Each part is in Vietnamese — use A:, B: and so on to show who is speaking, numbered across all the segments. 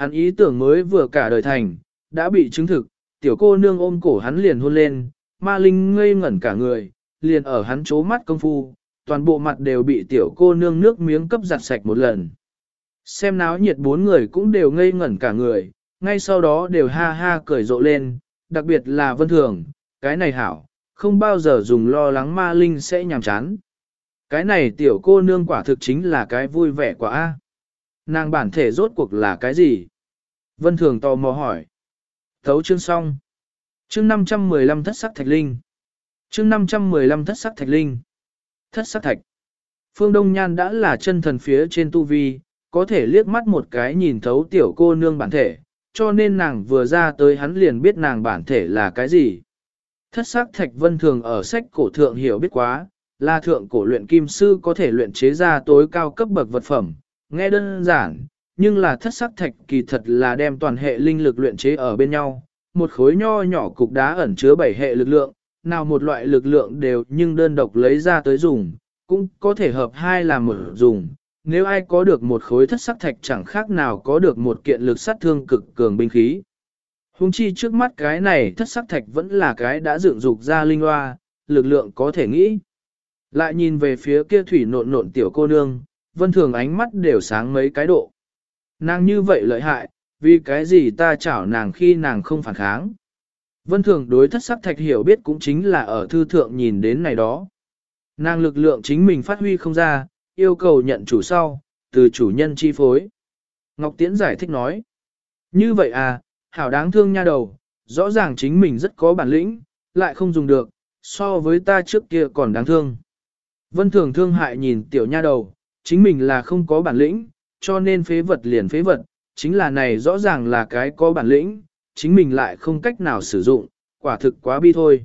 A: Hắn ý tưởng mới vừa cả đời thành, đã bị chứng thực, tiểu cô nương ôm cổ hắn liền hôn lên, ma linh ngây ngẩn cả người, liền ở hắn chố mắt công phu, toàn bộ mặt đều bị tiểu cô nương nước miếng cấp giặt sạch một lần. Xem náo nhiệt bốn người cũng đều ngây ngẩn cả người, ngay sau đó đều ha ha cười rộ lên, đặc biệt là vân thường, cái này hảo, không bao giờ dùng lo lắng ma linh sẽ nhàm chán. Cái này tiểu cô nương quả thực chính là cái vui vẻ quả a. Nàng bản thể rốt cuộc là cái gì? Vân thường tò mò hỏi. Thấu chương xong. Chương 515 thất sắc thạch linh. Chương 515 thất sắc thạch linh. Thất sắc thạch. Phương Đông Nhan đã là chân thần phía trên tu vi, có thể liếc mắt một cái nhìn thấu tiểu cô nương bản thể, cho nên nàng vừa ra tới hắn liền biết nàng bản thể là cái gì. Thất sắc thạch vân thường ở sách cổ thượng hiểu biết quá, là thượng cổ luyện kim sư có thể luyện chế ra tối cao cấp bậc vật phẩm, nghe đơn giản, nhưng là thất sắc thạch kỳ thật là đem toàn hệ linh lực luyện chế ở bên nhau, một khối nho nhỏ cục đá ẩn chứa bảy hệ lực lượng, nào một loại lực lượng đều nhưng đơn độc lấy ra tới dùng, cũng có thể hợp hai làm một dùng. Nếu ai có được một khối thất sắc thạch chẳng khác nào có được một kiện lực sát thương cực cường binh khí. Hùng chi trước mắt cái này thất sắc thạch vẫn là cái đã dựng dục ra linh hoa, lực lượng có thể nghĩ. Lại nhìn về phía kia thủy nộn nộn tiểu cô nương, vân thường ánh mắt đều sáng mấy cái độ. Nàng như vậy lợi hại, vì cái gì ta chảo nàng khi nàng không phản kháng. Vân thường đối thất sắc thạch hiểu biết cũng chính là ở thư thượng nhìn đến này đó. Nàng lực lượng chính mình phát huy không ra, yêu cầu nhận chủ sau, từ chủ nhân chi phối. Ngọc Tiễn giải thích nói. Như vậy à, hảo đáng thương nha đầu, rõ ràng chính mình rất có bản lĩnh, lại không dùng được, so với ta trước kia còn đáng thương. Vân thường thương hại nhìn tiểu nha đầu, chính mình là không có bản lĩnh, cho nên phế vật liền phế vật, chính là này rõ ràng là cái có bản lĩnh, chính mình lại không cách nào sử dụng, quả thực quá bi thôi.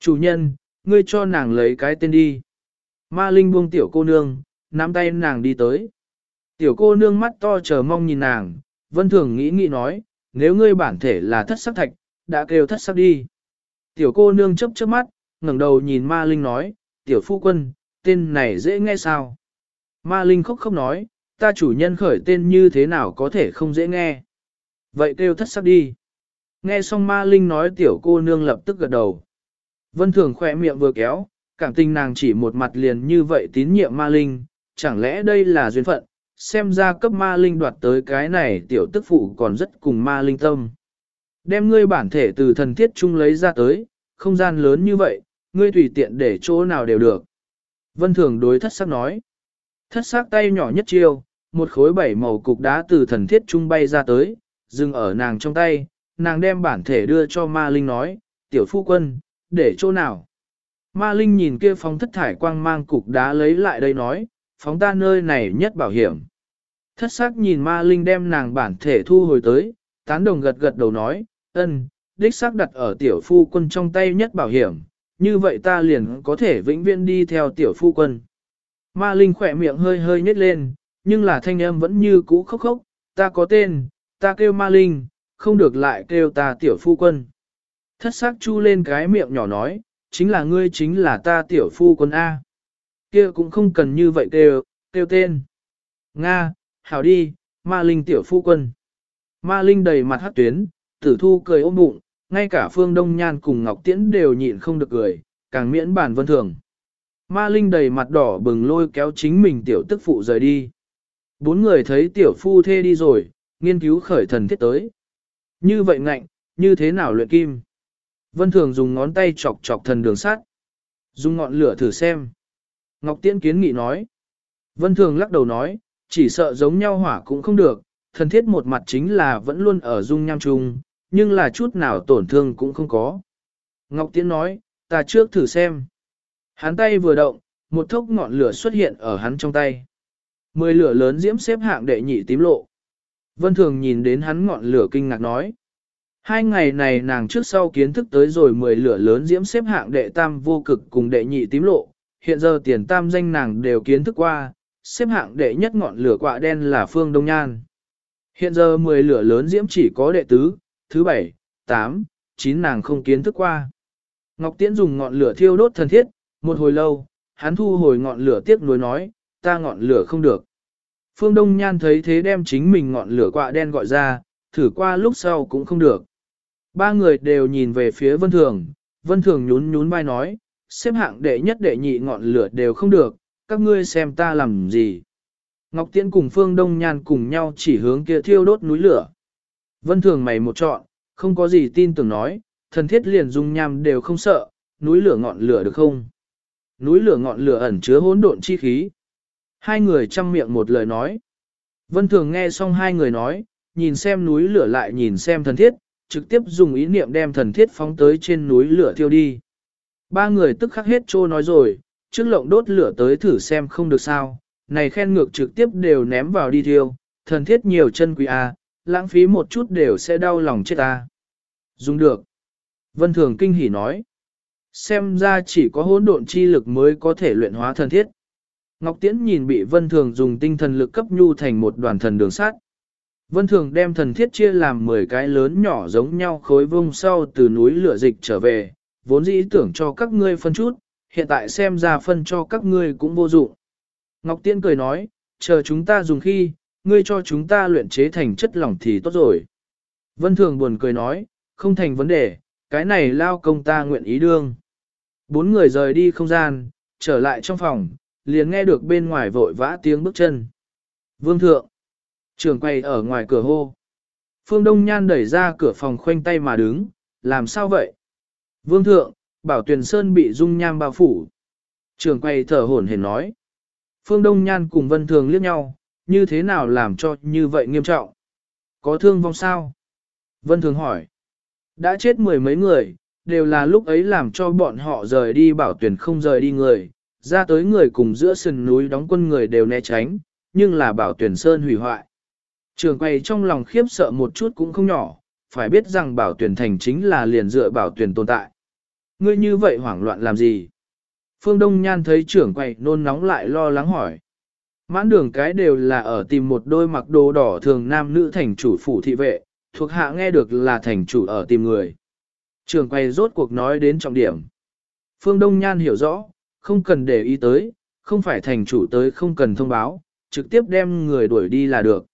A: Chủ nhân, ngươi cho nàng lấy cái tên đi. Ma Linh buông tiểu cô nương, nắm tay nàng đi tới. Tiểu cô nương mắt to chờ mong nhìn nàng, vân thường nghĩ nghĩ nói, nếu ngươi bản thể là thất sắc thạch, đã kêu thất sắc đi. Tiểu cô nương chấp chớp mắt, ngẩng đầu nhìn ma linh nói, tiểu phu quân, tên này dễ nghe sao? Ma linh khóc khóc nói, ta chủ nhân khởi tên như thế nào có thể không dễ nghe. Vậy kêu thất sắc đi. Nghe xong ma linh nói tiểu cô nương lập tức gật đầu. Vân thường khỏe miệng vừa kéo, cảm tình nàng chỉ một mặt liền như vậy tín nhiệm ma linh, chẳng lẽ đây là duyên phận, xem ra cấp ma linh đoạt tới cái này tiểu tức phụ còn rất cùng ma linh tâm. Đem ngươi bản thể từ thần thiết chung lấy ra tới, không gian lớn như vậy, ngươi tùy tiện để chỗ nào đều được. Vân thường đối thất sắc nói. Thất sắc tay nhỏ nhất chiêu, một khối bảy màu cục đá từ thần thiết trung bay ra tới, dừng ở nàng trong tay, nàng đem bản thể đưa cho ma linh nói, tiểu phu quân, để chỗ nào. Ma linh nhìn kia phóng thất thải quang mang cục đá lấy lại đây nói, phóng ta nơi này nhất bảo hiểm. Thất sắc nhìn ma linh đem nàng bản thể thu hồi tới, tán đồng gật gật đầu nói, ân, đích sắc đặt ở tiểu phu quân trong tay nhất bảo hiểm, như vậy ta liền có thể vĩnh viễn đi theo tiểu phu quân. Ma linh khỏe miệng hơi hơi nhếch lên, nhưng là thanh âm vẫn như cũ khóc khóc, ta có tên, ta kêu ma linh, không được lại kêu ta tiểu phu quân. Thất sắc chu lên cái miệng nhỏ nói, chính là ngươi chính là ta tiểu phu quân A. Kia cũng không cần như vậy kêu, kêu tên. Nga, hảo đi, ma linh tiểu phu quân. Ma linh đầy mặt hát tuyến, tử thu cười ôm bụng, ngay cả phương đông nhan cùng ngọc tiễn đều nhịn không được cười, càng miễn bản vân thường. Ma linh đầy mặt đỏ bừng lôi kéo chính mình tiểu tức phụ rời đi. Bốn người thấy tiểu phu thê đi rồi, nghiên cứu khởi thần thiết tới. Như vậy ngạnh, như thế nào luyện kim? Vân thường dùng ngón tay chọc chọc thần đường sắt. Dùng ngọn lửa thử xem. Ngọc Tiễn kiến nghị nói. Vân thường lắc đầu nói, chỉ sợ giống nhau hỏa cũng không được, thần thiết một mặt chính là vẫn luôn ở dung nham chung, nhưng là chút nào tổn thương cũng không có. Ngọc Tiễn nói, ta trước thử xem. Hắn tay vừa động, một thốc ngọn lửa xuất hiện ở hắn trong tay. Mười lửa lớn diễm xếp hạng đệ nhị tím lộ. Vân Thường nhìn đến hắn ngọn lửa kinh ngạc nói. Hai ngày này nàng trước sau kiến thức tới rồi mười lửa lớn diễm xếp hạng đệ tam vô cực cùng đệ nhị tím lộ. Hiện giờ tiền tam danh nàng đều kiến thức qua, xếp hạng đệ nhất ngọn lửa quạ đen là Phương Đông Nhan. Hiện giờ mười lửa lớn diễm chỉ có đệ tứ, thứ bảy, tám, chín nàng không kiến thức qua. Ngọc Tiễn dùng ngọn lửa thiêu đốt thân thiết, một hồi lâu, hắn thu hồi ngọn lửa tiếc nuối nói, ta ngọn lửa không được. Phương Đông Nhan thấy thế đem chính mình ngọn lửa quạ đen gọi ra, thử qua lúc sau cũng không được. Ba người đều nhìn về phía Vân Thường, Vân Thường nhún nhún vai nói, xếp hạng đệ nhất đệ nhị ngọn lửa đều không được, các ngươi xem ta làm gì. Ngọc Tiễn cùng Phương Đông Nhan cùng nhau chỉ hướng kia thiêu đốt núi lửa. Vân Thường mày một chọn, không có gì tin tưởng nói, thần thiết liền dung nham đều không sợ, núi lửa ngọn lửa được không? Núi lửa ngọn lửa ẩn chứa hỗn độn chi khí. Hai người chăm miệng một lời nói. Vân Thường nghe xong hai người nói, nhìn xem núi lửa lại nhìn xem thần thiết, trực tiếp dùng ý niệm đem thần thiết phóng tới trên núi lửa thiêu đi. Ba người tức khắc hết trô nói rồi, trước lộng đốt lửa tới thử xem không được sao, này khen ngược trực tiếp đều ném vào đi thiêu, thần thiết nhiều chân quý a, lãng phí một chút đều sẽ đau lòng chết ta. Dùng được. Vân Thường kinh hỉ nói. Xem ra chỉ có hỗn độn chi lực mới có thể luyện hóa thần thiết. Ngọc Tiễn nhìn bị Vân Thường dùng tinh thần lực cấp nhu thành một đoàn thần đường sát. Vân Thường đem thần thiết chia làm 10 cái lớn nhỏ giống nhau khối vông sau từ núi lửa dịch trở về, vốn dĩ tưởng cho các ngươi phân chút, hiện tại xem ra phân cho các ngươi cũng vô dụng. Ngọc Tiễn cười nói, chờ chúng ta dùng khi, ngươi cho chúng ta luyện chế thành chất lỏng thì tốt rồi. Vân Thường buồn cười nói, không thành vấn đề, cái này lao công ta nguyện ý đương. Bốn người rời đi không gian, trở lại trong phòng, liền nghe được bên ngoài vội vã tiếng bước chân. Vương thượng, trường quay ở ngoài cửa hô. Phương Đông Nhan đẩy ra cửa phòng khoanh tay mà đứng, làm sao vậy? Vương thượng, bảo tuyển sơn bị dung nham bao phủ. Trường quay thở hổn hển nói. Phương Đông Nhan cùng Vân Thường liếc nhau, như thế nào làm cho như vậy nghiêm trọng? Có thương vong sao? Vân Thường hỏi. Đã chết mười mấy người, đều là lúc ấy làm cho bọn họ rời đi bảo tuyển không rời đi người, ra tới người cùng giữa sườn núi đóng quân người đều né tránh, nhưng là bảo tuyển sơn hủy hoại. Trường quay trong lòng khiếp sợ một chút cũng không nhỏ, phải biết rằng bảo tuyển thành chính là liền dựa bảo tuyển tồn tại. Ngươi như vậy hoảng loạn làm gì? Phương Đông Nhan thấy trưởng quầy nôn nóng lại lo lắng hỏi. Mãn đường cái đều là ở tìm một đôi mặc đồ đỏ thường nam nữ thành chủ phủ thị vệ, thuộc hạ nghe được là thành chủ ở tìm người. Trường quay rốt cuộc nói đến trọng điểm. Phương Đông Nhan hiểu rõ, không cần để ý tới, không phải thành chủ tới không cần thông báo, trực tiếp đem người đuổi đi là được.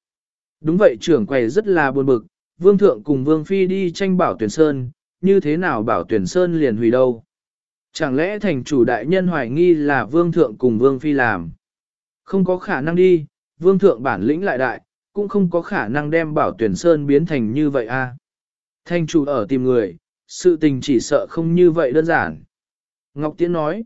A: Đúng vậy trưởng quầy rất là buồn bực, Vương Thượng cùng Vương Phi đi tranh bảo tuyển sơn, như thế nào bảo tuyển sơn liền hủy đâu. Chẳng lẽ thành chủ đại nhân hoài nghi là Vương Thượng cùng Vương Phi làm? Không có khả năng đi, Vương Thượng bản lĩnh lại đại, cũng không có khả năng đem bảo tuyển sơn biến thành như vậy a. Thành chủ ở tìm người, sự tình chỉ sợ không như vậy đơn giản. Ngọc Tiễn nói,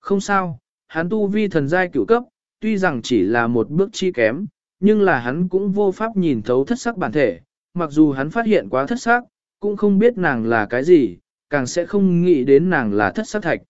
A: không sao, hắn tu vi thần giai cửu cấp, tuy rằng chỉ là một bước chi kém, nhưng là hắn cũng vô pháp nhìn thấu thất sắc bản thể, mặc dù hắn phát hiện quá thất sắc, cũng không biết nàng là cái gì, càng sẽ không nghĩ đến nàng là thất sắc thạch.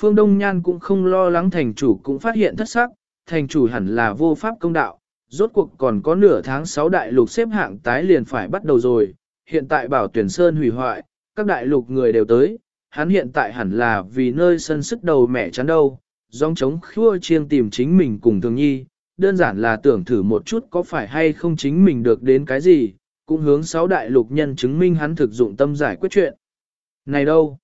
A: Phương Đông Nhan cũng không lo lắng thành chủ cũng phát hiện thất sắc, thành chủ hẳn là vô pháp công đạo, rốt cuộc còn có nửa tháng 6 đại lục xếp hạng tái liền phải bắt đầu rồi, hiện tại bảo tuyển sơn hủy hoại, các đại lục người đều tới, hắn hiện tại hẳn là vì nơi sân sức đầu mẹ chán đâu, dòng chống khua chiêng tìm chính mình cùng thường nhi, đơn giản là tưởng thử một chút có phải hay không chính mình được đến cái gì, cũng hướng sáu đại lục nhân chứng minh hắn thực dụng tâm giải quyết chuyện. Này đâu?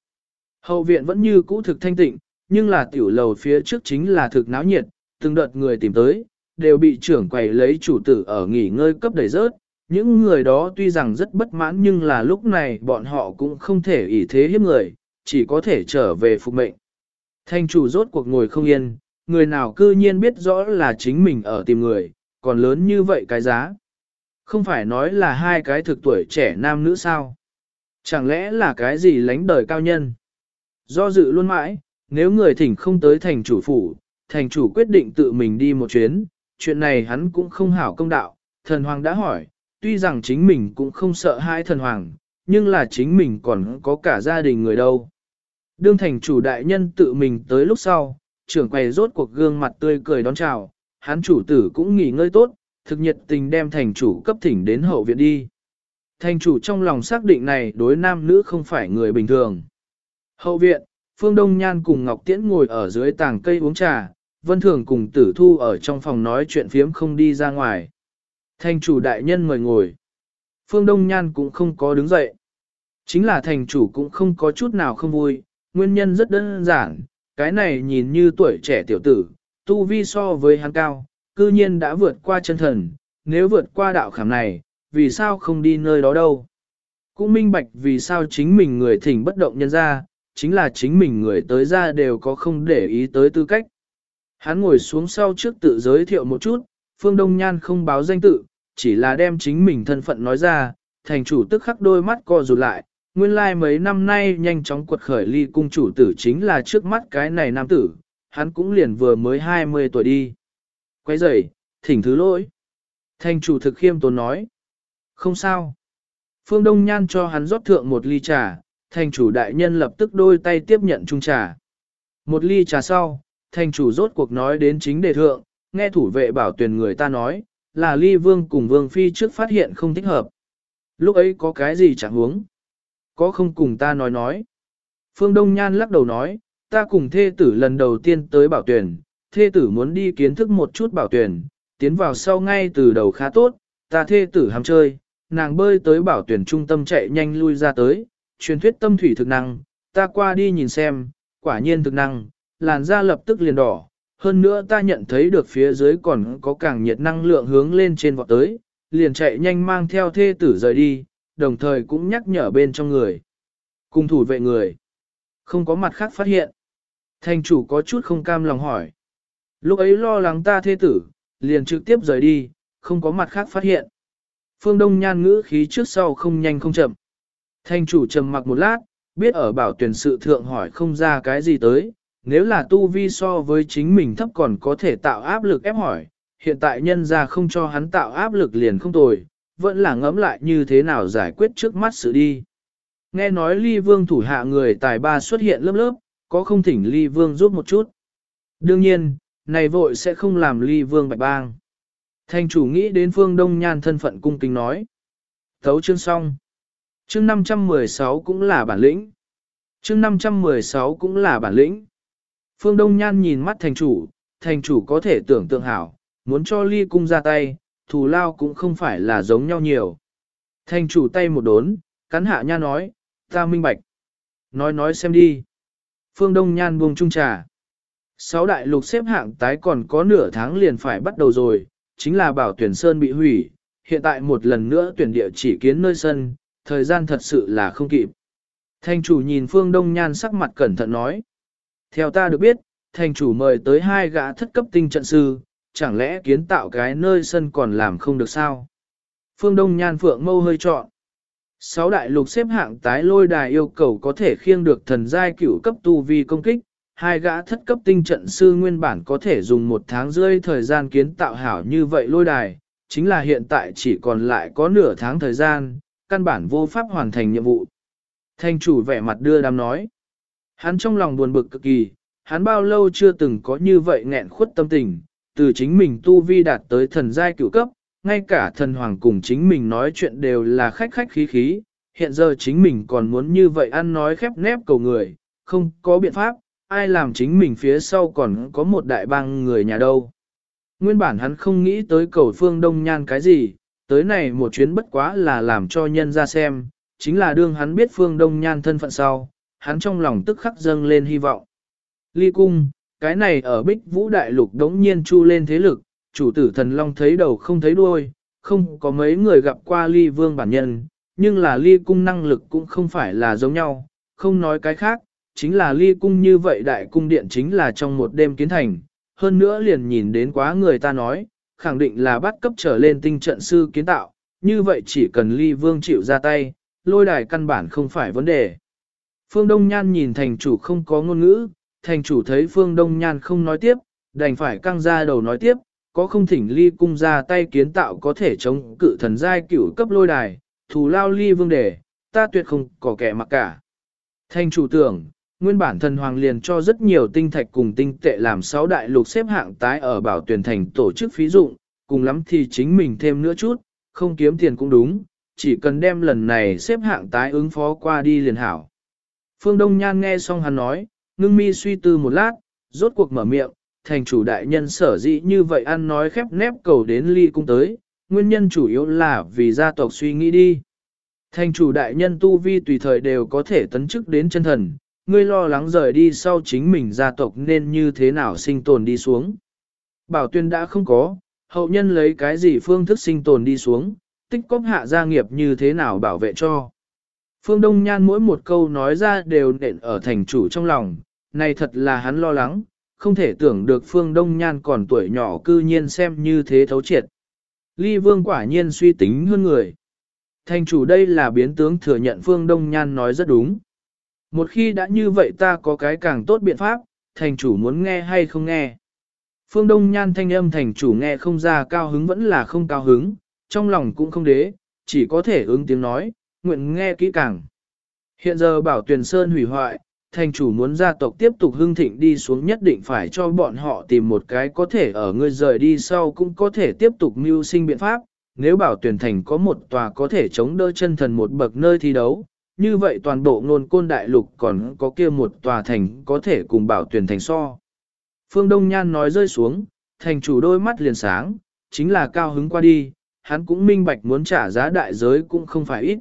A: Hậu viện vẫn như cũ thực thanh tịnh, nhưng là tiểu lầu phía trước chính là thực náo nhiệt, từng đợt người tìm tới, đều bị trưởng quầy lấy chủ tử ở nghỉ ngơi cấp đẩy rớt. Những người đó tuy rằng rất bất mãn nhưng là lúc này bọn họ cũng không thể ỷ thế hiếp người, chỉ có thể trở về phục mệnh. Thanh chủ rốt cuộc ngồi không yên, người nào cư nhiên biết rõ là chính mình ở tìm người, còn lớn như vậy cái giá. Không phải nói là hai cái thực tuổi trẻ nam nữ sao? Chẳng lẽ là cái gì lánh đời cao nhân? Do dự luôn mãi, nếu người thỉnh không tới thành chủ phủ, thành chủ quyết định tự mình đi một chuyến, chuyện này hắn cũng không hảo công đạo. Thần hoàng đã hỏi, tuy rằng chính mình cũng không sợ hai thần hoàng, nhưng là chính mình còn có cả gia đình người đâu. Đương thành chủ đại nhân tự mình tới lúc sau, trưởng quầy rốt cuộc gương mặt tươi cười đón chào, hắn chủ tử cũng nghỉ ngơi tốt, thực nhiệt tình đem thành chủ cấp thỉnh đến hậu viện đi. Thành chủ trong lòng xác định này đối nam nữ không phải người bình thường. Hậu viện, Phương Đông Nhan cùng Ngọc Tiễn ngồi ở dưới tàng cây uống trà, Vân Thường cùng Tử Thu ở trong phòng nói chuyện phiếm không đi ra ngoài. Thành chủ đại nhân mời ngồi. Phương Đông Nhan cũng không có đứng dậy. Chính là thành chủ cũng không có chút nào không vui, nguyên nhân rất đơn giản, cái này nhìn như tuổi trẻ tiểu tử, tu vi so với hắn cao, cư nhiên đã vượt qua chân thần, nếu vượt qua đạo khảm này, vì sao không đi nơi đó đâu. Cũng minh bạch vì sao chính mình người thỉnh bất động nhân ra, chính là chính mình người tới ra đều có không để ý tới tư cách. Hắn ngồi xuống sau trước tự giới thiệu một chút, Phương Đông Nhan không báo danh tự, chỉ là đem chính mình thân phận nói ra, thành chủ tức khắc đôi mắt co rụt lại, nguyên lai like mấy năm nay nhanh chóng quật khởi ly cung chủ tử chính là trước mắt cái này nam tử, hắn cũng liền vừa mới 20 tuổi đi. Quay dậy, thỉnh thứ lỗi. Thành chủ thực khiêm tốn nói. Không sao. Phương Đông Nhan cho hắn rót thượng một ly trà, thành chủ đại nhân lập tức đôi tay tiếp nhận chung trà. Một ly trà sau, thành chủ rốt cuộc nói đến chính đề thượng, nghe thủ vệ bảo tuyển người ta nói, là ly vương cùng vương phi trước phát hiện không thích hợp. Lúc ấy có cái gì chẳng huống có không cùng ta nói nói. Phương Đông Nhan lắc đầu nói, ta cùng thê tử lần đầu tiên tới bảo tuyển, thê tử muốn đi kiến thức một chút bảo tuyển, tiến vào sau ngay từ đầu khá tốt, ta thê tử ham chơi, nàng bơi tới bảo tuyển trung tâm chạy nhanh lui ra tới, truyền thuyết tâm thủy thực năng, ta qua đi nhìn xem, quả nhiên thực năng, làn da lập tức liền đỏ, hơn nữa ta nhận thấy được phía dưới còn có càng nhiệt năng lượng hướng lên trên vọt tới, liền chạy nhanh mang theo thê tử rời đi, đồng thời cũng nhắc nhở bên trong người. Cùng thủ vệ người. Không có mặt khác phát hiện. Thành chủ có chút không cam lòng hỏi. Lúc ấy lo lắng ta thê tử, liền trực tiếp rời đi, không có mặt khác phát hiện. Phương Đông nhan ngữ khí trước sau không nhanh không chậm. Thành chủ trầm mặc một lát, biết ở bảo tuyển sự thượng hỏi không ra cái gì tới, nếu là tu vi so với chính mình thấp còn có thể tạo áp lực ép hỏi, hiện tại nhân ra không cho hắn tạo áp lực liền không tồi, vẫn là ngẫm lại như thế nào giải quyết trước mắt sự đi. Nghe nói ly vương thủ hạ người tài ba xuất hiện lớp lớp, có không thỉnh ly vương giúp một chút. Đương nhiên, này vội sẽ không làm ly vương bạch bang. Thành chủ nghĩ đến phương đông nhan thân phận cung kính nói. Thấu chương xong. Chương 516 cũng là bản lĩnh. Chương 516 cũng là bản lĩnh. Phương Đông Nhan nhìn mắt thành chủ, thành chủ có thể tưởng tượng hảo, muốn cho ly cung ra tay, thù lao cũng không phải là giống nhau nhiều. Thành chủ tay một đốn, cắn hạ nha nói, ta minh bạch. Nói nói xem đi. Phương Đông Nhan buông trung trà. Sáu đại lục xếp hạng tái còn có nửa tháng liền phải bắt đầu rồi, chính là bảo tuyển sơn bị hủy, hiện tại một lần nữa tuyển địa chỉ kiến nơi sân, thời gian thật sự là không kịp. Thành chủ nhìn Phương Đông Nhan sắc mặt cẩn thận nói. Theo ta được biết, thành chủ mời tới hai gã thất cấp tinh trận sư, chẳng lẽ kiến tạo cái nơi sân còn làm không được sao? Phương Đông Nhan Phượng mâu hơi trọn. Sáu đại lục xếp hạng tái lôi đài yêu cầu có thể khiêng được thần giai cửu cấp tu vi công kích, hai gã thất cấp tinh trận sư nguyên bản có thể dùng một tháng rơi thời gian kiến tạo hảo như vậy lôi đài, chính là hiện tại chỉ còn lại có nửa tháng thời gian, căn bản vô pháp hoàn thành nhiệm vụ. Thanh chủ vẻ mặt đưa đám nói. Hắn trong lòng buồn bực cực kỳ, hắn bao lâu chưa từng có như vậy nghẹn khuất tâm tình, từ chính mình tu vi đạt tới thần giai cửu cấp, ngay cả thần hoàng cùng chính mình nói chuyện đều là khách khách khí khí, hiện giờ chính mình còn muốn như vậy ăn nói khép nép cầu người, không có biện pháp, ai làm chính mình phía sau còn có một đại bang người nhà đâu. Nguyên bản hắn không nghĩ tới cầu phương đông nhan cái gì, tới này một chuyến bất quá là làm cho nhân ra xem, chính là đương hắn biết phương đông nhan thân phận sau, hắn trong lòng tức khắc dâng lên hy vọng. Ly cung, cái này ở bích vũ đại lục đống nhiên chu lên thế lực, chủ tử thần long thấy đầu không thấy đuôi, không có mấy người gặp qua ly vương bản nhân, nhưng là ly cung năng lực cũng không phải là giống nhau, không nói cái khác, chính là ly cung như vậy đại cung điện chính là trong một đêm kiến thành, hơn nữa liền nhìn đến quá người ta nói, khẳng định là bắt cấp trở lên tinh trận sư kiến tạo, như vậy chỉ cần ly vương chịu ra tay, lôi đài căn bản không phải vấn đề. Phương Đông Nhan nhìn thành chủ không có ngôn ngữ, thành chủ thấy Phương Đông Nhan không nói tiếp, đành phải căng ra đầu nói tiếp, có không thỉnh ly cung ra tay kiến tạo có thể chống cự thần giai cửu cấp lôi đài, thù lao ly vương đề, ta tuyệt không có kẻ mặc cả. Thành chủ tưởng, nguyên bản thần hoàng liền cho rất nhiều tinh thạch cùng tinh tệ làm sáu đại lục xếp hạng tái ở bảo tuyển thành tổ chức phí dụng, cùng lắm thì chính mình thêm nữa chút, không kiếm tiền cũng đúng, chỉ cần đem lần này xếp hạng tái ứng phó qua đi liền hảo. Phương Đông Nhan nghe xong hắn nói, ngưng mi suy tư một lát, rốt cuộc mở miệng, thành chủ đại nhân sở dĩ như vậy ăn nói khép nép cầu đến ly cung tới, nguyên nhân chủ yếu là vì gia tộc suy nghĩ đi. Thành chủ đại nhân tu vi tùy thời đều có thể tấn chức đến chân thần, ngươi lo lắng rời đi sau chính mình gia tộc nên như thế nào sinh tồn đi xuống. Bảo tuyên đã không có, hậu nhân lấy cái gì phương thức sinh tồn đi xuống, tích cóp hạ gia nghiệp như thế nào bảo vệ cho. Phương Đông Nhan mỗi một câu nói ra đều nện ở thành chủ trong lòng, này thật là hắn lo lắng, không thể tưởng được Phương Đông Nhan còn tuổi nhỏ cư nhiên xem như thế thấu triệt. Ly Vương quả nhiên suy tính hơn người. Thành chủ đây là biến tướng thừa nhận Phương Đông Nhan nói rất đúng. Một khi đã như vậy ta có cái càng tốt biện pháp, thành chủ muốn nghe hay không nghe. Phương Đông Nhan thanh âm thành chủ nghe không ra cao hứng vẫn là không cao hứng, trong lòng cũng không đế, chỉ có thể ứng tiếng nói, nguyện nghe kỹ càng. Hiện giờ bảo tuyển sơn hủy hoại, thành chủ muốn gia tộc tiếp tục hưng thịnh đi xuống nhất định phải cho bọn họ tìm một cái có thể ở người rời đi sau cũng có thể tiếp tục mưu sinh biện pháp. Nếu bảo tuyển thành có một tòa có thể chống đỡ chân thần một bậc nơi thi đấu, như vậy toàn bộ ngôn côn đại lục còn có kia một tòa thành có thể cùng bảo tuyển thành so. Phương Đông Nhan nói rơi xuống, thành chủ đôi mắt liền sáng, chính là cao hứng qua đi, hắn cũng minh bạch muốn trả giá đại giới cũng không phải ít.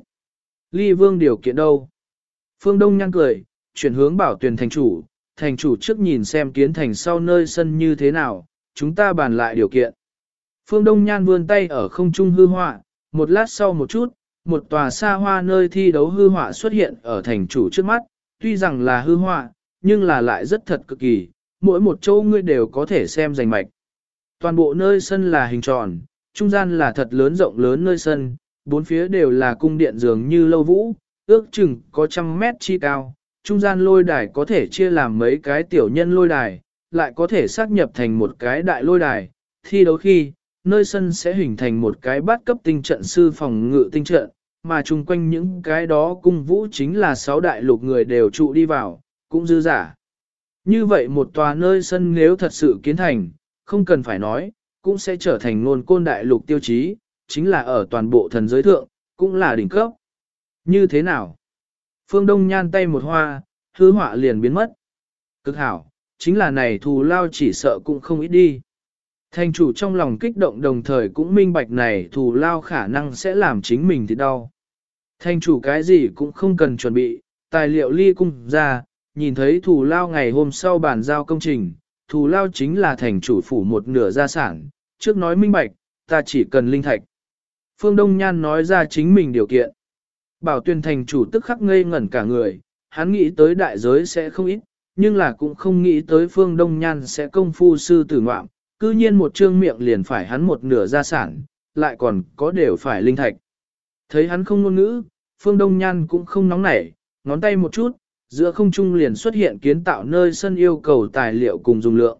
A: Ly Vương điều kiện đâu? Phương Đông Nhan cười, chuyển hướng bảo tuyển thành chủ, thành chủ trước nhìn xem kiến thành sau nơi sân như thế nào, chúng ta bàn lại điều kiện. Phương Đông Nhan vươn tay ở không trung hư họa, một lát sau một chút, một tòa xa hoa nơi thi đấu hư họa xuất hiện ở thành chủ trước mắt, tuy rằng là hư họa, nhưng là lại rất thật cực kỳ, mỗi một chỗ ngươi đều có thể xem rành mạch. Toàn bộ nơi sân là hình tròn, trung gian là thật lớn rộng lớn nơi sân, bốn phía đều là cung điện dường như lâu vũ, ước chừng có trăm mét chi cao, trung gian lôi đài có thể chia làm mấy cái tiểu nhân lôi đài, lại có thể xác nhập thành một cái đại lôi đài, thi đấu khi, nơi sân sẽ hình thành một cái bát cấp tinh trận sư phòng ngự tinh trận, mà chung quanh những cái đó cung vũ chính là sáu đại lục người đều trụ đi vào, cũng dư giả. Như vậy một tòa nơi sân nếu thật sự kiến thành, không cần phải nói, cũng sẽ trở thành ngôn côn đại lục tiêu chí, chính là ở toàn bộ thần giới thượng, cũng là đỉnh cấp. Như thế nào? Phương Đông nhan tay một hoa, hư họa liền biến mất. Cực hảo, chính là này thù lao chỉ sợ cũng không ít đi. Thành chủ trong lòng kích động đồng thời cũng minh bạch này thù lao khả năng sẽ làm chính mình thì đau. Thành chủ cái gì cũng không cần chuẩn bị, tài liệu ly cung ra, nhìn thấy thù lao ngày hôm sau bàn giao công trình, thù lao chính là thành chủ phủ một nửa gia sản, trước nói minh bạch, ta chỉ cần linh thạch. Phương Đông Nhan nói ra chính mình điều kiện. Bảo tuyên thành chủ tức khắc ngây ngẩn cả người, hắn nghĩ tới đại giới sẽ không ít, nhưng là cũng không nghĩ tới Phương Đông Nhan sẽ công phu sư tử ngoạm, cư nhiên một trương miệng liền phải hắn một nửa gia sản, lại còn có đều phải linh thạch. Thấy hắn không ngôn ngữ, Phương Đông Nhan cũng không nóng nảy, ngón tay một chút, giữa không trung liền xuất hiện kiến tạo nơi sân yêu cầu tài liệu cùng dùng lượng.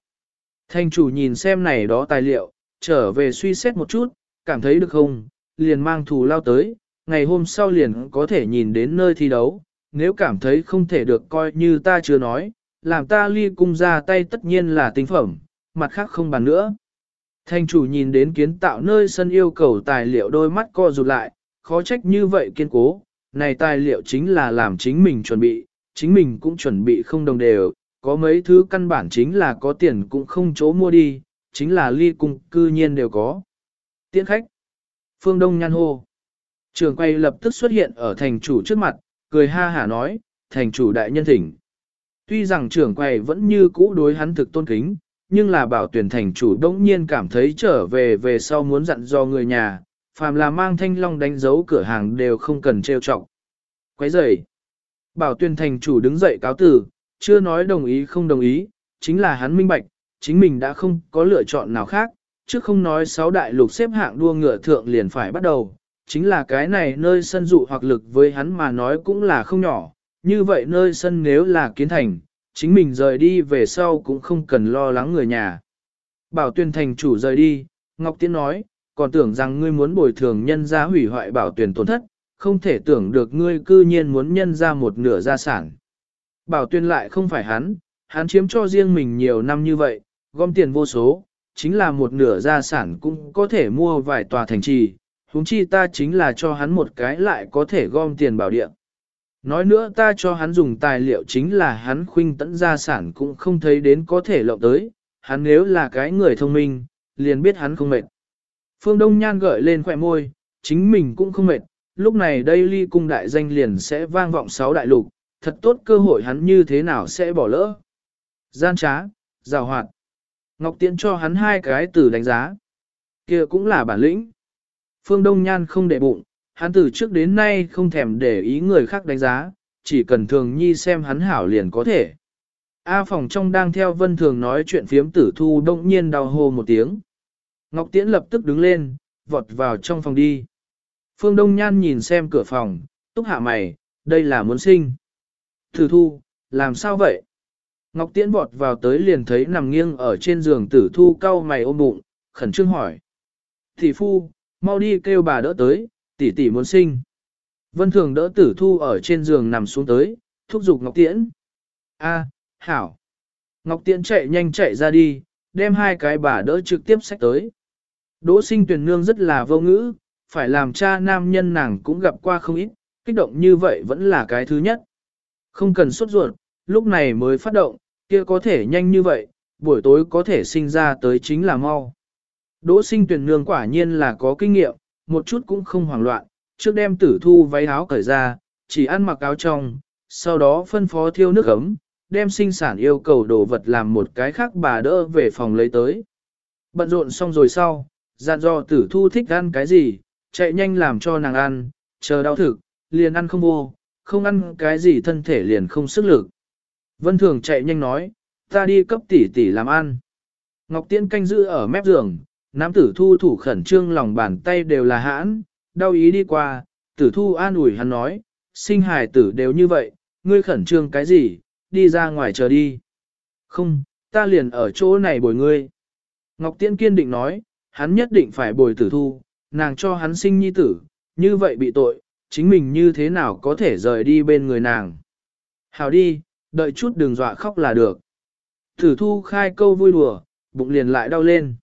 A: Thành chủ nhìn xem này đó tài liệu, trở về suy xét một chút, cảm thấy được không, liền mang thù lao tới, ngày hôm sau liền có thể nhìn đến nơi thi đấu, nếu cảm thấy không thể được coi như ta chưa nói, làm ta ly cung ra tay tất nhiên là tinh phẩm, mặt khác không bàn nữa. Thành chủ nhìn đến kiến tạo nơi sân yêu cầu tài liệu đôi mắt co rụt lại, khó trách như vậy kiên cố, này tài liệu chính là làm chính mình chuẩn bị, chính mình cũng chuẩn bị không đồng đều, có mấy thứ căn bản chính là có tiền cũng không chỗ mua đi, chính là ly cung cư nhiên đều có. Tiễn khách. Phương Đông Nhan hô. Trường quay lập tức xuất hiện ở thành chủ trước mặt, cười ha hả nói, thành chủ đại nhân thỉnh. Tuy rằng trưởng quầy vẫn như cũ đối hắn thực tôn kính, nhưng là bảo tuyển thành chủ đống nhiên cảm thấy trở về về sau muốn dặn do người nhà, phàm là mang thanh long đánh dấu cửa hàng đều không cần trêu trọng. Quấy dậy, Bảo tuyển thành chủ đứng dậy cáo tử, chưa nói đồng ý không đồng ý, chính là hắn minh bạch, chính mình đã không có lựa chọn nào khác, chứ không nói sáu đại lục xếp hạng đua ngựa thượng liền phải bắt đầu, chính là cái này nơi sân dụ hoặc lực với hắn mà nói cũng là không nhỏ, như vậy nơi sân nếu là kiến thành, chính mình rời đi về sau cũng không cần lo lắng người nhà. Bảo tuyển thành chủ rời đi, Ngọc Tiến nói, còn tưởng rằng ngươi muốn bồi thường nhân ra hủy hoại bảo tuyển tổn thất, không thể tưởng được ngươi cư nhiên muốn nhân ra một nửa gia sản. Bảo tuyên lại không phải hắn, hắn chiếm cho riêng mình nhiều năm như vậy, gom tiền vô số, chính là một nửa gia sản cũng có thể mua vài tòa thành trì, huống chi ta chính là cho hắn một cái lại có thể gom tiền bảo địa. Nói nữa ta cho hắn dùng tài liệu chính là hắn khuynh tẫn gia sản cũng không thấy đến có thể lộng tới, hắn nếu là cái người thông minh, liền biết hắn không mệt. Phương Đông Nhan gợi lên khỏe môi, chính mình cũng không mệt, lúc này đây ly cung đại danh liền sẽ vang vọng sáu đại lục, thật tốt cơ hội hắn như thế nào sẽ bỏ lỡ. Gian trá, rào hoạt. Ngọc Tiễn cho hắn hai cái từ đánh giá. kia cũng là bản lĩnh. Phương Đông Nhan không để bụng, hắn từ trước đến nay không thèm để ý người khác đánh giá, chỉ cần thường nhi xem hắn hảo liền có thể. A phòng trong đang theo vân thường nói chuyện phiếm tử thu đông nhiên đau hô một tiếng. Ngọc Tiễn lập tức đứng lên, vọt vào trong phòng đi. Phương Đông Nhan nhìn xem cửa phòng, túc hạ mày, đây là muốn sinh. Tử thu, làm sao vậy? Ngọc Tiễn vọt vào tới liền thấy nằm nghiêng ở trên giường tử thu cau mày ôm bụng, khẩn trương hỏi. Thị phu, mau đi kêu bà đỡ tới, tỷ tỷ muốn sinh. Vân Thường đỡ tử thu ở trên giường nằm xuống tới, thúc giục Ngọc Tiễn. A, hảo. Ngọc Tiễn chạy nhanh chạy ra đi, đem hai cái bà đỡ trực tiếp sách tới. Đỗ sinh tuyển nương rất là vô ngữ, phải làm cha nam nhân nàng cũng gặp qua không ít, kích động như vậy vẫn là cái thứ nhất. Không cần sốt ruột, lúc này mới phát động, kia có thể nhanh như vậy, buổi tối có thể sinh ra tới chính là mau. Đỗ sinh tuyển nương quả nhiên là có kinh nghiệm, một chút cũng không hoảng loạn, trước đem tử thu váy áo cởi ra, chỉ ăn mặc áo trong, sau đó phân phó thiêu nước ấm, đem sinh sản yêu cầu đồ vật làm một cái khác bà đỡ về phòng lấy tới. Bận rộn xong rồi sau, dặn dò tử thu thích ăn cái gì, chạy nhanh làm cho nàng ăn, chờ đau thực, liền ăn không vô, không ăn cái gì thân thể liền không sức lực. Vân Thường chạy nhanh nói, ta đi cấp tỷ tỷ làm ăn. Ngọc Tiễn canh giữ ở mép giường, nam tử thu thủ khẩn trương lòng bàn tay đều là hãn, đau ý đi qua, tử thu an ủi hắn nói, sinh hài tử đều như vậy, ngươi khẩn trương cái gì, đi ra ngoài chờ đi. Không, ta liền ở chỗ này bồi ngươi. Ngọc Tiễn kiên định nói, hắn nhất định phải bồi tử thu, nàng cho hắn sinh nhi tử, như vậy bị tội, chính mình như thế nào có thể rời đi bên người nàng. Hào đi, đợi chút đừng dọa khóc là được. Tử thu khai câu vui đùa, bụng liền lại đau lên.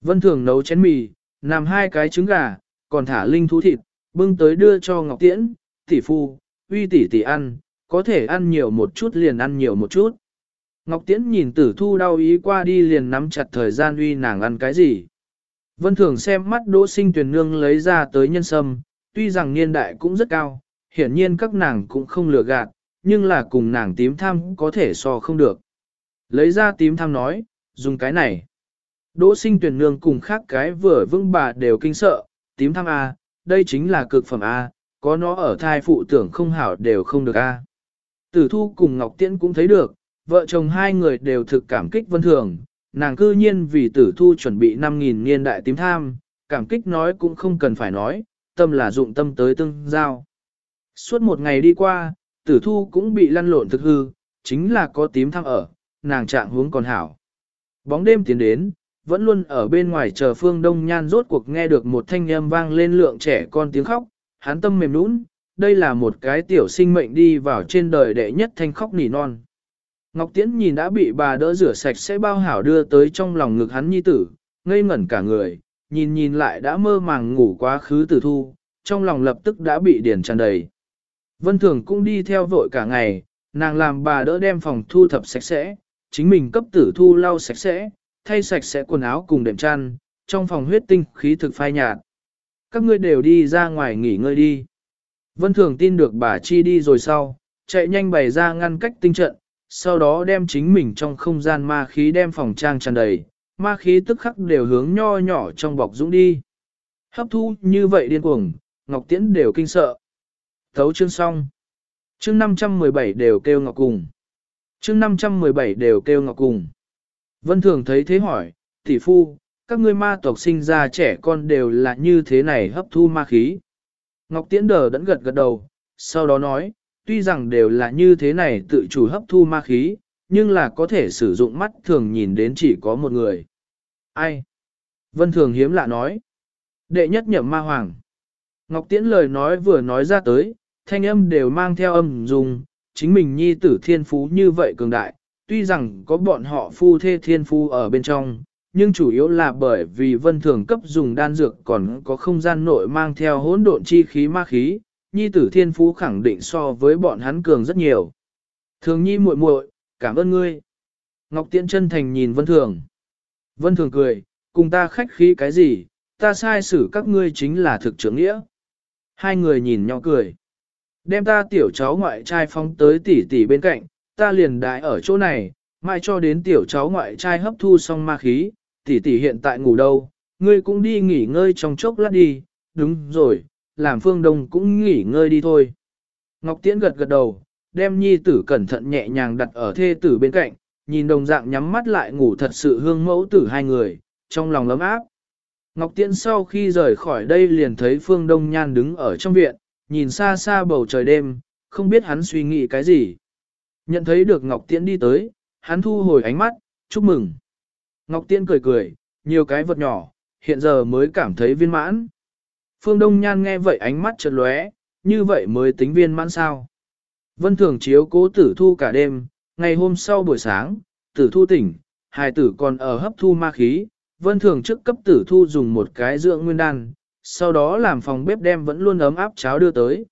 A: Vân Thường nấu chén mì, làm hai cái trứng gà, còn thả linh thú thịt, bưng tới đưa cho Ngọc Tiễn, tỷ phu, uy tỷ tỷ ăn, có thể ăn nhiều một chút liền ăn nhiều một chút. Ngọc Tiễn nhìn tử thu đau ý qua đi liền nắm chặt thời gian uy nàng ăn cái gì. Vân Thường xem mắt đỗ sinh tuyển nương lấy ra tới nhân sâm, tuy rằng niên đại cũng rất cao, hiển nhiên các nàng cũng không lừa gạt, nhưng là cùng nàng tím tham có thể so không được. Lấy ra tím tham nói, dùng cái này. Đỗ sinh tuyển nương cùng khác cái vừa vững bà đều kinh sợ, tím tham A, đây chính là cực phẩm A, có nó ở thai phụ tưởng không hảo đều không được A. Tử thu cùng Ngọc Tiễn cũng thấy được, vợ chồng hai người đều thực cảm kích vân thường, nàng cư nhiên vì tử thu chuẩn bị 5.000 niên đại tím tham, cảm kích nói cũng không cần phải nói, tâm là dụng tâm tới tương giao. Suốt một ngày đi qua, tử thu cũng bị lăn lộn thực hư, chính là có tím tham ở, nàng trạng hướng còn hảo. Bóng đêm tiến đến, vẫn luôn ở bên ngoài chờ phương đông nhan rốt cuộc nghe được một thanh âm vang lên lượng trẻ con tiếng khóc, hắn tâm mềm nũng, đây là một cái tiểu sinh mệnh đi vào trên đời đệ nhất thanh khóc nỉ non. Ngọc Tiễn nhìn đã bị bà đỡ rửa sạch sẽ bao hảo đưa tới trong lòng ngực hắn nhi tử, ngây ngẩn cả người, nhìn nhìn lại đã mơ màng ngủ quá khứ tử thu, trong lòng lập tức đã bị điển tràn đầy. Vân Thường cũng đi theo vội cả ngày, nàng làm bà đỡ đem phòng thu thập sạch sẽ, chính mình cấp tử thu lau sạch sẽ, thay sạch sẽ quần áo cùng đệm chăn, trong phòng huyết tinh khí thực phai nhạt. Các ngươi đều đi ra ngoài nghỉ ngơi đi. Vân Thường tin được bà Chi đi rồi sau, chạy nhanh bày ra ngăn cách tinh trận, sau đó đem chính mình trong không gian ma khí đem phòng trang tràn đầy, ma khí tức khắc đều hướng nho nhỏ trong bọc dũng đi. Hấp thu như vậy điên cuồng, Ngọc Tiễn đều kinh sợ. Thấu chương xong. Chương 517 đều kêu Ngọc cùng. Chương 517 đều kêu Ngọc cùng. Vân Thường thấy thế hỏi, tỷ phu, các ngươi ma tộc sinh ra trẻ con đều là như thế này hấp thu ma khí. Ngọc Tiễn đờ đẫn gật gật đầu, sau đó nói, tuy rằng đều là như thế này tự chủ hấp thu ma khí, nhưng là có thể sử dụng mắt thường nhìn đến chỉ có một người. Ai? Vân Thường hiếm lạ nói. Đệ nhất nhậm ma hoàng. Ngọc Tiễn lời nói vừa nói ra tới, thanh âm đều mang theo âm dùng, chính mình nhi tử thiên phú như vậy cường đại, tuy rằng có bọn họ phu thê thiên Phu ở bên trong, nhưng chủ yếu là bởi vì vân thường cấp dùng đan dược còn có không gian nội mang theo hỗn độn chi khí ma khí, nhi tử thiên phú khẳng định so với bọn hắn cường rất nhiều. Thường nhi muội muội, cảm ơn ngươi. Ngọc Tiễn chân thành nhìn vân thường. Vân thường cười, cùng ta khách khí cái gì, ta sai xử các ngươi chính là thực trưởng nghĩa. Hai người nhìn nhau cười. Đem ta tiểu cháu ngoại trai phóng tới tỷ tỷ bên cạnh, ta liền đại ở chỗ này, mai cho đến tiểu cháu ngoại trai hấp thu xong ma khí, tỷ tỷ hiện tại ngủ đâu, ngươi cũng đi nghỉ ngơi trong chốc lát đi, đúng rồi, làm phương đông cũng nghỉ ngơi đi thôi. Ngọc Tiễn gật gật đầu, đem nhi tử cẩn thận nhẹ nhàng đặt ở thê tử bên cạnh, nhìn đồng dạng nhắm mắt lại ngủ thật sự hương mẫu tử hai người, trong lòng lấm áp. Ngọc Tiễn sau khi rời khỏi đây liền thấy Phương Đông Nhan đứng ở trong viện, nhìn xa xa bầu trời đêm, không biết hắn suy nghĩ cái gì. Nhận thấy được Ngọc Tiễn đi tới, hắn thu hồi ánh mắt, chúc mừng. Ngọc Tiễn cười cười, nhiều cái vật nhỏ, hiện giờ mới cảm thấy viên mãn. Phương Đông Nhan nghe vậy ánh mắt chợt lóe, như vậy mới tính viên mãn sao. Vân Thường chiếu cố tử thu cả đêm, ngày hôm sau buổi sáng, tử thu tỉnh, hài tử còn ở hấp thu ma khí, Vân Thường trước cấp tử thu dùng một cái dưỡng nguyên đan, sau đó làm phòng bếp đem vẫn luôn ấm áp cháo đưa tới.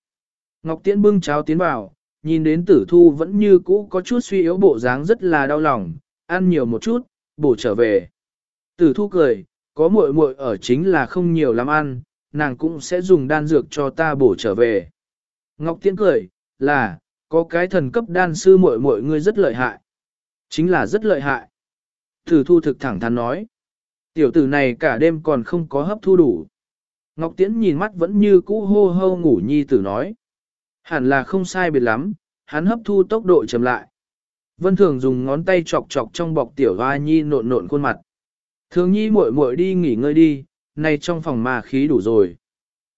A: Ngọc Tiễn bưng cháo tiến vào, nhìn đến tử thu vẫn như cũ có chút suy yếu bộ dáng rất là đau lòng, ăn nhiều một chút, bổ trở về. Tử thu cười, có muội muội ở chính là không nhiều lắm ăn, nàng cũng sẽ dùng đan dược cho ta bổ trở về. Ngọc Tiễn cười, là, có cái thần cấp đan sư muội muội ngươi rất lợi hại. Chính là rất lợi hại. Tử thu thực thẳng thắn nói. Tiểu tử này cả đêm còn không có hấp thu đủ. Ngọc Tiễn nhìn mắt vẫn như cũ hô hô ngủ nhi tử nói. Hẳn là không sai biệt lắm, hắn hấp thu tốc độ chậm lại. Vân Thường dùng ngón tay chọc chọc trong bọc tiểu hoa nhi nộn nộn khuôn mặt. Thường nhi muội muội đi nghỉ ngơi đi, nay trong phòng mà khí đủ rồi.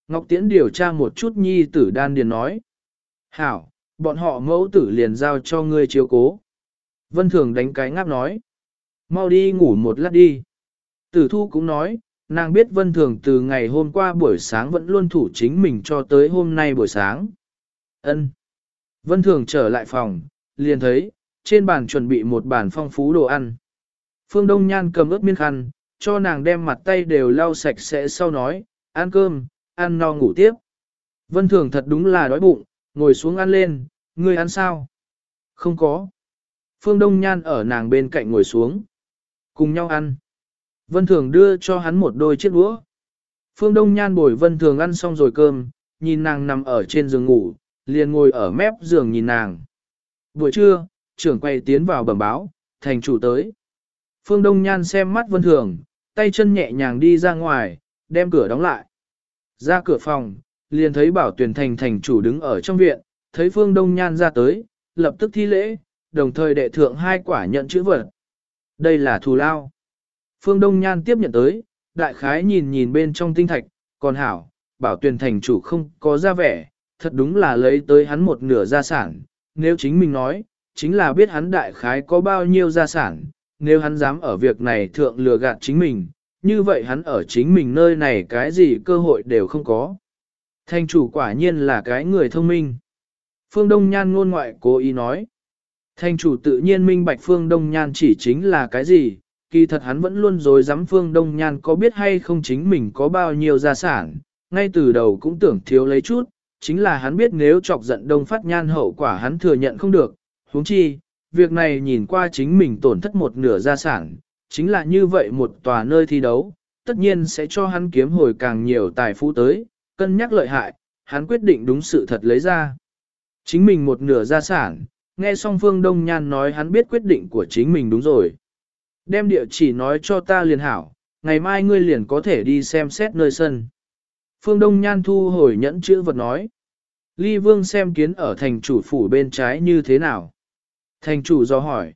A: Ngọc Tiễn điều tra một chút nhi tử đan điền nói. Hảo, bọn họ mẫu tử liền giao cho ngươi chiếu cố. Vân Thường đánh cái ngáp nói. Mau đi ngủ một lát đi. Tử thu cũng nói, nàng biết Vân Thường từ ngày hôm qua buổi sáng vẫn luôn thủ chính mình cho tới hôm nay buổi sáng. Ân. Vân Thường trở lại phòng, liền thấy, trên bàn chuẩn bị một bàn phong phú đồ ăn. Phương Đông Nhan cầm ướt miên khăn, cho nàng đem mặt tay đều lau sạch sẽ sau nói, ăn cơm, ăn no ngủ tiếp. Vân Thường thật đúng là đói bụng, ngồi xuống ăn lên, ngươi ăn sao? Không có. Phương Đông Nhan ở nàng bên cạnh ngồi xuống. Cùng nhau ăn. Vân Thường đưa cho hắn một đôi chiếc đũa. Phương Đông Nhan bồi Vân Thường ăn xong rồi cơm, nhìn nàng nằm ở trên giường ngủ, liền ngồi ở mép giường nhìn nàng. Buổi trưa, trưởng quay tiến vào bẩm báo, thành chủ tới. Phương Đông Nhan xem mắt Vân Thường, tay chân nhẹ nhàng đi ra ngoài, đem cửa đóng lại. Ra cửa phòng, liền thấy bảo tuyển thành thành chủ đứng ở trong viện, thấy Phương Đông Nhan ra tới, lập tức thi lễ, đồng thời đệ thượng hai quả nhận chữ vật. Đây là thù lao. Phương Đông Nhan tiếp nhận tới, đại khái nhìn nhìn bên trong tinh thạch, còn hảo, bảo tuyển thành chủ không có ra vẻ, thật đúng là lấy tới hắn một nửa gia sản, nếu chính mình nói, chính là biết hắn đại khái có bao nhiêu gia sản, nếu hắn dám ở việc này thượng lừa gạt chính mình, như vậy hắn ở chính mình nơi này cái gì cơ hội đều không có. Thanh chủ quả nhiên là cái người thông minh. Phương Đông Nhan ngôn ngoại cố ý nói. Thanh chủ tự nhiên minh bạch Phương Đông Nhan chỉ chính là cái gì, kỳ thật hắn vẫn luôn dối dám Phương Đông Nhan có biết hay không chính mình có bao nhiêu gia sản, ngay từ đầu cũng tưởng thiếu lấy chút, chính là hắn biết nếu chọc giận Đông Phát Nhan hậu quả hắn thừa nhận không được, huống chi, việc này nhìn qua chính mình tổn thất một nửa gia sản, chính là như vậy một tòa nơi thi đấu, tất nhiên sẽ cho hắn kiếm hồi càng nhiều tài phú tới, cân nhắc lợi hại, hắn quyết định đúng sự thật lấy ra. Chính mình một nửa gia sản, nghe xong Phương Đông Nhan nói hắn biết quyết định của chính mình đúng rồi. Đem địa chỉ nói cho ta liền hảo, ngày mai ngươi liền có thể đi xem xét nơi sân. Phương Đông Nhan thu hồi nhẫn chữ vật nói. Ly Vương xem kiến ở thành chủ phủ bên trái như thế nào. Thành chủ do hỏi.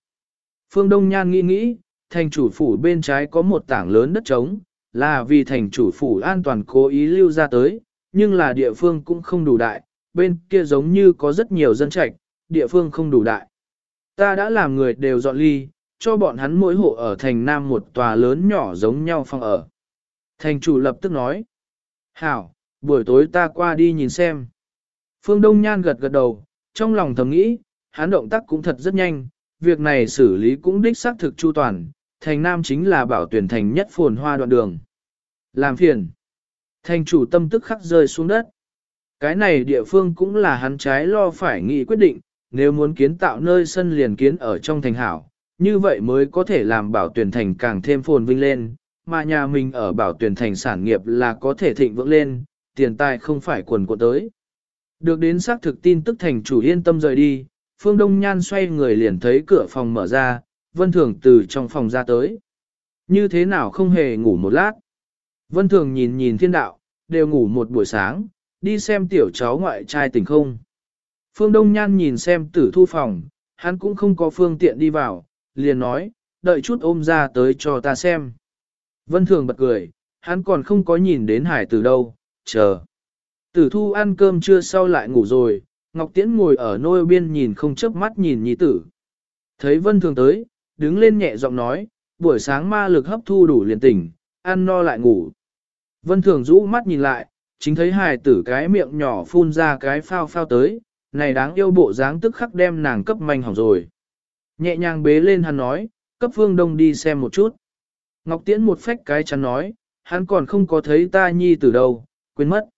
A: Phương Đông Nhan nghĩ nghĩ, thành chủ phủ bên trái có một tảng lớn đất trống, là vì thành chủ phủ an toàn cố ý lưu ra tới, nhưng là địa phương cũng không đủ đại, bên kia giống như có rất nhiều dân trạch, địa phương không đủ đại. Ta đã làm người đều dọn ly, cho bọn hắn mỗi hộ ở thành Nam một tòa lớn nhỏ giống nhau phòng ở. Thành chủ lập tức nói, Hảo, buổi tối ta qua đi nhìn xem. Phương Đông Nhan gật gật đầu, trong lòng thầm nghĩ, hắn động tác cũng thật rất nhanh, việc này xử lý cũng đích xác thực chu toàn, thành Nam chính là bảo tuyển thành nhất phồn hoa đoạn đường. Làm phiền. Thành chủ tâm tức khắc rơi xuống đất. Cái này địa phương cũng là hắn trái lo phải nghĩ quyết định, nếu muốn kiến tạo nơi sân liền kiến ở trong thành hảo, như vậy mới có thể làm bảo tuyển thành càng thêm phồn vinh lên, mà nhà mình ở bảo tuyển thành sản nghiệp là có thể thịnh vượng lên, tiền tài không phải quần của tới. Được đến xác thực tin tức thành chủ yên tâm rời đi, Phương Đông Nhan xoay người liền thấy cửa phòng mở ra, Vân Thường từ trong phòng ra tới. Như thế nào không hề ngủ một lát. Vân Thường nhìn nhìn thiên đạo, đều ngủ một buổi sáng, đi xem tiểu cháu ngoại trai tỉnh không. Phương Đông Nhan nhìn xem tử thu phòng, hắn cũng không có phương tiện đi vào, liền nói, đợi chút ôm ra tới cho ta xem. Vân Thường bật cười, hắn còn không có nhìn đến hải tử đâu, chờ. Tử thu ăn cơm trưa sau lại ngủ rồi, Ngọc Tiễn ngồi ở nôi biên nhìn không chớp mắt nhìn nhi tử. Thấy Vân Thường tới, đứng lên nhẹ giọng nói, buổi sáng ma lực hấp thu đủ liền tỉnh, ăn no lại ngủ. Vân Thường rũ mắt nhìn lại, chính thấy hài tử cái miệng nhỏ phun ra cái phao phao tới, này đáng yêu bộ dáng tức khắc đem nàng cấp manh hỏng rồi. Nhẹ nhàng bế lên hắn nói, cấp phương đông đi xem một chút. Ngọc Tiễn một phách cái chắn nói, hắn còn không có thấy ta nhi tử đâu, quên mất.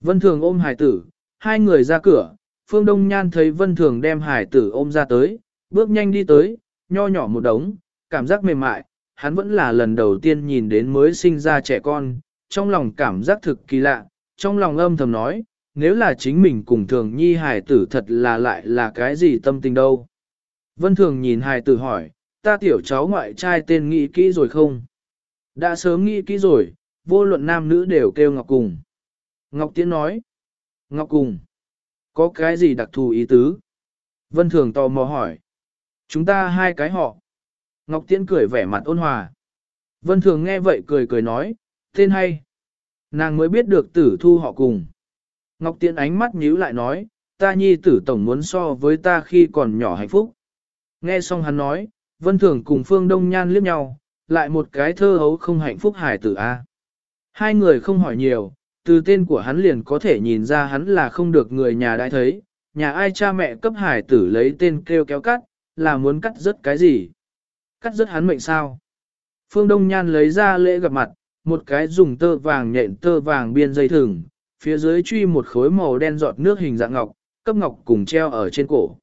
A: Vân Thường ôm Hải tử, hai người ra cửa, phương đông nhan thấy Vân Thường đem Hải tử ôm ra tới, bước nhanh đi tới, nho nhỏ một đống, cảm giác mềm mại, hắn vẫn là lần đầu tiên nhìn đến mới sinh ra trẻ con, trong lòng cảm giác thực kỳ lạ, trong lòng âm thầm nói, nếu là chính mình cùng thường nhi Hải tử thật là lại là cái gì tâm tình đâu. Vân thường nhìn Hải tử hỏi, ta tiểu cháu ngoại trai tên nghĩ kỹ rồi không? Đã sớm nghĩ kỹ rồi, vô luận nam nữ đều kêu Ngọc Cùng. Ngọc Tiến nói, Ngọc Cùng, có cái gì đặc thù ý tứ? Vân thường tò mò hỏi, chúng ta hai cái họ. Ngọc Tiến cười vẻ mặt ôn hòa. Vân thường nghe vậy cười cười nói, tên hay. Nàng mới biết được tử thu họ cùng. Ngọc Tiến ánh mắt nhíu lại nói, ta nhi tử tổng muốn so với ta khi còn nhỏ hạnh phúc. Nghe xong hắn nói, Vân Thường cùng Phương Đông Nhan liếc nhau, lại một cái thơ hấu không hạnh phúc hải tử A. Hai người không hỏi nhiều, từ tên của hắn liền có thể nhìn ra hắn là không được người nhà đã thấy, nhà ai cha mẹ cấp hải tử lấy tên kêu kéo cắt, là muốn cắt rớt cái gì. Cắt rớt hắn mệnh sao. Phương Đông Nhan lấy ra lễ gặp mặt, một cái dùng tơ vàng nhện tơ vàng biên dây thừng, phía dưới truy một khối màu đen giọt nước hình dạng ngọc, cấp ngọc cùng treo ở trên cổ.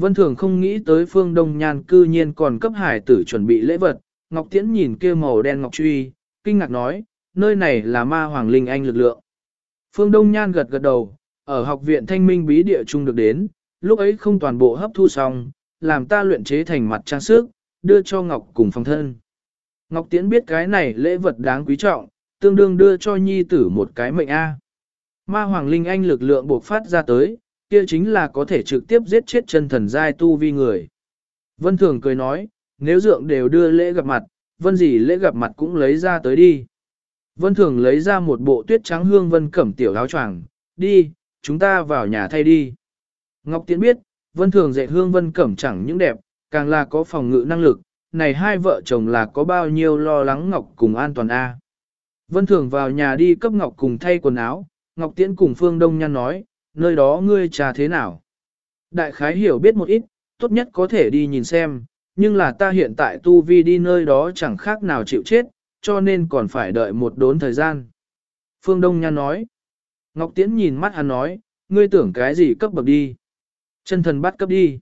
A: Vân Thường không nghĩ tới phương Đông Nhan cư nhiên còn cấp hải tử chuẩn bị lễ vật, Ngọc Tiễn nhìn kia màu đen ngọc truy, kinh ngạc nói, nơi này là ma hoàng linh anh lực lượng. Phương Đông Nhan gật gật đầu, ở học viện thanh minh bí địa trung được đến, lúc ấy không toàn bộ hấp thu xong, làm ta luyện chế thành mặt trang sức, đưa cho Ngọc cùng phòng thân. Ngọc Tiễn biết cái này lễ vật đáng quý trọng, tương đương đưa cho nhi tử một cái mệnh A. Ma Hoàng Linh Anh lực lượng buộc phát ra tới, kia chính là có thể trực tiếp giết chết chân thần giai tu vi người. Vân Thường cười nói, nếu dượng đều đưa lễ gặp mặt, vân gì lễ gặp mặt cũng lấy ra tới đi. Vân Thường lấy ra một bộ tuyết trắng hương vân cẩm tiểu áo choàng, đi, chúng ta vào nhà thay đi. Ngọc Tiến biết, Vân Thường dạy hương vân cẩm chẳng những đẹp, càng là có phòng ngự năng lực, này hai vợ chồng là có bao nhiêu lo lắng Ngọc cùng an toàn A. Vân Thường vào nhà đi cấp Ngọc cùng thay quần áo, Ngọc Tiễn cùng Phương Đông Nhan nói, nơi đó ngươi trà thế nào? Đại khái hiểu biết một ít, tốt nhất có thể đi nhìn xem, nhưng là ta hiện tại tu vi đi nơi đó chẳng khác nào chịu chết, cho nên còn phải đợi một đốn thời gian. Phương Đông Nhan nói, Ngọc Tiễn nhìn mắt hắn nói, ngươi tưởng cái gì cấp bậc đi? Chân thần bắt cấp đi.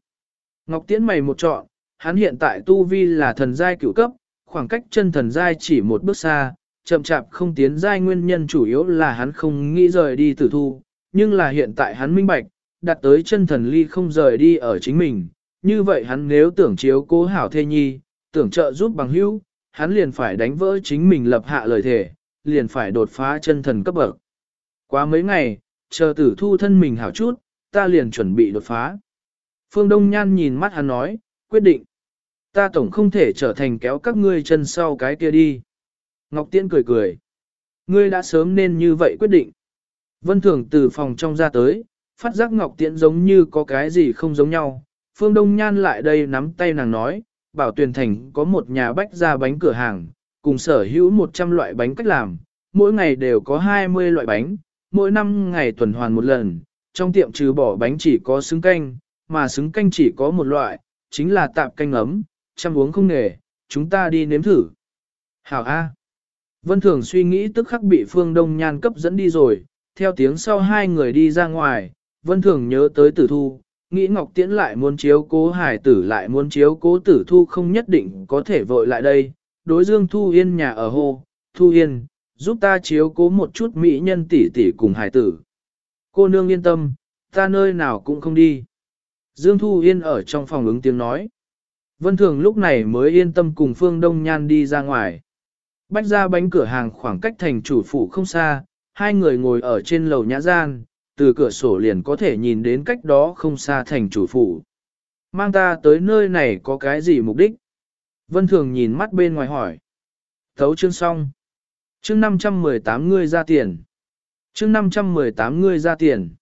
A: Ngọc Tiễn mày một trọn, hắn hiện tại tu vi là thần giai cửu cấp, khoảng cách chân thần giai chỉ một bước xa, chậm chạp không tiến giai nguyên nhân chủ yếu là hắn không nghĩ rời đi tử thu, nhưng là hiện tại hắn minh bạch, đặt tới chân thần ly không rời đi ở chính mình, như vậy hắn nếu tưởng chiếu cố hảo thê nhi, tưởng trợ giúp bằng hữu, hắn liền phải đánh vỡ chính mình lập hạ lời thể, liền phải đột phá chân thần cấp bậc. Quá mấy ngày, chờ tử thu thân mình hảo chút, ta liền chuẩn bị đột phá. Phương Đông Nhan nhìn mắt hắn nói, quyết định. Ta tổng không thể trở thành kéo các ngươi chân sau cái kia đi. Ngọc Tiễn cười cười. Ngươi đã sớm nên như vậy quyết định. Vân Thường từ phòng trong ra tới, phát giác Ngọc Tiễn giống như có cái gì không giống nhau. Phương Đông Nhan lại đây nắm tay nàng nói, bảo Tuyền Thành có một nhà bách ra bánh cửa hàng, cùng sở hữu 100 loại bánh cách làm, mỗi ngày đều có 20 loại bánh, mỗi năm ngày tuần hoàn một lần, trong tiệm trừ bỏ bánh chỉ có xứng canh, mà xứng canh chỉ có một loại, chính là tạp canh ấm, chăm uống không nghề, chúng ta đi nếm thử. Hảo A. Vân Thường suy nghĩ tức khắc bị Phương Đông Nhan cấp dẫn đi rồi, theo tiếng sau hai người đi ra ngoài, Vân Thường nhớ tới tử thu, nghĩ Ngọc Tiễn lại muốn chiếu cố hải tử lại muốn chiếu cố tử thu không nhất định có thể vội lại đây, đối dương Thu Yên nhà ở hô, Thu Yên, giúp ta chiếu cố một chút mỹ nhân tỷ tỷ cùng hải tử. Cô nương yên tâm, ta nơi nào cũng không đi. Dương Thu Yên ở trong phòng ứng tiếng nói. Vân Thường lúc này mới yên tâm cùng Phương Đông Nhan đi ra ngoài. Bách ra bánh cửa hàng khoảng cách thành chủ phủ không xa, hai người ngồi ở trên lầu nhã gian, từ cửa sổ liền có thể nhìn đến cách đó không xa thành chủ phủ. Mang ta tới nơi này có cái gì mục đích? Vân Thường nhìn mắt bên ngoài hỏi. Thấu chương xong. Chương 518 ngươi ra tiền. Chương 518 ngươi ra tiền.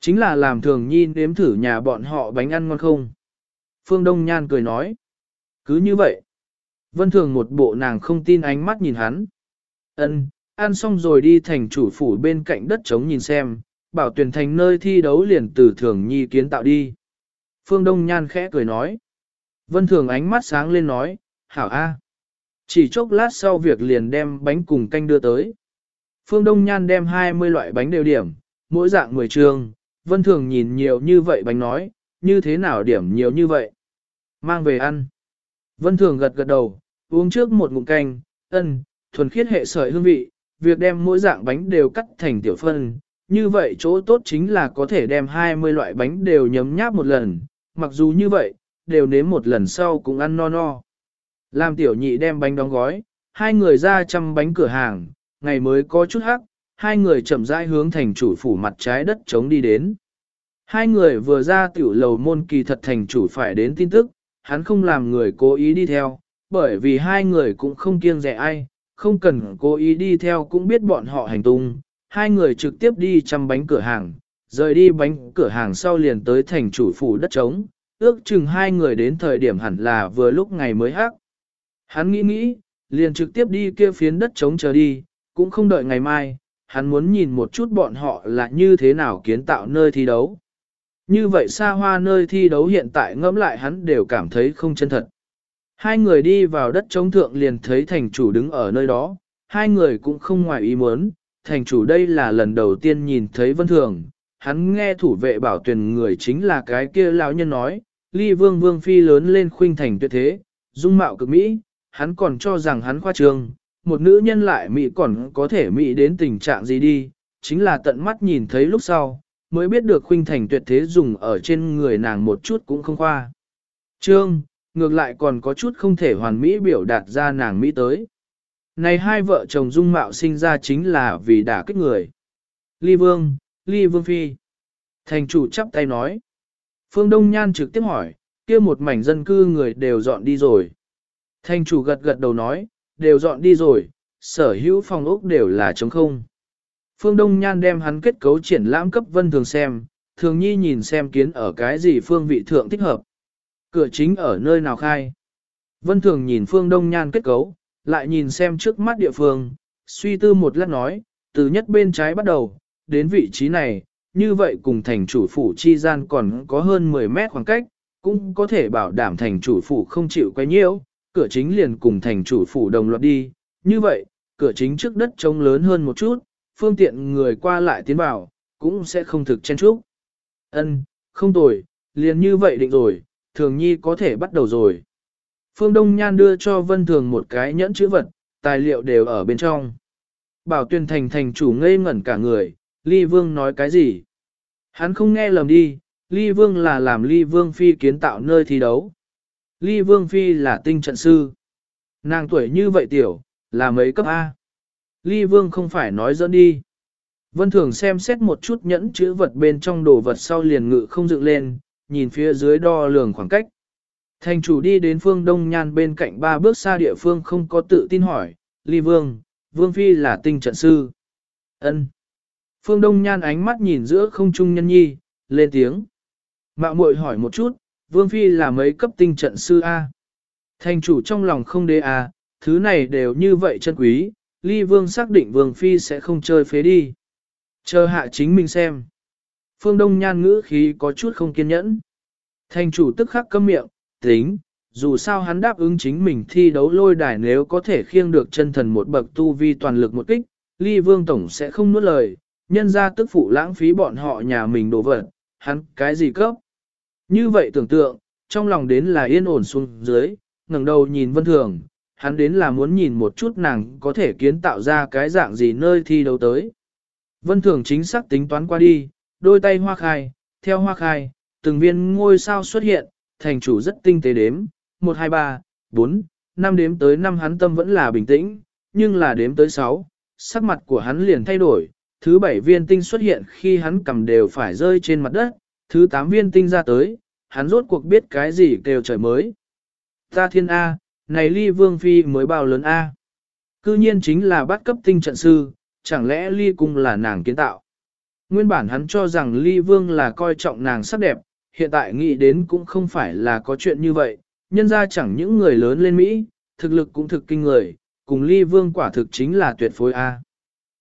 A: Chính là làm thường nhi nếm thử nhà bọn họ bánh ăn ngon không? Phương Đông Nhan cười nói. Cứ như vậy. Vân Thường một bộ nàng không tin ánh mắt nhìn hắn. Ân, ăn xong rồi đi thành chủ phủ bên cạnh đất trống nhìn xem, bảo tuyển thành nơi thi đấu liền từ thường nhi kiến tạo đi. Phương Đông Nhan khẽ cười nói. Vân Thường ánh mắt sáng lên nói, hảo a. Chỉ chốc lát sau việc liền đem bánh cùng canh đưa tới. Phương Đông Nhan đem 20 loại bánh đều điểm, mỗi dạng 10 trường. Vân Thường nhìn nhiều như vậy bánh nói, như thế nào điểm nhiều như vậy? Mang về ăn. Vân Thường gật gật đầu, uống trước một ngụm canh, ân, thuần khiết hệ sợi hương vị, việc đem mỗi dạng bánh đều cắt thành tiểu phân, như vậy chỗ tốt chính là có thể đem 20 loại bánh đều nhấm nháp một lần, mặc dù như vậy, đều nếm một lần sau cũng ăn no no. Làm tiểu nhị đem bánh đóng gói, hai người ra chăm bánh cửa hàng, ngày mới có chút hắc, hai người chậm rãi hướng thành chủ phủ mặt trái đất chống đi đến. Hai người vừa ra tiểu lầu môn kỳ thật thành chủ phải đến tin tức, hắn không làm người cố ý đi theo, bởi vì hai người cũng không kiêng rẻ ai, không cần cố ý đi theo cũng biết bọn họ hành tung. Hai người trực tiếp đi chăm bánh cửa hàng, rời đi bánh cửa hàng sau liền tới thành chủ phủ đất trống, ước chừng hai người đến thời điểm hẳn là vừa lúc ngày mới hát. Hắn nghĩ nghĩ, liền trực tiếp đi kia phiến đất trống chờ đi, cũng không đợi ngày mai, hắn muốn nhìn một chút bọn họ là như thế nào kiến tạo nơi thi đấu. Như vậy xa hoa nơi thi đấu hiện tại ngẫm lại hắn đều cảm thấy không chân thật. Hai người đi vào đất trống thượng liền thấy thành chủ đứng ở nơi đó, hai người cũng không ngoài ý muốn, thành chủ đây là lần đầu tiên nhìn thấy vân thường, hắn nghe thủ vệ bảo tuyển người chính là cái kia lão nhân nói, ly vương vương phi lớn lên khuynh thành tuyệt thế, dung mạo cực mỹ, hắn còn cho rằng hắn khoa trương, một nữ nhân lại mỹ còn có thể mỹ đến tình trạng gì đi, chính là tận mắt nhìn thấy lúc sau, mới biết được khuynh thành tuyệt thế dùng ở trên người nàng một chút cũng không khoa. Trương, ngược lại còn có chút không thể hoàn mỹ biểu đạt ra nàng mỹ tới. Này hai vợ chồng dung mạo sinh ra chính là vì đả kích người. Ly Vương, Ly Vương Phi. Thành chủ chắp tay nói. Phương Đông Nhan trực tiếp hỏi, kia một mảnh dân cư người đều dọn đi rồi. Thành chủ gật gật đầu nói, đều dọn đi rồi, sở hữu phòng ốc đều là trống không. Phương Đông Nhan đem hắn kết cấu triển lãm cấp vân thường xem, thường nhi nhìn xem kiến ở cái gì phương vị thượng thích hợp. Cửa chính ở nơi nào khai. Vân thường nhìn Phương Đông Nhan kết cấu, lại nhìn xem trước mắt địa phương, suy tư một lát nói, từ nhất bên trái bắt đầu, đến vị trí này, như vậy cùng thành chủ phủ chi gian còn có hơn 10 mét khoảng cách, cũng có thể bảo đảm thành chủ phủ không chịu quay nhiễu, cửa chính liền cùng thành chủ phủ đồng loạt đi, như vậy, cửa chính trước đất trông lớn hơn một chút, phương tiện người qua lại tiến vào, cũng sẽ không thực chen chúc. Ân, không tồi, liền như vậy định rồi, thường nhi có thể bắt đầu rồi. Phương Đông Nhan đưa cho Vân Thường một cái nhẫn chữ vật, tài liệu đều ở bên trong. Bảo tuyên thành thành chủ ngây ngẩn cả người, Ly Vương nói cái gì? Hắn không nghe lầm đi, Ly Vương là làm Ly Vương Phi kiến tạo nơi thi đấu. Ly Vương Phi là tinh trận sư. Nàng tuổi như vậy tiểu, là mấy cấp A. Ly Vương không phải nói dẫn đi. Vân Thường xem xét một chút nhẫn chữ vật bên trong đồ vật sau liền ngự không dựng lên, nhìn phía dưới đo lường khoảng cách. Thành chủ đi đến phương Đông Nhan bên cạnh ba bước xa địa phương không có tự tin hỏi, Ly Vương, Vương Phi là tinh trận sư. ân Phương Đông Nhan ánh mắt nhìn giữa không trung nhân nhi, lên tiếng. Mạo muội hỏi một chút, Vương Phi là mấy cấp tinh trận sư A. Thành chủ trong lòng không đê A, thứ này đều như vậy chân quý, Ly Vương xác định Vương Phi sẽ không chơi phế đi. Chờ hạ chính mình xem. Phương Đông Nhan ngữ khí có chút không kiên nhẫn. Thành chủ tức khắc câm miệng, tính, dù sao hắn đáp ứng chính mình thi đấu lôi đài nếu có thể khiêng được chân thần một bậc tu vi toàn lực một kích, Ly Vương Tổng sẽ không nuốt lời, nhân ra tức phụ lãng phí bọn họ nhà mình đồ vật, hắn cái gì cấp. Như vậy tưởng tượng, trong lòng đến là yên ổn xuống dưới, ngẩng đầu nhìn Vân Thường, hắn đến là muốn nhìn một chút nàng có thể kiến tạo ra cái dạng gì nơi thi đấu tới. Vân Thường chính xác tính toán qua đi, đôi tay hoa khai, theo hoa khai, từng viên ngôi sao xuất hiện, thành chủ rất tinh tế đếm, 1, 2, 3, 4, 5 đếm tới năm hắn tâm vẫn là bình tĩnh, nhưng là đếm tới 6, sắc mặt của hắn liền thay đổi, thứ 7 viên tinh xuất hiện khi hắn cầm đều phải rơi trên mặt đất, thứ 8 viên tinh ra tới, hắn rốt cuộc biết cái gì kêu trời mới. Ta thiên A, này ly vương phi mới bao lớn A. Cư nhiên chính là bắt cấp tinh trận sư, chẳng lẽ ly cung là nàng kiến tạo. Nguyên bản hắn cho rằng ly vương là coi trọng nàng sắc đẹp, hiện tại nghĩ đến cũng không phải là có chuyện như vậy, nhân ra chẳng những người lớn lên Mỹ, thực lực cũng thực kinh người, cùng ly vương quả thực chính là tuyệt phối A.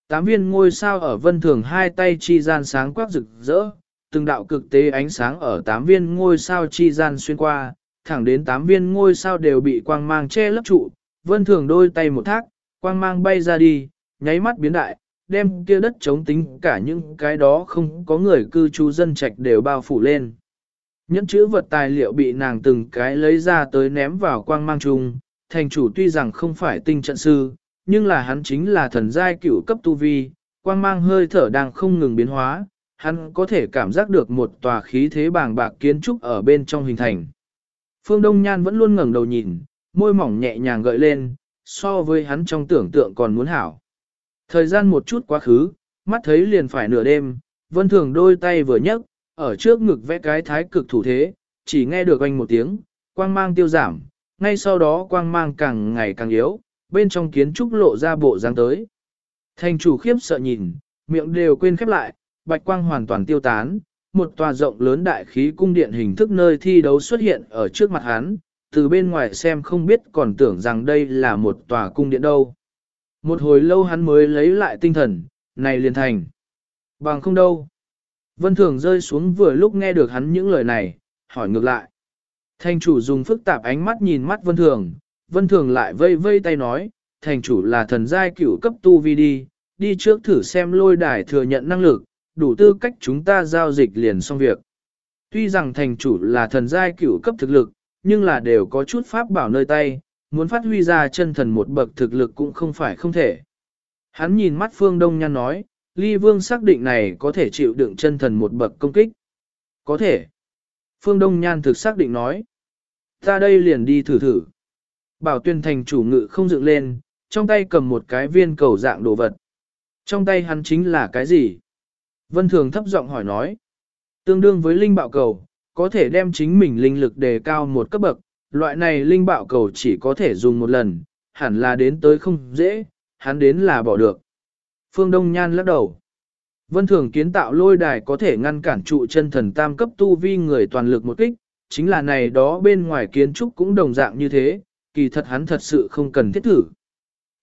A: Tám viên ngôi sao ở vân thường hai tay chi gian sáng quắc rực rỡ, từng đạo cực tế ánh sáng ở tám viên ngôi sao chi gian xuyên qua, thẳng đến tám viên ngôi sao đều bị quang mang che lấp trụ, vân thường đôi tay một thác, quang mang bay ra đi, nháy mắt biến đại, đem kia đất chống tính cả những cái đó không có người cư trú dân trạch đều bao phủ lên. Nhẫn chữ vật tài liệu bị nàng từng cái lấy ra tới ném vào quang mang chung, thành chủ tuy rằng không phải tinh trận sư, nhưng là hắn chính là thần giai cửu cấp tu vi, quang mang hơi thở đang không ngừng biến hóa, hắn có thể cảm giác được một tòa khí thế bàng bạc kiến trúc ở bên trong hình thành. Phương Đông Nhan vẫn luôn ngẩng đầu nhìn, môi mỏng nhẹ nhàng gợi lên, so với hắn trong tưởng tượng còn muốn hảo. Thời gian một chút quá khứ, mắt thấy liền phải nửa đêm, vân thường đôi tay vừa nhấc, ở trước ngực vẽ cái thái cực thủ thế, chỉ nghe được anh một tiếng, quang mang tiêu giảm, ngay sau đó quang mang càng ngày càng yếu, bên trong kiến trúc lộ ra bộ dáng tới. Thành chủ khiếp sợ nhìn, miệng đều quên khép lại, bạch quang hoàn toàn tiêu tán, một tòa rộng lớn đại khí cung điện hình thức nơi thi đấu xuất hiện ở trước mặt hắn, từ bên ngoài xem không biết còn tưởng rằng đây là một tòa cung điện đâu. Một hồi lâu hắn mới lấy lại tinh thần, này liền thành. Bằng không đâu. Vân Thường rơi xuống vừa lúc nghe được hắn những lời này, hỏi ngược lại. Thành chủ dùng phức tạp ánh mắt nhìn mắt Vân Thường, Vân Thường lại vây vây tay nói, thành chủ là thần giai cửu cấp tu vi đi, đi trước thử xem lôi đài thừa nhận năng lực, đủ tư cách chúng ta giao dịch liền xong việc. Tuy rằng thành chủ là thần giai cửu cấp thực lực, nhưng là đều có chút pháp bảo nơi tay, muốn phát huy ra chân thần một bậc thực lực cũng không phải không thể. Hắn nhìn mắt phương đông nhan nói, ly vương xác định này có thể chịu đựng chân thần một bậc công kích. Có thể. Phương đông nhan thực xác định nói. Ta đây liền đi thử thử. Bảo tuyên thành chủ ngự không dựng lên, trong tay cầm một cái viên cầu dạng đồ vật. Trong tay hắn chính là cái gì? Vân Thường thấp giọng hỏi nói. Tương đương với linh bạo cầu, có thể đem chính mình linh lực đề cao một cấp bậc, loại này linh bạo cầu chỉ có thể dùng một lần, hẳn là đến tới không dễ, hắn đến là bỏ được. Phương Đông Nhan lắc đầu. Vân Thường kiến tạo lôi đài có thể ngăn cản trụ chân thần tam cấp tu vi người toàn lực một kích, chính là này đó bên ngoài kiến trúc cũng đồng dạng như thế, kỳ thật hắn thật sự không cần thiết thử.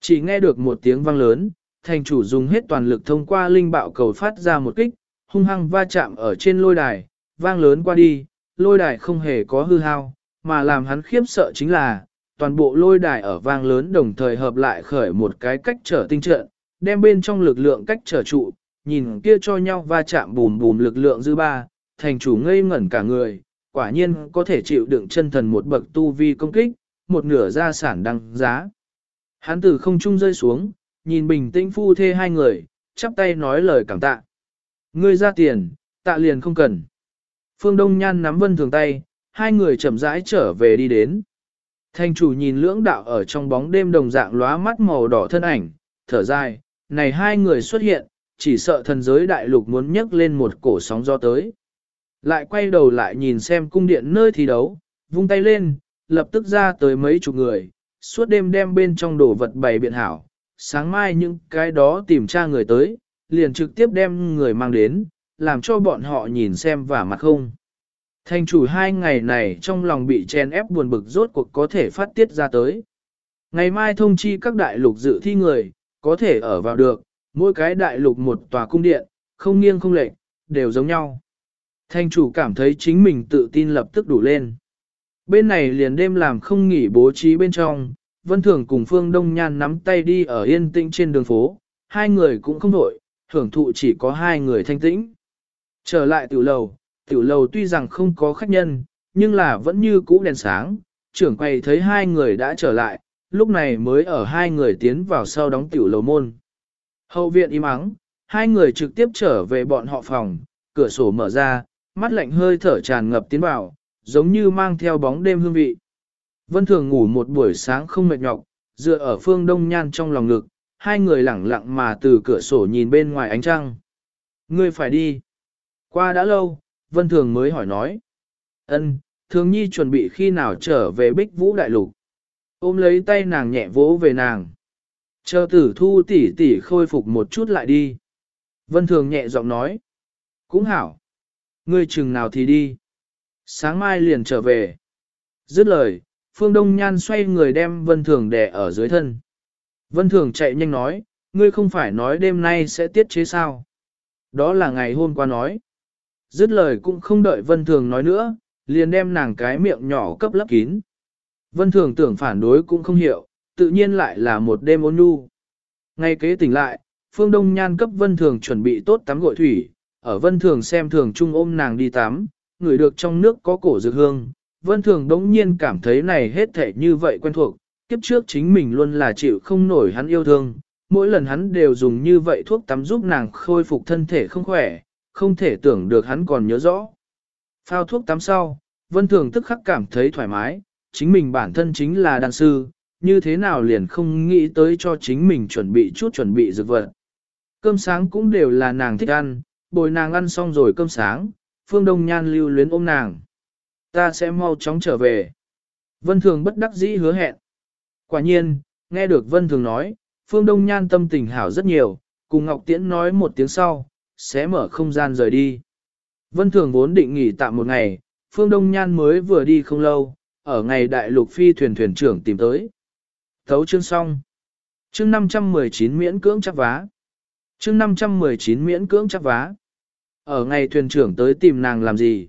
A: Chỉ nghe được một tiếng vang lớn, thành chủ dùng hết toàn lực thông qua linh bạo cầu phát ra một kích, hung hăng va chạm ở trên lôi đài, vang lớn qua đi, lôi đài không hề có hư hao, mà làm hắn khiếp sợ chính là, toàn bộ lôi đài ở vang lớn đồng thời hợp lại khởi một cái cách trở tinh trận, đem bên trong lực lượng cách trở trụ, nhìn kia cho nhau va chạm bùm bùm lực lượng dư ba, thành chủ ngây ngẩn cả người, quả nhiên có thể chịu đựng chân thần một bậc tu vi công kích, một nửa gia sản đăng giá. Hắn từ không trung rơi xuống, nhìn bình tĩnh phu thê hai người, chắp tay nói lời cảm tạ. Ngươi ra tiền, tạ liền không cần. Phương Đông Nhan nắm vân thường tay, hai người chậm rãi trở về đi đến. Thanh chủ nhìn lưỡng đạo ở trong bóng đêm đồng dạng lóa mắt màu đỏ thân ảnh, thở dài, này hai người xuất hiện, chỉ sợ thần giới đại lục muốn nhấc lên một cổ sóng gió tới. Lại quay đầu lại nhìn xem cung điện nơi thi đấu, vung tay lên, lập tức ra tới mấy chục người, suốt đêm đem bên trong đồ vật bày biện hảo, sáng mai những cái đó tìm tra người tới, liền trực tiếp đem người mang đến, làm cho bọn họ nhìn xem và mặt không. Thành chủ hai ngày này trong lòng bị chen ép buồn bực rốt cuộc có thể phát tiết ra tới. Ngày mai thông chi các đại lục dự thi người, có thể ở vào được, mỗi cái đại lục một tòa cung điện, không nghiêng không lệch, đều giống nhau. Thành chủ cảm thấy chính mình tự tin lập tức đủ lên. Bên này liền đêm làm không nghỉ bố trí bên trong, Vân Thường cùng Phương Đông Nhan nắm tay đi ở yên tĩnh trên đường phố, hai người cũng không đổi, hưởng thụ chỉ có hai người thanh tĩnh. Trở lại tiểu lầu, tiểu lầu tuy rằng không có khách nhân, nhưng là vẫn như cũ đèn sáng, trưởng quầy thấy hai người đã trở lại, lúc này mới ở hai người tiến vào sau đóng tiểu lầu môn. Hậu viện im ắng, hai người trực tiếp trở về bọn họ phòng, cửa sổ mở ra, mắt lạnh hơi thở tràn ngập tiến vào, giống như mang theo bóng đêm hương vị. Vân Thường ngủ một buổi sáng không mệt nhọc, dựa ở phương đông nhan trong lòng ngực, hai người lẳng lặng mà từ cửa sổ nhìn bên ngoài ánh trăng. Ngươi phải đi. Qua đã lâu, Vân Thường mới hỏi nói. Ân, Thường Nhi chuẩn bị khi nào trở về Bích Vũ Đại Lục. Ôm lấy tay nàng nhẹ vỗ về nàng. Chờ tử thu tỷ tỷ khôi phục một chút lại đi. Vân Thường nhẹ giọng nói. Cũng hảo. Ngươi chừng nào thì đi. Sáng mai liền trở về. Dứt lời, Phương Đông Nhan xoay người đem Vân Thường đè ở dưới thân. Vân Thường chạy nhanh nói, ngươi không phải nói đêm nay sẽ tiết chế sao. Đó là ngày hôm qua nói. Dứt lời cũng không đợi Vân Thường nói nữa, liền đem nàng cái miệng nhỏ cấp lấp kín. Vân Thường tưởng phản đối cũng không hiểu, tự nhiên lại là một đêm ôn nhu. Ngay kế tỉnh lại, Phương Đông Nhan cấp Vân Thường chuẩn bị tốt tắm gội thủy, ở Vân Thường xem Thường Trung ôm nàng đi tắm, ngửi được trong nước có cổ dược hương. Vân Thường đống nhiên cảm thấy này hết thể như vậy quen thuộc, kiếp trước chính mình luôn là chịu không nổi hắn yêu thương, mỗi lần hắn đều dùng như vậy thuốc tắm giúp nàng khôi phục thân thể không khỏe, không thể tưởng được hắn còn nhớ rõ. Phao thuốc tắm sau, Vân Thường tức khắc cảm thấy thoải mái, chính mình bản thân chính là đàn sư, như thế nào liền không nghĩ tới cho chính mình chuẩn bị chút chuẩn bị dược vật. Cơm sáng cũng đều là nàng thích ăn, bồi nàng ăn xong rồi cơm sáng, Phương Đông Nhan lưu luyến ôm nàng. Ta sẽ mau chóng trở về. Vân Thường bất đắc dĩ hứa hẹn. Quả nhiên, nghe được Vân Thường nói, Phương Đông Nhan tâm tình hảo rất nhiều, cùng Ngọc Tiễn nói một tiếng sau, sẽ mở không gian rời đi. Vân Thường vốn định nghỉ tạm một ngày, Phương Đông Nhan mới vừa đi không lâu, ở ngày đại lục phi thuyền thuyền trưởng tìm tới. Thấu chương xong. Chương 519 miễn cưỡng chắc vá. Chương 519 miễn cưỡng chắc vá. Ở ngày thuyền trưởng tới tìm nàng làm gì?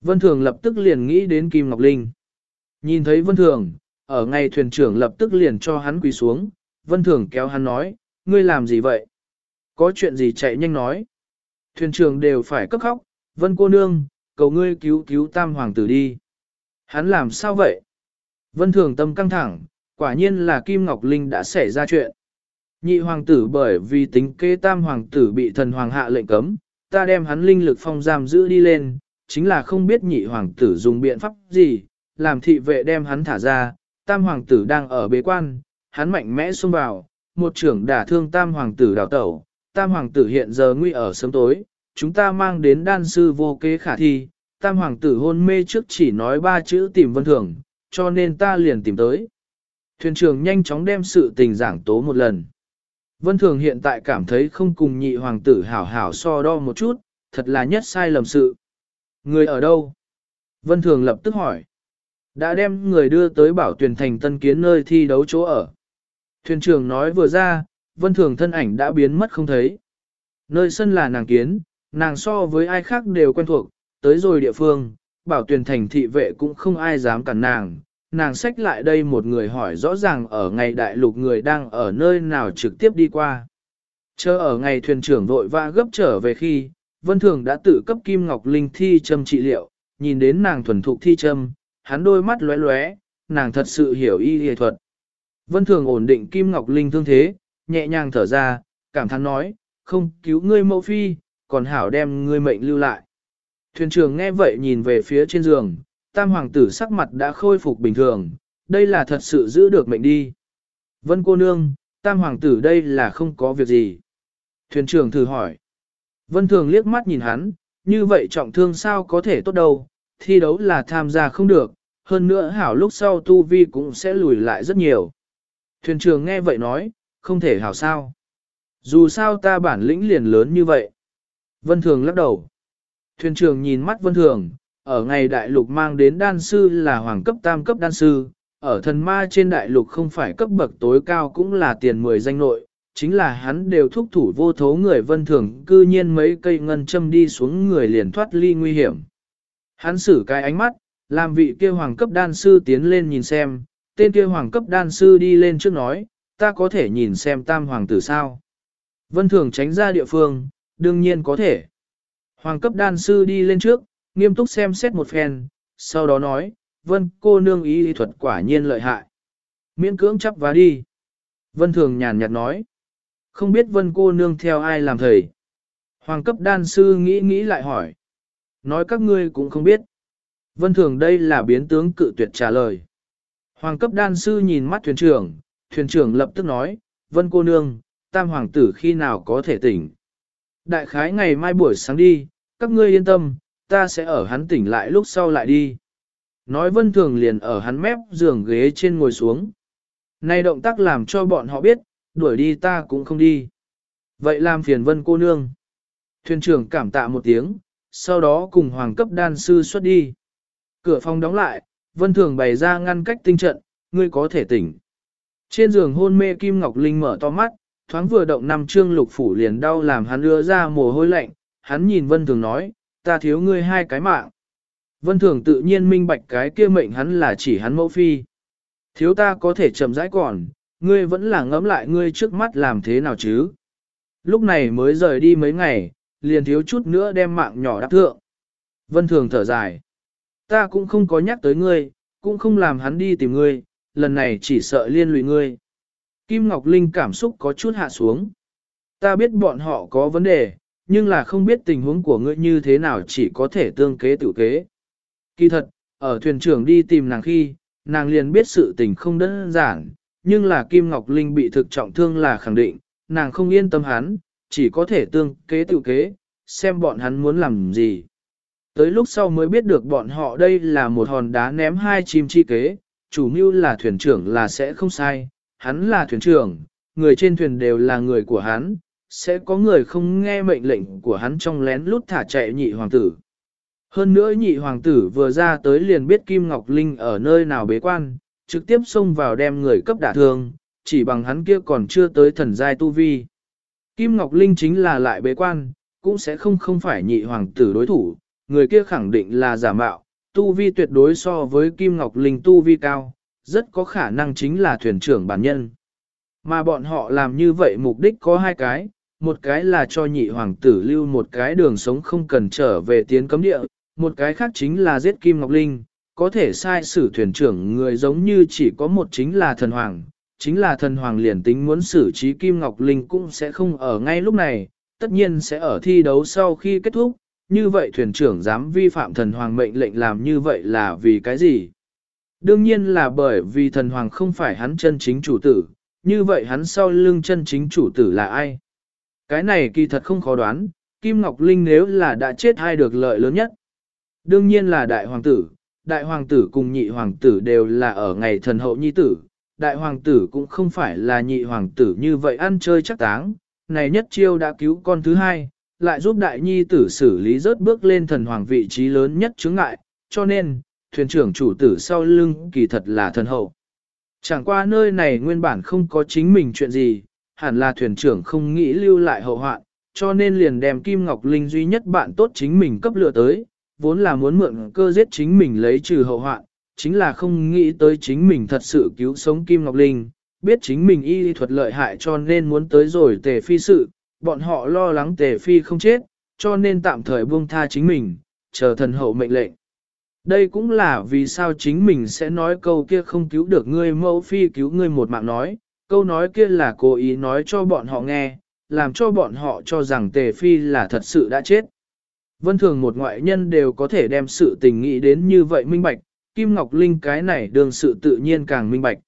A: Vân Thường lập tức liền nghĩ đến Kim Ngọc Linh. Nhìn thấy Vân Thường, ở ngày thuyền trưởng lập tức liền cho hắn quỳ xuống, Vân Thường kéo hắn nói, ngươi làm gì vậy? Có chuyện gì chạy nhanh nói. Thuyền trưởng đều phải cấp khóc, Vân cô nương, cầu ngươi cứu cứu tam hoàng tử đi. Hắn làm sao vậy? Vân Thường tâm căng thẳng, quả nhiên là Kim Ngọc Linh đã xảy ra chuyện. Nhị hoàng tử bởi vì tính kế tam hoàng tử bị thần hoàng hạ lệnh cấm, ta đem hắn linh lực phong giam giữ đi lên, chính là không biết nhị hoàng tử dùng biện pháp gì, làm thị vệ đem hắn thả ra, tam hoàng tử đang ở bế quan, hắn mạnh mẽ xông vào, một trưởng đả thương tam hoàng tử đào tẩu, tam hoàng tử hiện giờ nguy ở sớm tối, chúng ta mang đến đan sư vô kế khả thi, tam hoàng tử hôn mê trước chỉ nói ba chữ tìm vân thường, cho nên ta liền tìm tới. Thuyền trưởng nhanh chóng đem sự tình giảng tố một lần. Vân thường hiện tại cảm thấy không cùng nhị hoàng tử hảo hảo so đo một chút, thật là nhất sai lầm sự. Người ở đâu? Vân thường lập tức hỏi. Đã đem người đưa tới bảo tuyển thành tân kiến nơi thi đấu chỗ ở. Thuyền trưởng nói vừa ra, vân thường thân ảnh đã biến mất không thấy. Nơi sân là nàng kiến, nàng so với ai khác đều quen thuộc, tới rồi địa phương, bảo tuyển thành thị vệ cũng không ai dám cản nàng. Nàng xách lại đây một người hỏi rõ ràng ở ngày đại lục người đang ở nơi nào trực tiếp đi qua. Chờ ở ngày thuyền trưởng vội vã gấp trở về khi, Vân Thường đã tự cấp Kim Ngọc Linh thi châm trị liệu, nhìn đến nàng thuần thục thi châm, hắn đôi mắt lóe lóe, nàng thật sự hiểu y y thuật. Vân Thường ổn định Kim Ngọc Linh thương thế, nhẹ nhàng thở ra, cảm thán nói, không cứu ngươi mẫu phi, còn hảo đem ngươi mệnh lưu lại. Thuyền trưởng nghe vậy nhìn về phía trên giường, tam hoàng tử sắc mặt đã khôi phục bình thường, đây là thật sự giữ được mệnh đi. Vân cô nương, tam hoàng tử đây là không có việc gì. Thuyền trưởng thử hỏi. Vân thường liếc mắt nhìn hắn, như vậy trọng thương sao có thể tốt đâu, thi đấu là tham gia không được, hơn nữa hảo lúc sau tu vi cũng sẽ lùi lại rất nhiều. Thuyền trưởng nghe vậy nói, không thể hảo sao. Dù sao ta bản lĩnh liền lớn như vậy. Vân thường lắc đầu. Thuyền trưởng nhìn mắt vân thường, ở ngày đại lục mang đến đan sư là hoàng cấp tam cấp đan sư, ở thần ma trên đại lục không phải cấp bậc tối cao cũng là tiền mười danh nội, chính là hắn đều thúc thủ vô thố người vân thường cư nhiên mấy cây ngân châm đi xuống người liền thoát ly nguy hiểm. Hắn xử cái ánh mắt, làm vị kia hoàng cấp đan sư tiến lên nhìn xem, tên kia hoàng cấp đan sư đi lên trước nói, ta có thể nhìn xem tam hoàng tử sao. Vân thường tránh ra địa phương, đương nhiên có thể. Hoàng cấp đan sư đi lên trước, nghiêm túc xem xét một phen, sau đó nói, vân cô nương ý lý thuật quả nhiên lợi hại. Miễn cưỡng chấp vá đi. Vân thường nhàn nhạt nói, không biết vân cô nương theo ai làm thầy. Hoàng cấp đan sư nghĩ nghĩ lại hỏi. Nói các ngươi cũng không biết. Vân thường đây là biến tướng cự tuyệt trả lời. Hoàng cấp đan sư nhìn mắt thuyền trưởng, thuyền trưởng lập tức nói, vân cô nương, tam hoàng tử khi nào có thể tỉnh. Đại khái ngày mai buổi sáng đi, các ngươi yên tâm, ta sẽ ở hắn tỉnh lại lúc sau lại đi. Nói vân thường liền ở hắn mép giường ghế trên ngồi xuống. Này động tác làm cho bọn họ biết, đuổi đi ta cũng không đi. Vậy làm phiền vân cô nương. Thuyền trưởng cảm tạ một tiếng, sau đó cùng hoàng cấp đan sư xuất đi. Cửa phòng đóng lại, vân thường bày ra ngăn cách tinh trận, ngươi có thể tỉnh. Trên giường hôn mê Kim Ngọc Linh mở to mắt, thoáng vừa động năm trương lục phủ liền đau làm hắn đưa ra mồ hôi lạnh, hắn nhìn vân thường nói, ta thiếu ngươi hai cái mạng. Vân thường tự nhiên minh bạch cái kia mệnh hắn là chỉ hắn mẫu phi. Thiếu ta có thể chậm rãi còn, ngươi vẫn là ngẫm lại ngươi trước mắt làm thế nào chứ. Lúc này mới rời đi mấy ngày, liền thiếu chút nữa đem mạng nhỏ đáp thượng. Vân thường thở dài. Ta cũng không có nhắc tới ngươi, cũng không làm hắn đi tìm ngươi, lần này chỉ sợ liên lụy ngươi. Kim Ngọc Linh cảm xúc có chút hạ xuống. Ta biết bọn họ có vấn đề, nhưng là không biết tình huống của ngươi như thế nào chỉ có thể tương kế tự kế. Kỳ thật, ở thuyền trưởng đi tìm nàng khi, nàng liền biết sự tình không đơn giản, nhưng là Kim Ngọc Linh bị thực trọng thương là khẳng định, nàng không yên tâm hắn, chỉ có thể tương kế tự kế, xem bọn hắn muốn làm gì. Tới lúc sau mới biết được bọn họ đây là một hòn đá ném hai chim chi kế, chủ mưu là thuyền trưởng là sẽ không sai, hắn là thuyền trưởng, người trên thuyền đều là người của hắn, sẽ có người không nghe mệnh lệnh của hắn trong lén lút thả chạy nhị hoàng tử. Hơn nữa nhị hoàng tử vừa ra tới liền biết Kim Ngọc Linh ở nơi nào bế quan, trực tiếp xông vào đem người cấp đả thương, chỉ bằng hắn kia còn chưa tới thần giai tu vi. Kim Ngọc Linh chính là lại bế quan, cũng sẽ không không phải nhị hoàng tử đối thủ, người kia khẳng định là giả mạo, tu vi tuyệt đối so với Kim Ngọc Linh tu vi cao, rất có khả năng chính là thuyền trưởng bản nhân. Mà bọn họ làm như vậy mục đích có hai cái, một cái là cho nhị hoàng tử lưu một cái đường sống không cần trở về tiến cấm địa, một cái khác chính là giết Kim Ngọc Linh, có thể sai xử thuyền trưởng người giống như chỉ có một chính là thần hoàng, chính là thần hoàng liền tính muốn xử trí Kim Ngọc Linh cũng sẽ không ở ngay lúc này, tất nhiên sẽ ở thi đấu sau khi kết thúc, như vậy thuyền trưởng dám vi phạm thần hoàng mệnh lệnh làm như vậy là vì cái gì? Đương nhiên là bởi vì thần hoàng không phải hắn chân chính chủ tử, như vậy hắn sau lưng chân chính chủ tử là ai? Cái này kỳ thật không khó đoán, Kim Ngọc Linh nếu là đã chết hay được lợi lớn nhất. Đương nhiên là đại hoàng tử, đại hoàng tử cùng nhị hoàng tử đều là ở ngày thần hậu nhi tử, đại hoàng tử cũng không phải là nhị hoàng tử như vậy ăn chơi chắc táng, này nhất chiêu đã cứu con thứ hai, lại giúp đại nhi tử xử lý rớt bước lên thần hoàng vị trí lớn nhất chướng ngại, cho nên, thuyền trưởng chủ tử sau lưng kỳ thật là thần hậu. Chẳng qua nơi này nguyên bản không có chính mình chuyện gì, hẳn là thuyền trưởng không nghĩ lưu lại hậu hoạn, cho nên liền đem Kim Ngọc Linh duy nhất bạn tốt chính mình cấp lựa tới, vốn là muốn mượn cơ giết chính mình lấy trừ hậu hoạn, chính là không nghĩ tới chính mình thật sự cứu sống Kim Ngọc Linh, biết chính mình y thuật lợi hại cho nên muốn tới rồi tề phi sự, bọn họ lo lắng tề phi không chết, cho nên tạm thời buông tha chính mình, chờ thần hậu mệnh lệnh. Đây cũng là vì sao chính mình sẽ nói câu kia không cứu được ngươi mẫu phi cứu ngươi một mạng nói, câu nói kia là cố ý nói cho bọn họ nghe, làm cho bọn họ cho rằng tề phi là thật sự đã chết. Vân thường một ngoại nhân đều có thể đem sự tình nghĩ đến như vậy minh bạch, Kim Ngọc Linh cái này đường sự tự nhiên càng minh bạch.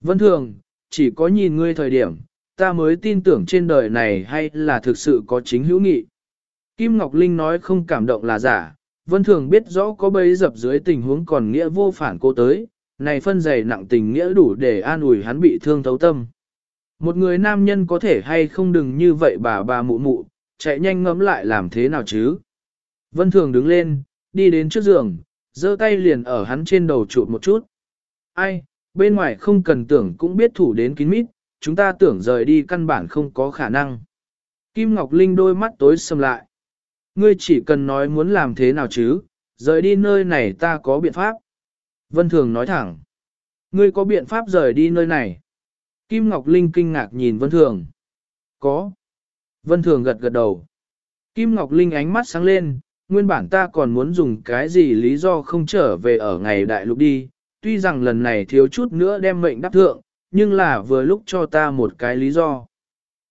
A: Vân thường, chỉ có nhìn ngươi thời điểm, ta mới tin tưởng trên đời này hay là thực sự có chính hữu nghị. Kim Ngọc Linh nói không cảm động là giả, Vân Thường biết rõ có bấy dập dưới tình huống còn nghĩa vô phản cô tới, này phân dày nặng tình nghĩa đủ để an ủi hắn bị thương thấu tâm. Một người nam nhân có thể hay không đừng như vậy bà bà mụ mụ, chạy nhanh ngẫm lại làm thế nào chứ. Vân Thường đứng lên, đi đến trước giường, giơ tay liền ở hắn trên đầu chụp một chút. Ai, bên ngoài không cần tưởng cũng biết thủ đến kín mít, chúng ta tưởng rời đi căn bản không có khả năng. Kim Ngọc Linh đôi mắt tối sầm lại. Ngươi chỉ cần nói muốn làm thế nào chứ, rời đi nơi này ta có biện pháp. Vân Thường nói thẳng. Ngươi có biện pháp rời đi nơi này. Kim Ngọc Linh kinh ngạc nhìn Vân Thường. Có. Vân Thường gật gật đầu. Kim Ngọc Linh ánh mắt sáng lên, nguyên bản ta còn muốn dùng cái gì lý do không trở về ở ngày đại lục đi, tuy rằng lần này thiếu chút nữa đem mệnh đáp thượng, nhưng là vừa lúc cho ta một cái lý do.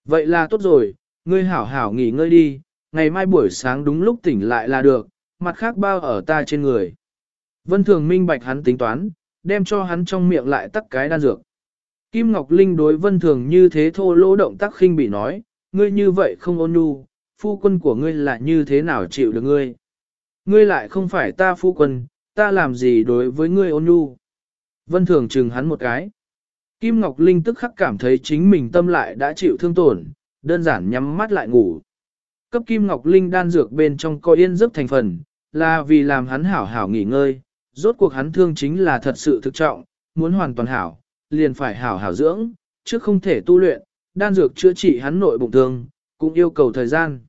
A: Vậy là tốt rồi, ngươi hảo hảo nghỉ ngơi đi, ngày mai buổi sáng đúng lúc tỉnh lại là được, mặt khác bao ở ta trên người. Vân Thường minh bạch hắn tính toán, đem cho hắn trong miệng lại tắt cái đan dược. Kim Ngọc Linh đối vân thường như thế thô lỗ động tác khinh bị nói, ngươi như vậy không ôn nhu, phu quân của ngươi là như thế nào chịu được ngươi. Ngươi lại không phải ta phu quân, ta làm gì đối với ngươi ôn nhu. Vân thường chừng hắn một cái. Kim Ngọc Linh tức khắc cảm thấy chính mình tâm lại đã chịu thương tổn, đơn giản nhắm mắt lại ngủ. Cấp Kim Ngọc Linh đan dược bên trong coi yên giấc thành phần, là vì làm hắn hảo hảo nghỉ ngơi, rốt cuộc hắn thương chính là thật sự thực trọng, muốn hoàn toàn hảo, liền phải hảo hảo dưỡng, chứ không thể tu luyện, đan dược chữa trị hắn nội bụng thương, cũng yêu cầu thời gian.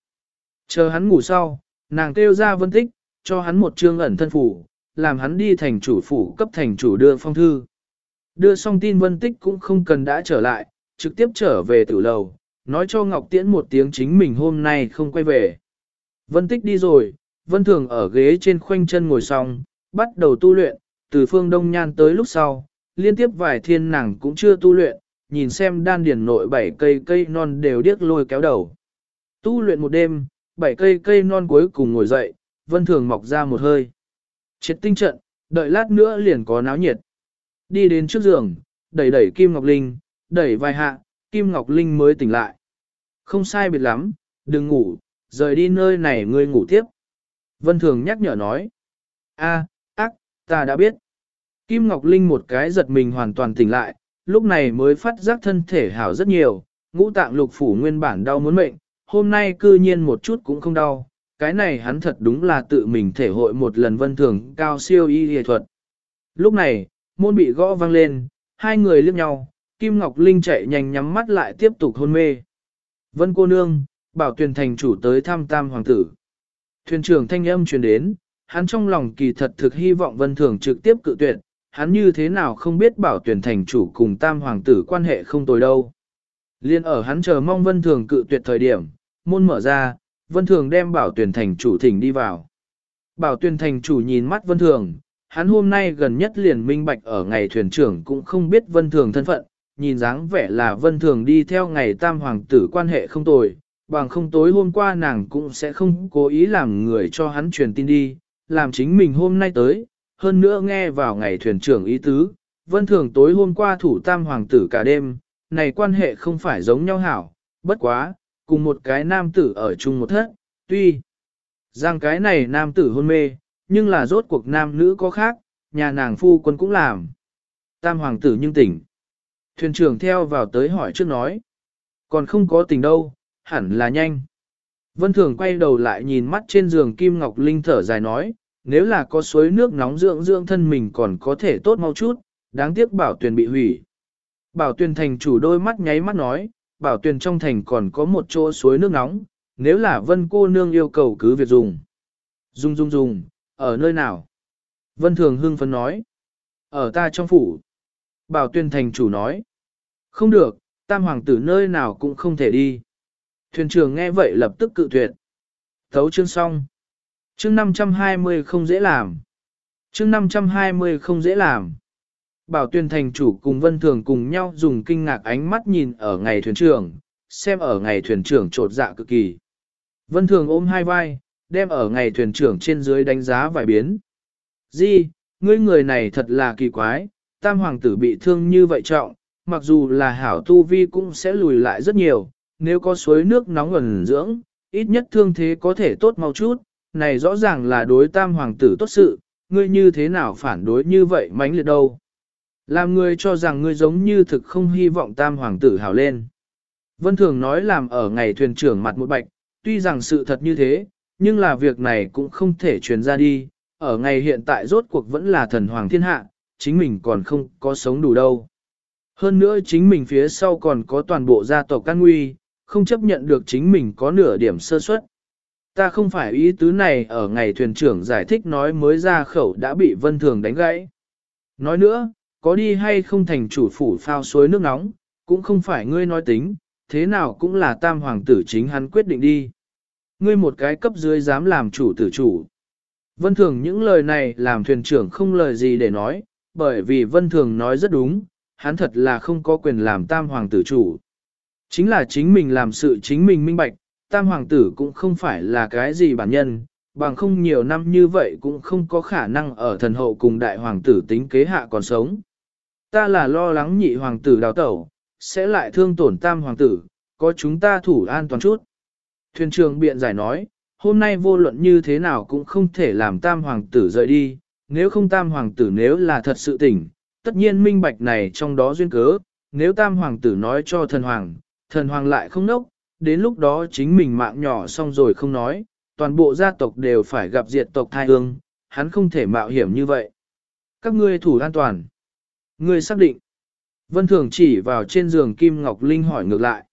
A: Chờ hắn ngủ sau, nàng kêu ra vân tích, cho hắn một trương ẩn thân phủ, làm hắn đi thành chủ phủ cấp thành chủ đưa phong thư. Đưa xong tin vân tích cũng không cần đã trở lại, trực tiếp trở về tử lầu, nói cho Ngọc Tiễn một tiếng chính mình hôm nay không quay về. Vân tích đi rồi, vân thường ở ghế trên khoanh chân ngồi xong, bắt đầu tu luyện, từ phương đông nhan tới lúc sau, liên tiếp vài thiên nàng cũng chưa tu luyện, nhìn xem đan điển nội bảy cây cây non đều điếc lôi kéo đầu. Tu luyện một đêm, bảy cây cây non cuối cùng ngồi dậy, vân thường mọc ra một hơi. Triệt tinh trận, đợi lát nữa liền có náo nhiệt. Đi đến trước giường, đẩy đẩy Kim Ngọc Linh, đẩy vài hạ, Kim Ngọc Linh mới tỉnh lại. Không sai biệt lắm, đừng ngủ, rời đi nơi này ngươi ngủ tiếp. Vân Thường nhắc nhở nói. a ác, ta đã biết. Kim Ngọc Linh một cái giật mình hoàn toàn tỉnh lại, lúc này mới phát giác thân thể hảo rất nhiều, ngũ tạng lục phủ nguyên bản đau muốn mệnh, hôm nay cư nhiên một chút cũng không đau. Cái này hắn thật đúng là tự mình thể hội một lần vân thường cao siêu y y thuật. Lúc này, môn bị gõ vang lên, hai người liếc nhau, Kim Ngọc Linh chạy nhanh nhắm mắt lại tiếp tục hôn mê. Vân cô nương, bảo tuyển thành chủ tới thăm tam hoàng tử. Thuyền trưởng thanh âm truyền đến, hắn trong lòng kỳ thật thực hy vọng vân thường trực tiếp cự tuyệt, hắn như thế nào không biết bảo tuyển thành chủ cùng tam hoàng tử quan hệ không tồi đâu. Liên ở hắn chờ mong vân thường cự tuyệt thời điểm, môn mở ra, vân thường đem bảo tuyển thành chủ thỉnh đi vào. Bảo tuyển thành chủ nhìn mắt vân thường, hắn hôm nay gần nhất liền minh bạch ở ngày thuyền trưởng cũng không biết vân thường thân phận, nhìn dáng vẻ là vân thường đi theo ngày tam hoàng tử quan hệ không tồi, bằng không tối hôm qua nàng cũng sẽ không cố ý làm người cho hắn truyền tin đi, làm chính mình hôm nay tới, hơn nữa nghe vào ngày thuyền trưởng ý tứ, vân thường tối hôm qua thủ tam hoàng tử cả đêm, này quan hệ không phải giống nhau hảo, bất quá, cùng một cái nam tử ở chung một thất, tuy rằng cái này nam tử hôn mê, nhưng là rốt cuộc nam nữ có khác, nhà nàng phu quân cũng làm. Tam hoàng tử nhưng tỉnh. Thuyền trưởng theo vào tới hỏi trước nói. Còn không có tỉnh đâu, hẳn là nhanh. Vân Thường quay đầu lại nhìn mắt trên giường Kim Ngọc Linh thở dài nói, nếu là có suối nước nóng dưỡng dưỡng thân mình còn có thể tốt mau chút, đáng tiếc bảo tuyền bị hủy. Bảo tuyền thành chủ đôi mắt nháy mắt nói, bảo tuyền trong thành còn có một chỗ suối nước nóng, nếu là vân cô nương yêu cầu cứ việc dùng. Dùng dùng dùng, ở nơi nào? Vân Thường hưng phấn nói. Ở ta trong phủ. Bảo tuyên thành chủ nói. Không được, tam hoàng tử nơi nào cũng không thể đi. Thuyền trưởng nghe vậy lập tức cự tuyệt. Thấu chương xong. Chương 520 không dễ làm. Chương 520 không dễ làm. Bảo tuyên thành chủ cùng vân thường cùng nhau dùng kinh ngạc ánh mắt nhìn ở ngày thuyền trưởng, xem ở ngày thuyền trưởng trột dạ cực kỳ. Vân thường ôm hai vai, đem ở ngày thuyền trưởng trên dưới đánh giá vài biến. Di, ngươi người này thật là kỳ quái, tam hoàng tử bị thương như vậy trọng, mặc dù là hảo tu vi cũng sẽ lùi lại rất nhiều, nếu có suối nước nóng ẩn dưỡng, ít nhất thương thế có thể tốt mau chút, này rõ ràng là đối tam hoàng tử tốt sự, ngươi như thế nào phản đối như vậy mánh liệt đâu. Làm ngươi cho rằng ngươi giống như thực không hy vọng tam hoàng tử hảo lên. Vân Thường nói làm ở ngày thuyền trưởng mặt một bạch, tuy rằng sự thật như thế, nhưng là việc này cũng không thể truyền ra đi, ở ngày hiện tại rốt cuộc vẫn là thần hoàng thiên hạ, chính mình còn không có sống đủ đâu. Hơn nữa chính mình phía sau còn có toàn bộ gia tộc can nguy, không chấp nhận được chính mình có nửa điểm sơ suất. Ta không phải ý tứ này ở ngày thuyền trưởng giải thích nói mới ra khẩu đã bị vân thường đánh gãy. Nói nữa, có đi hay không thành chủ phủ phao suối nước nóng, cũng không phải ngươi nói tính, thế nào cũng là tam hoàng tử chính hắn quyết định đi. Ngươi một cái cấp dưới dám làm chủ tử chủ. Vân Thường những lời này làm thuyền trưởng không lời gì để nói, bởi vì Vân Thường nói rất đúng, hắn thật là không có quyền làm tam hoàng tử chủ. Chính là chính mình làm sự chính mình minh bạch, tam hoàng tử cũng không phải là cái gì bản nhân, bằng không nhiều năm như vậy cũng không có khả năng ở thần hậu cùng đại hoàng tử tính kế hạ còn sống. Ta là lo lắng nhị hoàng tử đào tẩu, sẽ lại thương tổn tam hoàng tử, có chúng ta thủ an toàn chút. Thuyền trưởng biện giải nói, hôm nay vô luận như thế nào cũng không thể làm tam hoàng tử rời đi, nếu không tam hoàng tử nếu là thật sự tỉnh, tất nhiên minh bạch này trong đó duyên cớ, nếu tam hoàng tử nói cho thần hoàng, thần hoàng lại không nốc, đến lúc đó chính mình mạng nhỏ xong rồi không nói, toàn bộ gia tộc đều phải gặp diệt tộc thai ương, hắn không thể mạo hiểm như vậy. Các ngươi thủ an toàn. Ngươi xác định. Vân Thường chỉ vào trên giường Kim Ngọc Linh hỏi ngược lại.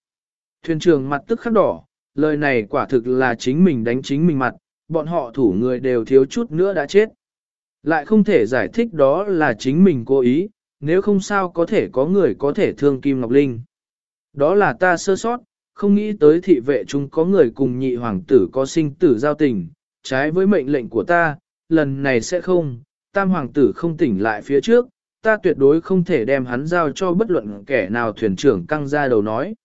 A: Thuyền trưởng mặt tức khắc đỏ, lời này quả thực là chính mình đánh chính mình mặt, bọn họ thủ người đều thiếu chút nữa đã chết. Lại không thể giải thích đó là chính mình cố ý, nếu không sao có thể có người có thể thương Kim Ngọc Linh. Đó là ta sơ sót, không nghĩ tới thị vệ chúng có người cùng nhị hoàng tử có sinh tử giao tình, trái với mệnh lệnh của ta, lần này sẽ không, tam hoàng tử không tỉnh lại phía trước, ta tuyệt đối không thể đem hắn giao cho bất luận kẻ nào thuyền trưởng căng ra đầu nói.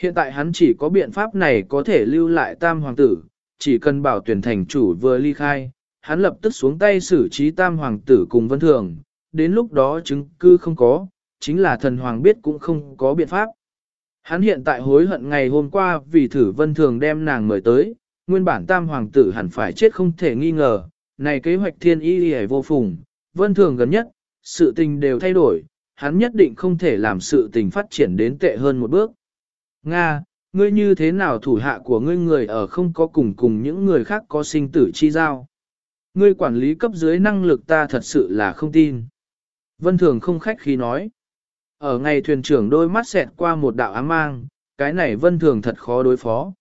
A: Hiện tại hắn chỉ có biện pháp này có thể lưu lại tam hoàng tử, chỉ cần bảo tuyển thành chủ vừa ly khai, hắn lập tức xuống tay xử trí tam hoàng tử cùng vân thường, đến lúc đó chứng cứ không có, chính là thần hoàng biết cũng không có biện pháp. Hắn hiện tại hối hận ngày hôm qua vì thử vân thường đem nàng mời tới, nguyên bản tam hoàng tử hẳn phải chết không thể nghi ngờ, này kế hoạch thiên y hề vô phùng, vân thường gần nhất, sự tình đều thay đổi, hắn nhất định không thể làm sự tình phát triển đến tệ hơn một bước. Nga, ngươi như thế nào thủ hạ của ngươi người ở không có cùng cùng những người khác có sinh tử chi giao? Ngươi quản lý cấp dưới năng lực ta thật sự là không tin. Vân Thường không khách khí nói. Ở ngày thuyền trưởng đôi mắt xẹt qua một đạo ám mang, cái này Vân Thường thật khó đối phó.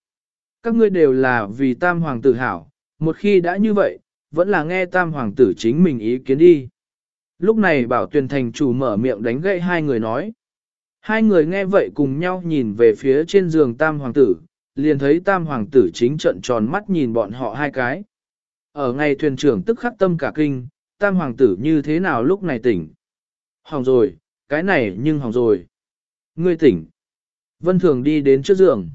A: Các ngươi đều là vì tam hoàng tử hảo, một khi đã như vậy, vẫn là nghe tam hoàng tử chính mình ý kiến đi. Lúc này bảo tuyển thành chủ mở miệng đánh gậy hai người nói. Hai người nghe vậy cùng nhau nhìn về phía trên giường tam hoàng tử, liền thấy tam hoàng tử chính trận tròn mắt nhìn bọn họ hai cái. Ở ngày thuyền trưởng tức khắc tâm cả kinh, tam hoàng tử như thế nào lúc này tỉnh. Hỏng rồi, cái này nhưng hỏng rồi. Ngươi tỉnh. Vân Thường đi đến trước giường.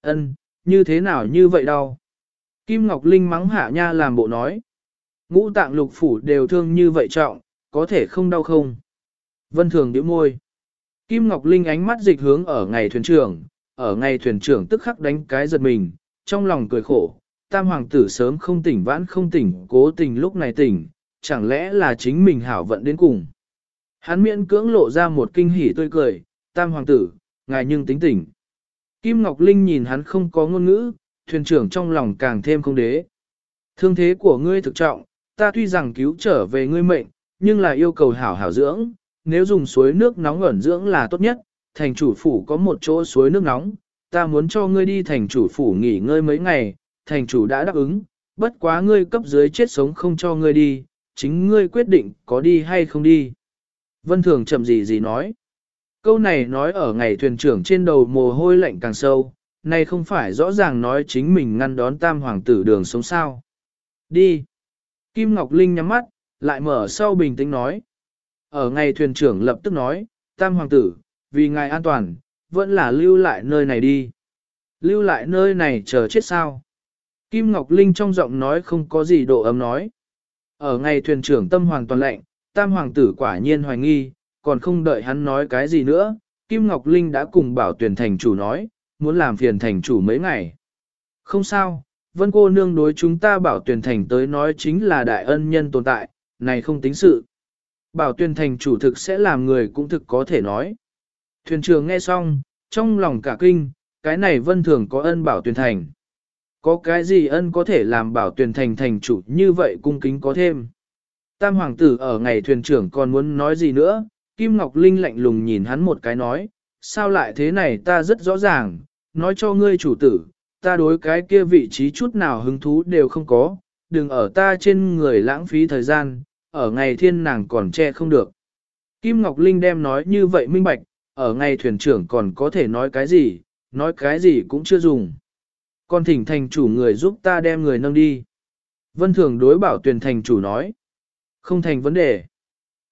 A: Ân, như thế nào như vậy đâu? Kim Ngọc Linh mắng hạ nha làm bộ nói. Ngũ tạng lục phủ đều thương như vậy trọng, có thể không đau không? Vân Thường điểm môi. Kim Ngọc Linh ánh mắt dịch hướng ở ngày thuyền trưởng, ở ngày thuyền trưởng tức khắc đánh cái giật mình, trong lòng cười khổ, tam hoàng tử sớm không tỉnh vãn không tỉnh, cố tình lúc này tỉnh, chẳng lẽ là chính mình hảo vận đến cùng. Hắn miễn cưỡng lộ ra một kinh hỉ tươi cười, tam hoàng tử, ngài nhưng tính tỉnh. Kim Ngọc Linh nhìn hắn không có ngôn ngữ, thuyền trưởng trong lòng càng thêm không đế. Thương thế của ngươi thực trọng, ta tuy rằng cứu trở về ngươi mệnh, nhưng là yêu cầu hảo hảo dưỡng, nếu dùng suối nước nóng ẩn dưỡng là tốt nhất, thành chủ phủ có một chỗ suối nước nóng, ta muốn cho ngươi đi thành chủ phủ nghỉ ngơi mấy ngày, thành chủ đã đáp ứng, bất quá ngươi cấp dưới chết sống không cho ngươi đi, chính ngươi quyết định có đi hay không đi. Vân Thường chậm gì gì nói. Câu này nói ở ngày thuyền trưởng trên đầu mồ hôi lạnh càng sâu, này không phải rõ ràng nói chính mình ngăn đón tam hoàng tử đường sống sao. Đi. Kim Ngọc Linh nhắm mắt, lại mở sau bình tĩnh nói. Ở ngày thuyền trưởng lập tức nói, tam hoàng tử, vì ngài an toàn, vẫn là lưu lại nơi này đi. Lưu lại nơi này chờ chết sao. Kim Ngọc Linh trong giọng nói không có gì độ ấm nói. Ở ngày thuyền trưởng tâm hoàn toàn lạnh, tam hoàng tử quả nhiên hoài nghi, còn không đợi hắn nói cái gì nữa, Kim Ngọc Linh đã cùng bảo tuyển thành chủ nói, muốn làm phiền thành chủ mấy ngày. Không sao, vân cô nương đối chúng ta bảo tuyển thành tới nói chính là đại ân nhân tồn tại, này không tính sự. Bảo tuyên thành chủ thực sẽ làm người cũng thực có thể nói. Thuyền trưởng nghe xong, trong lòng cả kinh, cái này vân thường có ân bảo tuyên thành. Có cái gì ân có thể làm bảo tuyên thành thành chủ như vậy cung kính có thêm. Tam hoàng tử ở ngày thuyền trưởng còn muốn nói gì nữa, Kim Ngọc Linh lạnh lùng nhìn hắn một cái nói, sao lại thế này ta rất rõ ràng, nói cho ngươi chủ tử, ta đối cái kia vị trí chút nào hứng thú đều không có, đừng ở ta trên người lãng phí thời gian, ở ngày thiên nàng còn che không được. Kim Ngọc Linh đem nói như vậy minh bạch, ở ngày thuyền trưởng còn có thể nói cái gì, nói cái gì cũng chưa dùng. Còn thỉnh thành chủ người giúp ta đem người nâng đi. Vân Thường đối bảo tuyển thành chủ nói. Không thành vấn đề.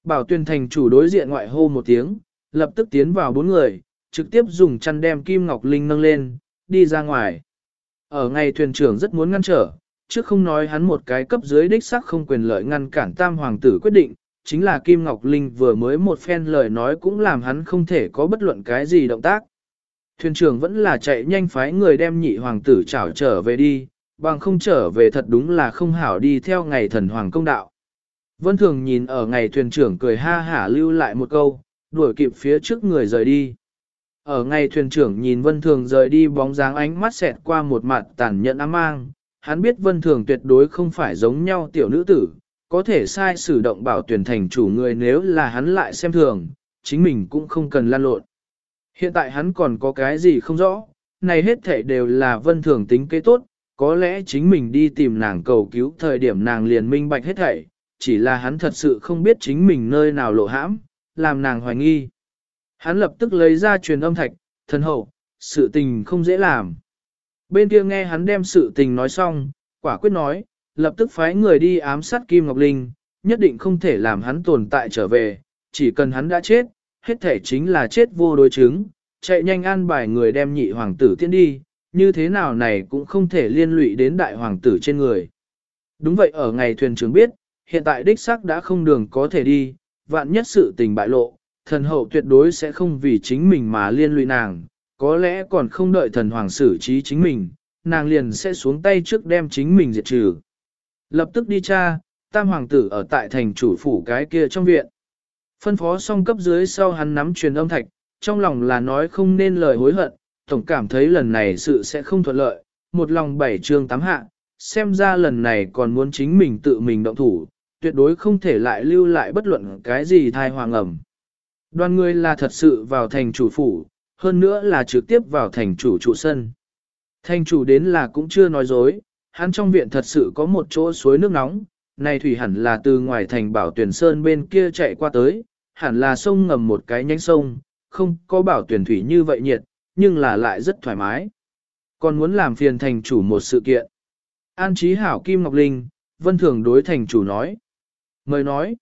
A: Bảo tuyển thành chủ đối diện ngoại hô một tiếng, lập tức tiến vào bốn người, trực tiếp dùng chăn đem Kim Ngọc Linh nâng lên, đi ra ngoài. Ở ngày thuyền trưởng rất muốn ngăn trở, trước không nói hắn một cái cấp dưới đích sắc không quyền lợi ngăn cản tam hoàng tử quyết định, chính là Kim Ngọc Linh vừa mới một phen lời nói cũng làm hắn không thể có bất luận cái gì động tác. Thuyền trưởng vẫn là chạy nhanh phái người đem nhị hoàng tử trảo trở về đi, bằng không trở về thật đúng là không hảo đi theo ngày thần hoàng công đạo. Vân Thường nhìn ở ngày thuyền trưởng cười ha hả lưu lại một câu, đuổi kịp phía trước người rời đi. Ở ngày thuyền trưởng nhìn Vân Thường rời đi bóng dáng ánh mắt xẹt qua một mặt tàn nhẫn ám mang, hắn biết Vân Thường tuyệt đối không phải giống nhau tiểu nữ tử, có thể sai sử động bảo tuyển thành chủ người nếu là hắn lại xem thường, chính mình cũng không cần lan lộn. Hiện tại hắn còn có cái gì không rõ, này hết thảy đều là Vân Thường tính kế tốt, có lẽ chính mình đi tìm nàng cầu cứu thời điểm nàng liền minh bạch hết thảy, chỉ là hắn thật sự không biết chính mình nơi nào lộ hãm, làm nàng hoài nghi. Hắn lập tức lấy ra truyền âm thạch, thân hậu, sự tình không dễ làm. Bên kia nghe hắn đem sự tình nói xong, quả quyết nói, lập tức phái người đi ám sát Kim Ngọc Linh, nhất định không thể làm hắn tồn tại trở về, chỉ cần hắn đã chết, hết thể chính là chết vô đối chứng, chạy nhanh an bài người đem nhị hoàng tử tiến đi, như thế nào này cũng không thể liên lụy đến đại hoàng tử trên người. Đúng vậy ở ngày thuyền trưởng biết, hiện tại đích xác đã không đường có thể đi, vạn nhất sự tình bại lộ, thần hậu tuyệt đối sẽ không vì chính mình mà liên lụy nàng, có lẽ còn không đợi thần hoàng xử trí chính mình, nàng liền sẽ xuống tay trước đem chính mình diệt trừ. Lập tức đi tra, tam hoàng tử ở tại thành chủ phủ cái kia trong viện. Phân phó xong cấp dưới sau hắn nắm truyền âm thạch, trong lòng là nói không nên lời hối hận, tổng cảm thấy lần này sự sẽ không thuận lợi, một lòng bảy trường tám hạ, xem ra lần này còn muốn chính mình tự mình động thủ, tuyệt đối không thể lại lưu lại bất luận cái gì thai hoàng ẩm. Đoàn người là thật sự vào thành chủ phủ, hơn nữa là trực tiếp vào thành chủ trụ sân. Thành chủ đến là cũng chưa nói dối, hắn trong viện thật sự có một chỗ suối nước nóng, này thủy hẳn là từ ngoài thành bảo tuyển sơn bên kia chạy qua tới, hẳn là sông ngầm một cái nhánh sông, không có bảo tuyển thủy như vậy nhiệt, nhưng là lại rất thoải mái. Còn muốn làm phiền thành chủ một sự kiện. An trí hảo Kim Ngọc Linh, Vân Thường đối thành chủ nói. Mời nói.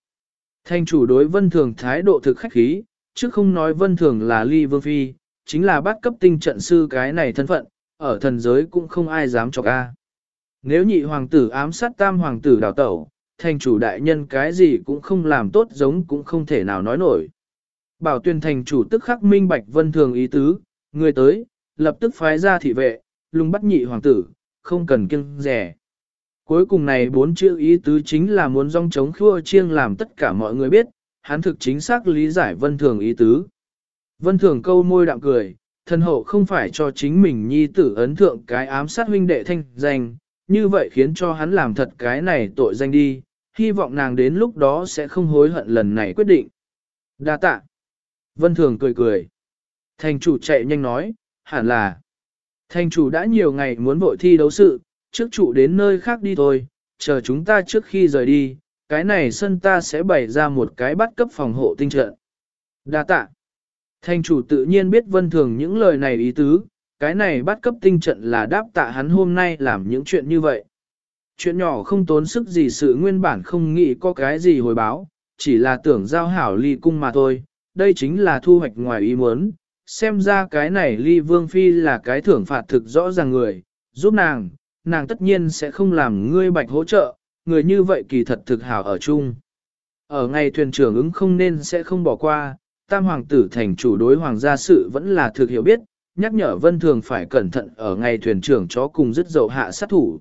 A: Thành chủ đối Vân Thường thái độ thực khách khí, chứ không nói Vân Thường là ly vương phi, chính là bắt cấp tinh trận sư cái này thân phận, ở thần giới cũng không ai dám chọc a. Nếu nhị hoàng tử ám sát tam hoàng tử đào tẩu, thành chủ đại nhân cái gì cũng không làm tốt giống cũng không thể nào nói nổi. Bảo tuyên thành chủ tức khắc minh bạch vân thường ý tứ, người tới, lập tức phái ra thị vệ, lùng bắt nhị hoàng tử, không cần kiêng rẻ. Cuối cùng này bốn chữ ý tứ chính là muốn rong chống khua chiêng làm tất cả mọi người biết, hắn thực chính xác lý giải vân thường ý tứ. Vân thường câu môi đạm cười, thân hậu không phải cho chính mình nhi tử ấn thượng cái ám sát huynh đệ thanh danh, như vậy khiến cho hắn làm thật cái này tội danh đi, hy vọng nàng đến lúc đó sẽ không hối hận lần này quyết định. Đa tạ. Vân Thường cười cười. Thành chủ chạy nhanh nói, hẳn là. Thành chủ đã nhiều ngày muốn vội thi đấu sự, trước chủ đến nơi khác đi thôi, chờ chúng ta trước khi rời đi, cái này sân ta sẽ bày ra một cái bắt cấp phòng hộ tinh trận. Đa tạ. Thành chủ tự nhiên biết vân thường những lời này ý tứ, cái này bắt cấp tinh trận là đáp tạ hắn hôm nay làm những chuyện như vậy. Chuyện nhỏ không tốn sức gì sự nguyên bản không nghĩ có cái gì hồi báo, chỉ là tưởng giao hảo ly cung mà thôi, đây chính là thu hoạch ngoài ý muốn. Xem ra cái này ly vương phi là cái thưởng phạt thực rõ ràng người, giúp nàng, nàng tất nhiên sẽ không làm ngươi bạch hỗ trợ, người như vậy kỳ thật thực hảo ở chung. Ở ngày thuyền trưởng ứng không nên sẽ không bỏ qua, tam hoàng tử thành chủ đối hoàng gia sự vẫn là thực hiểu biết, nhắc nhở vân thường phải cẩn thận ở ngày thuyền trưởng chó cùng dứt dậu hạ sát thủ.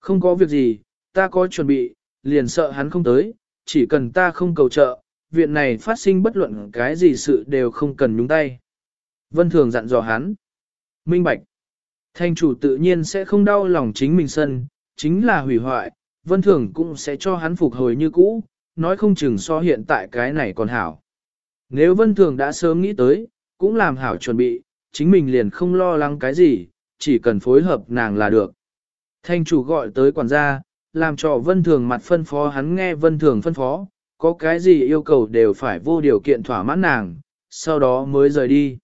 A: Không có việc gì, ta có chuẩn bị, liền sợ hắn không tới, chỉ cần ta không cầu trợ, viện này phát sinh bất luận cái gì sự đều không cần nhúng tay. Vân thường dặn dò hắn. Minh bạch. Thanh chủ tự nhiên sẽ không đau lòng chính mình sân, chính là hủy hoại, vân thường cũng sẽ cho hắn phục hồi như cũ, nói không chừng so hiện tại cái này còn hảo. Nếu vân thường đã sớm nghĩ tới, cũng làm hảo chuẩn bị, chính mình liền không lo lắng cái gì, chỉ cần phối hợp nàng là được. Thanh chủ gọi tới quản gia, làm cho vân thường mặt phân phó hắn nghe vân thường phân phó, có cái gì yêu cầu đều phải vô điều kiện thỏa mãn nàng, sau đó mới rời đi.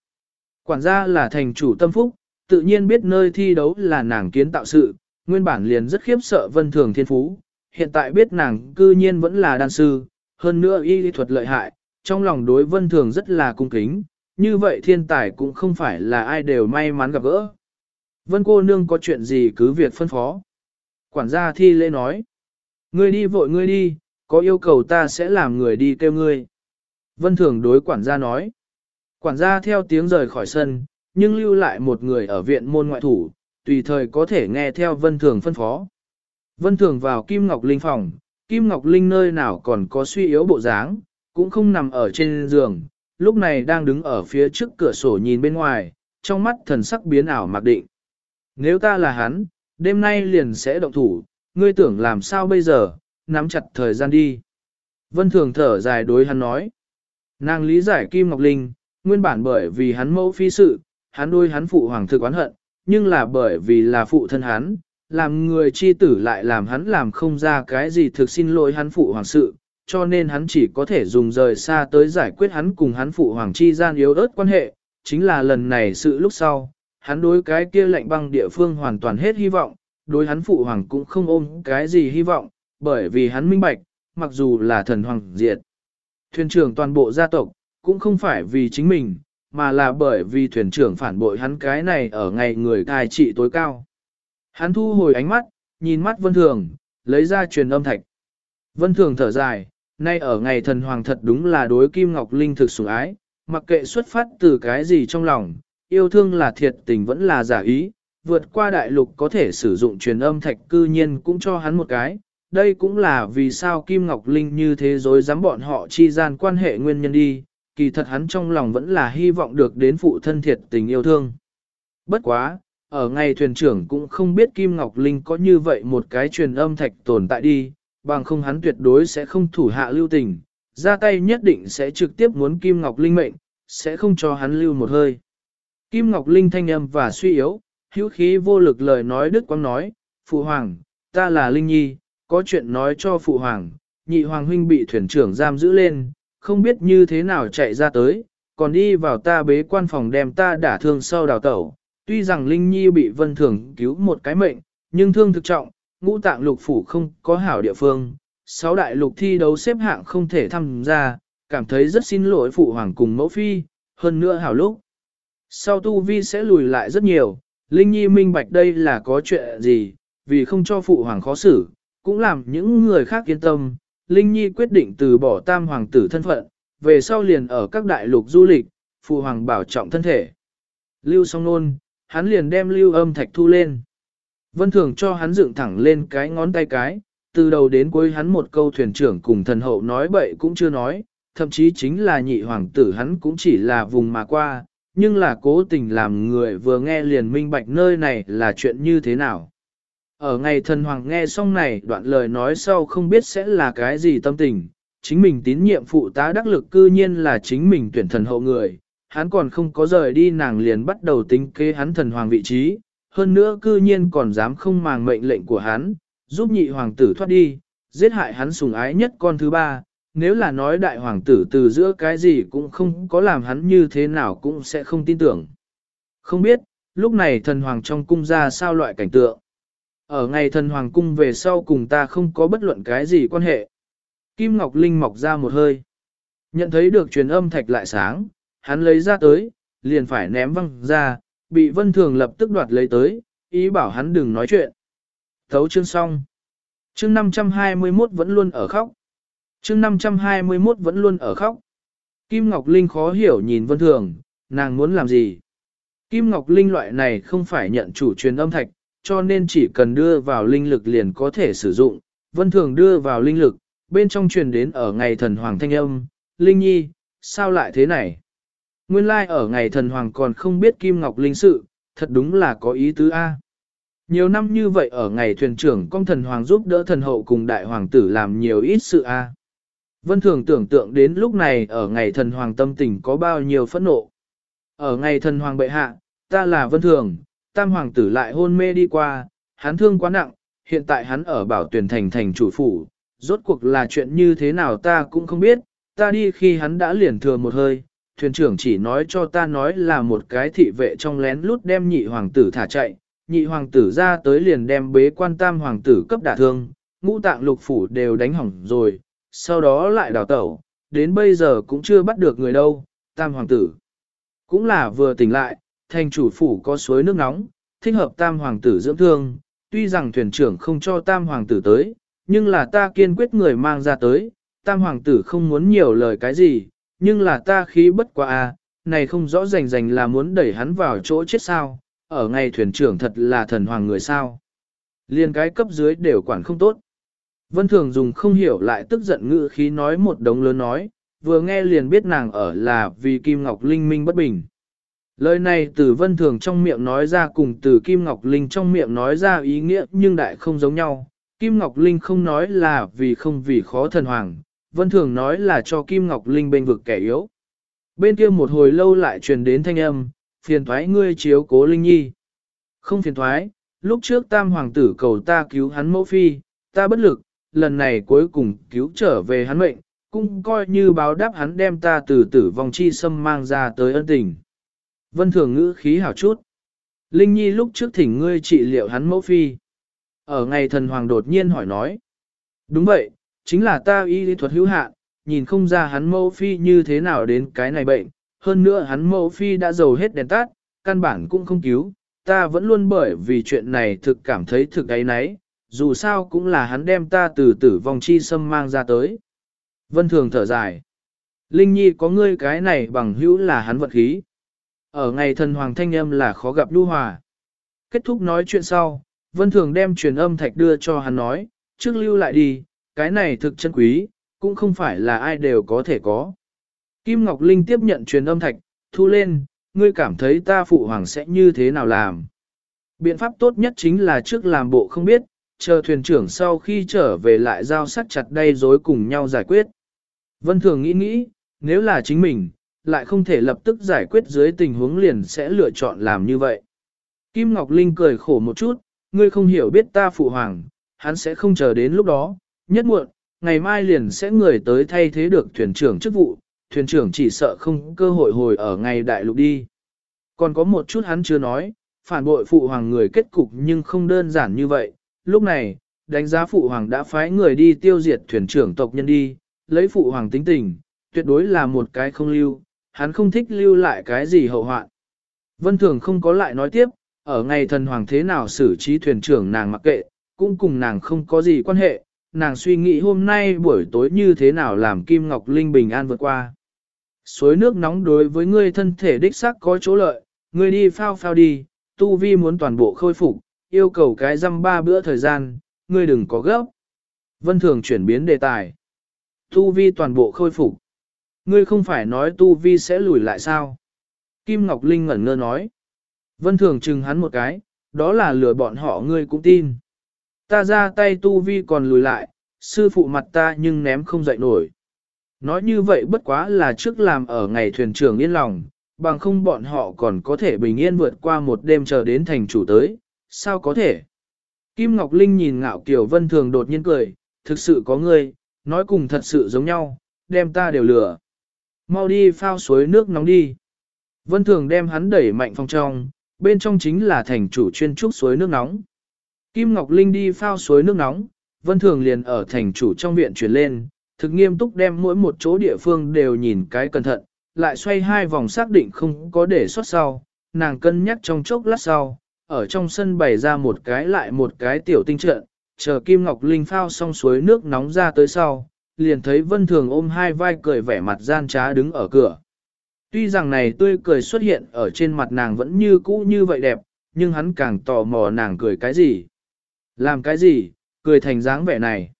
A: Quản gia là thành chủ tâm phúc, tự nhiên biết nơi thi đấu là nàng kiến tạo sự, nguyên bản liền rất khiếp sợ vân thường thiên phú, hiện tại biết nàng cư nhiên vẫn là đan sư, hơn nữa y lý thuật lợi hại, trong lòng đối vân thường rất là cung kính, như vậy thiên tài cũng không phải là ai đều may mắn gặp gỡ. Vân cô nương có chuyện gì cứ việc phân phó. Quản gia thi lễ nói. Ngươi đi vội ngươi đi, có yêu cầu ta sẽ làm người đi kêu ngươi. Vân Thường đối quản gia nói. Quản gia theo tiếng rời khỏi sân, nhưng lưu lại một người ở viện môn ngoại thủ, tùy thời có thể nghe theo Vân Thường phân phó. Vân Thường vào Kim Ngọc Linh phòng, Kim Ngọc Linh nơi nào còn có suy yếu bộ dáng, cũng không nằm ở trên giường, lúc này đang đứng ở phía trước cửa sổ nhìn bên ngoài, trong mắt thần sắc biến ảo mặc định. Nếu ta là hắn, đêm nay liền sẽ động thủ, ngươi tưởng làm sao bây giờ, nắm chặt thời gian đi. Vân Thường thở dài đối hắn nói. Nàng lý giải Kim Ngọc Linh, nguyên bản bởi vì hắn mẫu phi sự, hắn đôi hắn phụ hoàng thực oán hận, nhưng là bởi vì là phụ thân hắn, làm người chi tử lại làm hắn làm không ra cái gì thực xin lỗi hắn phụ hoàng sự, cho nên hắn chỉ có thể dùng rời xa tới giải quyết hắn cùng hắn phụ hoàng chi gian yếu ớt quan hệ, chính là lần này sự lúc sau, hắn đối cái kia lệnh băng địa phương hoàn toàn hết hy vọng, đối hắn phụ hoàng cũng không ôm cái gì hy vọng, bởi vì hắn minh bạch, mặc dù là thần hoàng diệt. Thuyền trưởng toàn bộ gia tộc, cũng không phải vì chính mình, mà là bởi vì thuyền trưởng phản bội hắn cái này ở ngày người cai trị tối cao. Hắn thu hồi ánh mắt, nhìn mắt Vân Thường, lấy ra truyền âm thạch. Vân Thường thở dài, nay ở ngày thần hoàng thật đúng là đối Kim Ngọc Linh thực sủng ái, mặc kệ xuất phát từ cái gì trong lòng, yêu thương là thiệt tình vẫn là giả ý, vượt qua đại lục có thể sử dụng truyền âm thạch cư nhiên cũng cho hắn một cái. Đây cũng là vì sao Kim Ngọc Linh như thế dối dám bọn họ chi gian quan hệ nguyên nhân đi, kỳ thật hắn trong lòng vẫn là hy vọng được đến phụ thân thiệt tình yêu thương. Bất quá, ở ngày thuyền trưởng cũng không biết Kim Ngọc Linh có như vậy một cái truyền âm thạch tồn tại đi, bằng không hắn tuyệt đối sẽ không thủ hạ lưu tình, ra tay nhất định sẽ trực tiếp muốn Kim Ngọc Linh mệnh, sẽ không cho hắn lưu một hơi. Kim Ngọc Linh thanh âm và suy yếu, hữu khí vô lực lời nói Đức Quang nói, Phụ Hoàng, ta là Linh Nhi, có chuyện nói cho Phụ Hoàng, nhị Hoàng huynh bị thuyền trưởng giam giữ lên, không biết như thế nào chạy ra tới, còn đi vào ta bế quan phòng đem ta đả thương sau đào tẩu. Tuy rằng Linh Nhi bị vân thường cứu một cái mệnh, nhưng thương thực trọng, ngũ tạng lục phủ không có hảo địa phương, sáu đại lục thi đấu xếp hạng không thể tham gia, cảm thấy rất xin lỗi phụ hoàng cùng mẫu phi, hơn nữa hảo lúc. Sau tu vi sẽ lùi lại rất nhiều, Linh Nhi minh bạch đây là có chuyện gì, vì không cho phụ hoàng khó xử, cũng làm những người khác yên tâm, Linh Nhi quyết định từ bỏ tam hoàng tử thân phận, về sau liền ở các đại lục du lịch, phụ hoàng bảo trọng thân thể. Lưu song nôn, hắn liền đem lưu âm thạch thu lên. Vân thường cho hắn dựng thẳng lên cái ngón tay cái, từ đầu đến cuối hắn một câu thuyền trưởng cùng thần hậu nói bậy cũng chưa nói, thậm chí chính là nhị hoàng tử hắn cũng chỉ là vùng mà qua, nhưng là cố tình làm người vừa nghe liền minh bạch nơi này là chuyện như thế nào. Ở ngày thần hoàng nghe xong này đoạn lời nói sau không biết sẽ là cái gì tâm tình, chính mình tín nhiệm phụ tá đắc lực cư nhiên là chính mình tuyển thần hậu người, hắn còn không có rời đi nàng liền bắt đầu tính kế hắn thần hoàng vị trí, hơn nữa cư nhiên còn dám không màng mệnh lệnh của hắn, giúp nhị hoàng tử thoát đi, giết hại hắn sùng ái nhất con thứ ba, nếu là nói đại hoàng tử từ giữa cái gì cũng không có làm hắn như thế nào cũng sẽ không tin tưởng. Không biết, lúc này thần hoàng trong cung ra sao loại cảnh tượng. Ở ngày thần hoàng cung về sau cùng ta không có bất luận cái gì quan hệ. Kim Ngọc Linh mọc ra một hơi. Nhận thấy được truyền âm thạch lại sáng, hắn lấy ra tới, liền phải ném văng ra, bị vân thường lập tức đoạt lấy tới, ý bảo hắn đừng nói chuyện. Thấu chương xong. Chương 521 vẫn luôn ở khóc. Chương 521 vẫn luôn ở khóc. Kim Ngọc Linh khó hiểu nhìn vân thường, nàng muốn làm gì? Kim Ngọc Linh loại này không phải nhận chủ truyền âm thạch, cho nên chỉ cần đưa vào linh lực liền có thể sử dụng. Vân thường đưa vào linh lực, bên trong truyền đến ở ngày thần hoàng thanh âm, Linh Nhi, sao lại thế này? Nguyên lai like ở ngày thần hoàng còn không biết Kim Ngọc Linh sự, thật đúng là có ý tứ A. Nhiều năm như vậy ở ngày thuyền trưởng con thần hoàng giúp đỡ thần hậu cùng đại hoàng tử làm nhiều ít sự A. Vân thường tưởng tượng đến lúc này ở ngày thần hoàng tâm tình có bao nhiêu phẫn nộ. Ở ngày thần hoàng bệ hạ, ta là vân thường, tam hoàng tử lại hôn mê đi qua, hắn thương quá nặng, hiện tại hắn ở bảo tuyển thành thành chủ phủ, rốt cuộc là chuyện như thế nào ta cũng không biết, ta đi khi hắn đã liền thừa một hơi, thuyền trưởng chỉ nói cho ta nói là một cái thị vệ trong lén lút đem nhị hoàng tử thả chạy, nhị hoàng tử ra tới liền đem bế quan tam hoàng tử cấp đả thương, ngũ tạng lục phủ đều đánh hỏng rồi, sau đó lại đào tẩu, đến bây giờ cũng chưa bắt được người đâu, tam hoàng tử. Cũng là vừa tỉnh lại, thành chủ phủ có suối nước nóng, thích hợp tam hoàng tử dưỡng thương, tuy rằng thuyền trưởng không cho tam hoàng tử tới, nhưng là ta kiên quyết người mang ra tới, tam hoàng tử không muốn nhiều lời cái gì, nhưng là ta khí bất quá a, này không rõ rành rành là muốn đẩy hắn vào chỗ chết sao, ở ngày thuyền trưởng thật là thần hoàng người sao. Liên cái cấp dưới đều quản không tốt. Vân Thường dùng không hiểu lại tức giận ngữ khí nói một đống lớn nói, vừa nghe liền biết nàng ở là vì Kim Ngọc Linh minh bất bình. Lời này từ Vân Thường trong miệng nói ra cùng từ Kim Ngọc Linh trong miệng nói ra ý nghĩa nhưng đại không giống nhau. Kim Ngọc Linh không nói là vì không vì khó thần hoàng, Vân Thường nói là cho Kim Ngọc Linh bên vực kẻ yếu. Bên kia một hồi lâu lại truyền đến thanh âm, phiền thoái ngươi chiếu cố Linh Nhi. Không phiền thoái, lúc trước tam hoàng tử cầu ta cứu hắn mẫu phi, ta bất lực, lần này cuối cùng cứu trở về hắn mệnh, cũng coi như báo đáp hắn đem ta từ tử vong chi xâm mang ra tới ân tình. Vân thường ngữ khí hảo chút. Linh Nhi lúc trước thỉnh ngươi trị liệu hắn mẫu phi. Ở ngày thần hoàng đột nhiên hỏi nói. Đúng vậy, chính là ta y lý thuật hữu hạn, nhìn không ra hắn mẫu phi như thế nào đến cái này bệnh. Hơn nữa hắn mẫu phi đã dầu hết đèn tắt, căn bản cũng không cứu. Ta vẫn luôn bởi vì chuyện này thực cảm thấy thực ấy nấy, dù sao cũng là hắn đem ta từ tử vong chi xâm mang ra tới. Vân thường thở dài. Linh Nhi có ngươi cái này bằng hữu là hắn vật khí. Ở ngày thần hoàng thanh âm là khó gặp lưu hòa. Kết thúc nói chuyện sau, Vân Thường đem truyền âm thạch đưa cho hắn nói, trước lưu lại đi, cái này thực chân quý, cũng không phải là ai đều có thể có. Kim Ngọc Linh tiếp nhận truyền âm thạch, thu lên, ngươi cảm thấy ta phụ hoàng sẽ như thế nào làm. Biện pháp tốt nhất chính là trước làm bộ không biết, chờ thuyền trưởng sau khi trở về lại giao sắt chặt đây dối cùng nhau giải quyết. Vân Thường nghĩ nghĩ, nếu là chính mình, lại không thể lập tức giải quyết dưới tình huống liền sẽ lựa chọn làm như vậy. Kim Ngọc Linh cười khổ một chút, ngươi không hiểu biết ta phụ hoàng, hắn sẽ không chờ đến lúc đó, nhất muộn, ngày mai liền sẽ người tới thay thế được thuyền trưởng chức vụ, thuyền trưởng chỉ sợ không cơ hội hồi ở ngày đại lục đi. Còn có một chút hắn chưa nói, phản bội phụ hoàng người kết cục nhưng không đơn giản như vậy, lúc này, đánh giá phụ hoàng đã phái người đi tiêu diệt thuyền trưởng tộc nhân đi, lấy phụ hoàng tính tình, tuyệt đối là một cái không lưu, hắn không thích lưu lại cái gì hậu hoạn. Vân Thường không có lại nói tiếp, ở ngày thần hoàng thế nào xử trí thuyền trưởng nàng mặc kệ, cũng cùng nàng không có gì quan hệ, nàng suy nghĩ hôm nay buổi tối như thế nào làm Kim Ngọc Linh bình an vượt qua. Suối nước nóng đối với ngươi thân thể đích sắc có chỗ lợi, ngươi đi phao phao đi, tu vi muốn toàn bộ khôi phục, yêu cầu cái răm ba bữa thời gian, ngươi đừng có gấp. Vân Thường chuyển biến đề tài. Tu vi toàn bộ khôi phục. Ngươi không phải nói tu vi sẽ lùi lại sao? Kim Ngọc Linh ngẩn ngơ nói. Vân Thường chừng hắn một cái, đó là lừa bọn họ ngươi cũng tin. Ta ra tay tu vi còn lùi lại, sư phụ mặt ta nhưng ném không dậy nổi. Nói như vậy bất quá là trước làm ở ngày thuyền trưởng yên lòng, bằng không bọn họ còn có thể bình yên vượt qua một đêm chờ đến thành chủ tới, sao có thể? Kim Ngọc Linh nhìn ngạo kiểu vân thường đột nhiên cười, thực sự có người nói cùng thật sự giống nhau, đem ta đều lừa. Mau đi phao suối nước nóng đi. Vân thường đem hắn đẩy mạnh phong trong, bên trong chính là thành chủ chuyên trúc suối nước nóng. Kim Ngọc Linh đi phao suối nước nóng, Vân Thường liền ở thành chủ trong viện chuyển lên, thực nghiêm túc đem mỗi một chỗ địa phương đều nhìn cái cẩn thận, lại xoay hai vòng xác định không có để sót sau, nàng cân nhắc trong chốc lát sau, ở trong sân bày ra một cái lại một cái tiểu tinh trận, chờ Kim Ngọc Linh phao xong suối nước nóng ra tới sau, liền thấy Vân Thường ôm hai vai cười vẻ mặt gian trá đứng ở cửa. Tuy rằng này tươi cười xuất hiện ở trên mặt nàng vẫn như cũ như vậy đẹp, nhưng hắn càng tò mò nàng cười cái gì. Làm cái gì, cười thành dáng vẻ này.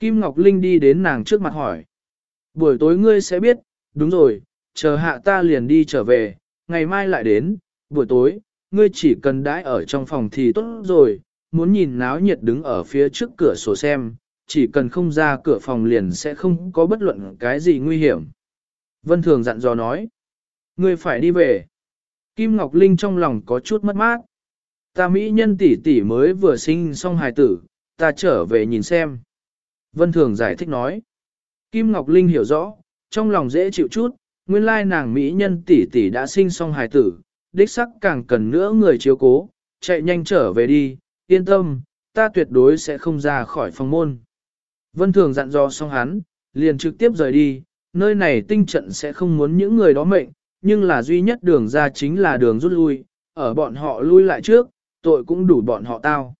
A: Kim Ngọc Linh đi đến nàng trước mặt hỏi. Buổi tối ngươi sẽ biết, đúng rồi, chờ hạ ta liền đi trở về, ngày mai lại đến, buổi tối, ngươi chỉ cần đãi ở trong phòng thì tốt rồi, muốn nhìn náo nhiệt đứng ở phía trước cửa sổ xem, chỉ cần không ra cửa phòng liền sẽ không có bất luận cái gì nguy hiểm. Vân Thường dặn dò nói, ngươi phải đi về. Kim Ngọc Linh trong lòng có chút mất mát. Ta Mỹ nhân tỷ tỷ mới vừa sinh xong hài tử, ta trở về nhìn xem. Vân Thường giải thích nói. Kim Ngọc Linh hiểu rõ, trong lòng dễ chịu chút, nguyên lai nàng Mỹ nhân tỷ tỷ đã sinh xong hài tử, đích sắc càng cần nữa người chiếu cố, chạy nhanh trở về đi, yên tâm, ta tuyệt đối sẽ không ra khỏi phòng môn. Vân Thường dặn dò xong hắn, liền trực tiếp rời đi, nơi này tinh trận sẽ không muốn những người đó mệnh, nhưng là duy nhất đường ra chính là đường rút lui, ở bọn họ lui lại trước, tội cũng đủ bọn họ tao.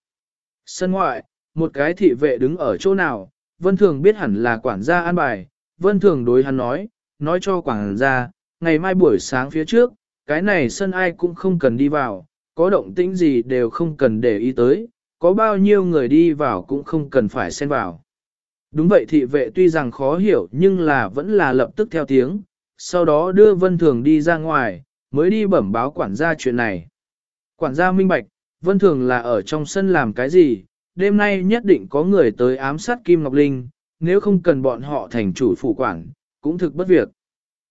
A: Sân ngoại, một cái thị vệ đứng ở chỗ nào, Vân Thường biết hẳn là quản gia an bài, Vân Thường đối hắn nói, nói cho quản gia, ngày mai buổi sáng phía trước, cái này sân ai cũng không cần đi vào, có động tĩnh gì đều không cần để ý tới, có bao nhiêu người đi vào cũng không cần phải xen vào. Đúng vậy thị vệ tuy rằng khó hiểu nhưng là vẫn là lập tức theo tiếng, sau đó đưa Vân Thường đi ra ngoài, mới đi bẩm báo quản gia chuyện này. Quản gia minh bạch, Vân Thường là ở trong sân làm cái gì, đêm nay nhất định có người tới ám sát Kim Ngọc Linh, nếu không cần bọn họ thành chủ phủ quản, cũng thực bất việc.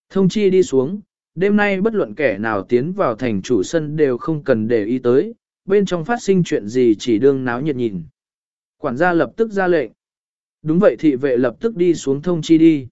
A: Thông chi đi xuống, đêm nay bất luận kẻ nào tiến vào thành chủ sân đều không cần để ý tới, bên trong phát sinh chuyện gì chỉ đương náo nhiệt nhìn. Quản gia lập tức ra lệnh. Đúng vậy thị vệ lập tức đi xuống thông chi đi.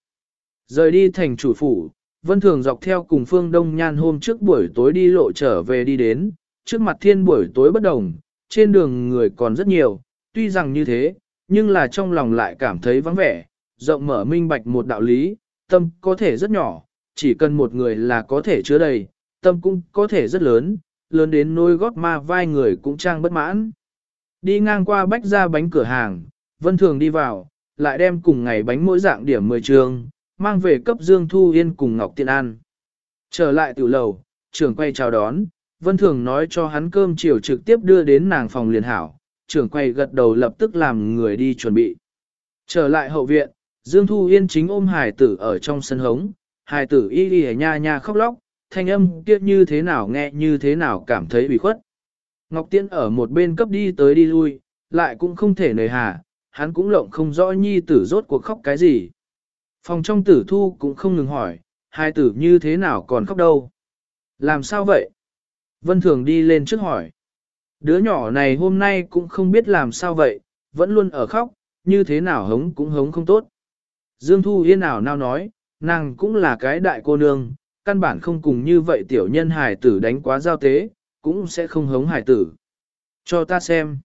A: Rời đi thành chủ phủ, Vân Thường dọc theo cùng Phương Đông Nhan hôm trước buổi tối đi lộ trở về đi đến, trước mặt thiên buổi tối bất đồng, trên đường người còn rất nhiều, tuy rằng như thế, nhưng là trong lòng lại cảm thấy vắng vẻ, rộng mở minh bạch một đạo lý, tâm có thể rất nhỏ, chỉ cần một người là có thể chứa đầy, tâm cũng có thể rất lớn, lớn đến nôi gót ma vai người cũng trang bất mãn. Đi ngang qua bách ra bánh cửa hàng, Vân Thường đi vào, lại đem cùng ngày bánh mỗi dạng điểm 10 trường, mang về cấp Dương Thu Yên cùng Ngọc Tiên An. Trở lại tiểu lầu, trưởng quay chào đón, Vân Thường nói cho hắn cơm chiều trực tiếp đưa đến nàng phòng liền hảo, trưởng quay gật đầu lập tức làm người đi chuẩn bị. Trở lại hậu viện, Dương Thu Yên chính ôm Hải tử ở trong sân hống, Hải tử y y nha nha khóc lóc, thanh âm kia như thế nào nghe như thế nào cảm thấy bị khuất. Ngọc Tiên ở một bên cấp đi tới đi lui, lại cũng không thể nề hà, hắn cũng lộng không rõ nhi tử rốt cuộc khóc cái gì. Phòng trong tử thu cũng không ngừng hỏi, hai tử như thế nào còn khóc đâu. Làm sao vậy? Vân Thường đi lên trước hỏi. Đứa nhỏ này hôm nay cũng không biết làm sao vậy, vẫn luôn ở khóc, như thế nào hống cũng hống không tốt. Dương Thu Yên ảo nào nói, nàng cũng là cái đại cô nương, căn bản không cùng như vậy tiểu nhân hải tử đánh quá giao tế, cũng sẽ không hống hải tử. Cho ta xem.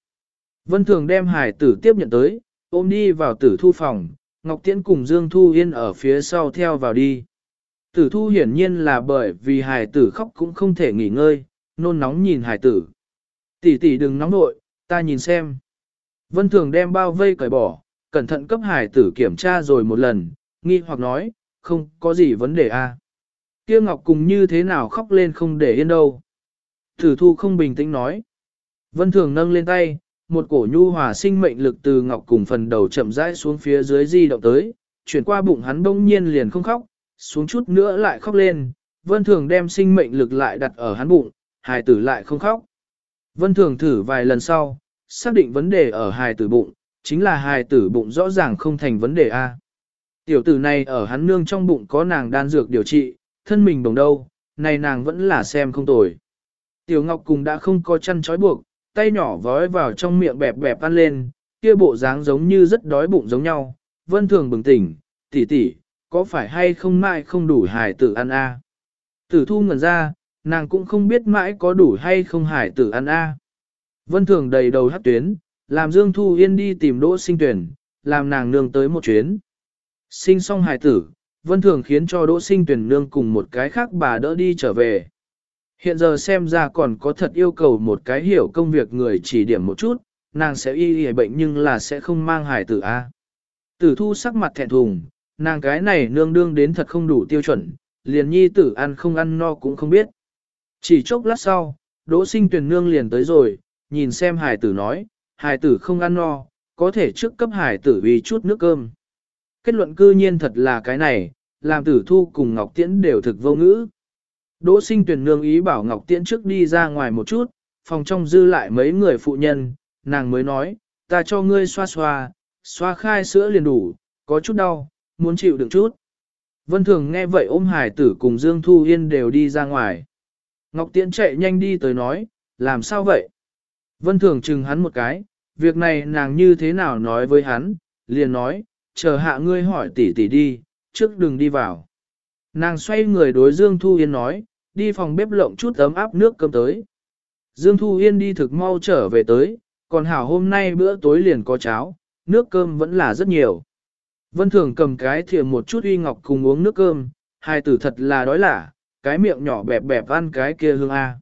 A: Vân Thường đem hải tử tiếp nhận tới, ôm đi vào tử thu phòng, Ngọc Tiễn cùng Dương Thu Yên ở phía sau theo vào đi. Tử thu hiển nhiên là bởi vì hải tử khóc cũng không thể nghỉ ngơi, nôn nóng nhìn hải tử. Tỷ tỷ đừng nóng nội, ta nhìn xem. Vân Thường đem bao vây cởi bỏ, cẩn thận cấp hải tử kiểm tra rồi một lần, nghi hoặc nói, không có gì vấn đề a. À. Kia Ngọc cùng như thế nào khóc lên không để yên đâu. thử thu không bình tĩnh nói. Vân Thường nâng lên tay, một cổ nhu hòa sinh mệnh lực từ Ngọc cùng phần đầu chậm rãi xuống phía dưới di động tới, chuyển qua bụng hắn bỗng nhiên liền không khóc, xuống chút nữa lại khóc lên. Vân Thường đem sinh mệnh lực lại đặt ở hắn bụng, hài tử lại không khóc. Vân Thường thử vài lần sau, xác định vấn đề ở hài tử bụng, chính là hài tử bụng rõ ràng không thành vấn đề A. Tiểu tử này ở hắn nương trong bụng có nàng đan dược điều trị, thân mình đồng đâu, này nàng vẫn là xem không tồi. Tiểu Ngọc cùng đã không có chăn trói buộc, tay nhỏ vói vào trong miệng bẹp bẹp ăn lên, kia bộ dáng giống như rất đói bụng giống nhau. Vân Thường bừng tỉnh, tỷ tỷ, có phải hay không mai không đủ hài tử ăn a? Tử thu ngẩn ra, nàng cũng không biết mãi có đủ hay không hải tử ăn a. Vân Thường đầy đầu hát tuyến, làm Dương Thu Yên đi tìm đỗ sinh tuyển, làm nàng nương tới một chuyến. Sinh xong hải tử, Vân Thường khiến cho đỗ sinh tuyển nương cùng một cái khác bà đỡ đi trở về. Hiện giờ xem ra còn có thật yêu cầu một cái hiểu công việc người chỉ điểm một chút, nàng sẽ y y bệnh nhưng là sẽ không mang hải tử A. Tử thu sắc mặt thẹn thùng, nàng cái này nương đương đến thật không đủ tiêu chuẩn, liền nhi tử ăn không ăn no cũng không biết. Chỉ chốc lát sau, đỗ sinh tuyển nương liền tới rồi, nhìn xem hài tử nói, hài tử không ăn no, có thể trước cấp hài tử vì chút nước cơm. Kết luận cư nhiên thật là cái này, làm tử thu cùng Ngọc Tiễn đều thực vô ngữ. Đỗ sinh tuyển nương ý bảo Ngọc Tiễn trước đi ra ngoài một chút, phòng trong dư lại mấy người phụ nhân, nàng mới nói, ta cho ngươi xoa xoa, xoa khai sữa liền đủ, có chút đau, muốn chịu đựng chút. Vân Thường nghe vậy ôm hải tử cùng Dương Thu Yên đều đi ra ngoài. Ngọc Tiễn chạy nhanh đi tới nói, làm sao vậy? Vân Thường chừng hắn một cái, việc này nàng như thế nào nói với hắn, liền nói, chờ hạ ngươi hỏi tỷ tỷ đi, trước đừng đi vào. Nàng xoay người đối Dương Thu Yên nói, đi phòng bếp lộng chút ấm áp nước cơm tới. Dương Thu Yên đi thực mau trở về tới, còn hảo hôm nay bữa tối liền có cháo, nước cơm vẫn là rất nhiều. Vân Thường cầm cái thìa một chút uy ngọc cùng uống nước cơm, hai tử thật là đói lả, cái miệng nhỏ bẹp bẹp ăn cái kia hương A.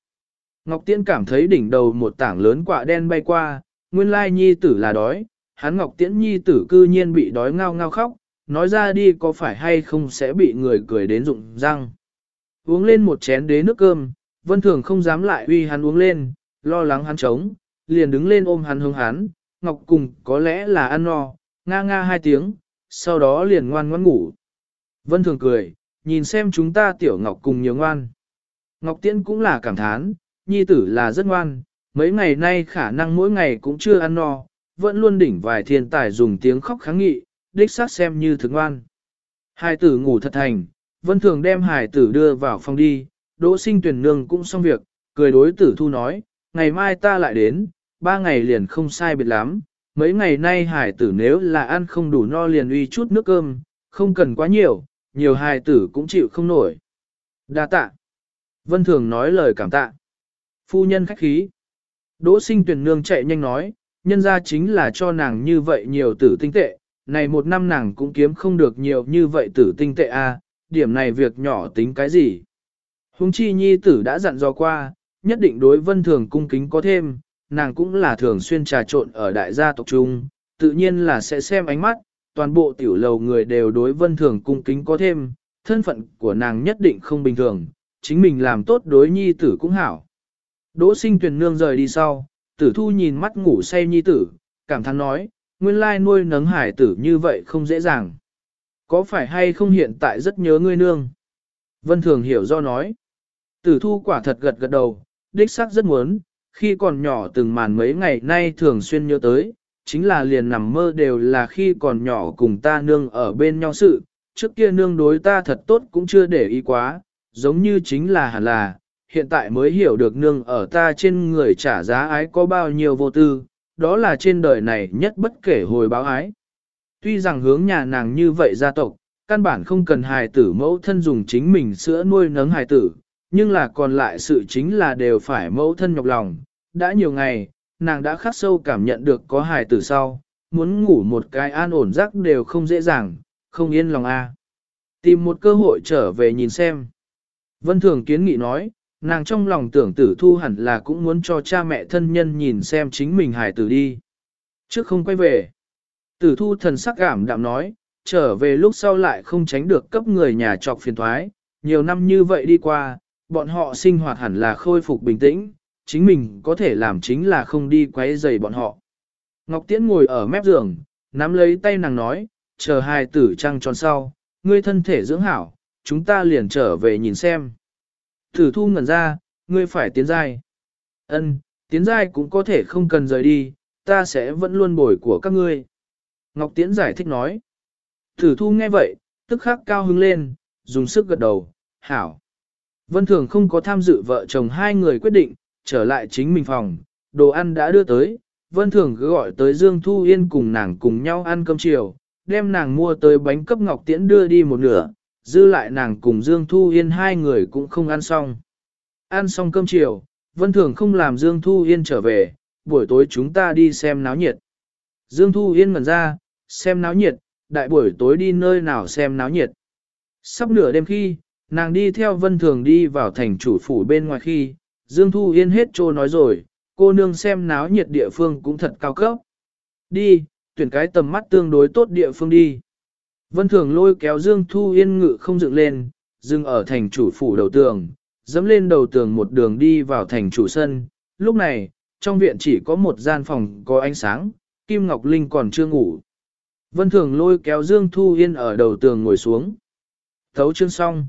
A: Ngọc Tiên cảm thấy đỉnh đầu một tảng lớn quạ đen bay qua, nguyên lai nhi tử là đói, hắn Ngọc Tiễn Nhi tử cư nhiên bị đói ngao ngao khóc, nói ra đi có phải hay không sẽ bị người cười đến rụng răng. Uống lên một chén đế nước cơm, Vân Thường không dám lại uy hắn uống lên, lo lắng hắn trống, liền đứng lên ôm hắn hướng hắn, Ngọc cùng có lẽ là ăn no, nga nga hai tiếng, sau đó liền ngoan ngoan ngủ. Vân Thường cười, nhìn xem chúng ta tiểu Ngọc cùng nhiều ngoan. Ngọc Tiễn cũng là cảm thán, nhi tử là rất ngoan, mấy ngày nay khả năng mỗi ngày cũng chưa ăn no, vẫn luôn đỉnh vài thiên tài dùng tiếng khóc kháng nghị, đích xác xem như thức ngoan. Hai tử ngủ thật thành, Vân Thường đem hải tử đưa vào phòng đi, Đỗ sinh tuyển nương cũng xong việc, cười đối tử thu nói, ngày mai ta lại đến, ba ngày liền không sai biệt lắm, mấy ngày nay hải tử nếu là ăn không đủ no liền uy chút nước cơm, không cần quá nhiều, nhiều hài tử cũng chịu không nổi. Đa tạ. Vân Thường nói lời cảm tạ. Phu nhân khách khí. Đỗ sinh tuyển nương chạy nhanh nói, nhân ra chính là cho nàng như vậy nhiều tử tinh tệ, này một năm nàng cũng kiếm không được nhiều như vậy tử tinh tệ a, à, điểm này việc nhỏ tính cái gì. Hùng chi nhi tử đã dặn dò qua, nhất định đối vân thường cung kính có thêm, nàng cũng là thường xuyên trà trộn ở đại gia tộc trung, tự nhiên là sẽ xem ánh mắt, toàn bộ tiểu lầu người đều đối vân thường cung kính có thêm, thân phận của nàng nhất định không bình thường, chính mình làm tốt đối nhi tử cũng hảo. Đỗ sinh tuyển nương rời đi sau, tử thu nhìn mắt ngủ say nhi tử, cảm thán nói, nguyên lai nuôi nấng hải tử như vậy không dễ dàng. Có phải hay không hiện tại rất nhớ ngươi nương? Vân Thường hiểu do nói. Tử thu quả thật gật gật đầu, đích xác rất muốn, khi còn nhỏ từng màn mấy ngày nay thường xuyên nhớ tới, chính là liền nằm mơ đều là khi còn nhỏ cùng ta nương ở bên nhau sự, trước kia nương đối ta thật tốt cũng chưa để ý quá, giống như chính là hẳn là, hiện tại mới hiểu được nương ở ta trên người trả giá ái có bao nhiêu vô tư, đó là trên đời này nhất bất kể hồi báo ái. Tuy rằng hướng nhà nàng như vậy gia tộc, căn bản không cần hài tử mẫu thân dùng chính mình sữa nuôi nấng hài tử, nhưng là còn lại sự chính là đều phải mẫu thân nhọc lòng. Đã nhiều ngày, nàng đã khắc sâu cảm nhận được có hài tử sau, muốn ngủ một cái an ổn giấc đều không dễ dàng, không yên lòng a. Tìm một cơ hội trở về nhìn xem. Vân Thường kiến nghị nói, nàng trong lòng tưởng tử thu hẳn là cũng muốn cho cha mẹ thân nhân nhìn xem chính mình hài tử đi. Trước không quay về, tử thu thần sắc cảm đạm nói, trở về lúc sau lại không tránh được cấp người nhà trọc phiền thoái, nhiều năm như vậy đi qua, bọn họ sinh hoạt hẳn là khôi phục bình tĩnh, chính mình có thể làm chính là không đi quấy rầy bọn họ. Ngọc Tiễn ngồi ở mép giường, nắm lấy tay nàng nói, chờ hai tử trăng tròn sau, ngươi thân thể dưỡng hảo, chúng ta liền trở về nhìn xem. Tử thu ngẩn ra, ngươi phải tiến giai. Ân, tiến giai cũng có thể không cần rời đi, ta sẽ vẫn luôn bồi của các ngươi. Ngọc Tiễn giải thích nói. Tử thu nghe vậy, tức khắc cao hứng lên, dùng sức gật đầu, hảo. Vân Thường không có tham dự vợ chồng hai người quyết định, trở lại chính mình phòng, đồ ăn đã đưa tới, Vân Thường cứ gọi tới Dương Thu Yên cùng nàng cùng nhau ăn cơm chiều, đem nàng mua tới bánh cấp ngọc tiễn đưa đi một nửa, dư lại nàng cùng Dương Thu Yên hai người cũng không ăn xong. Ăn xong cơm chiều, Vân Thường không làm Dương Thu Yên trở về, buổi tối chúng ta đi xem náo nhiệt. Dương Thu Yên ngẩn ra, xem náo nhiệt, đại buổi tối đi nơi nào xem náo nhiệt. Sắp nửa đêm khi, nàng đi theo Vân Thường đi vào thành chủ phủ bên ngoài khi, Dương Thu Yên hết trô nói rồi, cô nương xem náo nhiệt địa phương cũng thật cao cấp. Đi, tuyển cái tầm mắt tương đối tốt địa phương đi. Vân Thường lôi kéo Dương Thu Yên ngự không dựng lên, dừng ở thành chủ phủ đầu tường, dẫm lên đầu tường một đường đi vào thành chủ sân. Lúc này, trong viện chỉ có một gian phòng có ánh sáng, Kim Ngọc Linh còn chưa ngủ. Vân Thường lôi kéo Dương Thu Yên ở đầu tường ngồi xuống. Thấu chương xong.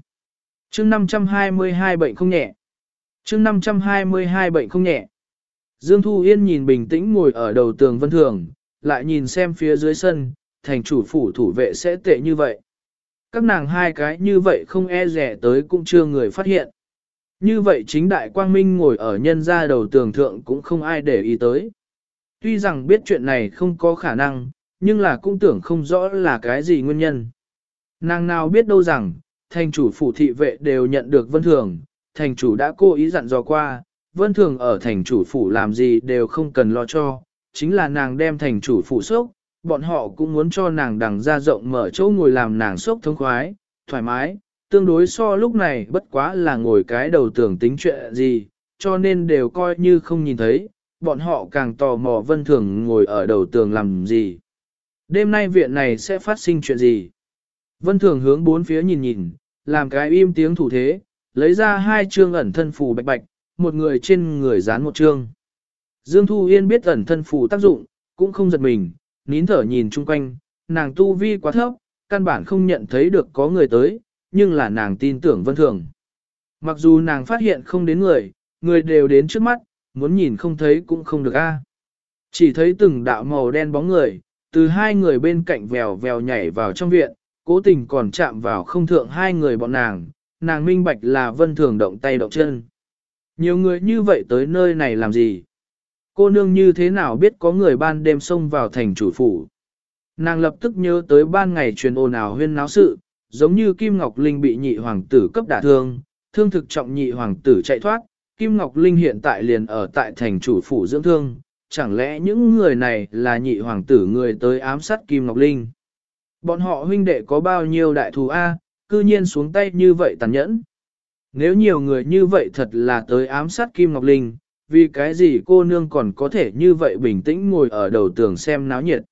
A: Chương 522 bệnh không nhẹ. Chương 522 bệnh không nhẹ. Dương Thu Yên nhìn bình tĩnh ngồi ở đầu tường Vân Thường, lại nhìn xem phía dưới sân, thành chủ phủ thủ vệ sẽ tệ như vậy. Các nàng hai cái như vậy không e rẻ tới cũng chưa người phát hiện. Như vậy chính đại quang minh ngồi ở nhân gia đầu tường thượng cũng không ai để ý tới. Tuy rằng biết chuyện này không có khả năng, nhưng là cũng tưởng không rõ là cái gì nguyên nhân. Nàng nào biết đâu rằng, thành chủ phủ thị vệ đều nhận được vân thường, thành chủ đã cố ý dặn dò qua, vân thường ở thành chủ phủ làm gì đều không cần lo cho, chính là nàng đem thành chủ phủ sốc, bọn họ cũng muốn cho nàng đằng ra rộng mở chỗ ngồi làm nàng sốc thông khoái, thoải mái, tương đối so lúc này bất quá là ngồi cái đầu tưởng tính chuyện gì, cho nên đều coi như không nhìn thấy, bọn họ càng tò mò vân thường ngồi ở đầu tường làm gì. Đêm nay viện này sẽ phát sinh chuyện gì? Vân thường hướng bốn phía nhìn nhìn, làm cái im tiếng thủ thế, lấy ra hai chương ẩn thân phù bạch bạch, một người trên người dán một chương. Dương Thu Yên biết ẩn thân phù tác dụng, cũng không giật mình, nín thở nhìn chung quanh, nàng tu vi quá thấp, căn bản không nhận thấy được có người tới, nhưng là nàng tin tưởng vân thường. Mặc dù nàng phát hiện không đến người, người đều đến trước mắt, muốn nhìn không thấy cũng không được a. Chỉ thấy từng đạo màu đen bóng người, từ hai người bên cạnh vèo vèo nhảy vào trong viện, cố tình còn chạm vào không thượng hai người bọn nàng, nàng minh bạch là vân thường động tay động chân. Nhiều người như vậy tới nơi này làm gì? Cô nương như thế nào biết có người ban đêm xông vào thành chủ phủ? Nàng lập tức nhớ tới ban ngày truyền ồn ào huyên náo sự, giống như Kim Ngọc Linh bị nhị hoàng tử cấp đả thương, thương thực trọng nhị hoàng tử chạy thoát, Kim Ngọc Linh hiện tại liền ở tại thành chủ phủ dưỡng thương, chẳng lẽ những người này là nhị hoàng tử người tới ám sát Kim Ngọc Linh? Bọn họ huynh đệ có bao nhiêu đại thù A, cư nhiên xuống tay như vậy tàn nhẫn. Nếu nhiều người như vậy thật là tới ám sát Kim Ngọc Linh, vì cái gì cô nương còn có thể như vậy bình tĩnh ngồi ở đầu tường xem náo nhiệt.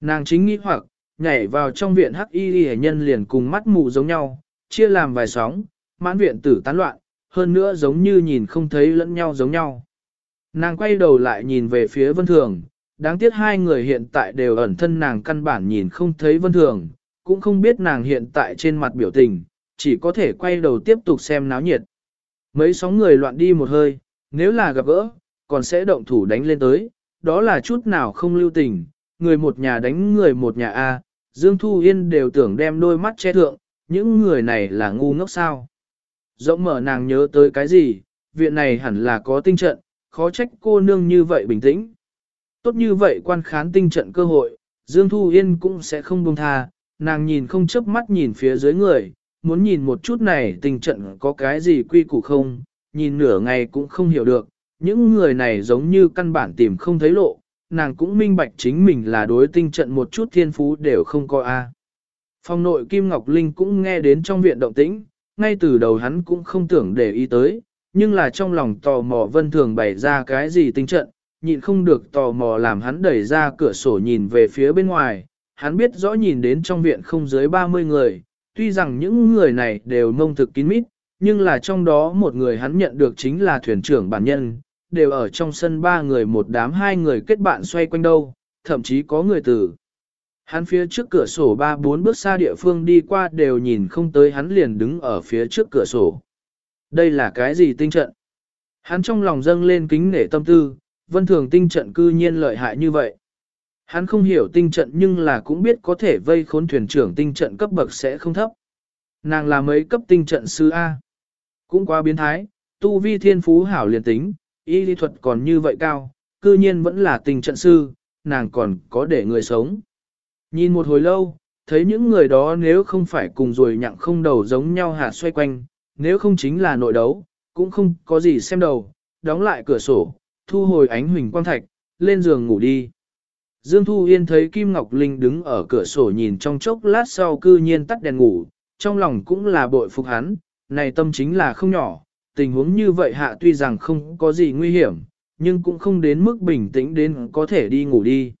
A: Nàng chính nghĩ hoặc, nhảy vào trong viện hắc y hệ nhân liền cùng mắt mù giống nhau, chia làm vài sóng, mãn viện tử tán loạn, hơn nữa giống như nhìn không thấy lẫn nhau giống nhau. Nàng quay đầu lại nhìn về phía vân thường, đáng tiếc hai người hiện tại đều ẩn thân nàng căn bản nhìn không thấy vân thường, cũng không biết nàng hiện tại trên mặt biểu tình, chỉ có thể quay đầu tiếp tục xem náo nhiệt. Mấy sóng người loạn đi một hơi, nếu là gặp gỡ, còn sẽ động thủ đánh lên tới, đó là chút nào không lưu tình, người một nhà đánh người một nhà A, Dương Thu Yên đều tưởng đem đôi mắt che thượng, những người này là ngu ngốc sao. Rộng mở nàng nhớ tới cái gì, viện này hẳn là có tinh trận, khó trách cô nương như vậy bình tĩnh. Tốt như vậy quan khán tinh trận cơ hội, Dương Thu Yên cũng sẽ không buông tha, nàng nhìn không chớp mắt nhìn phía dưới người, muốn nhìn một chút này tình trận có cái gì quy củ không, nhìn nửa ngày cũng không hiểu được, những người này giống như căn bản tìm không thấy lộ, nàng cũng minh bạch chính mình là đối tinh trận một chút thiên phú đều không có a. Phong nội Kim Ngọc Linh cũng nghe đến trong viện động tĩnh, ngay từ đầu hắn cũng không tưởng để ý tới, nhưng là trong lòng tò mò vân thường bày ra cái gì tinh trận, nhịn không được tò mò làm hắn đẩy ra cửa sổ nhìn về phía bên ngoài, hắn biết rõ nhìn đến trong viện không dưới 30 người, tuy rằng những người này đều mông thực kín mít, nhưng là trong đó một người hắn nhận được chính là thuyền trưởng bản nhân, đều ở trong sân ba người một đám hai người kết bạn xoay quanh đâu, thậm chí có người từ. Hắn phía trước cửa sổ ba bốn bước xa địa phương đi qua đều nhìn không tới hắn liền đứng ở phía trước cửa sổ. Đây là cái gì tinh trận? Hắn trong lòng dâng lên kính nể tâm tư, vân thường tinh trận cư nhiên lợi hại như vậy. Hắn không hiểu tinh trận nhưng là cũng biết có thể vây khốn thuyền trưởng tinh trận cấp bậc sẽ không thấp. Nàng là mấy cấp tinh trận sư A. Cũng quá biến thái, tu vi thiên phú hảo liền tính, y lý thuật còn như vậy cao, cư nhiên vẫn là tinh trận sư, nàng còn có để người sống. Nhìn một hồi lâu, thấy những người đó nếu không phải cùng rồi nhặng không đầu giống nhau hạt xoay quanh, nếu không chính là nội đấu, cũng không có gì xem đầu, đóng lại cửa sổ, thu hồi ánh huỳnh quang thạch, lên giường ngủ đi. Dương Thu Yên thấy Kim Ngọc Linh đứng ở cửa sổ nhìn trong chốc lát sau cư nhiên tắt đèn ngủ, trong lòng cũng là bội phục hắn, này tâm chính là không nhỏ, tình huống như vậy hạ tuy rằng không có gì nguy hiểm, nhưng cũng không đến mức bình tĩnh đến có thể đi ngủ đi.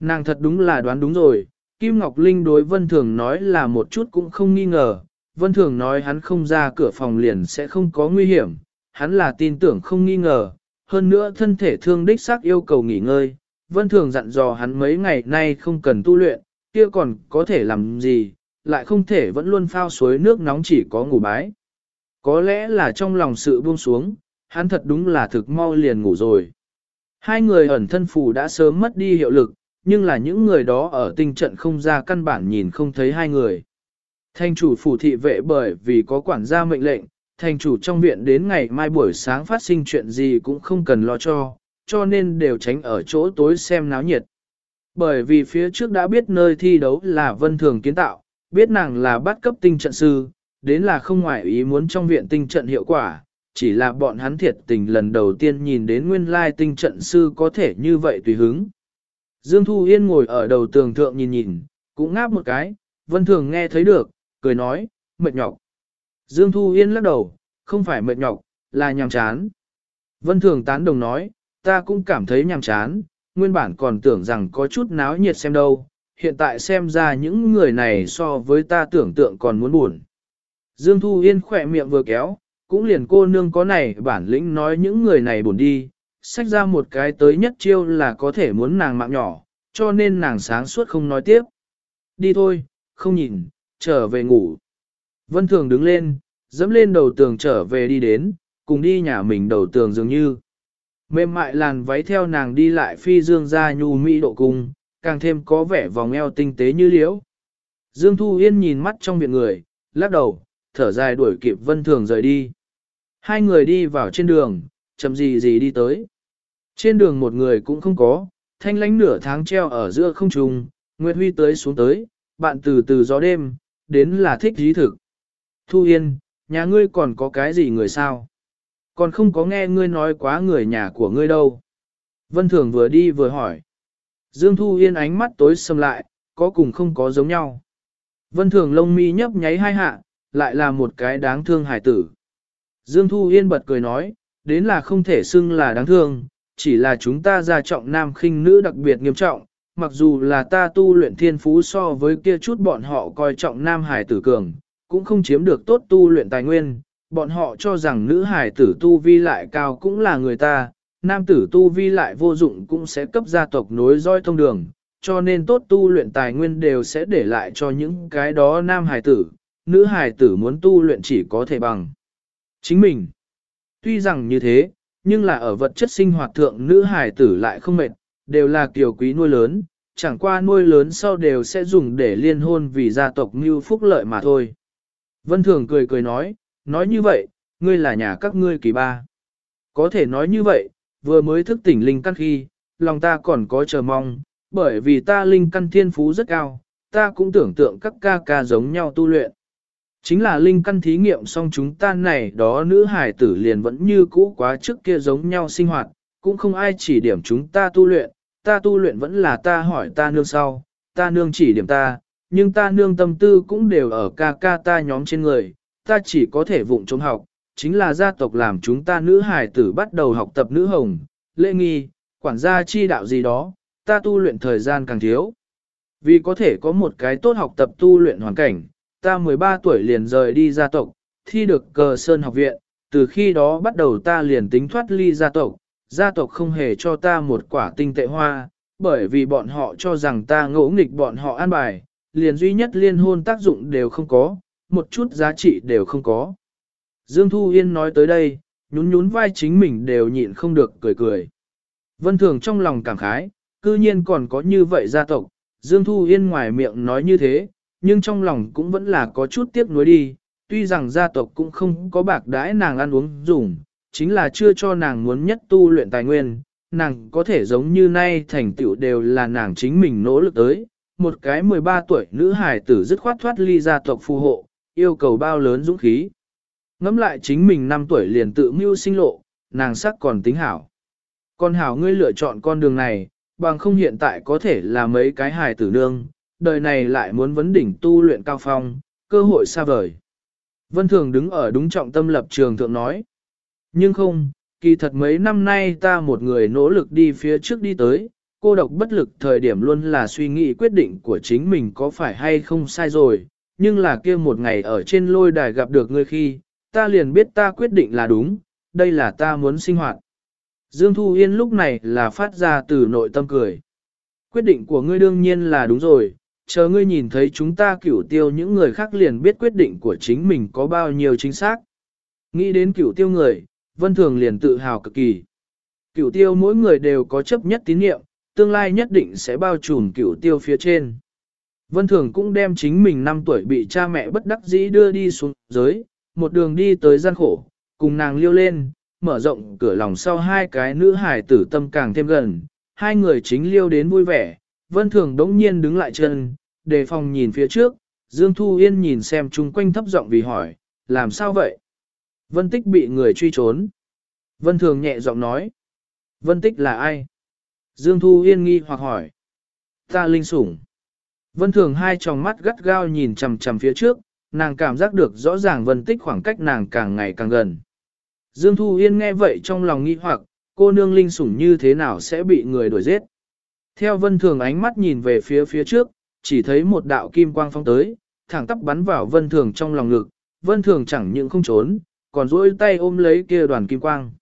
A: Nàng thật đúng là đoán đúng rồi, Kim Ngọc Linh đối Vân Thường nói là một chút cũng không nghi ngờ, Vân Thường nói hắn không ra cửa phòng liền sẽ không có nguy hiểm, hắn là tin tưởng không nghi ngờ, hơn nữa thân thể thương đích xác yêu cầu nghỉ ngơi, Vân Thường dặn dò hắn mấy ngày nay không cần tu luyện, kia còn có thể làm gì, lại không thể vẫn luôn phao suối nước nóng chỉ có ngủ bái. Có lẽ là trong lòng sự buông xuống, hắn thật đúng là thực mau liền ngủ rồi. Hai người ẩn thân phù đã sớm mất đi hiệu lực, nhưng là những người đó ở tinh trận không ra căn bản nhìn không thấy hai người. Thành chủ phủ thị vệ bởi vì có quản gia mệnh lệnh, thành chủ trong viện đến ngày mai buổi sáng phát sinh chuyện gì cũng không cần lo cho, cho nên đều tránh ở chỗ tối xem náo nhiệt. Bởi vì phía trước đã biết nơi thi đấu là vân thường kiến tạo, biết nàng là bắt cấp tinh trận sư, đến là không ngoại ý muốn trong viện tinh trận hiệu quả, chỉ là bọn hắn thiệt tình lần đầu tiên nhìn đến nguyên lai tinh trận sư có thể như vậy tùy hứng. Dương Thu Yên ngồi ở đầu tường thượng nhìn nhìn, cũng ngáp một cái, vân thường nghe thấy được, cười nói, mệt nhọc. Dương Thu Yên lắc đầu, không phải mệt nhọc, là nhàm chán. Vân thường tán đồng nói, ta cũng cảm thấy nhàm chán, nguyên bản còn tưởng rằng có chút náo nhiệt xem đâu, hiện tại xem ra những người này so với ta tưởng tượng còn muốn buồn. Dương Thu Yên khỏe miệng vừa kéo, cũng liền cô nương có này bản lĩnh nói những người này buồn đi, xách ra một cái tới nhất chiêu là có thể muốn nàng mạng nhỏ, cho nên nàng sáng suốt không nói tiếp. Đi thôi, không nhìn, trở về ngủ. Vân Thường đứng lên, dẫm lên đầu tường trở về đi đến, cùng đi nhà mình đầu tường dường như. Mềm mại làn váy theo nàng đi lại phi dương ra nhu mỹ độ cung, càng thêm có vẻ vòng eo tinh tế như liễu. Dương Thu Yên nhìn mắt trong miệng người, lắc đầu, thở dài đuổi kịp Vân Thường rời đi. Hai người đi vào trên đường, chậm gì gì đi tới. Trên đường một người cũng không có, thanh lánh nửa tháng treo ở giữa không trùng, Nguyệt Huy tới xuống tới, bạn từ từ gió đêm, đến là thích dí thực. Thu Yên, nhà ngươi còn có cái gì người sao? Còn không có nghe ngươi nói quá người nhà của ngươi đâu. Vân Thường vừa đi vừa hỏi. Dương Thu Yên ánh mắt tối sầm lại, có cùng không có giống nhau. Vân Thường lông mi nhấp nháy hai hạ, lại là một cái đáng thương hải tử. Dương Thu Yên bật cười nói, đến là không thể xưng là đáng thương, chỉ là chúng ta gia trọng nam khinh nữ đặc biệt nghiêm trọng, mặc dù là ta tu luyện thiên phú so với kia chút bọn họ coi trọng nam hải tử cường, cũng không chiếm được tốt tu luyện tài nguyên, bọn họ cho rằng nữ hải tử tu vi lại cao cũng là người ta, nam tử tu vi lại vô dụng cũng sẽ cấp gia tộc nối roi thông đường, cho nên tốt tu luyện tài nguyên đều sẽ để lại cho những cái đó nam hải tử, nữ hải tử muốn tu luyện chỉ có thể bằng chính mình. Tuy rằng như thế, nhưng là ở vật chất sinh hoạt thượng nữ hải tử lại không mệt, đều là kiều quý nuôi lớn, chẳng qua nuôi lớn sau đều sẽ dùng để liên hôn vì gia tộc như phúc lợi mà thôi. Vân Thường cười cười nói, nói như vậy, ngươi là nhà các ngươi kỳ ba. Có thể nói như vậy, vừa mới thức tỉnh linh căn khi, lòng ta còn có chờ mong, bởi vì ta linh căn thiên phú rất cao, ta cũng tưởng tượng các ca ca giống nhau tu luyện. Chính là linh căn thí nghiệm xong chúng ta này đó nữ hải tử liền vẫn như cũ quá trước kia giống nhau sinh hoạt, cũng không ai chỉ điểm chúng ta tu luyện, ta tu luyện vẫn là ta hỏi ta nương sau, ta nương chỉ điểm ta, nhưng ta nương tâm tư cũng đều ở ca ca ta nhóm trên người, ta chỉ có thể vụng trống học, chính là gia tộc làm chúng ta nữ hải tử bắt đầu học tập nữ hồng, lễ nghi, quản gia chi đạo gì đó, ta tu luyện thời gian càng thiếu. Vì có thể có một cái tốt học tập tu luyện hoàn cảnh, ta 13 tuổi liền rời đi gia tộc, thi được cờ sơn học viện, từ khi đó bắt đầu ta liền tính thoát ly gia tộc, gia tộc không hề cho ta một quả tinh tệ hoa, bởi vì bọn họ cho rằng ta ngỗ nghịch bọn họ an bài, liền duy nhất liên hôn tác dụng đều không có, một chút giá trị đều không có. Dương Thu Yên nói tới đây, nhún nhún vai chính mình đều nhịn không được cười cười. Vân Thường trong lòng cảm khái, cư nhiên còn có như vậy gia tộc, Dương Thu Yên ngoài miệng nói như thế, nhưng trong lòng cũng vẫn là có chút tiếc nuối đi, tuy rằng gia tộc cũng không có bạc đãi nàng ăn uống dùng, chính là chưa cho nàng muốn nhất tu luyện tài nguyên, nàng có thể giống như nay thành tựu đều là nàng chính mình nỗ lực tới. Một cái 13 tuổi nữ hài tử dứt khoát thoát ly gia tộc phù hộ, yêu cầu bao lớn dũng khí. Ngắm lại chính mình 5 tuổi liền tự mưu sinh lộ, nàng sắc còn tính hảo. Con hảo ngươi lựa chọn con đường này, bằng không hiện tại có thể là mấy cái hài tử nương, đời này lại muốn vấn đỉnh tu luyện cao phong, cơ hội xa vời. Vân Thường đứng ở đúng trọng tâm lập trường thượng nói. Nhưng không, kỳ thật mấy năm nay ta một người nỗ lực đi phía trước đi tới, cô độc bất lực thời điểm luôn là suy nghĩ quyết định của chính mình có phải hay không sai rồi, nhưng là kia một ngày ở trên lôi đài gặp được ngươi khi, ta liền biết ta quyết định là đúng, đây là ta muốn sinh hoạt. Dương Thu Yên lúc này là phát ra từ nội tâm cười. Quyết định của ngươi đương nhiên là đúng rồi, chờ ngươi nhìn thấy chúng ta cửu tiêu những người khác liền biết quyết định của chính mình có bao nhiêu chính xác. Nghĩ đến cửu tiêu người, Vân Thường liền tự hào cực kỳ. Cửu tiêu mỗi người đều có chấp nhất tín nhiệm, tương lai nhất định sẽ bao trùm cửu tiêu phía trên. Vân Thường cũng đem chính mình 5 tuổi bị cha mẹ bất đắc dĩ đưa đi xuống dưới, một đường đi tới gian khổ, cùng nàng liêu lên, mở rộng cửa lòng sau hai cái nữ hải tử tâm càng thêm gần, hai người chính liêu đến vui vẻ, Vân Thường đống nhiên đứng lại chân, đề phòng nhìn phía trước, Dương Thu Yên nhìn xem chung quanh thấp giọng vì hỏi, làm sao vậy? Vân Tích bị người truy trốn. Vân Thường nhẹ giọng nói. Vân Tích là ai? Dương Thu Yên nghi hoặc hỏi. Ta linh sủng. Vân Thường hai tròng mắt gắt gao nhìn chằm chằm phía trước, nàng cảm giác được rõ ràng Vân Tích khoảng cách nàng càng ngày càng gần. Dương Thu Yên nghe vậy trong lòng nghi hoặc, cô nương linh sủng như thế nào sẽ bị người đuổi giết. Theo vân thường ánh mắt nhìn về phía phía trước, chỉ thấy một đạo kim quang phong tới, thẳng tắp bắn vào vân thường trong lòng ngực, vân thường chẳng những không trốn, còn duỗi tay ôm lấy kia đoàn kim quang.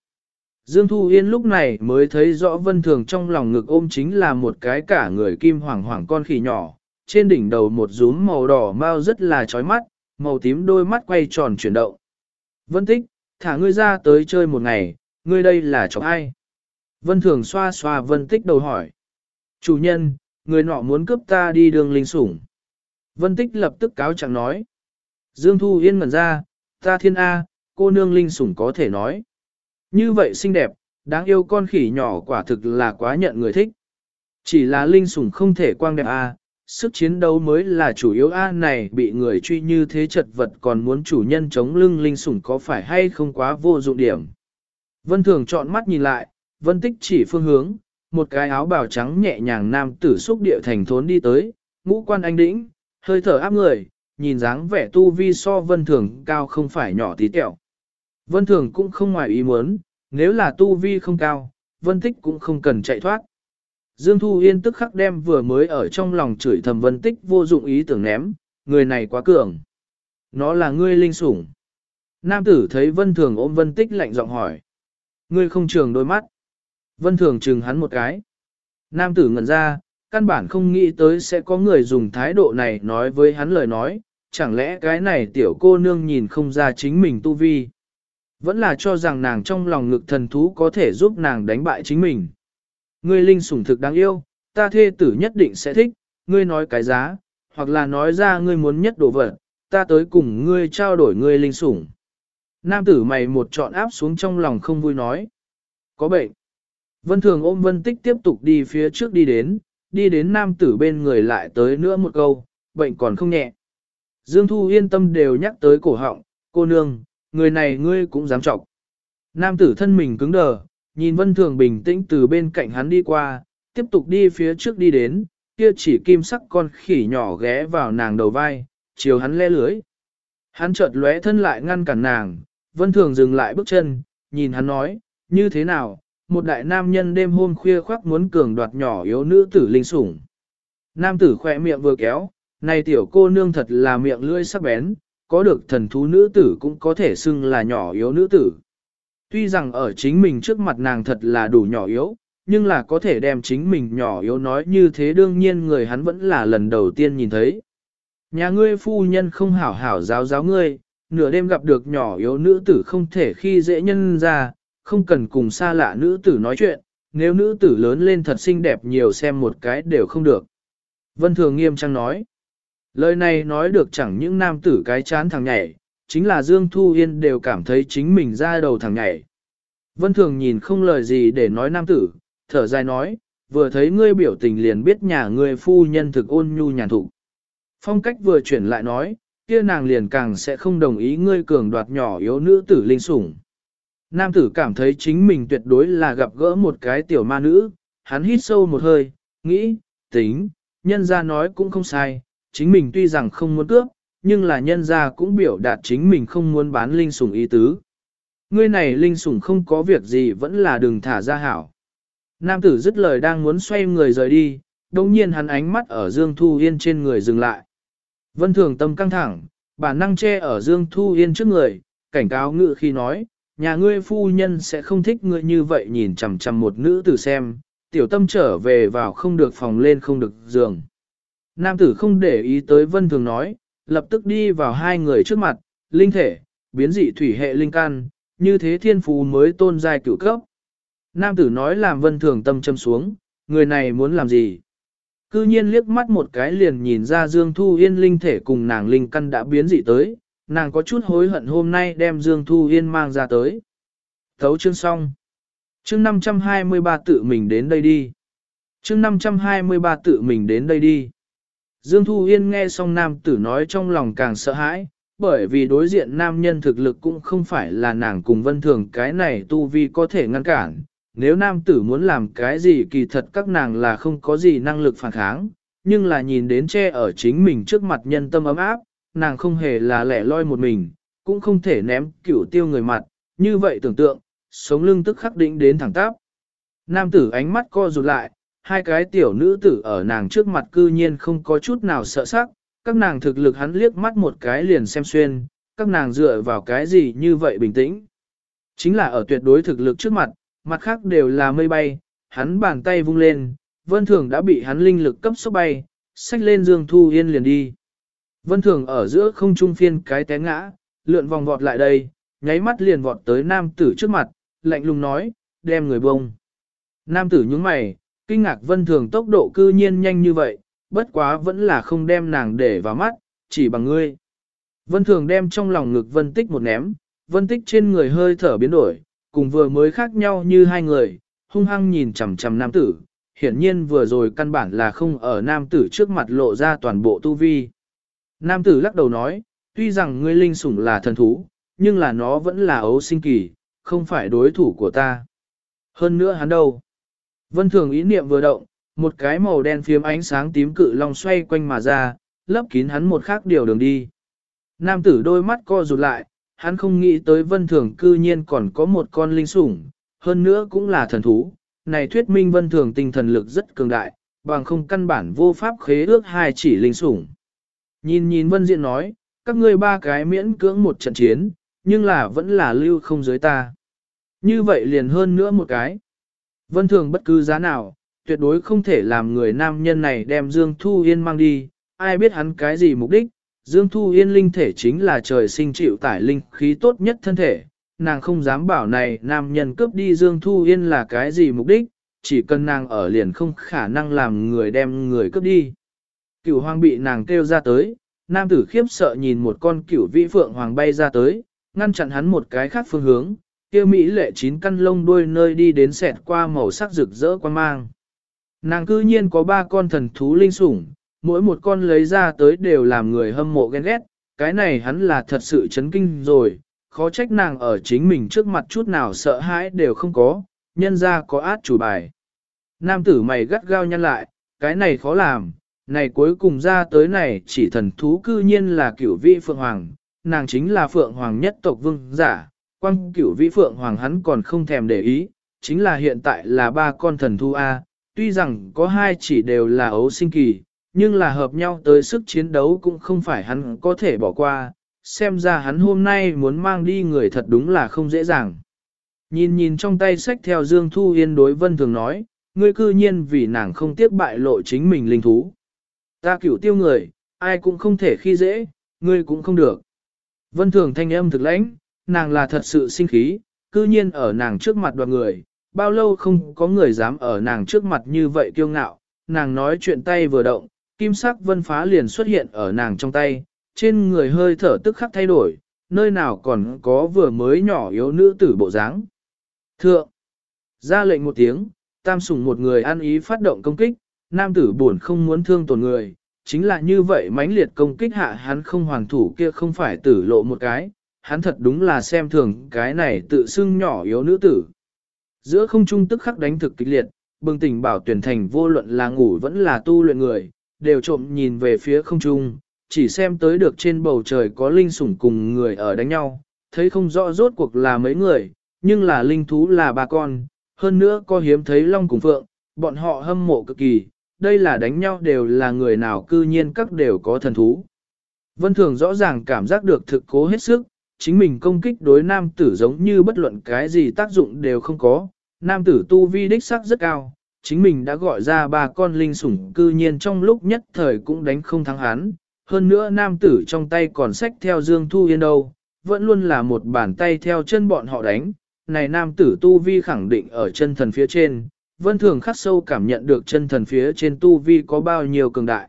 A: Dương Thu Yên lúc này mới thấy rõ vân thường trong lòng ngực ôm chính là một cái cả người kim hoàng hoàng con khỉ nhỏ, trên đỉnh đầu một rúm màu đỏ mau rất là chói mắt, màu tím đôi mắt quay tròn chuyển động. Vân tích, thả ngươi ra tới chơi một ngày, ngươi đây là chọc ai? Vân thường xoa xoa vân tích đầu hỏi. Chủ nhân, người nọ muốn cướp ta đi đường linh sủng. Vân tích lập tức cáo chẳng nói. Dương Thu Yên ngẩn ra, ta thiên A, cô nương linh sủng có thể nói. Như vậy xinh đẹp, đáng yêu con khỉ nhỏ quả thực là quá nhận người thích. Chỉ là linh sủng không thể quang đẹp A, sức chiến đấu mới là chủ yếu A này bị người truy như thế chật vật còn muốn chủ nhân chống lưng linh sủng có phải hay không quá vô dụng điểm. Vân Thường chọn mắt nhìn lại, Vân Tích chỉ phương hướng, một cái áo bào trắng nhẹ nhàng nam tử xúc địa thành thốn đi tới, ngũ quan anh đĩnh, hơi thở áp người, nhìn dáng vẻ tu vi so Vân Thường cao không phải nhỏ tí tẹo. Vân Thường cũng không ngoài ý muốn, nếu là tu vi không cao, Vân Tích cũng không cần chạy thoát. Dương Thu Yên tức khắc đem vừa mới ở trong lòng chửi thầm Vân Tích vô dụng ý tưởng ném, người này quá cường. Nó là ngươi linh sủng. Nam tử thấy Vân Thường ôm Vân Tích lạnh giọng hỏi. Ngươi không trường đôi mắt. Vân Thường chừng hắn một cái. Nam tử ngẩn ra, căn bản không nghĩ tới sẽ có người dùng thái độ này nói với hắn lời nói, chẳng lẽ cái này tiểu cô nương nhìn không ra chính mình tu vi. Vẫn là cho rằng nàng trong lòng ngực thần thú có thể giúp nàng đánh bại chính mình. Ngươi linh sủng thực đáng yêu, ta thê tử nhất định sẽ thích, ngươi nói cái giá, hoặc là nói ra ngươi muốn nhất đồ vật, ta tới cùng ngươi trao đổi ngươi linh sủng. Nam tử mày một trọn áp xuống trong lòng không vui nói. Có bệnh. Vân thường ôm vân tích tiếp tục đi phía trước đi đến, đi đến nam tử bên người lại tới nữa một câu, bệnh còn không nhẹ. Dương Thu yên tâm đều nhắc tới cổ họng, cô nương, người này ngươi cũng dám trọng. Nam tử thân mình cứng đờ, nhìn vân thường bình tĩnh từ bên cạnh hắn đi qua, tiếp tục đi phía trước đi đến, kia chỉ kim sắc con khỉ nhỏ ghé vào nàng đầu vai, chiều hắn le lưới. Hắn chợt lóe thân lại ngăn cản nàng, vân thường dừng lại bước chân, nhìn hắn nói, như thế nào, một đại nam nhân đêm hôm khuya khoác muốn cường đoạt nhỏ yếu nữ tử linh sủng. Nam tử khỏe miệng vừa kéo, này tiểu cô nương thật là miệng lưỡi sắc bén, có được thần thú nữ tử cũng có thể xưng là nhỏ yếu nữ tử. Tuy rằng ở chính mình trước mặt nàng thật là đủ nhỏ yếu, nhưng là có thể đem chính mình nhỏ yếu nói như thế đương nhiên người hắn vẫn là lần đầu tiên nhìn thấy. Nhà ngươi phu nhân không hảo hảo giáo giáo ngươi, nửa đêm gặp được nhỏ yếu nữ tử không thể khi dễ nhân ra, không cần cùng xa lạ nữ tử nói chuyện, nếu nữ tử lớn lên thật xinh đẹp nhiều xem một cái đều không được. Vân Thường nghiêm trang nói, lời này nói được chẳng những nam tử cái chán thằng nhảy, chính là Dương Thu Yên đều cảm thấy chính mình ra đầu thằng nhảy. Vân Thường nhìn không lời gì để nói nam tử, thở dài nói, vừa thấy ngươi biểu tình liền biết nhà ngươi phu nhân thực ôn nhu nhàn thụ. Phong cách vừa chuyển lại nói, kia nàng liền càng sẽ không đồng ý ngươi cường đoạt nhỏ yếu nữ tử linh sủng. Nam tử cảm thấy chính mình tuyệt đối là gặp gỡ một cái tiểu ma nữ, hắn hít sâu một hơi, nghĩ, tính, nhân ra nói cũng không sai, chính mình tuy rằng không muốn cướp, nhưng là nhân ra cũng biểu đạt chính mình không muốn bán linh sủng ý tứ. Ngươi này linh sủng không có việc gì vẫn là đừng thả ra hảo. Nam tử dứt lời đang muốn xoay người rời đi, đồng nhiên hắn ánh mắt ở Dương Thu Yên trên người dừng lại. Vân thường tâm căng thẳng, bản năng che ở Dương Thu Yên trước người, cảnh cáo ngự khi nói, nhà ngươi phu nhân sẽ không thích ngươi như vậy nhìn chằm chằm một nữ tử xem, tiểu tâm trở về vào không được phòng lên không được giường. Nam tử không để ý tới vân thường nói, lập tức đi vào hai người trước mặt, linh thể, biến dị thủy hệ linh can, như thế thiên phú mới tôn giai cửu cấp. Nam tử nói làm vân thường tâm châm xuống, người này muốn làm gì? Cư nhiên liếc mắt một cái liền nhìn ra Dương Thu Yên linh thể cùng nàng linh căn đã biến dị tới, nàng có chút hối hận hôm nay đem Dương Thu Yên mang ra tới. Thấu chương xong. Chương 523 tự mình đến đây đi. Chương 523 tự mình đến đây đi. Dương Thu Yên nghe xong nam tử nói trong lòng càng sợ hãi, bởi vì đối diện nam nhân thực lực cũng không phải là nàng cùng vân thường cái này tu vi có thể ngăn cản. Nếu nam tử muốn làm cái gì kỳ thật các nàng là không có gì năng lực phản kháng, nhưng là nhìn đến che ở chính mình trước mặt nhân tâm ấm áp, nàng không hề là lẻ loi một mình, cũng không thể ném cửu tiêu người mặt, như vậy tưởng tượng, sống lưng tức khắc định đến thẳng tắp. Nam tử ánh mắt co rụt lại, hai cái tiểu nữ tử ở nàng trước mặt cư nhiên không có chút nào sợ sắc, các nàng thực lực hắn liếc mắt một cái liền xem xuyên, các nàng dựa vào cái gì như vậy bình tĩnh. Chính là ở tuyệt đối thực lực trước mặt, mặt khác đều là mây bay, hắn bàn tay vung lên, vân thường đã bị hắn linh lực cấp sốc bay, xách lên Dương Thu Yên liền đi. Vân thường ở giữa không trung phiên cái té ngã, lượn vòng vọt lại đây, nháy mắt liền vọt tới nam tử trước mặt, lạnh lùng nói, đem người bông. Nam tử nhướng mày, kinh ngạc vân thường tốc độ cư nhiên nhanh như vậy, bất quá vẫn là không đem nàng để vào mắt, chỉ bằng ngươi. Vân thường đem trong lòng ngực vân tích một ném, vân tích trên người hơi thở biến đổi, cùng vừa mới khác nhau như hai người, hung hăng nhìn chằm chằm nam tử, hiển nhiên vừa rồi căn bản là không ở nam tử trước mặt lộ ra toàn bộ tu vi. Nam tử lắc đầu nói, tuy rằng ngươi linh sủng là thần thú, nhưng là nó vẫn là ấu sinh kỳ, không phải đối thủ của ta. Hơn nữa hắn đâu? Vân thường ý niệm vừa động, một cái màu đen phiếm ánh sáng tím cự long xoay quanh mà ra, lấp kín hắn một khác điều đường đi. Nam tử đôi mắt co rụt lại, hắn không nghĩ tới vân thường cư nhiên còn có một con linh sủng, hơn nữa cũng là thần thú. Này thuyết minh vân thường tinh thần lực rất cường đại, bằng không căn bản vô pháp khế ước hai chỉ linh sủng. Nhìn nhìn vân diện nói, các ngươi ba cái miễn cưỡng một trận chiến, nhưng là vẫn là lưu không dưới ta. Như vậy liền hơn nữa một cái. Vân thường bất cứ giá nào, tuyệt đối không thể làm người nam nhân này đem Dương Thu Yên mang đi, ai biết hắn cái gì mục đích. Dương Thu Yên linh thể chính là trời sinh chịu tải linh khí tốt nhất thân thể, nàng không dám bảo này nam nhân cướp đi Dương Thu Yên là cái gì mục đích, chỉ cần nàng ở liền không khả năng làm người đem người cướp đi. Cửu hoàng bị nàng kêu ra tới, nam tử khiếp sợ nhìn một con cửu vĩ phượng hoàng bay ra tới, ngăn chặn hắn một cái khác phương hướng, kia Mỹ lệ chín căn lông đuôi nơi đi đến xẹt qua màu sắc rực rỡ quan mang. Nàng cư nhiên có ba con thần thú linh sủng, mỗi một con lấy ra tới đều làm người hâm mộ ghen ghét, cái này hắn là thật sự chấn kinh rồi, khó trách nàng ở chính mình trước mặt chút nào sợ hãi đều không có, nhân ra có át chủ bài. Nam tử mày gắt gao nhăn lại, cái này khó làm, này cuối cùng ra tới này chỉ thần thú cư nhiên là cửu vị phượng hoàng, nàng chính là phượng hoàng nhất tộc vương giả, quang cửu vĩ phượng hoàng hắn còn không thèm để ý, chính là hiện tại là ba con thần thu A, tuy rằng có hai chỉ đều là ấu sinh kỳ, nhưng là hợp nhau tới sức chiến đấu cũng không phải hắn có thể bỏ qua, xem ra hắn hôm nay muốn mang đi người thật đúng là không dễ dàng. Nhìn nhìn trong tay sách theo Dương Thu Yên đối vân thường nói, ngươi cư nhiên vì nàng không tiếc bại lộ chính mình linh thú. Ta cửu tiêu người, ai cũng không thể khi dễ, ngươi cũng không được. Vân thường thanh âm thực lãnh, nàng là thật sự sinh khí, cư nhiên ở nàng trước mặt đoàn người, bao lâu không có người dám ở nàng trước mặt như vậy kiêu ngạo, nàng nói chuyện tay vừa động, kim sắc vân phá liền xuất hiện ở nàng trong tay, trên người hơi thở tức khắc thay đổi, nơi nào còn có vừa mới nhỏ yếu nữ tử bộ dáng. Thượng, ra lệnh một tiếng, tam sủng một người ăn ý phát động công kích, nam tử buồn không muốn thương tổn người, chính là như vậy mãnh liệt công kích hạ hắn không hoàn thủ kia không phải tử lộ một cái, hắn thật đúng là xem thường cái này tự xưng nhỏ yếu nữ tử. Giữa không trung tức khắc đánh thực kịch liệt, bừng tỉnh bảo tuyển thành vô luận là ngủ vẫn là tu luyện người, đều trộm nhìn về phía không trung, chỉ xem tới được trên bầu trời có linh sủng cùng người ở đánh nhau, thấy không rõ rốt cuộc là mấy người, nhưng là linh thú là ba con, hơn nữa có hiếm thấy long cùng phượng, bọn họ hâm mộ cực kỳ, đây là đánh nhau đều là người nào cư nhiên các đều có thần thú. Vân Thường rõ ràng cảm giác được thực cố hết sức, chính mình công kích đối nam tử giống như bất luận cái gì tác dụng đều không có, nam tử tu vi đích sắc rất cao, chính mình đã gọi ra ba con linh sủng cư nhiên trong lúc nhất thời cũng đánh không thắng hắn, hơn nữa nam tử trong tay còn sách theo Dương Thu Yên đâu, vẫn luôn là một bàn tay theo chân bọn họ đánh, này nam tử tu vi khẳng định ở chân thần phía trên, vân thường khắc sâu cảm nhận được chân thần phía trên tu vi có bao nhiêu cường đại.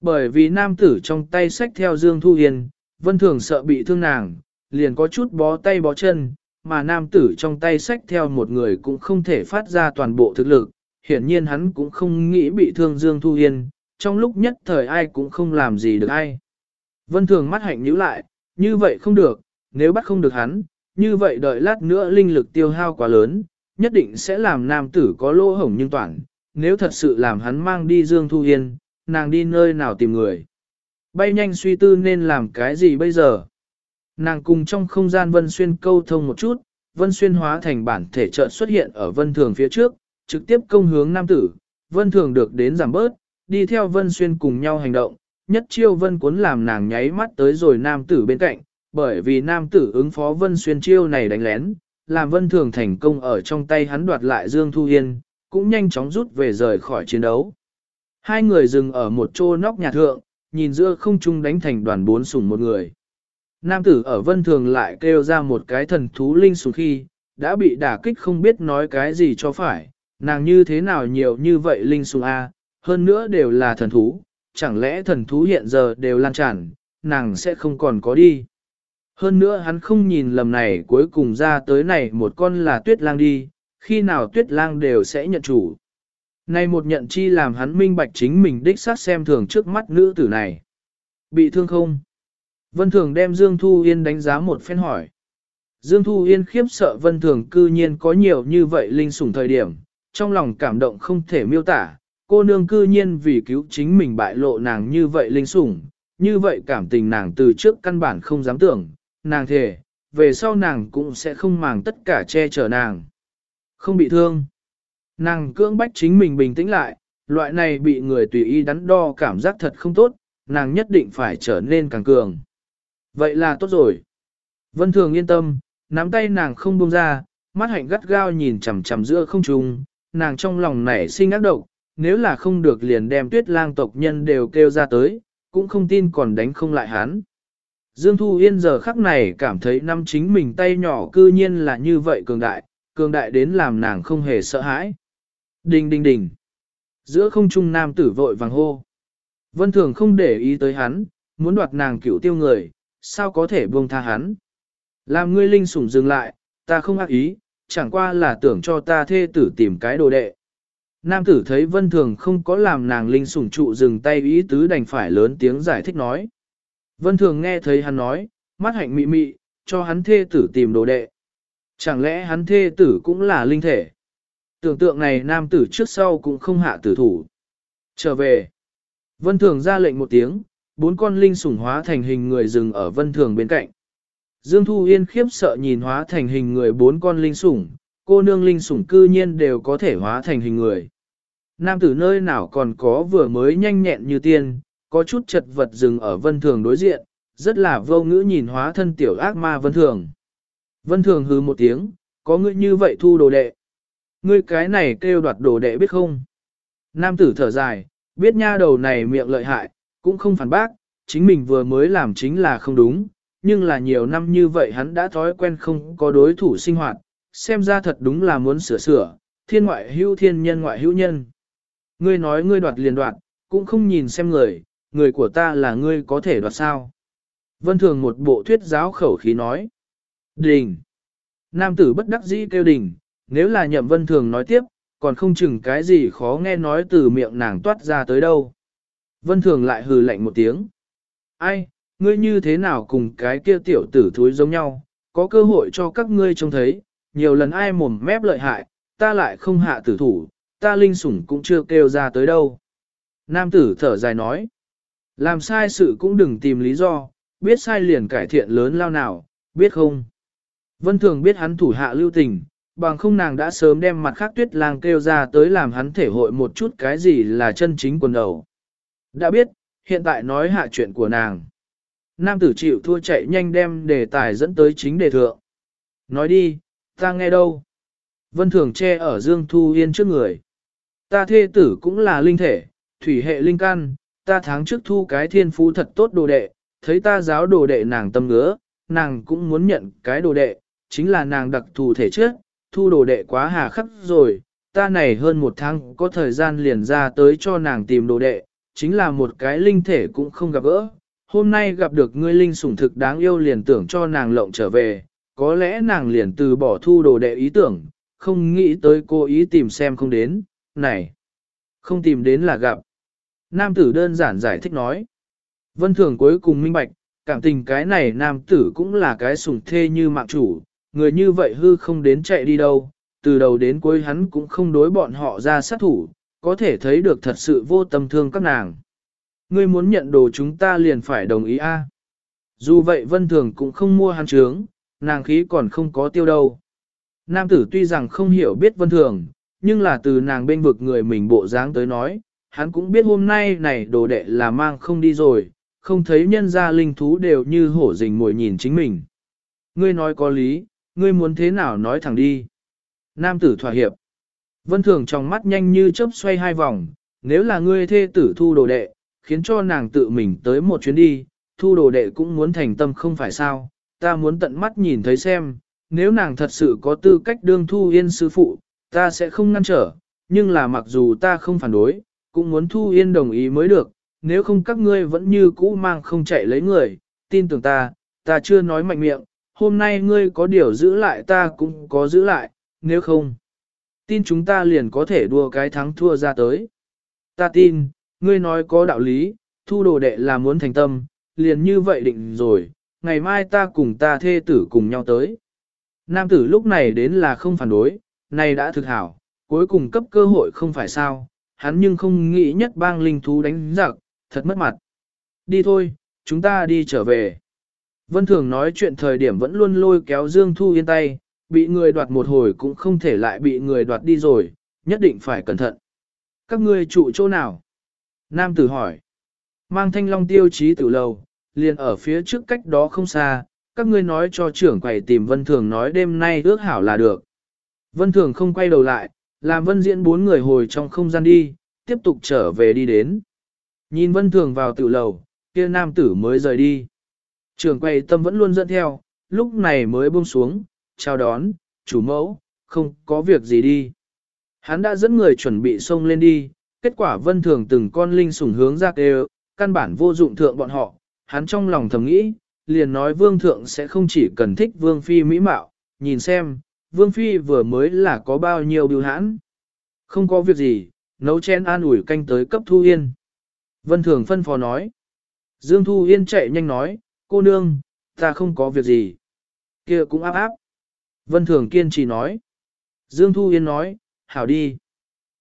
A: Bởi vì nam tử trong tay sách theo Dương Thu Yên, vân thường sợ bị thương nàng, liền có chút bó tay bó chân, mà nam tử trong tay sách theo một người cũng không thể phát ra toàn bộ thực lực, hiển nhiên hắn cũng không nghĩ bị thương Dương Thu Yên, trong lúc nhất thời ai cũng không làm gì được ai. Vân Thường mắt hạnh nhíu lại, như vậy không được, nếu bắt không được hắn, như vậy đợi lát nữa linh lực tiêu hao quá lớn, nhất định sẽ làm nam tử có lỗ hổng nhưng toàn, nếu thật sự làm hắn mang đi Dương Thu Yên, nàng đi nơi nào tìm người. Bay nhanh suy tư nên làm cái gì bây giờ. Nàng cùng trong không gian Vân Xuyên câu thông một chút, Vân Xuyên hóa thành bản thể chợt xuất hiện ở Vân Thường phía trước, trực tiếp công hướng nam tử, vân thường được đến giảm bớt, đi theo vân xuyên cùng nhau hành động, nhất chiêu vân cuốn làm nàng nháy mắt tới rồi nam tử bên cạnh, bởi vì nam tử ứng phó vân xuyên chiêu này đánh lén, làm vân thường thành công ở trong tay hắn đoạt lại Dương Thu Yên, cũng nhanh chóng rút về rời khỏi chiến đấu. Hai người dừng ở một chỗ nóc nhà thượng, nhìn giữa không trung đánh thành đoàn bốn sủng một người. Nam tử ở vân thường lại kêu ra một cái thần thú linh sủng khi, đã bị đả kích không biết nói cái gì cho phải, nàng như thế nào nhiều như vậy linh sủng A, hơn nữa đều là thần thú, chẳng lẽ thần thú hiện giờ đều lan tràn, nàng sẽ không còn có đi. Hơn nữa hắn không nhìn lầm này cuối cùng ra tới này một con là tuyết lang đi, khi nào tuyết lang đều sẽ nhận chủ. Này một nhận chi làm hắn minh bạch chính mình đích xác xem thường trước mắt nữ tử này. Bị thương không? Vân Thường đem Dương Thu Yên đánh giá một phen hỏi. Dương Thu Yên khiếp sợ Vân Thường cư nhiên có nhiều như vậy linh sủng thời điểm, trong lòng cảm động không thể miêu tả, cô nương cư nhiên vì cứu chính mình bại lộ nàng như vậy linh sủng, như vậy cảm tình nàng từ trước căn bản không dám tưởng, nàng thề, về sau nàng cũng sẽ không màng tất cả che chở nàng. Không bị thương. Nàng cưỡng bách chính mình bình tĩnh lại, loại này bị người tùy ý đắn đo cảm giác thật không tốt, nàng nhất định phải trở nên càng cường. Vậy là tốt rồi. Vân Thường yên tâm, nắm tay nàng không buông ra, mắt hạnh gắt gao nhìn chằm chằm giữa không trung, nàng trong lòng nảy sinh ác độc, nếu là không được liền đem tuyết lang tộc nhân đều kêu ra tới, cũng không tin còn đánh không lại hắn. Dương Thu Yên giờ khắc này cảm thấy năm chính mình tay nhỏ cư nhiên là như vậy cường đại, cường đại đến làm nàng không hề sợ hãi. Đình đình đình. Giữa không trung nam tử vội vàng hô. Vân Thường không để ý tới hắn, muốn đoạt nàng cửu tiêu người, sao có thể buông tha hắn. Làm ngươi linh sủng dừng lại, ta không ác ý, chẳng qua là tưởng cho ta thê tử tìm cái đồ đệ. Nam tử thấy Vân Thường không có làm nàng linh sủng trụ dừng tay ý tứ đành phải lớn tiếng giải thích nói. Vân Thường nghe thấy hắn nói, mắt hạnh mị mị, cho hắn thê tử tìm đồ đệ. Chẳng lẽ hắn thê tử cũng là linh thể? Tưởng tượng này nam tử trước sau cũng không hạ tử thủ. Trở về. Vân Thường ra lệnh một tiếng, bốn con linh sủng hóa thành hình người dừng ở Vân Thường bên cạnh. Dương Thu Yên khiếp sợ nhìn hóa thành hình người bốn con linh sủng, cô nương linh sủng cư nhiên đều có thể hóa thành hình người. Nam tử nơi nào còn có vừa mới nhanh nhẹn như tiên, có chút chật vật dừng ở vân thường đối diện, rất là vô ngữ nhìn hóa thân tiểu ác ma vân thường. Vân thường hứ một tiếng, có ngươi như vậy thu đồ đệ. Ngươi cái này kêu đoạt đồ đệ biết không? Nam tử thở dài, biết nha đầu này miệng lợi hại, cũng không phản bác, chính mình vừa mới làm chính là không đúng, nhưng là nhiều năm như vậy hắn đã thói quen không có đối thủ sinh hoạt, xem ra thật đúng là muốn sửa sửa, thiên ngoại hữu thiên nhân ngoại hữu nhân. Ngươi nói ngươi đoạt liền đoạt, cũng không nhìn xem người, người của ta là ngươi có thể đoạt sao. Vân Thường một bộ thuyết giáo khẩu khí nói. Đình. Nam tử bất đắc dĩ kêu đình, nếu là nhậm Vân Thường nói tiếp, còn không chừng cái gì khó nghe nói từ miệng nàng toát ra tới đâu. Vân Thường lại hừ lạnh một tiếng. Ai, ngươi như thế nào cùng cái kia tiểu tử thúi giống nhau, có cơ hội cho các ngươi trông thấy, nhiều lần ai mồm mép lợi hại, ta lại không hạ tử thủ, ta linh sủng cũng chưa kêu ra tới đâu. Nam tử thở dài nói, làm sai sự cũng đừng tìm lý do, biết sai liền cải thiện lớn lao nào, biết không? Vân thường biết hắn thủ hạ lưu tình, bằng không nàng đã sớm đem mặt khác tuyết lang kêu ra tới làm hắn thể hội một chút cái gì là chân chính quần đầu. Đã biết, hiện tại nói hạ chuyện của nàng. Nam tử chịu thua chạy nhanh đem đề tài dẫn tới chính đề thượng. Nói đi, ta nghe đâu. Vân thường che ở Dương Thu Yên trước người. Ta thê tử cũng là linh thể, thủy hệ linh căn, ta tháng trước thu cái thiên phú thật tốt đồ đệ, thấy ta giáo đồ đệ nàng tâm ngứa, nàng cũng muốn nhận cái đồ đệ, chính là nàng đặc thù thể trước, thu đồ đệ quá hà khắc rồi, ta này hơn một tháng có thời gian liền ra tới cho nàng tìm đồ đệ, chính là một cái linh thể cũng không gặp gỡ. Hôm nay gặp được ngươi linh sủng thực đáng yêu liền tưởng cho nàng lộng trở về, có lẽ nàng liền từ bỏ thu đồ đệ ý tưởng, không nghĩ tới cô ý tìm xem không đến, này, không tìm đến là gặp. Nam tử đơn giản giải thích nói. Vân thường cuối cùng minh bạch, cảm tình cái này nam tử cũng là cái sủng thê như mạng chủ, người như vậy hư không đến chạy đi đâu, từ đầu đến cuối hắn cũng không đối bọn họ ra sát thủ, có thể thấy được thật sự vô tâm thương các nàng. Ngươi muốn nhận đồ chúng ta liền phải đồng ý a. À? Dù vậy vân thường cũng không mua hắn trướng, nàng khí còn không có tiêu đâu. Nam tử tuy rằng không hiểu biết vân thường, nhưng là từ nàng bên vực người mình bộ dáng tới nói, hắn cũng biết hôm nay này đồ đệ là mang không đi rồi, không thấy nhân gia linh thú đều như hổ rình mồi nhìn chính mình. Ngươi nói có lý, ngươi muốn thế nào nói thẳng đi. Nam tử thỏa hiệp. Vân thường trong mắt nhanh như chớp xoay hai vòng, nếu là ngươi thê tử thu đồ đệ, khiến cho nàng tự mình tới một chuyến đi, thu đồ đệ cũng muốn thành tâm không phải sao, ta muốn tận mắt nhìn thấy xem, nếu nàng thật sự có tư cách đương thu yên sư phụ, ta sẽ không ngăn trở, nhưng là mặc dù ta không phản đối, cũng muốn thu yên đồng ý mới được, nếu không các ngươi vẫn như cũ mang không chạy lấy người, tin tưởng ta, ta chưa nói mạnh miệng, hôm nay ngươi có điều giữ lại ta cũng có giữ lại, nếu không, tin chúng ta liền có thể đua cái thắng thua ra tới. Ta tin, ngươi nói có đạo lý, thu đồ đệ là muốn thành tâm, liền như vậy định rồi, ngày mai ta cùng ta thê tử cùng nhau tới. Nam tử lúc này đến là không phản đối, này đã thực hảo, cuối cùng cấp cơ hội không phải sao, hắn nhưng không nghĩ nhất bang linh thú đánh giặc, thật mất mặt. Đi thôi, chúng ta đi trở về. Vân Thường nói chuyện thời điểm vẫn luôn lôi kéo Dương Thu Yên tay, bị người đoạt một hồi cũng không thể lại bị người đoạt đi rồi, nhất định phải cẩn thận. Các ngươi trụ chỗ nào? Nam tử hỏi. Mang thanh long tiêu chí tử lầu, liền ở phía trước cách đó không xa, các ngươi nói cho trưởng quầy tìm Vân Thường nói đêm nay ước hảo là được. Vân Thường không quay đầu lại, làm Vân Diễn bốn người hồi trong không gian đi, tiếp tục trở về đi đến. Nhìn Vân Thường vào tử lầu, kia nam tử mới rời đi. Trưởng quầy tâm vẫn luôn dẫn theo, lúc này mới buông xuống, chào đón, chủ mẫu, không có việc gì đi. Hắn đã dẫn người chuẩn bị xông lên đi, kết quả Vân Thường từng con linh sủng hướng ra kêu, căn bản vô dụng thượng bọn họ, hắn trong lòng thầm nghĩ, liền nói vương thượng sẽ không chỉ cần thích vương phi mỹ mạo, nhìn xem, vương phi vừa mới là có bao nhiêu biểu hãn. Không có việc gì, nấu chén an ủi canh tới cấp Thu Yên. Vân Thường phân phó nói. Dương Thu Yên chạy nhanh nói, cô nương, ta không có việc gì. kia cũng áp áp. Vân Thường kiên trì nói. Dương Thu Yên nói, hảo đi.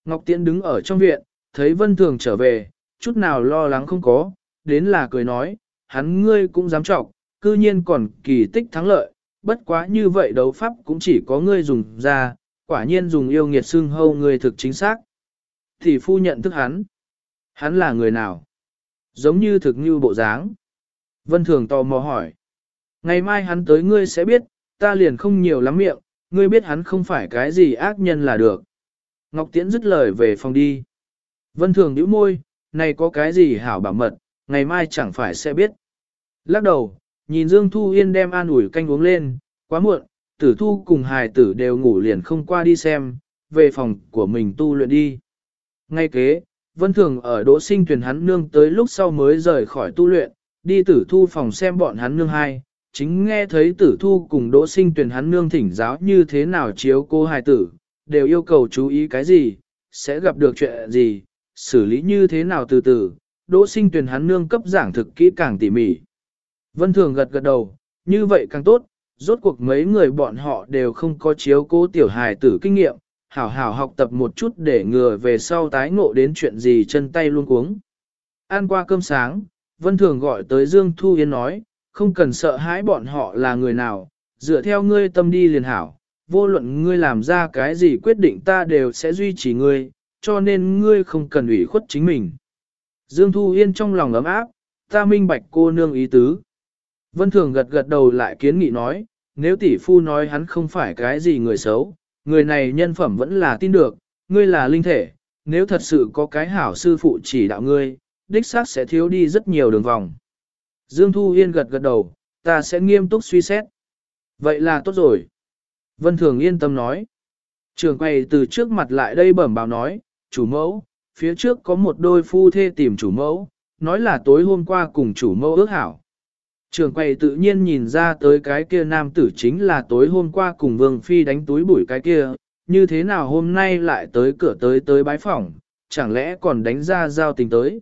A: Ngọc Tiễn đứng ở trong viện, thấy Vân Thường trở về, chút nào lo lắng không có, đến là cười nói, hắn ngươi cũng dám trọng, cư nhiên còn kỳ tích thắng lợi, bất quá như vậy đấu pháp cũng chỉ có ngươi dùng ra, quả nhiên dùng yêu nghiệt xưng hâu ngươi thực chính xác. Thì phu nhận thức hắn. Hắn là người nào? Giống như thực như bộ dáng. Vân Thường tò mò hỏi. Ngày mai hắn tới ngươi sẽ biết, ta liền không nhiều lắm miệng, ngươi biết hắn không phải cái gì ác nhân là được. Ngọc Tiễn dứt lời về phòng đi. Vân Thường nhíu môi, này có cái gì hảo bảo mật, ngày mai chẳng phải sẽ biết. Lắc đầu, nhìn Dương Thu Yên đem an ủi canh uống lên, quá muộn, tử thu cùng hài tử đều ngủ liền không qua đi xem, về phòng của mình tu luyện đi. Ngay kế, Vân Thường ở đỗ sinh tuyển hắn nương tới lúc sau mới rời khỏi tu luyện, đi tử thu phòng xem bọn hắn nương hai, chính nghe thấy tử thu cùng đỗ sinh tuyển hắn nương thỉnh giáo như thế nào chiếu cô hài tử, đều yêu cầu chú ý cái gì, sẽ gặp được chuyện gì, xử lý như thế nào từ từ, đỗ sinh tuyển hắn nương cấp giảng thực kỹ càng tỉ mỉ. Vân Thường gật gật đầu, như vậy càng tốt, rốt cuộc mấy người bọn họ đều không có chiếu cố tiểu hài tử kinh nghiệm, hảo hảo học tập một chút để ngừa về sau tái ngộ đến chuyện gì chân tay luôn cuống. Ăn qua cơm sáng, Vân Thường gọi tới Dương Thu Yên nói, không cần sợ hãi bọn họ là người nào, dựa theo ngươi tâm đi liền hảo, vô luận ngươi làm ra cái gì quyết định ta đều sẽ duy trì ngươi, cho nên ngươi không cần ủy khuất chính mình. Dương Thu Yên trong lòng ấm áp, ta minh bạch cô nương ý tứ. Vân Thường gật gật đầu lại kiến nghị nói, nếu tỷ phu nói hắn không phải cái gì người xấu, người này nhân phẩm vẫn là tin được, ngươi là linh thể, nếu thật sự có cái hảo sư phụ chỉ đạo ngươi, đích xác sẽ thiếu đi rất nhiều đường vòng. Dương Thu Yên gật gật đầu, ta sẽ nghiêm túc suy xét. Vậy là tốt rồi. Vân Thường yên tâm nói. Trường quay từ trước mặt lại đây bẩm báo nói, chủ mẫu, phía trước có một đôi phu thê tìm chủ mẫu, nói là tối hôm qua cùng chủ mẫu ước hảo. Trường quay tự nhiên nhìn ra tới cái kia nam tử chính là tối hôm qua cùng Vương Phi đánh túi bụi cái kia, như thế nào hôm nay lại tới cửa tới tới bái phỏng, chẳng lẽ còn đánh ra giao tình tới.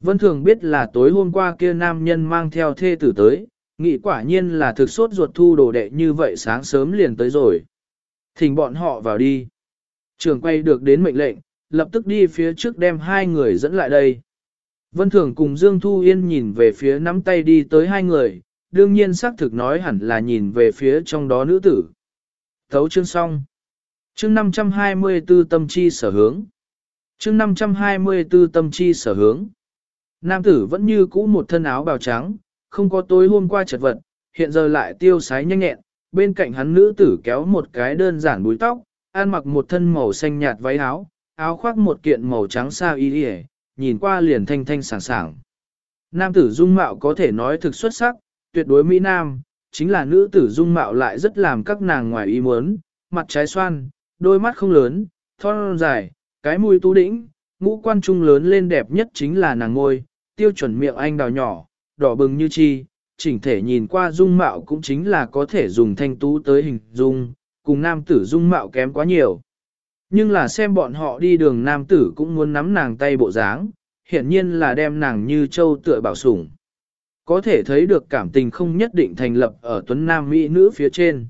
A: Vân Thường biết là tối hôm qua kia nam nhân mang theo thê tử tới, nghĩ quả nhiên là thực sốt ruột thu đồ đệ như vậy sáng sớm liền tới rồi. Thỉnh bọn họ vào đi. Trường quay được đến mệnh lệnh, lập tức đi phía trước đem hai người dẫn lại đây. Vân Thường cùng Dương Thu Yên nhìn về phía nắm tay đi tới hai người, đương nhiên xác thực nói hẳn là nhìn về phía trong đó nữ tử. Thấu chương xong. chương 524 tâm chi sở hướng. chương 524 tâm chi sở hướng. Nam tử vẫn như cũ một thân áo bào trắng, không có tối hôm qua chật vật, hiện giờ lại tiêu sái nhanh nhẹn, bên cạnh hắn nữ tử kéo một cái đơn giản búi tóc, ăn mặc một thân màu xanh nhạt váy áo, áo khoác một kiện màu trắng sao y đi nhìn qua liền thanh thanh sảng sảng. Nam tử dung mạo có thể nói thực xuất sắc, tuyệt đối Mỹ Nam, chính là nữ tử dung mạo lại rất làm các nàng ngoài ý muốn, mặt trái xoan, đôi mắt không lớn, thon dài, cái mũi tú đĩnh, ngũ quan trung lớn lên đẹp nhất chính là nàng ngôi, tiêu chuẩn miệng anh đào nhỏ, đỏ bừng như chi, chỉnh thể nhìn qua dung mạo cũng chính là có thể dùng thanh tú tới hình dung, cùng nam tử dung mạo kém quá nhiều. Nhưng là xem bọn họ đi đường nam tử cũng muốn nắm nàng tay bộ dáng, hiển nhiên là đem nàng như châu tựa bảo sủng. Có thể thấy được cảm tình không nhất định thành lập ở tuấn nam mỹ nữ phía trên.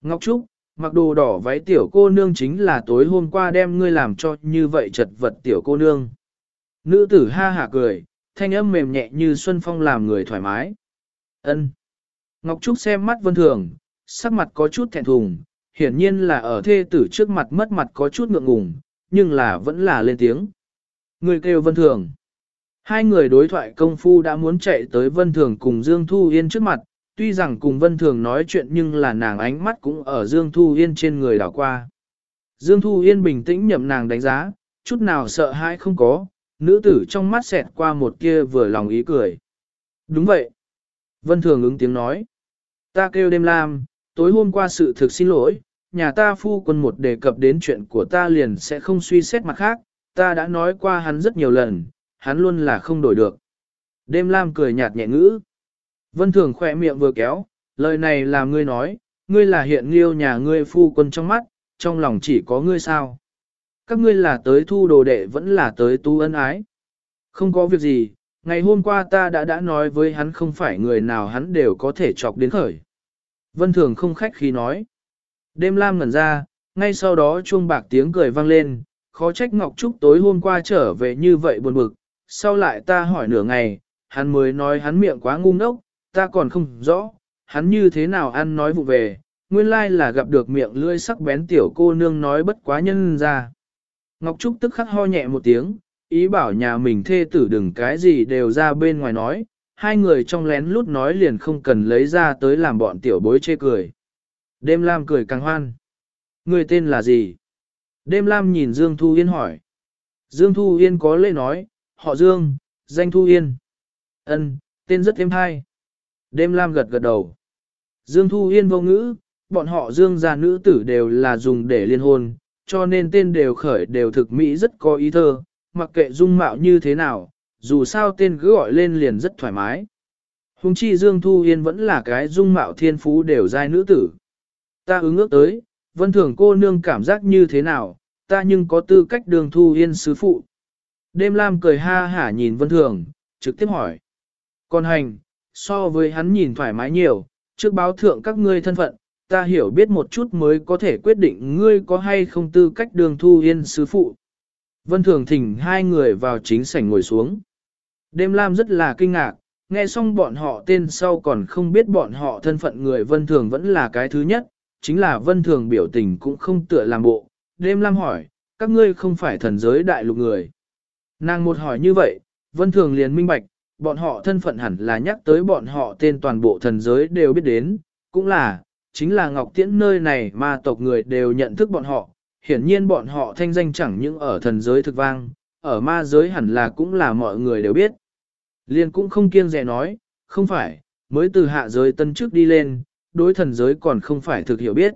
A: Ngọc Trúc, mặc đồ đỏ váy tiểu cô nương chính là tối hôm qua đem ngươi làm cho như vậy chật vật tiểu cô nương. Nữ tử ha hả cười, thanh âm mềm nhẹ như xuân phong làm người thoải mái. Ân. Ngọc Trúc xem mắt vân thường, sắc mặt có chút thẹn thùng, hiển nhiên là ở thê tử trước mặt mất mặt có chút ngượng ngùng, nhưng là vẫn là lên tiếng. Người kêu vân thường. Hai người đối thoại công phu đã muốn chạy tới vân thường cùng Dương Thu Yên trước mặt, tuy rằng cùng vân thường nói chuyện nhưng là nàng ánh mắt cũng ở Dương Thu Yên trên người đảo qua. Dương Thu Yên bình tĩnh nhậm nàng đánh giá, chút nào sợ hãi không có, nữ tử trong mắt xẹt qua một kia vừa lòng ý cười. Đúng vậy. Vân Thường ứng tiếng nói. Ta kêu đêm lam, tối hôm qua sự thực xin lỗi, nhà ta phu quân một đề cập đến chuyện của ta liền sẽ không suy xét mặt khác, ta đã nói qua hắn rất nhiều lần, hắn luôn là không đổi được. Đêm lam cười nhạt nhẹ ngữ. Vân Thường khỏe miệng vừa kéo, lời này là ngươi nói, ngươi là hiện liêu nhà ngươi phu quân trong mắt, trong lòng chỉ có ngươi sao. Các ngươi là tới thu đồ đệ vẫn là tới tu ân ái. Không có việc gì, ngày hôm qua ta đã đã nói với hắn không phải người nào hắn đều có thể chọc đến khởi. Vân Thường không khách khí nói. Đêm lam ngẩn ra, ngay sau đó chuông bạc tiếng cười vang lên, khó trách Ngọc Trúc tối hôm qua trở về như vậy buồn bực, sau lại ta hỏi nửa ngày, hắn mới nói hắn miệng quá ngu ngốc, ta còn không rõ, hắn như thế nào ăn nói vụ về, nguyên lai là gặp được miệng lưỡi sắc bén tiểu cô nương nói bất quá nhân ra. Ngọc Trúc tức khắc ho nhẹ một tiếng, ý bảo nhà mình thê tử đừng cái gì đều ra bên ngoài nói, hai người trong lén lút nói liền không cần lấy ra tới làm bọn tiểu bối chê cười. Đêm Lam cười càng hoan. Người tên là gì? Đêm Lam nhìn Dương Thu Yên hỏi. Dương Thu Yên có lễ nói, họ Dương, danh Thu Yên. Ân, tên rất êm hay. Đêm Lam gật gật đầu. Dương Thu Yên vô ngữ, bọn họ Dương gia nữ tử đều là dùng để liên hôn, cho nên tên đều khởi đều thực mỹ rất có ý thơ, mặc kệ dung mạo như thế nào, dù sao tên cứ gọi lên liền rất thoải mái. Hùng chi Dương Thu Yên vẫn là cái dung mạo thiên phú đều giai nữ tử. Ta ứng ước tới, vân thường cô nương cảm giác như thế nào, ta nhưng có tư cách đường Thu Yên sứ phụ. Đêm Lam cười ha hả nhìn vân thường, trực tiếp hỏi. Còn hành, so với hắn nhìn thoải mái nhiều, trước báo thượng các ngươi thân phận, ta hiểu biết một chút mới có thể quyết định ngươi có hay không tư cách đường Thu Yên sứ phụ. Vân Thường thỉnh hai người vào chính sảnh ngồi xuống. Đêm Lam rất là kinh ngạc, nghe xong bọn họ tên sau còn không biết bọn họ thân phận người Vân Thường vẫn là cái thứ nhất, chính là Vân Thường biểu tình cũng không tựa làm bộ. Đêm Lam hỏi, các ngươi không phải thần giới đại lục người. Nàng một hỏi như vậy, Vân Thường liền minh bạch, bọn họ thân phận hẳn là nhắc tới bọn họ tên toàn bộ thần giới đều biết đến, cũng là, chính là Ngọc Tiễn nơi này mà tộc người đều nhận thức bọn họ, hiển nhiên bọn họ thanh danh chẳng những ở thần giới thực vang, ở ma giới hẳn là cũng là mọi người đều biết. Liên cũng không kiêng dè nói, không phải, mới từ hạ giới tân trước đi lên, đối thần giới còn không phải thực hiểu biết.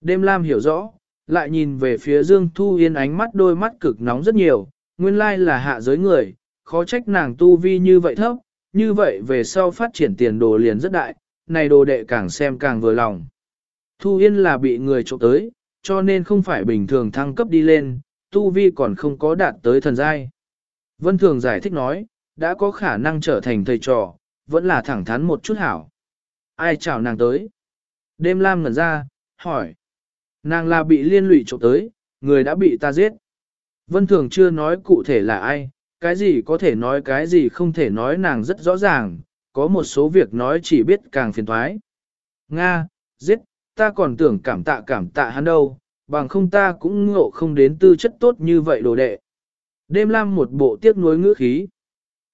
A: Đêm Lam hiểu rõ, lại nhìn về phía Dương Thu Yên ánh mắt đôi mắt cực nóng rất nhiều, nguyên lai là hạ giới người, khó trách nàng tu vi như vậy thấp, như vậy về sau phát triển tiền đồ liền rất đại, này đồ đệ càng xem càng vừa lòng. Thu Yên là bị người trộm tới, cho nên không phải bình thường thăng cấp đi lên, tu vi còn không có đạt tới thần giai. Vân Thường giải thích nói, đã có khả năng trở thành thầy trò, vẫn là thẳng thắn một chút hảo. Ai chào nàng tới? Đêm Lam ngẩn ra, hỏi. Nàng là bị liên lụy trộm tới, người đã bị ta giết. Vân Thường chưa nói cụ thể là ai, cái gì có thể nói cái gì không thể nói nàng rất rõ ràng, có một số việc nói chỉ biết càng phiền thoái. Nga, giết, ta còn tưởng cảm tạ cảm tạ hắn đâu, bằng không ta cũng ngộ không đến tư chất tốt như vậy đồ đệ. Đêm lam một bộ tiếc nuối ngữ khí.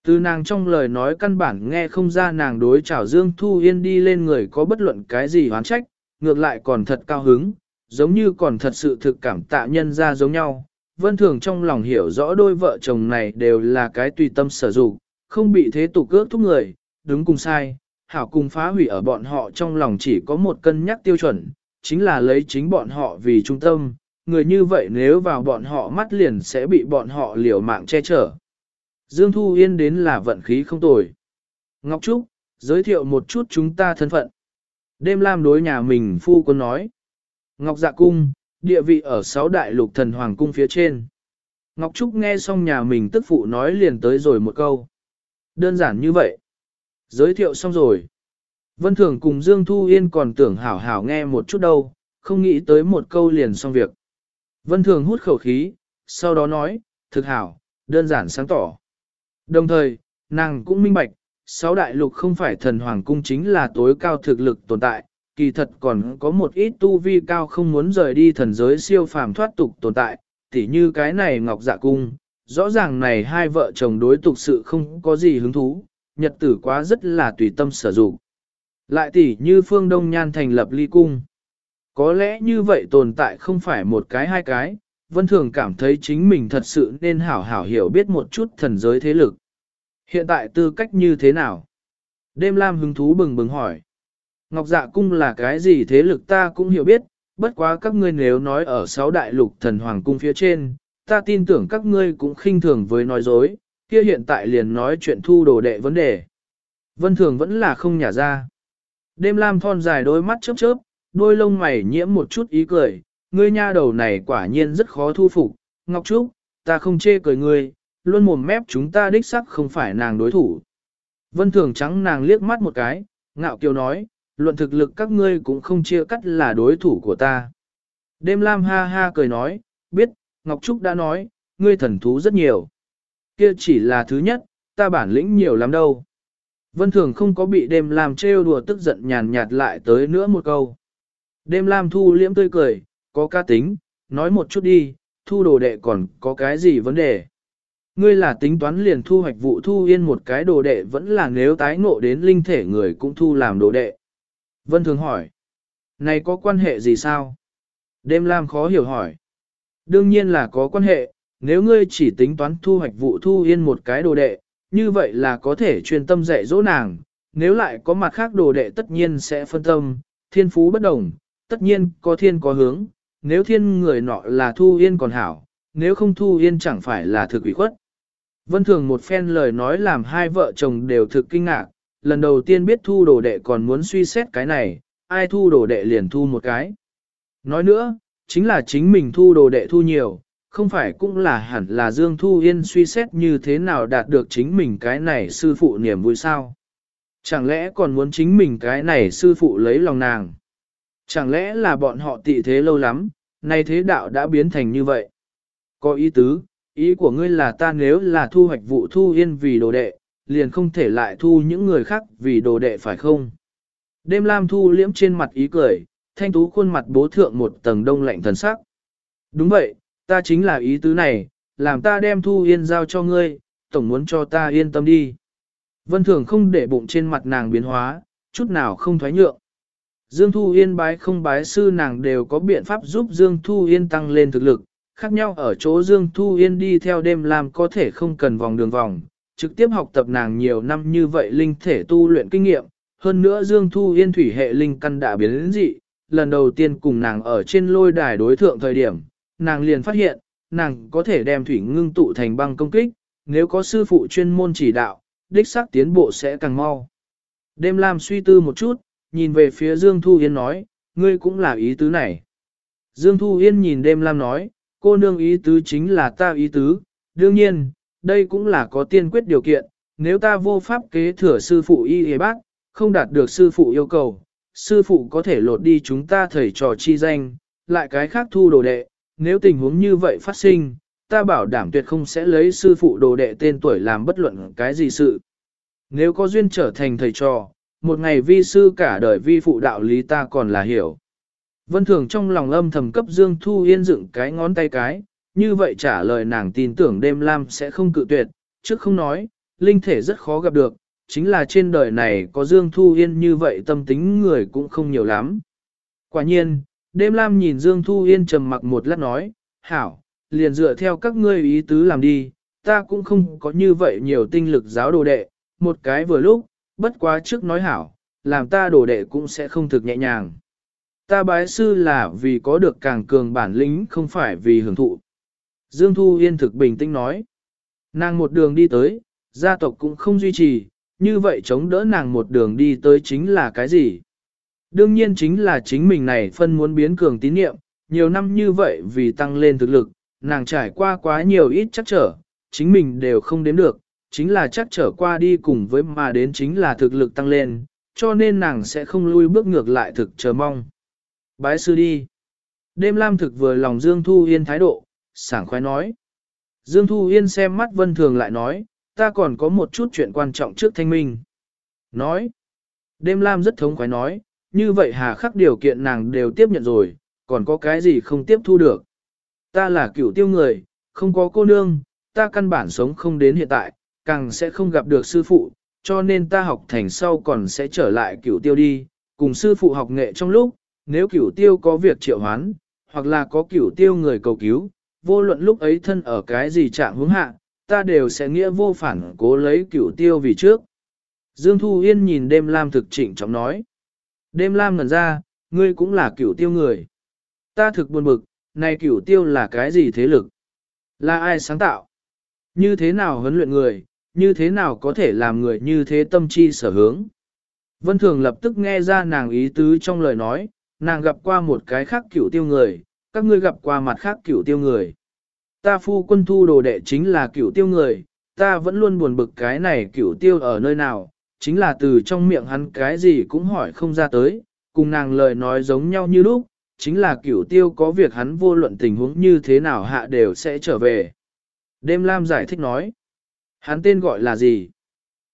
A: Từ nàng trong lời nói căn bản nghe không ra nàng đối chảo Dương Thu Yên đi lên người có bất luận cái gì hoán trách, ngược lại còn thật cao hứng, giống như còn thật sự thực cảm tạ nhân ra giống nhau. Vân Thường trong lòng hiểu rõ đôi vợ chồng này đều là cái tùy tâm sở dụng, không bị thế tục ước thúc người, đứng cùng sai, hảo cùng phá hủy ở bọn họ trong lòng chỉ có một cân nhắc tiêu chuẩn, chính là lấy chính bọn họ vì trung tâm, người như vậy nếu vào bọn họ mắt liền sẽ bị bọn họ liều mạng che chở. Dương Thu Yên đến là vận khí không tồi. Ngọc Trúc, giới thiệu một chút chúng ta thân phận. Đêm Lam đối nhà mình phu quân nói. Ngọc Dạ Cung, địa vị ở sáu đại lục thần hoàng cung phía trên. Ngọc Trúc nghe xong nhà mình tức phụ nói liền tới rồi một câu. Đơn giản như vậy. Giới thiệu xong rồi. Vân Thường cùng Dương Thu Yên còn tưởng hảo hảo nghe một chút đâu, không nghĩ tới một câu liền xong việc. Vân Thường hút khẩu khí, sau đó nói, thực hảo, đơn giản sáng tỏ. Đồng thời, nàng cũng minh bạch, sáu đại lục không phải thần hoàng cung chính là tối cao thực lực tồn tại, kỳ thật còn có một ít tu vi cao không muốn rời đi thần giới siêu phàm thoát tục tồn tại, tỉ như cái này ngọc dạ cung, rõ ràng này hai vợ chồng đối tục sự không có gì hứng thú, nhật tử quá rất là tùy tâm sở dụng. Lại tỉ như phương Đông Nhan thành lập ly cung. Có lẽ như vậy tồn tại không phải một cái hai cái, Vân Thường cảm thấy chính mình thật sự nên hảo hảo hiểu biết một chút thần giới thế lực. Hiện tại tư cách như thế nào? Đêm Lam hứng thú bừng bừng hỏi. Ngọc Dạ Cung là cái gì thế lực ta cũng hiểu biết, bất quá các ngươi nếu nói ở sáu đại lục thần hoàng cung phía trên, ta tin tưởng các ngươi cũng khinh thường với nói dối, kia hiện tại liền nói chuyện thu đồ đệ vấn đề. Vân Thường vẫn là không nhả ra. Đêm Lam thon dài đôi mắt chớp chớp, đôi lông mày nhiễm một chút ý cười, ngươi nha đầu này quả nhiên rất khó thu phục, Ngọc Trúc, ta không chê cười ngươi, luôn mồm mép chúng ta đích sắc không phải nàng đối thủ. Vân Thường trắng nàng liếc mắt một cái, ngạo kiều nói, luận thực lực các ngươi cũng không chia cắt là đối thủ của ta. Đêm Lam ha ha cười nói, biết, Ngọc Trúc đã nói, ngươi thần thú rất nhiều. Kia chỉ là thứ nhất, ta bản lĩnh nhiều lắm đâu. Vân Thường không có bị đêm Lam trêu đùa tức giận nhàn nhạt lại tới nữa một câu. Đêm Lam thu liễm tươi cười, có ca tính, nói một chút đi, thu đồ đệ còn có cái gì vấn đề. Ngươi là tính toán liền thu hoạch vụ thu yên một cái đồ đệ vẫn là nếu tái ngộ đến linh thể người cũng thu làm đồ đệ. Vân Thường hỏi, này có quan hệ gì sao? Đêm Lam khó hiểu hỏi. Đương nhiên là có quan hệ, nếu ngươi chỉ tính toán thu hoạch vụ thu yên một cái đồ đệ, như vậy là có thể chuyên tâm dạy dỗ nàng, nếu lại có mặt khác đồ đệ tất nhiên sẽ phân tâm, thiên phú bất đồng, tất nhiên có thiên có hướng, nếu thiên người nọ là thu yên còn hảo, nếu không thu yên chẳng phải là thực ủy khuất. Vân thường một phen lời nói làm hai vợ chồng đều thực kinh ngạc, lần đầu tiên biết thu đồ đệ còn muốn suy xét cái này, ai thu đồ đệ liền thu một cái. Nói nữa, chính là chính mình thu đồ đệ thu nhiều, không phải cũng là hẳn là Dương Thu Yên suy xét như thế nào đạt được chính mình cái này sư phụ niềm vui sao. Chẳng lẽ còn muốn chính mình cái này sư phụ lấy lòng nàng. Chẳng lẽ là bọn họ tị thế lâu lắm, nay thế đạo đã biến thành như vậy. Có ý tứ, ý của ngươi là ta nếu là thu hoạch vụ thu yên vì đồ đệ, liền không thể lại thu những người khác vì đồ đệ phải không? Đêm lam thu liễm trên mặt ý cười, thanh tú khuôn mặt bố thượng một tầng đông lạnh thần sắc. Đúng vậy, ta chính là ý tứ này, làm ta đem thu yên giao cho ngươi, tổng muốn cho ta yên tâm đi. Vân thường không để bụng trên mặt nàng biến hóa, chút nào không thoái nhượng. Dương Thu Yên bái không bái sư nàng đều có biện pháp giúp Dương Thu Yên tăng lên thực lực, khác nhau ở chỗ Dương Thu Yên đi theo đêm làm có thể không cần vòng đường vòng, trực tiếp học tập nàng nhiều năm như vậy linh thể tu luyện kinh nghiệm, hơn nữa Dương Thu Yên thủy hệ linh căn đã biến đến dị, lần đầu tiên cùng nàng ở trên lôi đài đối thượng thời điểm, nàng liền phát hiện, nàng có thể đem thủy ngưng tụ thành băng công kích, nếu có sư phụ chuyên môn chỉ đạo, đích xác tiến bộ sẽ càng mau. Đêm Lam suy tư một chút, nhìn về phía Dương Thu Yên nói, ngươi cũng là ý tứ này. Dương Thu Yên nhìn đêm Lam nói, cô nương ý tứ chính là ta ý tứ, đương nhiên, đây cũng là có tiên quyết điều kiện, nếu ta vô pháp kế thừa sư phụ y hề bác, không đạt được sư phụ yêu cầu, sư phụ có thể lột đi chúng ta thầy trò chi danh, lại cái khác thu đồ đệ, nếu tình huống như vậy phát sinh, ta bảo đảm tuyệt không sẽ lấy sư phụ đồ đệ tên tuổi làm bất luận cái gì sự. Nếu có duyên trở thành thầy trò, một ngày vi sư cả đời vi phụ đạo lý ta còn là hiểu. Vân Thường trong lòng âm thầm cấp Dương Thu Yên dựng cái ngón tay cái, như vậy trả lời nàng tin tưởng đêm lam sẽ không cự tuyệt, trước không nói, linh thể rất khó gặp được, chính là trên đời này có Dương Thu Yên như vậy tâm tính người cũng không nhiều lắm. Quả nhiên, đêm lam nhìn Dương Thu Yên trầm mặc một lát nói, hảo, liền dựa theo các ngươi ý tứ làm đi, ta cũng không có như vậy nhiều tinh lực giáo đồ đệ, một cái vừa lúc, bất quá trước nói hảo, làm ta đồ đệ cũng sẽ không thực nhẹ nhàng. Ta bái sư là vì có được càng cường bản lĩnh không phải vì hưởng thụ. Dương Thu Yên thực bình tĩnh nói. Nàng một đường đi tới, gia tộc cũng không duy trì, như vậy chống đỡ nàng một đường đi tới chính là cái gì? Đương nhiên chính là chính mình này phân muốn biến cường tín niệm, nhiều năm như vậy vì tăng lên thực lực, nàng trải qua quá nhiều ít chắc trở, chính mình đều không đến được, chính là chắc trở qua đi cùng với mà đến chính là thực lực tăng lên, cho nên nàng sẽ không lui bước ngược lại thực chờ mong. Bái sư đi. Đêm lam thực vừa lòng Dương Thu Yên thái độ, sảng khoái nói. Dương Thu Yên xem mắt vân thường lại nói, ta còn có một chút chuyện quan trọng trước thanh minh. Nói. Đêm lam rất thống khoái nói, như vậy hà khắc điều kiện nàng đều tiếp nhận rồi, còn có cái gì không tiếp thu được. Ta là cựu tiêu người, không có cô nương, ta căn bản sống không đến hiện tại, càng sẽ không gặp được sư phụ, cho nên ta học thành sau còn sẽ trở lại cửu tiêu đi, cùng sư phụ học nghệ trong lúc, nếu cửu tiêu có việc triệu hoán, hoặc là có cửu tiêu người cầu cứu, vô luận lúc ấy thân ở cái gì trạng hướng hạ, ta đều sẽ nghĩa vô phản cố lấy cửu tiêu vì trước. Dương Thu Yên nhìn đêm lam thực trịnh trọng nói. Đêm lam ngẩn ra, ngươi cũng là cửu tiêu người. Ta thực buồn bực, này cửu tiêu là cái gì thế lực? Là ai sáng tạo? Như thế nào huấn luyện người, như thế nào có thể làm người như thế tâm chi sở hướng. Vân Thường lập tức nghe ra nàng ý tứ trong lời nói, nàng gặp qua một cái khác cửu tiêu người, các ngươi gặp qua mặt khác cửu tiêu người. Ta phu quân thu đồ đệ chính là cửu tiêu người, ta vẫn luôn buồn bực cái này cửu tiêu ở nơi nào, chính là từ trong miệng hắn cái gì cũng hỏi không ra tới, cùng nàng lời nói giống nhau như lúc, chính là cửu tiêu có việc hắn vô luận tình huống như thế nào hạ đều sẽ trở về. Đêm Lam giải thích nói, Hắn tên gọi là gì?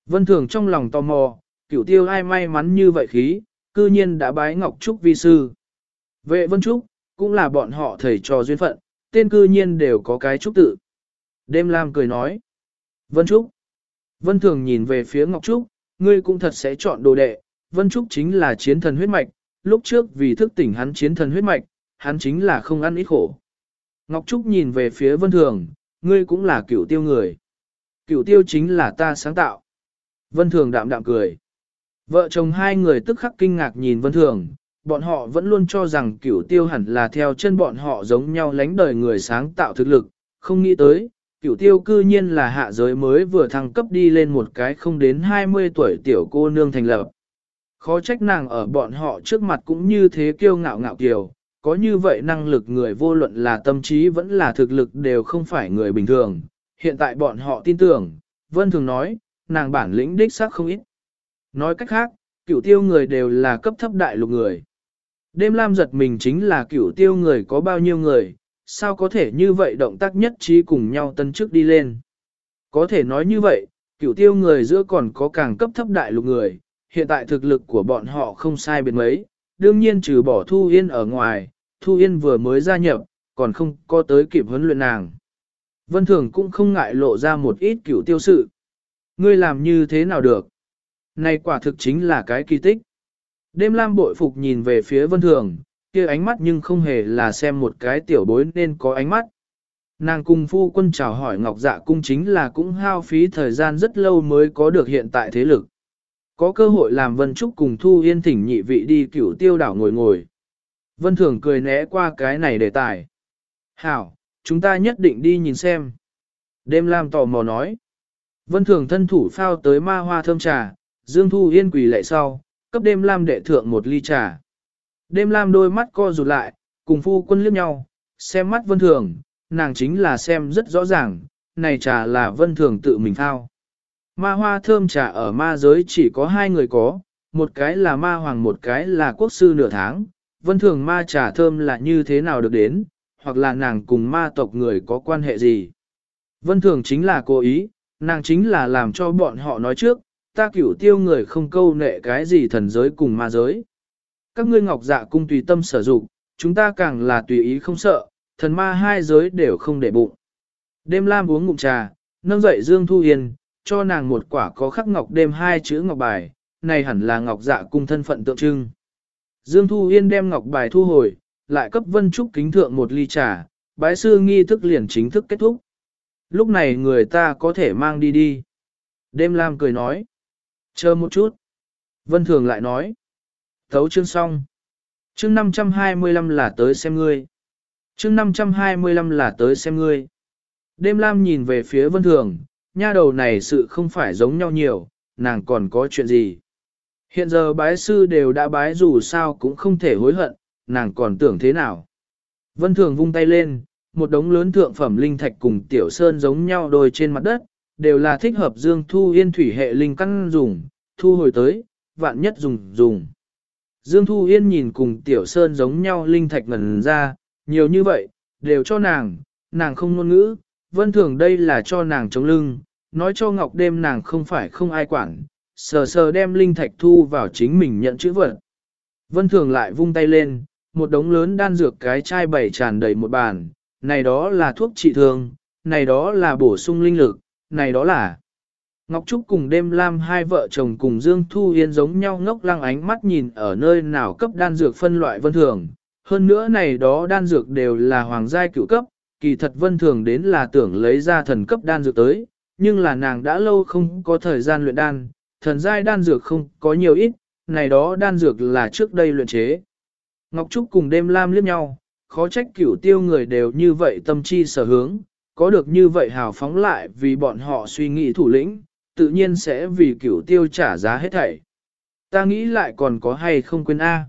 A: Vân Thường trong lòng tò mò, cửu tiêu ai may mắn như vậy khí, cư nhiên đã bái Ngọc Trúc vi sư. Vệ Vân Trúc, cũng là bọn họ thầy trò duyên phận, tên cư nhiên đều có cái trúc tự. Đêm Lam cười nói. Vân Trúc. Vân Thường nhìn về phía Ngọc Trúc, ngươi cũng thật sẽ chọn đồ đệ. Vân Trúc chính là chiến thần huyết mạch, lúc trước vì thức tỉnh hắn chiến thần huyết mạch, hắn chính là không ăn ít khổ. Ngọc Trúc nhìn về phía Vân Thường, ngươi cũng là cửu tiêu người. Cửu tiêu chính là ta sáng tạo. Vân Thường đạm đạm cười. Vợ chồng hai người tức khắc kinh ngạc nhìn Vân Thường, bọn họ vẫn luôn cho rằng cửu tiêu hẳn là theo chân bọn họ giống nhau lánh đời người sáng tạo thực lực, không nghĩ tới, cửu tiêu cư nhiên là hạ giới mới vừa thăng cấp đi lên một cái không đến 20 tuổi tiểu cô nương thành lập. Khó trách nàng ở bọn họ trước mặt cũng như thế kiêu ngạo ngạo kiều, có như vậy năng lực người vô luận là tâm trí vẫn là thực lực đều không phải người bình thường, hiện tại bọn họ tin tưởng, Vân Thường nói, nàng bản lĩnh đích xác không ít. Nói cách khác, cửu tiêu người đều là cấp thấp đại lục người. Đêm Lam giật mình chính là cửu tiêu người có bao nhiêu người, sao có thể như vậy động tác nhất trí cùng nhau tân trước đi lên. Có thể nói như vậy, cửu tiêu người giữa còn có càng cấp thấp đại lục người, hiện tại thực lực của bọn họ không sai biệt mấy, đương nhiên trừ bỏ Thu Yên ở ngoài, Thu Yên vừa mới gia nhập, còn không có tới kịp huấn luyện nàng. Vân Thường cũng không ngại lộ ra một ít cửu tiêu sự. Ngươi làm như thế nào được? Này quả thực chính là cái kỳ tích. Đêm Lam bội phục nhìn về phía Vân Thường, kia ánh mắt nhưng không hề là xem một cái tiểu bối nên có ánh mắt. Nàng cung phu quân chào hỏi Ngọc Dạ cung chính là cũng hao phí thời gian rất lâu mới có được hiện tại thế lực. Có cơ hội làm Vân Trúc cùng Thu Yên thỉnh nhị vị đi cửu tiêu đảo ngồi ngồi. Vân Thường cười né qua cái này đề tài. Hảo, chúng ta nhất định đi nhìn xem. Đêm Lam tò mò nói. Vân Thường thân thủ phao tới ma hoa thơm trà, Dương Thu Yên quỳ lệ sau, cấp đêm Lam đệ thượng một ly trà. Đêm Lam đôi mắt co rụt lại, cùng phu quân liếc nhau, xem mắt Vân Thường, nàng chính là xem rất rõ ràng, này trà là Vân Thường tự mình thao. Ma hoa thơm trà ở ma giới chỉ có hai người có, một cái là ma hoàng một cái là quốc sư nửa tháng. Vân Thường ma trà thơm là như thế nào được đến, hoặc là nàng cùng ma tộc người có quan hệ gì. Vân thường chính là cố ý, nàng chính là làm cho bọn họ nói trước, ta cửu tiêu người không câu nệ cái gì thần giới cùng ma giới. Các ngươi ngọc dạ cung tùy tâm sở dụng, chúng ta càng là tùy ý không sợ, thần ma hai giới đều không để bụng. Đêm lam uống ngụm trà, nâng dậy Dương Thu Yên, cho nàng một quả có khắc ngọc đêm hai chữ ngọc bài, này hẳn là ngọc dạ cung thân phận tượng trưng. Dương Thu Yên đem ngọc bài thu hồi, lại cấp Vân Trúc kính thượng một ly trà, bái sư nghi thức liền chính thức kết thúc. Lúc này người ta có thể mang đi đi. Đêm Lam cười nói. Chờ một chút. Vân Thường lại nói. Thấu chương xong. Chương 525 là tới xem ngươi. Chương 525 là tới xem ngươi. Đêm Lam nhìn về phía Vân Thường, nha đầu này sự không phải giống nhau nhiều, nàng còn có chuyện gì. Hiện giờ bái sư đều đã bái dù sao cũng không thể hối hận, nàng còn tưởng thế nào. Vân Thường vung tay lên, một đống lớn thượng phẩm linh thạch cùng tiểu sơn giống nhau đôi trên mặt đất, đều là thích hợp dương thu yên thủy hệ linh căn dùng, thu hồi tới, vạn nhất dùng dùng. Dương Thu Yên nhìn cùng tiểu sơn giống nhau linh thạch ngần ra, nhiều như vậy, đều cho nàng, nàng không ngôn ngữ, vân thường đây là cho nàng chống lưng, nói cho Ngọc đêm nàng không phải không ai quản, sờ sờ đem linh thạch thu vào chính mình nhận chữ vật. Vân thường lại vung tay lên, một đống lớn đan dược cái chai bảy tràn đầy một bàn, này đó là thuốc trị thương, này đó là bổ sung linh lực, này đó là... Ngọc Trúc cùng đêm lam hai vợ chồng cùng Dương Thu Yên giống nhau ngốc lăng ánh mắt nhìn ở nơi nào cấp đan dược phân loại vân thường. Hơn nữa này đó đan dược đều là hoàng giai cựu cấp, kỳ thật vân thường đến là tưởng lấy ra thần cấp đan dược tới, nhưng là nàng đã lâu không có thời gian luyện đan, thần giai đan dược không có nhiều ít, này đó đan dược là trước đây luyện chế. Ngọc Trúc cùng đêm lam liếc nhau, khó trách cửu tiêu người đều như vậy tâm chi sở hướng, có được như vậy hào phóng lại vì bọn họ suy nghĩ thủ lĩnh, tự nhiên sẽ vì cửu tiêu trả giá hết thảy. Ta nghĩ lại còn có hay không quên A.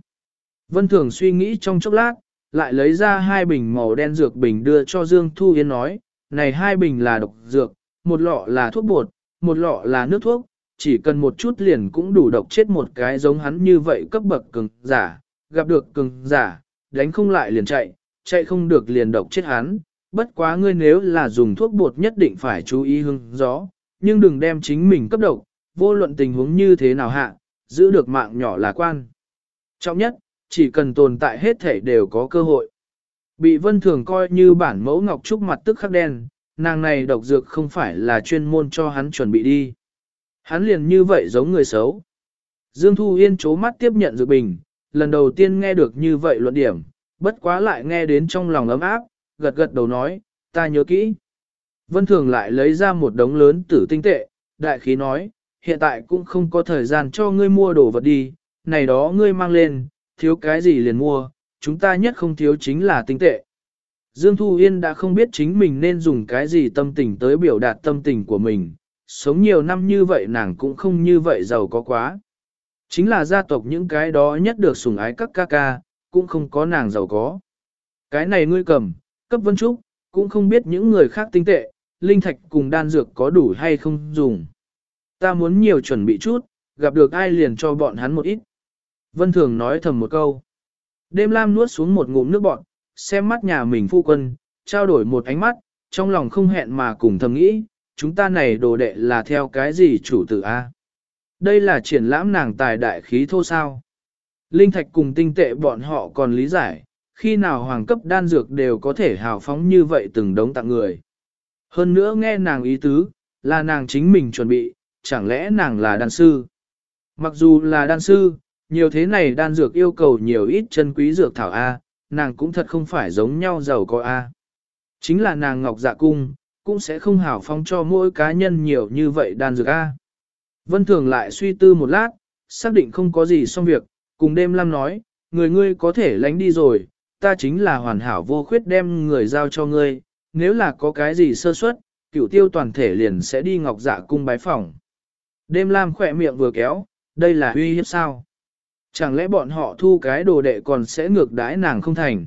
A: Vân Thường suy nghĩ trong chốc lát, lại lấy ra hai bình màu đen dược bình đưa cho Dương Thu Yên nói, này hai bình là độc dược, một lọ là thuốc bột, một lọ là nước thuốc, chỉ cần một chút liền cũng đủ độc chết một cái giống hắn như vậy cấp bậc cường giả, gặp được cường giả, đánh không lại liền chạy, chạy không được liền độc chết hắn, bất quá ngươi nếu là dùng thuốc bột nhất định phải chú ý hương gió, nhưng đừng đem chính mình cấp độc, vô luận tình huống như thế nào hạ, giữ được mạng nhỏ là quan. Trọng nhất, chỉ cần tồn tại hết thể đều có cơ hội. Bị vân thường coi như bản mẫu ngọc trúc mặt tức khắc đen, nàng này độc dược không phải là chuyên môn cho hắn chuẩn bị đi. Hắn liền như vậy giống người xấu. Dương Thu Yên chố mắt tiếp nhận dược bình, lần đầu tiên nghe được như vậy luận điểm, bất quá lại nghe đến trong lòng ấm áp, gật gật đầu nói, ta nhớ kỹ. Vân Thường lại lấy ra một đống lớn tử tinh tệ, đại khí nói, hiện tại cũng không có thời gian cho ngươi mua đồ vật đi, này đó ngươi mang lên, thiếu cái gì liền mua, chúng ta nhất không thiếu chính là tinh tệ. Dương Thu Yên đã không biết chính mình nên dùng cái gì tâm tình tới biểu đạt tâm tình của mình, sống nhiều năm như vậy nàng cũng không như vậy giàu có quá. Chính là gia tộc những cái đó nhất được sủng ái các ca ca, cũng không có nàng giàu có. Cái này ngươi cầm, cấp vân trúc, cũng không biết những người khác tinh tệ, linh thạch cùng đan dược có đủ hay không dùng. Ta muốn nhiều chuẩn bị chút, gặp được ai liền cho bọn hắn một ít. Vân Thường nói thầm một câu. Đêm Lam nuốt xuống một ngụm nước bọn, xem mắt nhà mình phu quân, trao đổi một ánh mắt, trong lòng không hẹn mà cùng thầm nghĩ, chúng ta này đồ đệ là theo cái gì chủ tử A. Đây là triển lãm nàng tài đại khí thô sao. Linh thạch cùng tinh tệ bọn họ còn lý giải, khi nào hoàng cấp đan dược đều có thể hào phóng như vậy từng đống tặng người. Hơn nữa nghe nàng ý tứ, là nàng chính mình chuẩn bị, chẳng lẽ nàng là đan sư. Mặc dù là đan sư, nhiều thế này đan dược yêu cầu nhiều ít chân quý dược thảo A, nàng cũng thật không phải giống nhau giàu có A. Chính là nàng ngọc dạ cung, cũng sẽ không hảo phong cho mỗi cá nhân nhiều như vậy đan dược A. Vân Thường lại suy tư một lát, xác định không có gì xong việc, cùng đêm lam nói, người ngươi có thể lánh đi rồi, ta chính là hoàn hảo vô khuyết đem người giao cho ngươi, nếu là có cái gì sơ suất, cửu tiêu toàn thể liền sẽ đi ngọc dạ cung bái phòng. Đêm lam khỏe miệng vừa kéo, đây là uy hiếp sao? Chẳng lẽ bọn họ thu cái đồ đệ còn sẽ ngược đãi nàng không thành?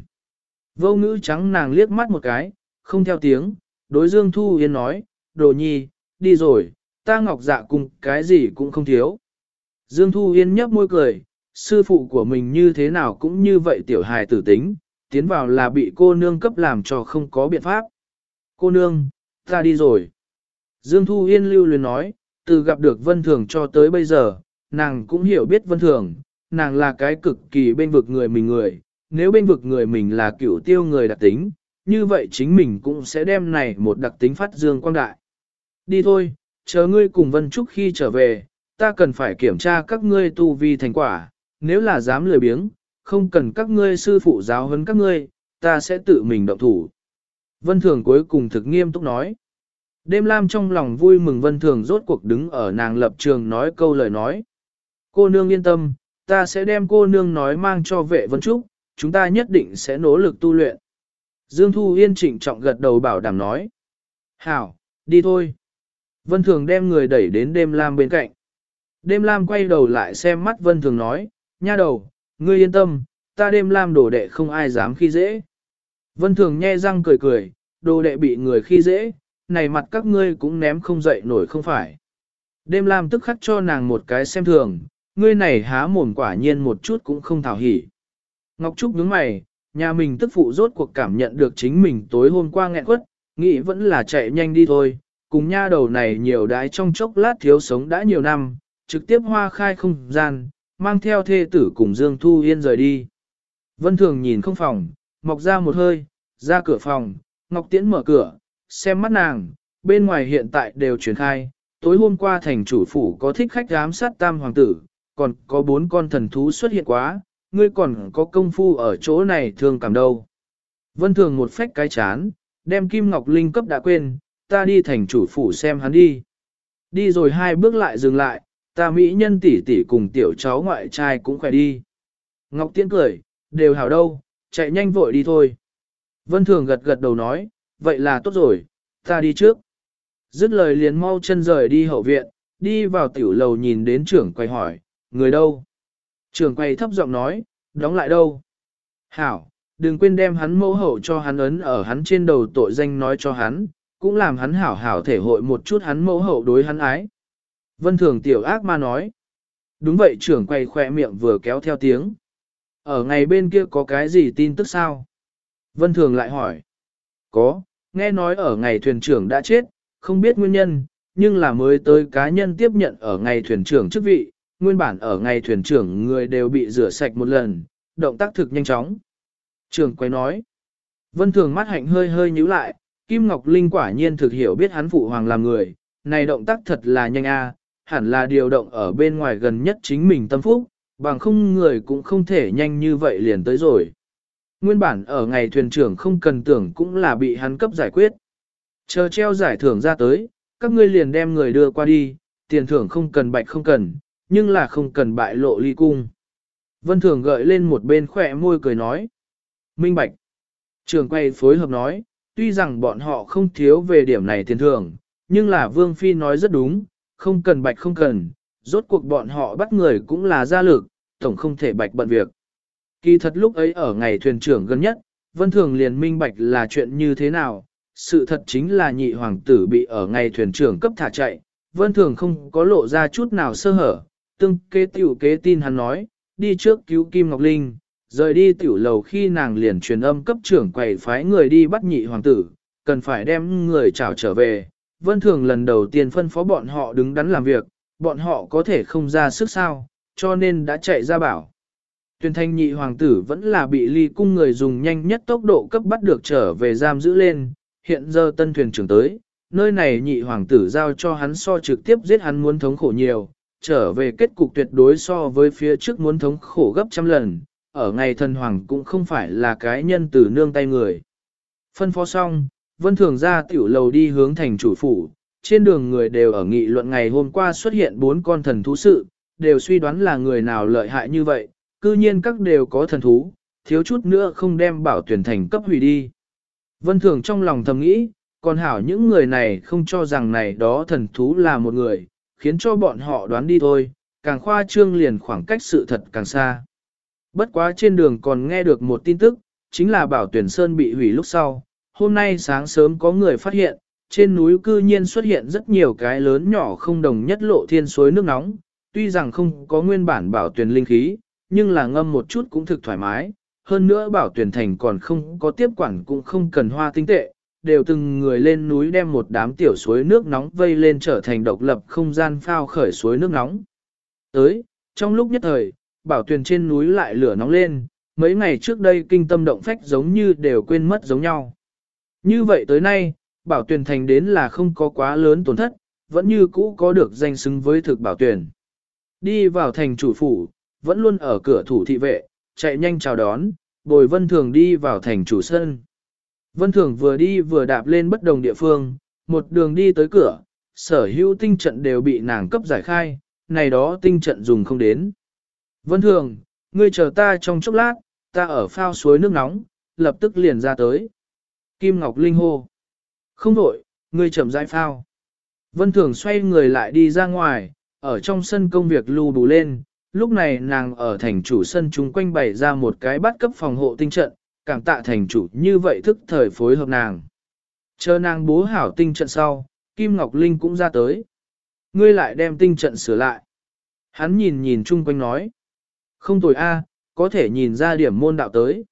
A: Vô ngữ trắng nàng liếc mắt một cái, không theo tiếng, đối dương thu yên nói, đồ nhi, đi rồi, ta ngọc dạ cung cái gì cũng không thiếu. Dương Thu Yên nhấp môi cười, sư phụ của mình như thế nào cũng như vậy tiểu hài tử tính, tiến vào là bị cô nương cấp làm cho không có biện pháp. Cô nương, ta đi rồi. Dương Thu Yên lưu luyến nói, từ gặp được Vân Thường cho tới bây giờ, nàng cũng hiểu biết Vân Thường, nàng là cái cực kỳ bên vực người mình người, nếu bên vực người mình là cựu tiêu người đặc tính, như vậy chính mình cũng sẽ đem này một đặc tính phát dương quang đại. Đi thôi, chờ ngươi cùng Vân Trúc khi trở về, ta cần phải kiểm tra các ngươi tu vi thành quả, nếu là dám lười biếng, không cần các ngươi sư phụ giáo huấn các ngươi, ta sẽ tự mình động thủ. Vân Thường cuối cùng thực nghiêm túc nói. Đêm Lam trong lòng vui mừng Vân Thường rốt cuộc đứng ở nàng lập trường nói câu lời nói. Cô nương yên tâm, ta sẽ đem cô nương nói mang cho vệ Vân Trúc, chúng ta nhất định sẽ nỗ lực tu luyện. Dương Thu Yên trịnh trọng gật đầu bảo đảm nói. Hảo, đi thôi. Vân Thường đem người đẩy đến đêm Lam bên cạnh. Đêm Lam quay đầu lại xem mắt Vân Thường nói, nha đầu, ngươi yên tâm, ta đêm Lam đổ đệ không ai dám khi dễ. Vân Thường nhe răng cười cười, đồ đệ bị người khi dễ, này mặt các ngươi cũng ném không dậy nổi không phải. Đêm Lam tức khắc cho nàng một cái xem thường, ngươi này há mồm quả nhiên một chút cũng không thảo hỉ. Ngọc Trúc nhướng mày, nhà mình tức phụ rốt cuộc cảm nhận được chính mình tối hôm qua nghẹn quất, nghĩ vẫn là chạy nhanh đi thôi, cùng nha đầu này nhiều đái trong chốc lát thiếu sống đã nhiều năm, trực tiếp hoa khai không gian, mang theo thê tử cùng Dương Thu Yên rời đi. Vân Thường nhìn không phòng, mọc ra một hơi, ra cửa phòng, Ngọc Tiễn mở cửa, xem mắt nàng, bên ngoài hiện tại đều truyền khai, tối hôm qua thành chủ phủ có thích khách giám sát tam hoàng tử, còn có bốn con thần thú xuất hiện quá, ngươi còn có công phu ở chỗ này thường cảm đâu. Vân Thường một phách cái chán, đem Kim Ngọc Linh cấp đã quên, ta đi thành chủ phủ xem hắn đi. Đi rồi hai bước lại dừng lại, ta mỹ nhân tỷ tỷ cùng tiểu cháu ngoại trai cũng khỏe đi. Ngọc Tiễn cười, đều hảo đâu, chạy nhanh vội đi thôi. Vân Thường gật gật đầu nói, vậy là tốt rồi, ta đi trước. Dứt lời liền mau chân rời đi hậu viện, đi vào tiểu lầu nhìn đến trưởng quay hỏi, người đâu? Trưởng quay thấp giọng nói, đóng lại đâu? Hảo, đừng quên đem hắn mẫu hậu cho hắn ấn ở hắn trên đầu tội danh nói cho hắn, cũng làm hắn hảo hảo thể hội một chút hắn mẫu hậu đối hắn ái. Vân thường tiểu ác ma nói. Đúng vậy trưởng quay khỏe miệng vừa kéo theo tiếng. Ở ngày bên kia có cái gì tin tức sao? Vân thường lại hỏi. Có, nghe nói ở ngày thuyền trưởng đã chết, không biết nguyên nhân, nhưng là mới tới cá nhân tiếp nhận ở ngày thuyền trưởng chức vị, nguyên bản ở ngày thuyền trưởng người đều bị rửa sạch một lần, động tác thực nhanh chóng. Trường quay nói. Vân thường mắt hạnh hơi hơi nhíu lại, Kim Ngọc Linh quả nhiên thực hiểu biết hắn phụ hoàng làm người, này động tác thật là nhanh a, hẳn là điều động ở bên ngoài gần nhất chính mình tâm phúc, bằng không người cũng không thể nhanh như vậy liền tới rồi. Nguyên bản ở ngày thuyền trưởng không cần tưởng cũng là bị hắn cấp giải quyết. Chờ treo giải thưởng ra tới, các ngươi liền đem người đưa qua đi, tiền thưởng không cần bạch không cần, nhưng là không cần bại lộ ly cung. Vân Thường gợi lên một bên khỏe môi cười nói. Minh bạch. Trường quay phối hợp nói, tuy rằng bọn họ không thiếu về điểm này tiền thưởng, nhưng là Vương Phi nói rất đúng, không cần bạch không cần, rốt cuộc bọn họ bắt người cũng là gia lực, tổng không thể bạch bận việc. Kỳ thật lúc ấy ở ngày thuyền trưởng gần nhất, Vân Thường liền minh bạch là chuyện như thế nào, sự thật chính là nhị hoàng tử bị ở ngày thuyền trưởng cấp thả chạy, Vân Thường không có lộ ra chút nào sơ hở, tương kế tiểu kế tin hắn nói, đi trước cứu Kim Ngọc Linh, rời đi tiểu lầu khi nàng liền truyền âm cấp trưởng quầy phái người đi bắt nhị hoàng tử, cần phải đem người trảo trở về. Vân Thường lần đầu tiên phân phó bọn họ đứng đắn làm việc, bọn họ có thể không ra sức sao, cho nên đã chạy ra bảo. Tuyên thanh nhị hoàng tử vẫn là bị ly cung người dùng nhanh nhất tốc độ cấp bắt được trở về giam giữ lên, hiện giờ tân thuyền trưởng tới, nơi này nhị hoàng tử giao cho hắn so trực tiếp giết hắn muốn thống khổ nhiều, trở về kết cục tuyệt đối so với phía trước muốn thống khổ gấp trăm lần, ở ngày thần hoàng cũng không phải là cái nhân tử nương tay người. Phân phó xong, vân thường ra tiểu lầu đi hướng thành chủ phủ, trên đường người đều ở nghị luận ngày hôm qua xuất hiện bốn con thần thú sự, đều suy đoán là người nào lợi hại như vậy, cư nhiên các đều có thần thú, thiếu chút nữa không đem bảo tuyển thành cấp hủy đi. Vân thường trong lòng thầm nghĩ, còn hảo những người này không cho rằng này đó thần thú là một người, khiến cho bọn họ đoán đi thôi, càng khoa trương liền khoảng cách sự thật càng xa. Bất quá trên đường còn nghe được một tin tức, chính là bảo tuyển sơn bị hủy lúc sau. Hôm nay sáng sớm có người phát hiện, trên núi cư nhiên xuất hiện rất nhiều cái lớn nhỏ không đồng nhất lộ thiên suối nước nóng. Tuy rằng không có nguyên bản bảo tuyển linh khí, nhưng là ngâm một chút cũng thực thoải mái. Hơn nữa bảo tuyển thành còn không có tiếp quản cũng không cần hoa tinh tệ, đều từng người lên núi đem một đám tiểu suối nước nóng vây lên trở thành độc lập không gian phao khởi suối nước nóng. Tới, trong lúc nhất thời, bảo tuyền trên núi lại lửa nóng lên, mấy ngày trước đây kinh tâm động phách giống như đều quên mất giống nhau. Như vậy tới nay, bảo tuyển thành đến là không có quá lớn tổn thất, vẫn như cũ có được danh xứng với thực bảo tuyển. Đi vào thành chủ phủ, vẫn luôn ở cửa thủ thị vệ, chạy nhanh chào đón, bồi vân thường đi vào thành chủ sân. Vân thường vừa đi vừa đạp lên bất đồng địa phương, một đường đi tới cửa, sở hữu tinh trận đều bị nàng cấp giải khai, này đó tinh trận dùng không đến. Vân thường, ngươi chờ ta trong chốc lát, ta ở phao suối nước nóng, lập tức liền ra tới. Kim Ngọc Linh hô. Không đổi, ngươi chậm rãi phao. Vân thường xoay người lại đi ra ngoài, ở trong sân công việc lưu bù lên, lúc này nàng ở thành chủ sân chúng quanh bày ra một cái bắt cấp phòng hộ tinh trận, cảm tạ thành chủ như vậy thức thời phối hợp nàng. Chờ nàng bố hảo tinh trận sau, Kim Ngọc Linh cũng ra tới. Ngươi lại đem tinh trận sửa lại. Hắn nhìn nhìn chung quanh nói. Không tồi a, có thể nhìn ra điểm môn đạo tới.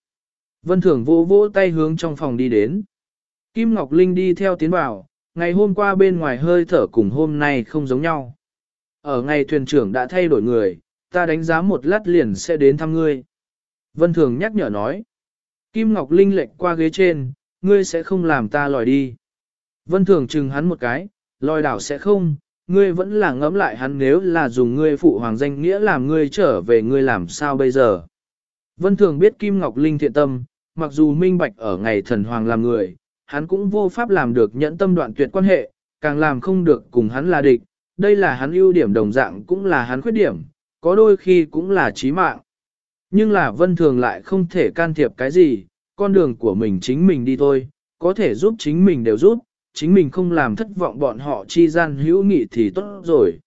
A: Vân Thường vô vỗ tay hướng trong phòng đi đến. Kim Ngọc Linh đi theo tiến vào, ngày hôm qua bên ngoài hơi thở cùng hôm nay không giống nhau. Ở ngày thuyền trưởng đã thay đổi người, ta đánh giá một lát liền sẽ đến thăm ngươi. Vân Thường nhắc nhở nói. Kim Ngọc Linh lệch qua ghế trên, ngươi sẽ không làm ta lòi đi. Vân Thường chừng hắn một cái, lòi đảo sẽ không, ngươi vẫn là ngẫm lại hắn nếu là dùng ngươi phụ hoàng danh nghĩa làm ngươi trở về ngươi làm sao bây giờ. Vân Thường biết Kim Ngọc Linh thiện tâm, mặc dù minh bạch ở ngày thần hoàng làm người, hắn cũng vô pháp làm được nhẫn tâm đoạn tuyệt quan hệ, càng làm không được cùng hắn là địch, đây là hắn ưu điểm đồng dạng cũng là hắn khuyết điểm, có đôi khi cũng là chí mạng. Nhưng là vân thường lại không thể can thiệp cái gì, con đường của mình chính mình đi thôi, có thể giúp chính mình đều giúp, chính mình không làm thất vọng bọn họ chi gian hữu nghị thì tốt rồi.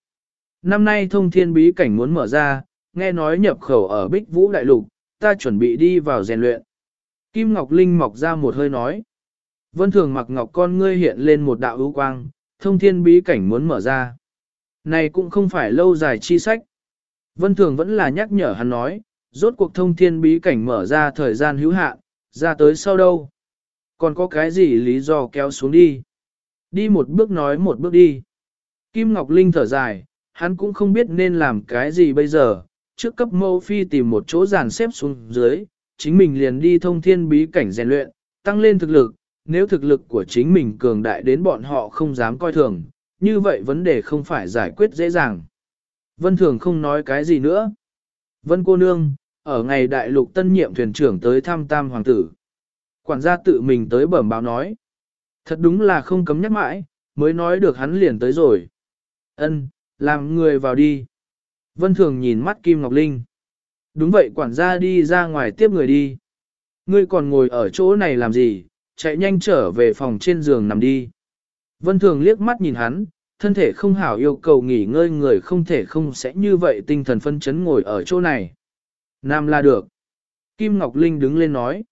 A: Năm nay thông thiên bí cảnh muốn mở ra, nghe nói nhập khẩu ở Bích Vũ Đại Lục, ta chuẩn bị đi vào rèn luyện. Kim Ngọc Linh mọc ra một hơi nói. Vân thường mặc ngọc con ngươi hiện lên một đạo ưu quang, thông thiên bí cảnh muốn mở ra. Này cũng không phải lâu dài chi sách. Vân thường vẫn là nhắc nhở hắn nói, rốt cuộc thông thiên bí cảnh mở ra thời gian hữu hạn, ra tới sau đâu. Còn có cái gì lý do kéo xuống đi. Đi một bước nói một bước đi. Kim Ngọc Linh thở dài, hắn cũng không biết nên làm cái gì bây giờ, trước cấp mâu phi tìm một chỗ giàn xếp xuống dưới, chính mình liền đi thông thiên bí cảnh rèn luyện, tăng lên thực lực, nếu thực lực của chính mình cường đại đến bọn họ không dám coi thường, như vậy vấn đề không phải giải quyết dễ dàng. Vân Thường không nói cái gì nữa. Vân cô nương, ở ngày đại lục tân nhiệm thuyền trưởng tới thăm tam hoàng tử. Quản gia tự mình tới bẩm báo nói. Thật đúng là không cấm nhắc mãi, mới nói được hắn liền tới rồi. Ân, làm người vào đi. Vân Thường nhìn mắt Kim Ngọc Linh. Đúng vậy quản gia đi ra ngoài tiếp người đi. Ngươi còn ngồi ở chỗ này làm gì, chạy nhanh trở về phòng trên giường nằm đi. Vân Thường liếc mắt nhìn hắn, thân thể không hảo yêu cầu nghỉ ngơi người không thể không sẽ như vậy tinh thần phân chấn ngồi ở chỗ này. Nam là được. Kim Ngọc Linh đứng lên nói.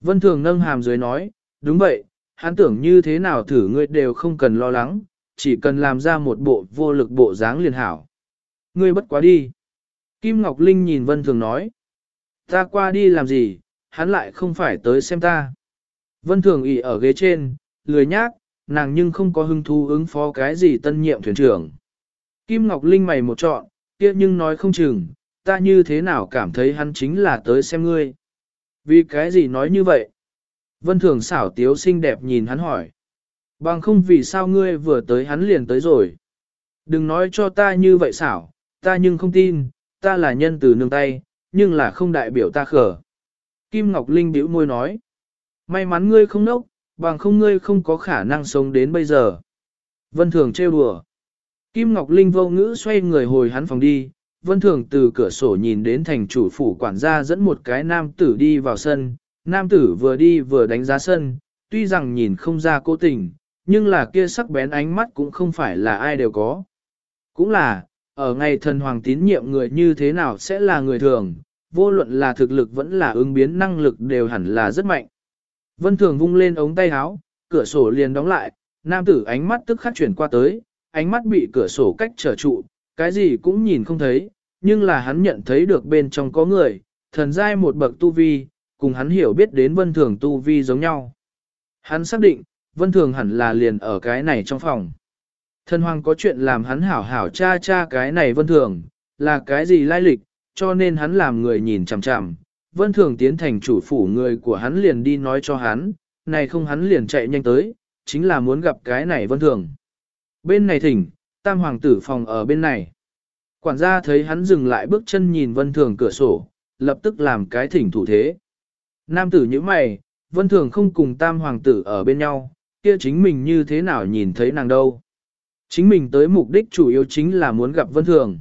A: Vân Thường nâng hàm dưới nói, đúng vậy, hắn tưởng như thế nào thử ngươi đều không cần lo lắng, chỉ cần làm ra một bộ vô lực bộ dáng liền hảo. Ngươi bất quá đi. Kim Ngọc Linh nhìn Vân Thường nói. Ta qua đi làm gì, hắn lại không phải tới xem ta. Vân Thường ỉ ở ghế trên, lười nhác, nàng nhưng không có hứng thú ứng phó cái gì tân nhiệm thuyền trưởng. Kim Ngọc Linh mày một trọn, kia nhưng nói không chừng, ta như thế nào cảm thấy hắn chính là tới xem ngươi. Vì cái gì nói như vậy? Vân Thường xảo tiếu xinh đẹp nhìn hắn hỏi. Bằng không vì sao ngươi vừa tới hắn liền tới rồi. Đừng nói cho ta như vậy xảo, ta nhưng không tin, ta là nhân từ nương tay, nhưng là không đại biểu ta khở. Kim Ngọc Linh bĩu môi nói. May mắn ngươi không nốc, bằng không ngươi không có khả năng sống đến bây giờ. Vân Thường trêu đùa. Kim Ngọc Linh vô ngữ xoay người hồi hắn phòng đi, Vân Thường từ cửa sổ nhìn đến thành chủ phủ quản gia dẫn một cái nam tử đi vào sân, nam tử vừa đi vừa đánh giá sân, tuy rằng nhìn không ra cố tình, nhưng là kia sắc bén ánh mắt cũng không phải là ai đều có. Cũng là, ở ngày thần hoàng tín nhiệm người như thế nào sẽ là người thường, vô luận là thực lực vẫn là ứng biến năng lực đều hẳn là rất mạnh. Vân Thường vung lên ống tay áo, cửa sổ liền đóng lại, nam tử ánh mắt tức khắc chuyển qua tới, ánh mắt bị cửa sổ cách trở trụ, cái gì cũng nhìn không thấy, nhưng là hắn nhận thấy được bên trong có người, thần giai một bậc tu vi, cùng hắn hiểu biết đến vân thường tu vi giống nhau. Hắn xác định, vân thường hẳn là liền ở cái này trong phòng. Thần hoàng có chuyện làm hắn hảo hảo cha cha cái này vân thường, là cái gì lai lịch, cho nên hắn làm người nhìn chằm chằm, vân thường tiến thành chủ phủ người của hắn liền đi nói cho hắn, này không hắn liền chạy nhanh tới, chính là muốn gặp cái này vân thường. Bên này thỉnh, tam hoàng tử phòng ở bên này. Quản gia thấy hắn dừng lại bước chân nhìn vân thường cửa sổ, lập tức làm cái thỉnh thủ thế. Nam tử như mày, vân thường không cùng tam hoàng tử ở bên nhau, kia chính mình như thế nào nhìn thấy nàng đâu. Chính mình tới mục đích chủ yếu chính là muốn gặp vân thường.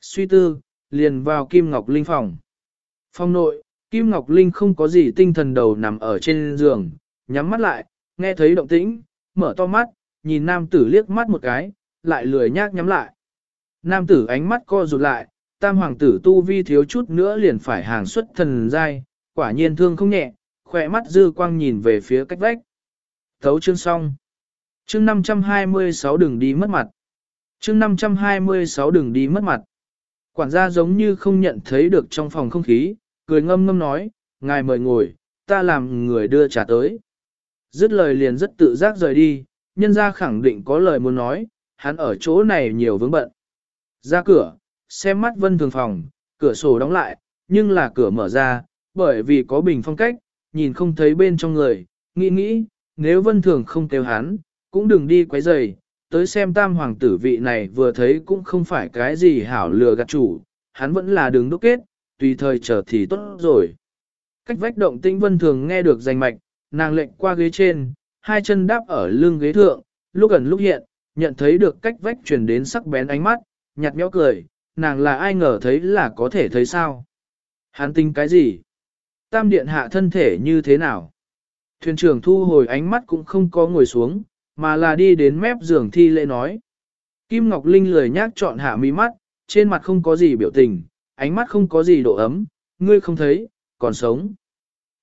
A: Suy tư, liền vào Kim Ngọc Linh phòng phong nội, Kim Ngọc Linh không có gì tinh thần đầu nằm ở trên giường, nhắm mắt lại, nghe thấy động tĩnh, mở to mắt, nhìn nam tử liếc mắt một cái, lại lười nhác nhắm lại. Nam tử ánh mắt co rụt lại, tam hoàng tử tu vi thiếu chút nữa liền phải hàng xuất thần giai, quả nhiên thương không nhẹ, khỏe mắt dư quang nhìn về phía cách vách. Thấu chương xong. Chương 526 đừng đi mất mặt. Chương 526 đừng đi mất mặt. Quản gia giống như không nhận thấy được trong phòng không khí, cười ngâm ngâm nói, ngài mời ngồi, ta làm người đưa trà tới. Dứt lời liền rất tự giác rời đi, nhân gia khẳng định có lời muốn nói, hắn ở chỗ này nhiều vướng bận. Ra cửa, xem mắt vân thường phòng, cửa sổ đóng lại, nhưng là cửa mở ra, bởi vì có bình phong cách, nhìn không thấy bên trong người, nghĩ nghĩ, nếu vân thường không kêu hắn, cũng đừng đi quấy rầy, tới xem tam hoàng tử vị này vừa thấy cũng không phải cái gì hảo lừa gạt chủ, hắn vẫn là đường đúc kết, tùy thời chờ thì tốt rồi. Cách vách động tinh vân thường nghe được danh mạch, nàng lệnh qua ghế trên, hai chân đáp ở lưng ghế thượng, lúc gần lúc hiện, nhận thấy được cách vách truyền đến sắc bén ánh mắt, nhạt nhẽo cười, nàng là ai ngờ thấy là có thể thấy sao. Hắn tính cái gì? Tam điện hạ thân thể như thế nào? Thuyền trưởng thu hồi ánh mắt cũng không có ngồi xuống, mà là đi đến mép giường thi lễ nói. Kim Ngọc Linh lười nhác chọn hạ mi mắt, trên mặt không có gì biểu tình, ánh mắt không có gì độ ấm, ngươi không thấy, còn sống.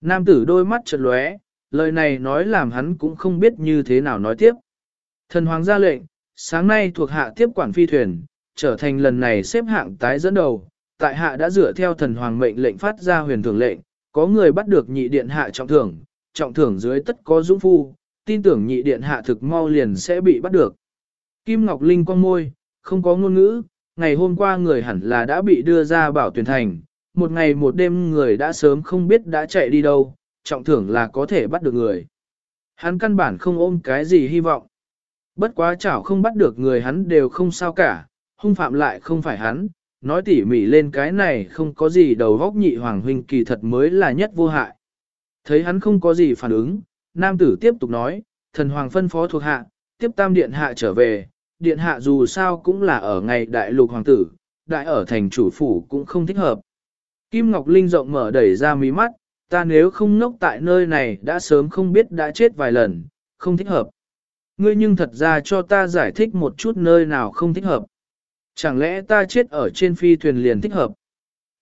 A: Nam tử đôi mắt chợt lóe, lời này nói làm hắn cũng không biết như thế nào nói tiếp. Thần hoàng ra lệnh, sáng nay thuộc hạ tiếp quản phi thuyền, trở thành lần này xếp hạng tái dẫn đầu, tại hạ đã dựa theo thần hoàng mệnh lệnh phát ra huyền thưởng lệnh, có người bắt được nhị điện hạ trọng thưởng, trọng thưởng dưới tất có dũng phu, tin tưởng nhị điện hạ thực mau liền sẽ bị bắt được. Kim Ngọc Linh quăng môi, không có ngôn ngữ, ngày hôm qua người hẳn là đã bị đưa ra bảo tuyển thành, một ngày một đêm người đã sớm không biết đã chạy đi đâu, trọng thưởng là có thể bắt được người. Hắn căn bản không ôm cái gì hy vọng. Bất quá chảo không bắt được người hắn đều không sao cả, hung phạm lại không phải hắn, nói tỉ mỉ lên cái này không có gì đầu góc nhị hoàng huynh kỳ thật mới là nhất vô hại. Thấy hắn không có gì phản ứng, nam tử tiếp tục nói, thần hoàng phân phó thuộc hạ, tiếp tam điện hạ trở về, điện hạ dù sao cũng là ở ngày đại lục hoàng tử, đại ở thành chủ phủ cũng không thích hợp. Kim Ngọc Linh rộng mở đẩy ra mí mắt, ta nếu không ngốc tại nơi này đã sớm không biết đã chết vài lần, không thích hợp. Ngươi nhưng thật ra cho ta giải thích một chút nơi nào không thích hợp. Chẳng lẽ ta chết ở trên phi thuyền liền thích hợp?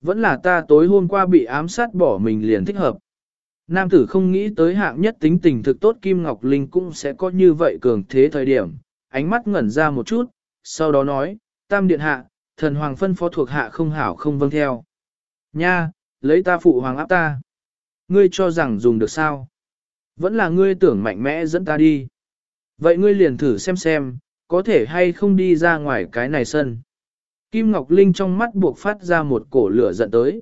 A: Vẫn là ta tối hôm qua bị ám sát bỏ mình liền thích hợp. Nam tử không nghĩ tới hạng nhất tính tình thực tốt Kim Ngọc Linh cũng sẽ có như vậy cường thế thời điểm, ánh mắt ngẩn ra một chút, sau đó nói, tam điện hạ, thần hoàng phân phó thuộc hạ không hảo không vâng theo. Nha, lấy ta phụ hoàng áp ta. Ngươi cho rằng dùng được sao? Vẫn là ngươi tưởng mạnh mẽ dẫn ta đi. Vậy ngươi liền thử xem xem, có thể hay không đi ra ngoài cái này sân. Kim Ngọc Linh trong mắt buộc phát ra một cổ lửa giận tới.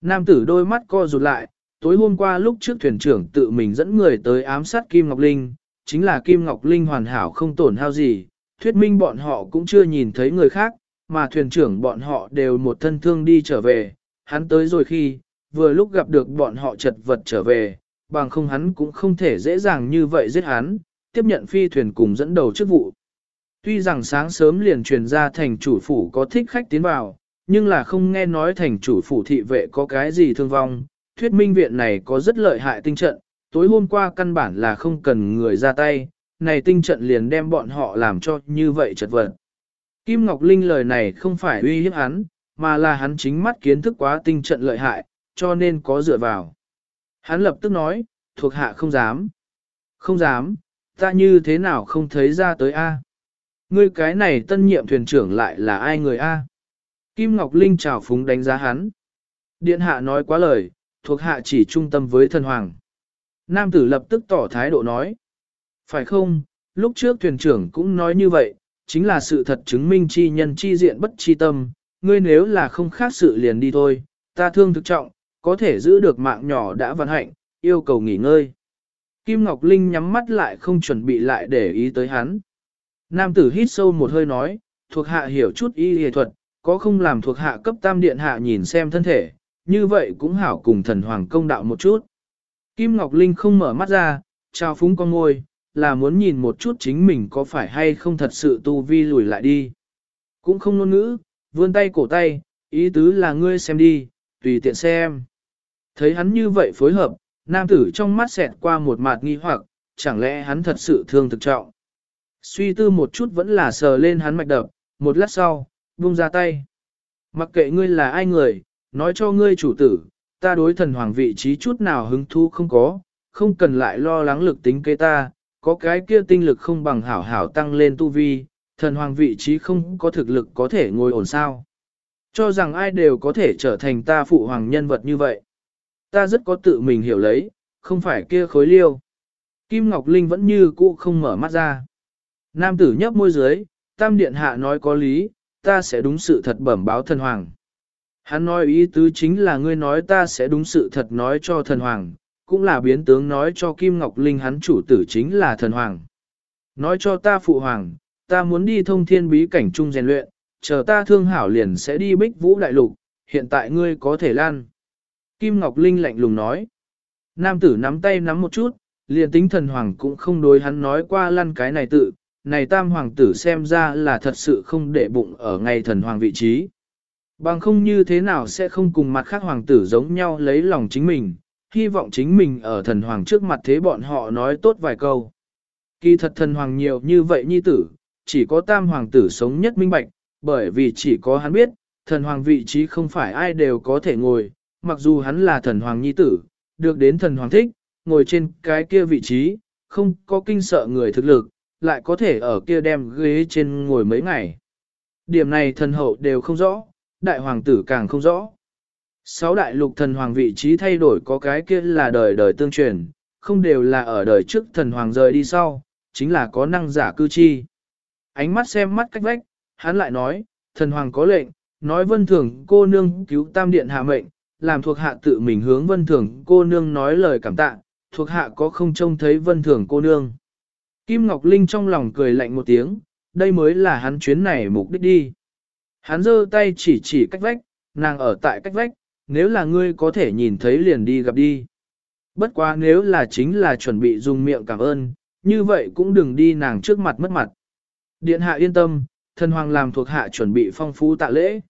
A: Nam tử đôi mắt co rụt lại, tối hôm qua lúc trước thuyền trưởng tự mình dẫn người tới ám sát Kim Ngọc Linh, chính là Kim Ngọc Linh hoàn hảo không tổn hao gì, thuyết minh bọn họ cũng chưa nhìn thấy người khác, mà thuyền trưởng bọn họ đều một thân thương đi trở về, hắn tới rồi khi, vừa lúc gặp được bọn họ chật vật trở về, bằng không hắn cũng không thể dễ dàng như vậy giết hắn, tiếp nhận phi thuyền cùng dẫn đầu chức vụ. Tuy rằng sáng sớm liền truyền ra thành chủ phủ có thích khách tiến vào, nhưng là không nghe nói thành chủ phủ thị vệ có cái gì thương vong, thuyết minh viện này có rất lợi hại tinh trận, tối hôm qua căn bản là không cần người ra tay, này tinh trận liền đem bọn họ làm cho như vậy chật vật. Kim Ngọc Linh lời này không phải uy hiếp hắn, mà là hắn chính mắt kiến thức quá tinh trận lợi hại, cho nên có dựa vào. Hắn lập tức nói, thuộc hạ không dám. Không dám, ta như thế nào không thấy ra tới A. Ngươi cái này tân nhiệm thuyền trưởng lại là ai người A. Kim Ngọc Linh chào phúng đánh giá hắn. Điện hạ nói quá lời, thuộc hạ chỉ trung tâm với thần hoàng. Nam tử lập tức tỏ thái độ nói. Phải không, lúc trước thuyền trưởng cũng nói như vậy, chính là sự thật chứng minh chi nhân chi diện bất chi tâm, ngươi nếu là không khác sự liền đi thôi, ta thương thực trọng, có thể giữ được mạng nhỏ đã vận hạnh, yêu cầu nghỉ ngơi. Kim Ngọc Linh nhắm mắt lại không chuẩn bị lại để ý tới hắn. Nam tử hít sâu một hơi nói, thuộc hạ hiểu chút y y thuật, có không làm thuộc hạ cấp tam điện hạ nhìn xem thân thể, như vậy cũng hảo cùng thần hoàng công đạo một chút. Kim Ngọc Linh không mở mắt ra, trao phúng con ngôi, là muốn nhìn một chút chính mình có phải hay không thật sự tu vi lùi lại đi. Cũng không ngôn ngữ, vươn tay cổ tay, ý tứ là ngươi xem đi, tùy tiện xem. Thấy hắn như vậy phối hợp, nam tử trong mắt xẹt qua một mạt nghi hoặc, chẳng lẽ hắn thật sự thương thực trọng. Suy tư một chút vẫn là sờ lên hắn mạch đập, một lát sau, buông ra tay. Mặc kệ ngươi là ai người, nói cho ngươi chủ tử, ta đối thần hoàng vị trí chút nào hứng thú không có, không cần lại lo lắng lực tính kế ta, có cái kia tinh lực không bằng hảo hảo tăng lên tu vi, thần hoàng vị trí không có thực lực có thể ngồi ổn sao. Cho rằng ai đều có thể trở thành ta phụ hoàng nhân vật như vậy. Ta rất có tự mình hiểu lấy, không phải kia khối liêu. Kim Ngọc Linh vẫn như cũ không mở mắt ra. Nam tử nhấp môi dưới, tam điện hạ nói có lý, ta sẽ đúng sự thật bẩm báo thần hoàng. Hắn nói ý tứ chính là ngươi nói ta sẽ đúng sự thật nói cho thần hoàng, cũng là biến tướng nói cho Kim Ngọc Linh hắn chủ tử chính là thần hoàng. Nói cho ta phụ hoàng, ta muốn đi thông thiên bí cảnh trung rèn luyện, chờ ta thương hảo liền sẽ đi bích vũ đại lục, hiện tại ngươi có thể lan. Kim Ngọc Linh lạnh lùng nói. Nam tử nắm tay nắm một chút, liền tính thần hoàng cũng không đối hắn nói qua lăn cái này tự, này tam hoàng tử xem ra là thật sự không để bụng ở ngay thần hoàng vị trí. Bằng không như thế nào sẽ không cùng mặt khác hoàng tử giống nhau lấy lòng chính mình, hy vọng chính mình ở thần hoàng trước mặt thế bọn họ nói tốt vài câu. Kỳ thật thần hoàng nhiều như vậy nhi tử, chỉ có tam hoàng tử sống nhất minh bạch, bởi vì chỉ có hắn biết, thần hoàng vị trí không phải ai đều có thể ngồi, mặc dù hắn là thần hoàng nhi tử, được đến thần hoàng thích, ngồi trên cái kia vị trí, không có kinh sợ người thực lực, lại có thể ở kia đem ghế trên ngồi mấy ngày. Điểm này thần hậu đều không rõ, đại hoàng tử càng không rõ. Sáu đại lục thần hoàng vị trí thay đổi có cái kia là đời đời tương truyền, không đều là ở đời trước thần hoàng rời đi sau, chính là có năng giả cư chi. Ánh mắt xem mắt cách vách, hắn lại nói, thần hoàng có lệnh, nói vân thường cô nương cứu tam điện hạ mệnh, làm thuộc hạ tự mình hướng vân thường cô nương nói lời cảm tạ, thuộc hạ có không trông thấy vân thường cô nương. Kim Ngọc Linh trong lòng cười lạnh một tiếng, đây mới là hắn chuyến này mục đích đi. Hắn giơ tay chỉ chỉ cách vách, nàng ở tại cách vách, nếu là ngươi có thể nhìn thấy liền đi gặp đi. Bất quá nếu là chính là chuẩn bị dùng miệng cảm ơn, như vậy cũng đừng đi nàng trước mặt mất mặt. Điện hạ yên tâm, thần hoàng làm thuộc hạ chuẩn bị phong phú tạ lễ.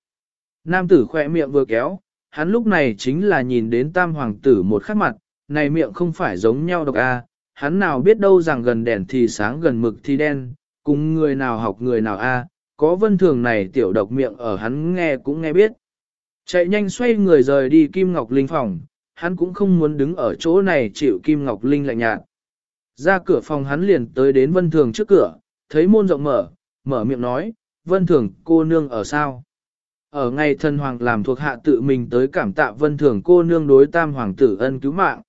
A: Nam tử khỏe miệng vừa kéo, hắn lúc này chính là nhìn đến tam hoàng tử một khắc mặt, này miệng không phải giống nhau độc a, hắn nào biết đâu rằng gần đèn thì sáng gần mực thì đen, cùng người nào học người nào a, có vân thường này tiểu độc miệng ở hắn nghe cũng nghe biết. Chạy nhanh xoay người rời đi Kim Ngọc Linh phòng, hắn cũng không muốn đứng ở chỗ này chịu Kim Ngọc Linh lạnh nhạt. Ra cửa phòng hắn liền tới đến vân thường trước cửa, thấy môn rộng mở, mở miệng nói, vân thường cô nương ở sao? Ở ngày thần hoàng làm thuộc hạ tự mình tới cảm tạ vân thường cô nương đối tam hoàng tử ân cứu mạng.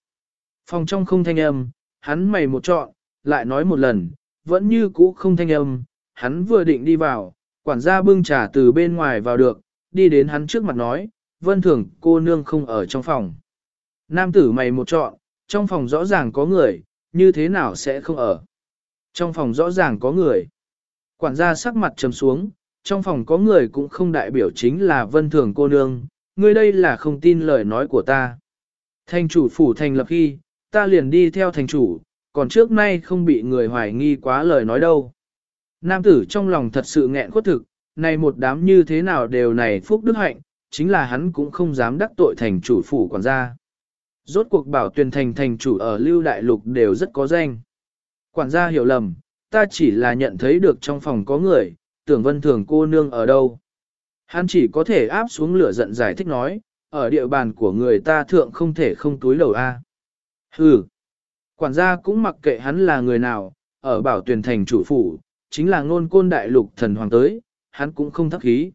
A: Phòng trong không thanh âm, hắn mày một trọn, lại nói một lần, vẫn như cũ không thanh âm, hắn vừa định đi vào, quản gia bưng trà từ bên ngoài vào được, đi đến hắn trước mặt nói, vân thường cô nương không ở trong phòng. Nam tử mày một trọn, trong phòng rõ ràng có người, như thế nào sẽ không ở. Trong phòng rõ ràng có người. Quản gia sắc mặt trầm xuống, trong phòng có người cũng không đại biểu chính là vân thường cô nương, ngươi đây là không tin lời nói của ta. Thành chủ phủ thành lập khi, ta liền đi theo thành chủ, còn trước nay không bị người hoài nghi quá lời nói đâu. Nam tử trong lòng thật sự nghẹn khuất thực, này một đám như thế nào đều này phúc đức hạnh, chính là hắn cũng không dám đắc tội thành chủ phủ quản gia. Rốt cuộc bảo tuyển thành thành chủ ở lưu đại lục đều rất có danh. Quản gia hiểu lầm, ta chỉ là nhận thấy được trong phòng có người, tưởng vân thường cô nương ở đâu. Hắn chỉ có thể áp xuống lửa giận giải thích nói, ở địa bàn của người ta thượng không thể không túi đầu A. Hừ, quản gia cũng mặc kệ hắn là người nào, ở bảo tuyển thành chủ phủ, chính là ngôn côn đại lục thần hoàng tới, hắn cũng không thắc khí.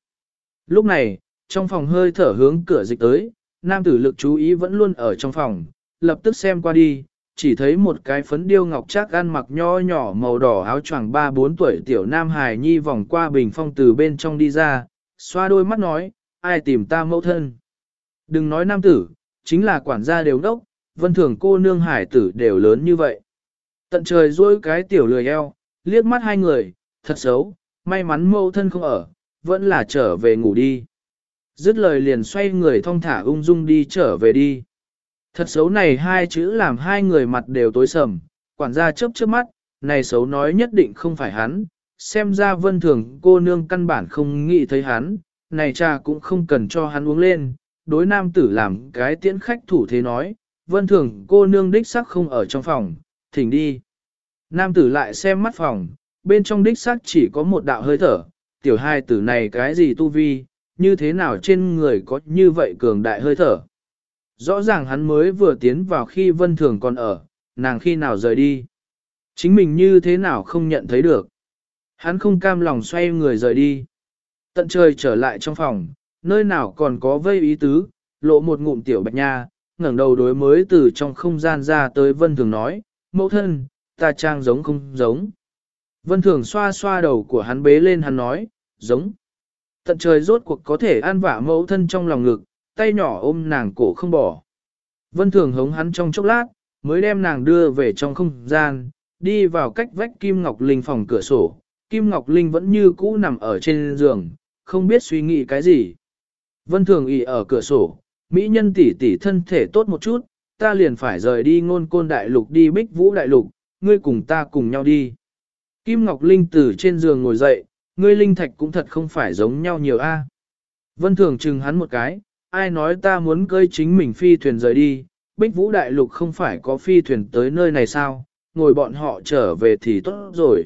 A: Lúc này, trong phòng hơi thở hướng cửa dịch tới, nam tử lực chú ý vẫn luôn ở trong phòng, lập tức xem qua đi, chỉ thấy một cái phấn điêu ngọc chắc ăn mặc nho nhỏ màu đỏ áo choàng 3-4 tuổi tiểu nam hài nhi vòng qua bình phong từ bên trong đi ra, xoa đôi mắt nói, ai tìm ta mẫu thân. Đừng nói nam tử, chính là quản gia đều đốc, vân thường cô nương hải tử đều lớn như vậy. Tận trời dối cái tiểu lười eo, liếc mắt hai người, thật xấu, may mắn mâu thân không ở, vẫn là trở về ngủ đi. Dứt lời liền xoay người thong thả ung dung đi trở về đi. Thật xấu này hai chữ làm hai người mặt đều tối sầm, quản gia chớp chớp mắt, này xấu nói nhất định không phải hắn, xem ra vân thường cô nương căn bản không nghĩ thấy hắn, này cha cũng không cần cho hắn uống lên, đối nam tử làm cái tiễn khách thủ thế nói, vân thường cô nương đích sắc không ở trong phòng, thỉnh đi. Nam tử lại xem mắt phòng, bên trong đích xác chỉ có một đạo hơi thở, tiểu hai tử này cái gì tu vi, như thế nào trên người có như vậy cường đại hơi thở. Rõ ràng hắn mới vừa tiến vào khi vân thường còn ở, nàng khi nào rời đi. Chính mình như thế nào không nhận thấy được. Hắn không cam lòng xoay người rời đi. Tận trời trở lại trong phòng, nơi nào còn có vây ý tứ, lộ một ngụm tiểu bạch nha, ngẩng đầu đối mới từ trong không gian ra tới vân thường nói, mẫu thân, ta trang giống không giống. Vân thường xoa xoa đầu của hắn bế lên hắn nói, giống. Tận trời rốt cuộc có thể an vả mẫu thân trong lòng ngực, tay nhỏ ôm nàng cổ không bỏ. Vân thường hống hắn trong chốc lát, mới đem nàng đưa về trong không gian, đi vào cách vách Kim Ngọc Linh phòng cửa sổ. Kim Ngọc Linh vẫn như cũ nằm ở trên giường, không biết suy nghĩ cái gì. Vân thường ỉ ở cửa sổ, Mỹ nhân tỷ tỷ thân thể tốt một chút, ta liền phải rời đi ngôn côn đại lục đi bích vũ đại lục, ngươi cùng ta cùng nhau đi. Kim Ngọc Linh từ trên giường ngồi dậy, ngươi linh thạch cũng thật không phải giống nhau nhiều a. Vân Thường chừng hắn một cái, ai nói ta muốn cơi chính mình phi thuyền rời đi, Bích Vũ Đại Lục không phải có phi thuyền tới nơi này sao, ngồi bọn họ trở về thì tốt rồi.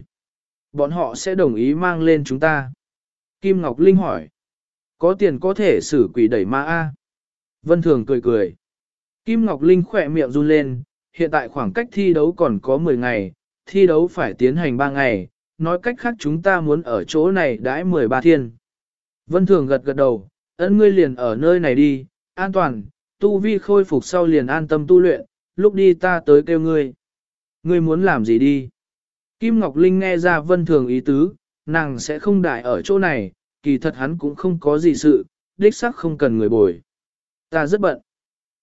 A: Bọn họ sẽ đồng ý mang lên chúng ta. Kim Ngọc Linh hỏi, có tiền có thể xử quỷ đẩy ma A. Vân Thường cười cười. Kim Ngọc Linh khỏe miệng run lên, hiện tại khoảng cách thi đấu còn có 10 ngày, thi đấu phải tiến hành 3 ngày, nói cách khác chúng ta muốn ở chỗ này đãi 13 thiên. Vân Thường gật gật đầu, ấn ngươi liền ở nơi này đi, an toàn, tu vi khôi phục sau liền an tâm tu luyện, lúc đi ta tới kêu ngươi. Ngươi muốn làm gì đi? Kim Ngọc Linh nghe ra Vân Thường ý tứ, nàng sẽ không đại ở chỗ này, kỳ thật hắn cũng không có gì sự, đích xác không cần người bồi. Ta rất bận.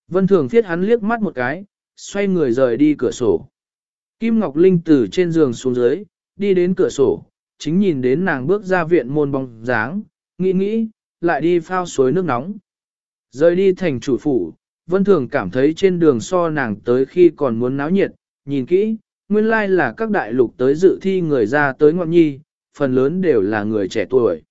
A: Vân Thường thiết hắn liếc mắt một cái, xoay người rời đi cửa sổ. Kim Ngọc Linh từ trên giường xuống dưới, đi đến cửa sổ, chính nhìn đến nàng bước ra viện môn bóng dáng, nghĩ nghĩ, lại đi phao suối nước nóng. Rời đi thành chủ phủ, Vân Thường cảm thấy trên đường so nàng tới khi còn muốn náo nhiệt, nhìn kỹ, nguyên lai là các đại lục tới dự thi người ra tới ngọn nhi, phần lớn đều là người trẻ tuổi.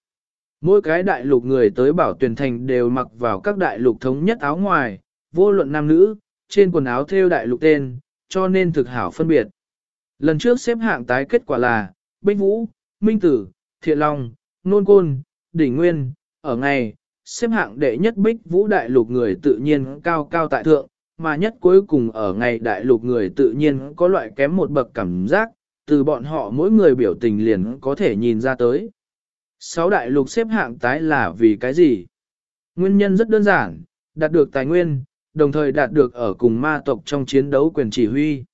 A: Mỗi cái đại lục người tới bảo tuyển thành đều mặc vào các đại lục thống nhất áo ngoài, vô luận nam nữ, trên quần áo thêu đại lục tên, cho nên thực hảo phân biệt. Lần trước xếp hạng tái kết quả là, Bích Vũ, Minh Tử, Thiện Long, Nôn Côn, Đỉnh Nguyên, ở ngày, xếp hạng đệ nhất Bích Vũ đại lục người tự nhiên cao cao tại thượng, mà nhất cuối cùng ở ngày đại lục người tự nhiên có loại kém một bậc cảm giác, từ bọn họ mỗi người biểu tình liền có thể nhìn ra tới. Sáu đại lục xếp hạng tái là vì cái gì? Nguyên nhân rất đơn giản, đạt được tài nguyên, đồng thời đạt được ở cùng ma tộc trong chiến đấu quyền chỉ huy.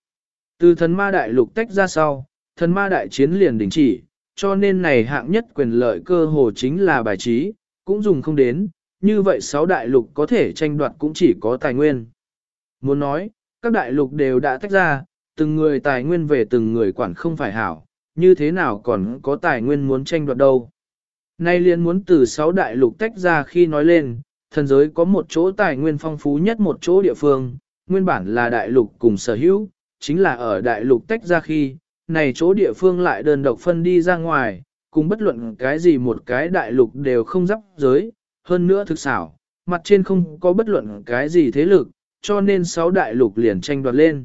A: Từ thần ma đại lục tách ra sau, thần ma đại chiến liền đình chỉ, cho nên này hạng nhất quyền lợi cơ hồ chính là bài trí, cũng dùng không đến, như vậy sáu đại lục có thể tranh đoạt cũng chỉ có tài nguyên. Muốn nói, các đại lục đều đã tách ra, từng người tài nguyên về từng người quản không phải hảo, như thế nào còn có tài nguyên muốn tranh đoạt đâu. Nay liền muốn từ sáu đại lục tách ra khi nói lên, thần giới có một chỗ tài nguyên phong phú nhất một chỗ địa phương, nguyên bản là đại lục cùng sở hữu, chính là ở đại lục tách ra khi, này chỗ địa phương lại đơn độc phân đi ra ngoài, cùng bất luận cái gì một cái đại lục đều không dắp giới, hơn nữa thực xảo, mặt trên không có bất luận cái gì thế lực, cho nên sáu đại lục liền tranh đoạt lên.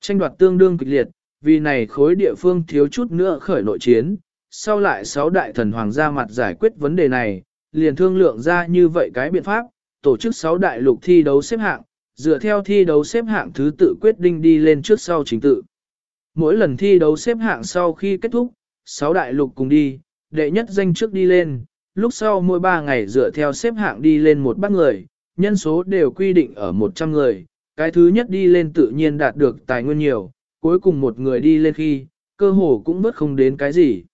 A: Tranh đoạt tương đương kịch liệt, vì này khối địa phương thiếu chút nữa khởi nội chiến, sau lại sáu đại thần hoàng ra mặt giải quyết vấn đề này, liền thương lượng ra như vậy cái biện pháp, tổ chức sáu đại lục thi đấu xếp hạng, dựa theo thi đấu xếp hạng thứ tự quyết định đi lên trước sau chính tự. Mỗi lần thi đấu xếp hạng sau khi kết thúc, sáu đại lục cùng đi, đệ nhất danh trước đi lên, lúc sau mỗi ba ngày dựa theo xếp hạng đi lên một bác người, nhân số đều quy định ở 100 người, cái thứ nhất đi lên tự nhiên đạt được tài nguyên nhiều, cuối cùng một người đi lên khi, cơ hồ cũng bất không đến cái gì.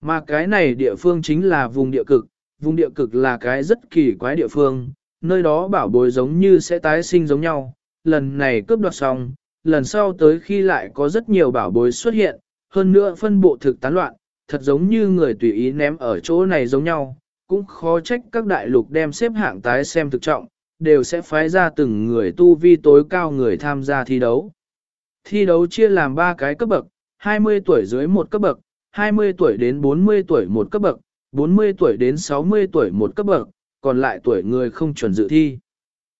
A: Mà cái này địa phương chính là vùng địa cực, vùng địa cực là cái rất kỳ quái địa phương, nơi đó bảo bối giống như sẽ tái sinh giống nhau, lần này cướp đoạt xong, lần sau tới khi lại có rất nhiều bảo bối xuất hiện, hơn nữa phân bộ thực tán loạn, thật giống như người tùy ý ném ở chỗ này giống nhau, cũng khó trách các đại lục đem xếp hạng tái xem thực trọng, đều sẽ phái ra từng người tu vi tối cao người tham gia thi đấu. Thi đấu chia làm 3 cái cấp bậc, 20 tuổi dưới một cấp bậc, 20 tuổi đến 40 tuổi một cấp bậc, 40 tuổi đến 60 tuổi một cấp bậc, còn lại tuổi người không chuẩn dự thi.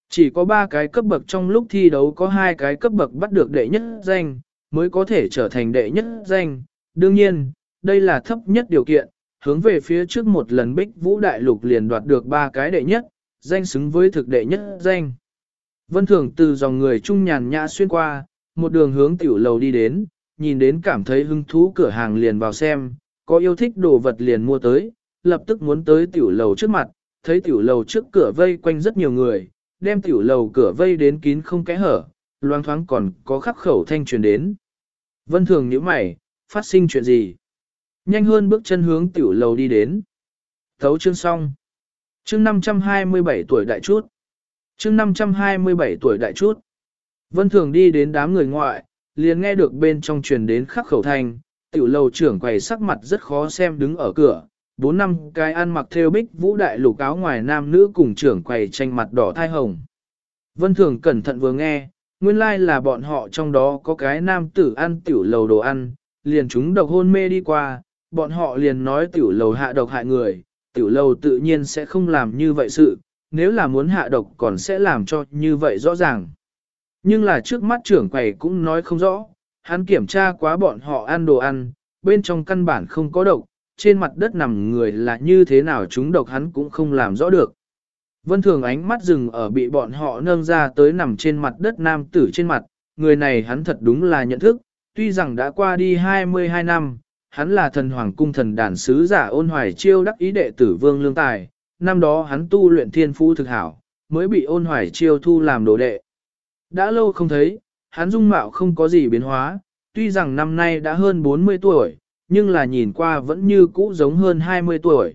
A: Chỉ có 3 cái cấp bậc trong lúc thi đấu có 2 cái cấp bậc bắt được đệ nhất danh, mới có thể trở thành đệ nhất danh. Đương nhiên, đây là thấp nhất điều kiện, hướng về phía trước một lần bích vũ đại lục liền đoạt được 3 cái đệ nhất, danh xứng với thực đệ nhất danh. Vân Thường từ dòng người trung nhàn nhã xuyên qua, một đường hướng tiểu lầu đi đến, nhìn đến cảm thấy hứng thú cửa hàng liền vào xem, có yêu thích đồ vật liền mua tới, lập tức muốn tới tiểu lầu trước mặt, thấy tiểu lầu trước cửa vây quanh rất nhiều người, đem tiểu lầu cửa vây đến kín không kẽ hở, loang thoáng còn có khắc khẩu thanh truyền đến. Vân thường nhíu mày, phát sinh chuyện gì? Nhanh hơn bước chân hướng tiểu lầu đi đến. Thấu chương xong. Chương 527 tuổi đại chút. Chương 527 tuổi đại chút. Vân thường đi đến đám người ngoại, liền nghe được bên trong truyền đến khắc khẩu thanh, tiểu lầu trưởng quầy sắc mặt rất khó xem đứng ở cửa, bốn năm cái ăn mặc theo bích vũ đại lục áo ngoài nam nữ cùng trưởng quầy tranh mặt đỏ thai hồng. Vân Thường cẩn thận vừa nghe, nguyên lai like là bọn họ trong đó có cái nam tử ăn tiểu lầu đồ ăn, liền chúng độc hôn mê đi qua, bọn họ liền nói tiểu lầu hạ độc hại người, tiểu lầu tự nhiên sẽ không làm như vậy sự, nếu là muốn hạ độc còn sẽ làm cho như vậy rõ ràng. Nhưng là trước mắt trưởng quầy cũng nói không rõ, hắn kiểm tra quá bọn họ ăn đồ ăn, bên trong căn bản không có độc, trên mặt đất nằm người là như thế nào chúng độc hắn cũng không làm rõ được. Vân thường ánh mắt dừng ở bị bọn họ nâng ra tới nằm trên mặt đất nam tử trên mặt, người này hắn thật đúng là nhận thức, tuy rằng đã qua đi 22 năm, hắn là thần hoàng cung thần đàn sứ giả ôn hoài chiêu đắc ý đệ tử vương lương tài, năm đó hắn tu luyện thiên phú thực hảo, mới bị ôn hoài chiêu thu làm đồ đệ. Đã lâu không thấy, hắn dung mạo không có gì biến hóa, tuy rằng năm nay đã hơn 40 tuổi, nhưng là nhìn qua vẫn như cũ giống hơn 20 tuổi.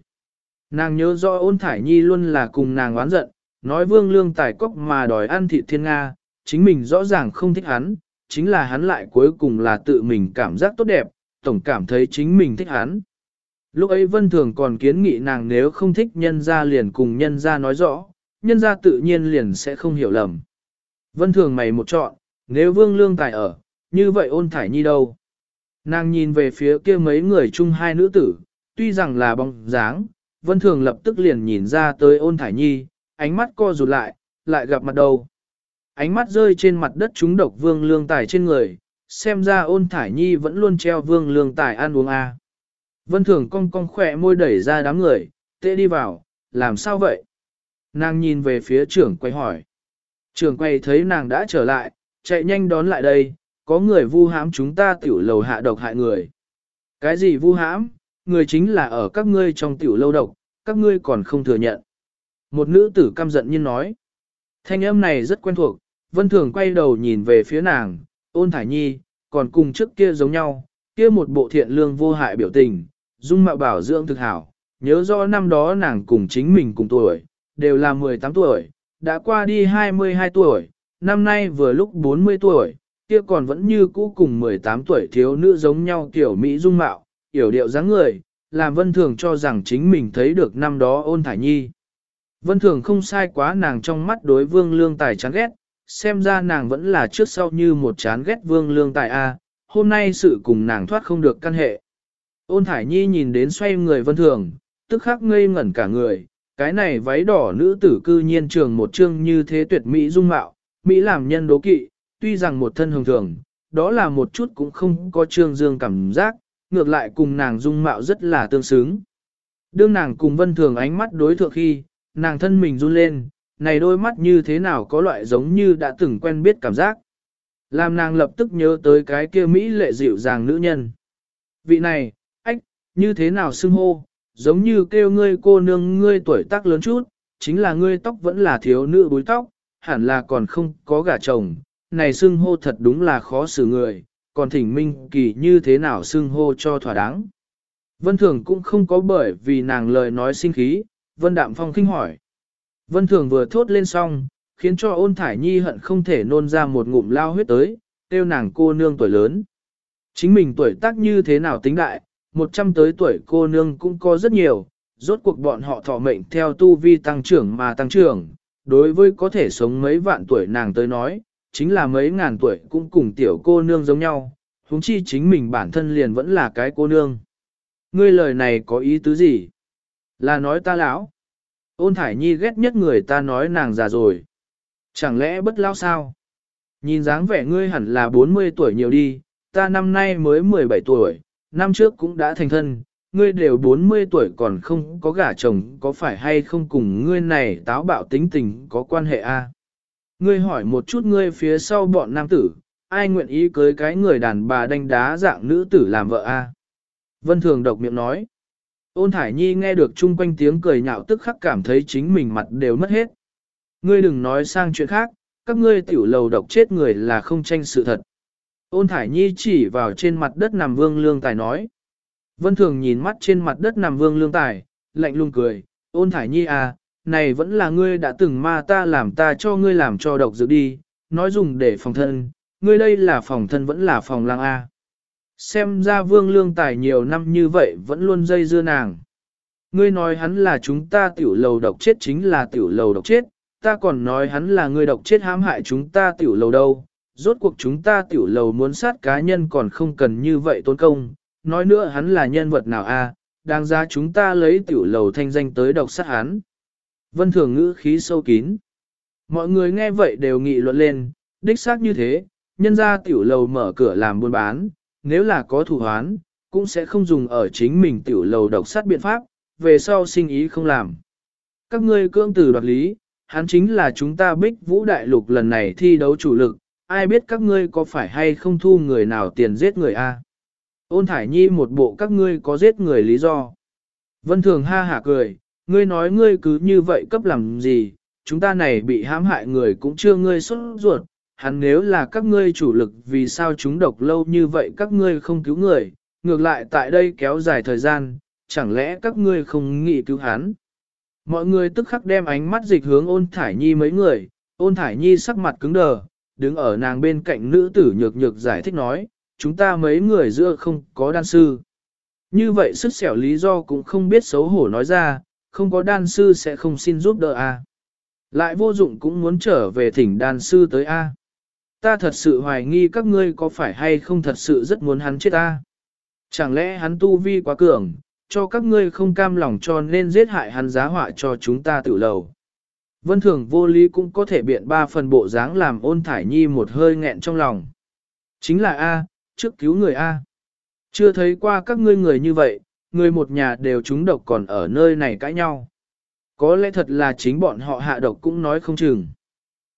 A: Nàng nhớ rõ ôn thải nhi luôn là cùng nàng oán giận, nói vương lương tài cốc mà đòi ăn thịt thiên Nga, chính mình rõ ràng không thích hắn, chính là hắn lại cuối cùng là tự mình cảm giác tốt đẹp, tổng cảm thấy chính mình thích hắn. Lúc ấy Vân Thường còn kiến nghị nàng nếu không thích nhân ra liền cùng nhân ra nói rõ, nhân ra tự nhiên liền sẽ không hiểu lầm. Vân Thường mày một chọn, nếu Vương Lương Tài ở, như vậy ôn thải nhi đâu? Nàng nhìn về phía kia mấy người chung hai nữ tử, tuy rằng là bóng dáng, Vân Thường lập tức liền nhìn ra tới ôn thải nhi, ánh mắt co rụt lại, lại gặp mặt đầu. Ánh mắt rơi trên mặt đất chúng độc Vương Lương Tài trên người, xem ra ôn thải nhi vẫn luôn treo Vương Lương Tài ăn uống a. Vân Thường cong cong khỏe môi đẩy ra đám người, tệ đi vào, làm sao vậy? Nàng nhìn về phía trưởng quay hỏi. Trưởng quay thấy nàng đã trở lại, chạy nhanh đón lại đây, có người vu hãm chúng ta tiểu lầu hạ độc hại người. Cái gì vu hãm, người chính là ở các ngươi trong tiểu lâu độc, các ngươi còn không thừa nhận. Một nữ tử căm giận nhiên nói. Thanh âm này rất quen thuộc, vân thường quay đầu nhìn về phía nàng, ôn thải nhi, còn cùng trước kia giống nhau, kia một bộ thiện lương vô hại biểu tình, dung mạo bảo dưỡng thực hảo, nhớ rõ năm đó nàng cùng chính mình cùng tuổi, đều là 18 tuổi, đã qua đi 22 tuổi, năm nay vừa lúc 40 tuổi, kia còn vẫn như cũ cùng 18 tuổi thiếu nữ giống nhau tiểu Mỹ dung mạo, yểu điệu dáng người, làm vân thường cho rằng chính mình thấy được năm đó ôn thải nhi. Vân thường không sai quá nàng trong mắt đối vương lương tài chán ghét, xem ra nàng vẫn là trước sau như một chán ghét vương lương tài A, hôm nay sự cùng nàng thoát không được căn hệ. Ôn thải nhi nhìn đến xoay người vân thường, tức khắc ngây ngẩn cả người, cái này váy đỏ nữ tử cư nhiên trường một chương như thế tuyệt mỹ dung mạo, Mỹ làm nhân đố kỵ, tuy rằng một thân hồng thường, đó là một chút cũng không có trương dương cảm giác, ngược lại cùng nàng dung mạo rất là tương xứng. Đương nàng cùng vân thường ánh mắt đối thượng khi, nàng thân mình run lên, này đôi mắt như thế nào có loại giống như đã từng quen biết cảm giác. Làm nàng lập tức nhớ tới cái kia Mỹ lệ dịu dàng nữ nhân. Vị này, ách, như thế nào xưng hô, giống như kêu ngươi cô nương ngươi tuổi tác lớn chút, chính là ngươi tóc vẫn là thiếu nữ búi tóc, hẳn là còn không có gả chồng, này xưng hô thật đúng là khó xử người, còn thỉnh minh kỳ như thế nào xưng hô cho thỏa đáng. Vân Thường cũng không có bởi vì nàng lời nói sinh khí, Vân Đạm Phong khinh hỏi. Vân Thường vừa thốt lên xong, khiến cho ôn thải nhi hận không thể nôn ra một ngụm lao huyết tới, tiêu nàng cô nương tuổi lớn. Chính mình tuổi tác như thế nào tính đại, một trăm tới tuổi cô nương cũng có rất nhiều, rốt cuộc bọn họ thọ mệnh theo tu vi tăng trưởng mà tăng trưởng, đối với có thể sống mấy vạn tuổi nàng tới nói, chính là mấy ngàn tuổi cũng cùng tiểu cô nương giống nhau, huống chi chính mình bản thân liền vẫn là cái cô nương. Ngươi lời này có ý tứ gì? Là nói ta lão. Ôn Thải Nhi ghét nhất người ta nói nàng già rồi. Chẳng lẽ bất lão sao? Nhìn dáng vẻ ngươi hẳn là 40 tuổi nhiều đi, ta năm nay mới 17 tuổi, năm trước cũng đã thành thân, ngươi đều 40 tuổi còn không có gả chồng có phải hay không cùng ngươi này táo bạo tính tình có quan hệ a? Ngươi hỏi một chút ngươi phía sau bọn nam tử, ai nguyện ý cưới cái người đàn bà đánh đá dạng nữ tử làm vợ a? Vân Thường độc miệng nói. Ôn Thải Nhi nghe được chung quanh tiếng cười nhạo tức khắc cảm thấy chính mình mặt đều mất hết. Ngươi đừng nói sang chuyện khác, các ngươi tiểu lầu độc chết người là không tranh sự thật. Ôn Thải Nhi chỉ vào trên mặt đất nằm vương lương tài nói. Vân Thường nhìn mắt trên mặt đất nằm vương lương tài, lạnh lùng cười, ôn Thải Nhi à, này vẫn là ngươi đã từng ma ta làm ta cho ngươi làm cho độc dược đi, nói dùng để phòng thân, ngươi đây là phòng thân vẫn là phòng lang A. Xem ra vương lương tài nhiều năm như vậy vẫn luôn dây dưa nàng. Ngươi nói hắn là chúng ta tiểu lầu độc chết chính là tiểu lầu độc chết, ta còn nói hắn là người độc chết hãm hại chúng ta tiểu lầu đâu. Rốt cuộc chúng ta tiểu lầu muốn sát cá nhân còn không cần như vậy tốn công, nói nữa hắn là nhân vật nào a? đang ra chúng ta lấy tiểu lầu thanh danh tới độc sát hắn. Vân thường ngữ khí sâu kín. Mọi người nghe vậy đều nghị luận lên, đích xác như thế, nhân ra tiểu lầu mở cửa làm buôn bán, nếu là có thủ hoán, cũng sẽ không dùng ở chính mình tiểu lầu độc sát biện pháp, về sau sinh ý không làm. Các ngươi cưỡng từ đoạt lý, hắn chính là chúng ta bích vũ đại lục lần này thi đấu chủ lực, ai biết các ngươi có phải hay không thu người nào tiền giết người a? Ôn thải nhi một bộ các ngươi có giết người lý do. Vân thường ha hả cười, ngươi nói ngươi cứ như vậy cấp làm gì, chúng ta này bị hãm hại người cũng chưa ngươi xuất ruột, hắn nếu là các ngươi chủ lực vì sao chúng độc lâu như vậy các ngươi không cứu người, ngược lại tại đây kéo dài thời gian, chẳng lẽ các ngươi không nghĩ cứu hắn. Mọi người tức khắc đem ánh mắt dịch hướng ôn thải nhi mấy người, ôn thải nhi sắc mặt cứng đờ, đứng ở nàng bên cạnh nữ tử nhược nhược giải thích nói, chúng ta mấy người giữa không có đan sư. Như vậy sức xẻo lý do cũng không biết xấu hổ nói ra, không có đan sư sẽ không xin giúp đỡ a. Lại vô dụng cũng muốn trở về thỉnh đan sư tới a. Ta thật sự hoài nghi các ngươi có phải hay không thật sự rất muốn hắn chết ta. Chẳng lẽ hắn tu vi quá cường, cho các ngươi không cam lòng cho nên giết hại hắn giá họa cho chúng ta tự lầu. Vân thường vô lý cũng có thể biện ba phần bộ dáng làm ôn thải nhi một hơi nghẹn trong lòng. Chính là A, trước cứu người A. Chưa thấy qua các ngươi người như vậy, người một nhà đều trúng độc còn ở nơi này cãi nhau. Có lẽ thật là chính bọn họ hạ độc cũng nói không chừng.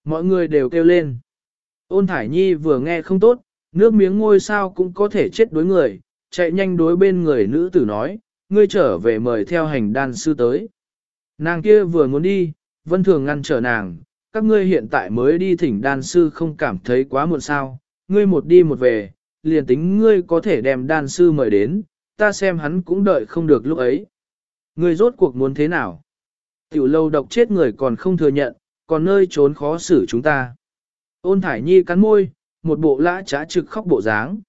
A: Mọi người đều kêu lên. Ôn Thải Nhi vừa nghe không tốt, nước miếng ngôi sao cũng có thể chết đối người, chạy nhanh đối bên người nữ tử nói, ngươi trở về mời theo hành đan sư tới. Nàng kia vừa muốn đi, vân thường ngăn trở nàng, các ngươi hiện tại mới đi thỉnh đan sư không cảm thấy quá muộn sao, ngươi một đi một về, liền tính ngươi có thể đem đan sư mời đến, ta xem hắn cũng đợi không được lúc ấy. người rốt cuộc muốn thế nào? Tiểu lâu độc chết người còn không thừa nhận, còn nơi trốn khó xử chúng ta. Ôn thải nhi cắn môi, một bộ lã trá trực khóc bộ dáng.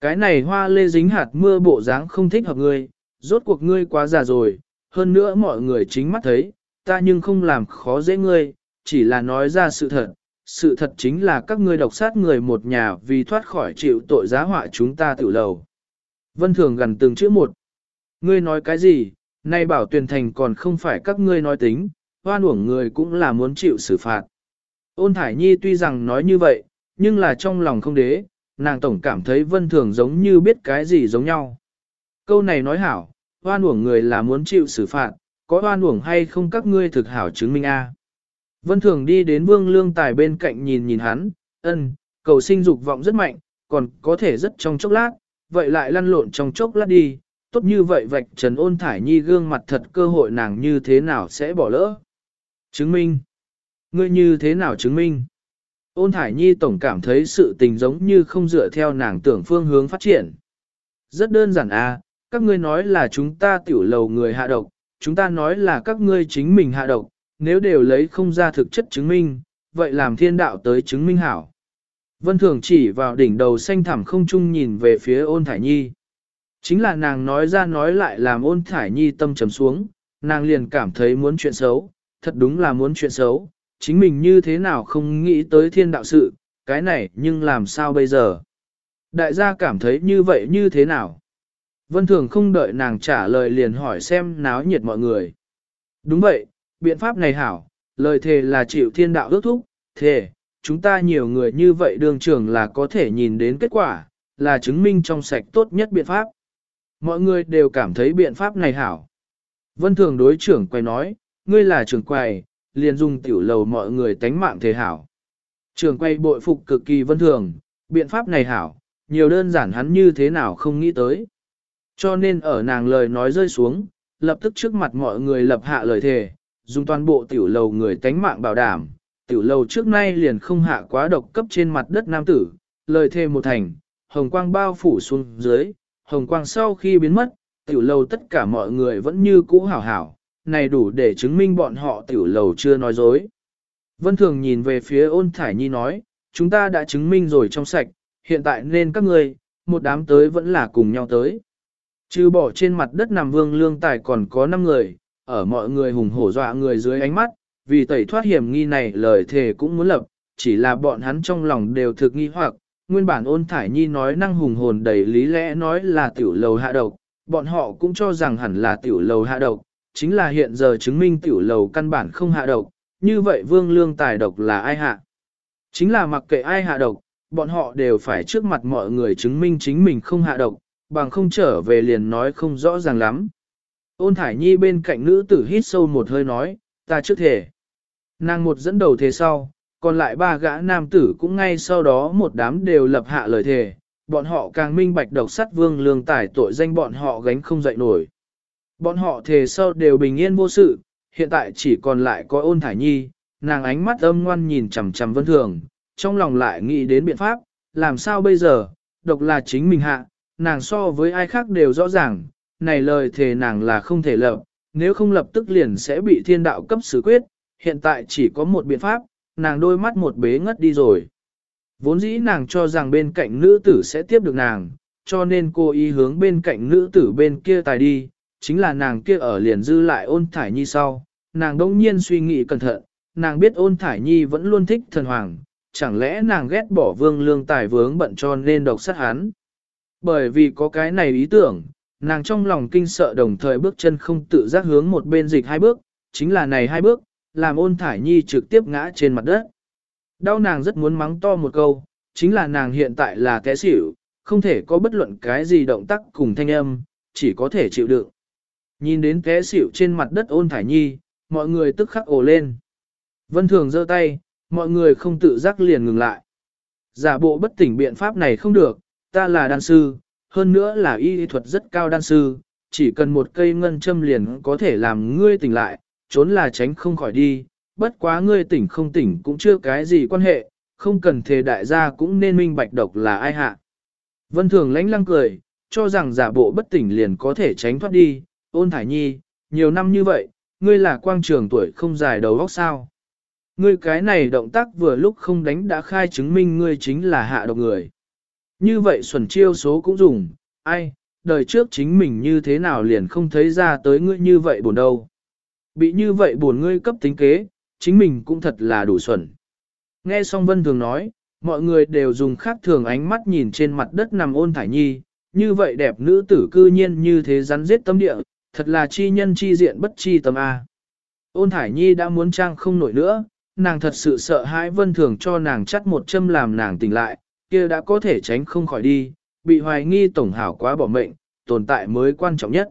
A: Cái này hoa lê dính hạt mưa bộ dáng không thích hợp ngươi, rốt cuộc ngươi quá già rồi, hơn nữa mọi người chính mắt thấy, ta nhưng không làm khó dễ ngươi, chỉ là nói ra sự thật. Sự thật chính là các ngươi độc sát người một nhà vì thoát khỏi chịu tội giá họa chúng ta tự lầu. Vân Thường gần từng chữ một. Ngươi nói cái gì, nay bảo tuyển thành còn không phải các ngươi nói tính, hoan uổng người cũng là muốn chịu xử phạt. Ôn Thải Nhi tuy rằng nói như vậy, nhưng là trong lòng không đế, nàng tổng cảm thấy Vân Thường giống như biết cái gì giống nhau. Câu này nói hảo, hoan uổng người là muốn chịu xử phạt, có hoan uổng hay không các ngươi thực hảo chứng minh a. Vân Thường đi đến Vương Lương Tài bên cạnh nhìn nhìn hắn, ân, cầu sinh dục vọng rất mạnh, còn có thể rất trong chốc lát, vậy lại lăn lộn trong chốc lát đi, tốt như vậy vạch trần ôn thải nhi gương mặt thật cơ hội nàng như thế nào sẽ bỏ lỡ. Chứng minh. Ngươi như thế nào chứng minh? Ôn thải nhi tổng cảm thấy sự tình giống như không dựa theo nàng tưởng phương hướng phát triển. Rất đơn giản à, các ngươi nói là chúng ta tiểu lầu người hạ độc, chúng ta nói là các ngươi chính mình hạ độc, nếu đều lấy không ra thực chất chứng minh, vậy làm thiên đạo tới chứng minh hảo. Vân Thường chỉ vào đỉnh đầu xanh thẳm không trung nhìn về phía ôn thải nhi. Chính là nàng nói ra nói lại làm ôn thải nhi tâm trầm xuống, nàng liền cảm thấy muốn chuyện xấu, thật đúng là muốn chuyện xấu, chính mình như thế nào không nghĩ tới thiên đạo sự, cái này nhưng làm sao bây giờ? Đại gia cảm thấy như vậy như thế nào? Vân Thường không đợi nàng trả lời liền hỏi xem náo nhiệt mọi người. Đúng vậy, biện pháp này hảo, lời thề là chịu thiên đạo ước thúc, thề, chúng ta nhiều người như vậy đường trường là có thể nhìn đến kết quả, là chứng minh trong sạch tốt nhất biện pháp. Mọi người đều cảm thấy biện pháp này hảo. Vân Thường đối trưởng quay nói, ngươi là trưởng quầy, liền dùng tiểu lầu mọi người tánh mạng thế hảo. Trưởng quay bội phục cực kỳ vân thường, biện pháp này hảo, nhiều đơn giản hắn như thế nào không nghĩ tới. Cho nên ở nàng lời nói rơi xuống, lập tức trước mặt mọi người lập hạ lời thề, dùng toàn bộ tiểu lầu người tánh mạng bảo đảm. Tiểu lầu trước nay liền không hạ quá độc cấp trên mặt đất nam tử, lời thề một thành, hồng quang bao phủ xuống dưới, hồng quang sau khi biến mất, tiểu lầu tất cả mọi người vẫn như cũ hảo hảo, này đủ để chứng minh bọn họ tiểu lầu chưa nói dối. Vân Thường nhìn về phía ôn thải nhi nói, chúng ta đã chứng minh rồi trong sạch, hiện tại nên các người, một đám tới vẫn là cùng nhau tới. Trừ bỏ trên mặt đất nằm vương lương tài còn có 5 người, ở mọi người hùng hổ dọa người dưới ánh mắt, vì tẩy thoát hiểm nghi này lời thề cũng muốn lập, chỉ là bọn hắn trong lòng đều thực nghi hoặc, nguyên bản ôn thải nhi nói năng hùng hồn đầy lý lẽ nói là tiểu lầu hạ độc, bọn họ cũng cho rằng hẳn là tiểu lầu hạ độc, chính là hiện giờ chứng minh tiểu lầu căn bản không hạ độc, như vậy vương lương tài độc là ai hạ? Chính là mặc kệ ai hạ độc, bọn họ đều phải trước mặt mọi người chứng minh chính mình không hạ độc, bằng không trở về liền nói không rõ ràng lắm. Ôn thải nhi bên cạnh nữ tử hít sâu một hơi nói, ta trước thể. Nàng một dẫn đầu thế sau, còn lại ba gã nam tử cũng ngay sau đó một đám đều lập hạ lời thề, bọn họ càng minh bạch độc sắt vương lương tải tội danh bọn họ gánh không dậy nổi. Bọn họ thề sau đều bình yên vô sự, hiện tại chỉ còn lại có ôn thải nhi, nàng ánh mắt âm ngoan nhìn chằm chằm vân thường, trong lòng lại nghĩ đến biện pháp, làm sao bây giờ, độc là chính mình hạ, nàng so với ai khác đều rõ ràng, này lời thề nàng là không thể lập, nếu không lập tức liền sẽ bị thiên đạo cấp xử quyết, hiện tại chỉ có một biện pháp, nàng đôi mắt một bế ngất đi rồi. Vốn dĩ nàng cho rằng bên cạnh nữ tử sẽ tiếp được nàng, cho nên cô ý hướng bên cạnh nữ tử bên kia tài đi, chính là nàng kia ở liền dư lại ôn thải nhi sau, nàng đông nhiên suy nghĩ cẩn thận, nàng biết ôn thải nhi vẫn luôn thích thần hoàng, chẳng lẽ nàng ghét bỏ vương lương tài vướng bận cho nên độc sát hắn. Bởi vì có cái này ý tưởng, nàng trong lòng kinh sợ đồng thời bước chân không tự giác hướng một bên dịch hai bước, chính là này hai bước, làm ôn thải nhi trực tiếp ngã trên mặt đất. Đau nàng rất muốn mắng to một câu, chính là nàng hiện tại là kẻ xỉu, không thể có bất luận cái gì động tác cùng thanh âm, chỉ có thể chịu đựng. Nhìn đến kẻ xỉu trên mặt đất ôn thải nhi, mọi người tức khắc ồ lên. Vân thường giơ tay, mọi người không tự giác liền ngừng lại. Giả bộ bất tỉnh biện pháp này không được, ta là đan sư, hơn nữa là y thuật rất cao đan sư, chỉ cần một cây ngân châm liền có thể làm ngươi tỉnh lại, trốn là tránh không khỏi đi, bất quá ngươi tỉnh không tỉnh cũng chưa cái gì quan hệ, không cần thề đại gia cũng nên minh bạch độc là ai hạ. Vân thường lánh lăng cười, cho rằng giả bộ bất tỉnh liền có thể tránh thoát đi, ôn thải nhi, nhiều năm như vậy, ngươi là quang trường tuổi không dài đầu óc sao. Ngươi cái này động tác vừa lúc không đánh đã khai chứng minh ngươi chính là hạ độc người. Như vậy xuẩn chiêu số cũng dùng, ai, đời trước chính mình như thế nào liền không thấy ra tới ngươi như vậy buồn đâu. Bị như vậy buồn ngươi cấp tính kế, chính mình cũng thật là đủ xuẩn. Nghe xong Vân Thường nói, mọi người đều dùng khác thường ánh mắt nhìn trên mặt đất nằm ôn thải nhi, như vậy đẹp nữ tử cư nhiên như thế rắn giết tâm địa, thật là chi nhân chi diện bất chi tâm A. Ôn Thải Nhi đã muốn trang không nổi nữa, nàng thật sự sợ hãi vân thường cho nàng chắt một châm làm nàng tỉnh lại, kia đã có thể tránh không khỏi đi, bị hoài nghi tổng hảo quá bỏ mệnh, tồn tại mới quan trọng nhất.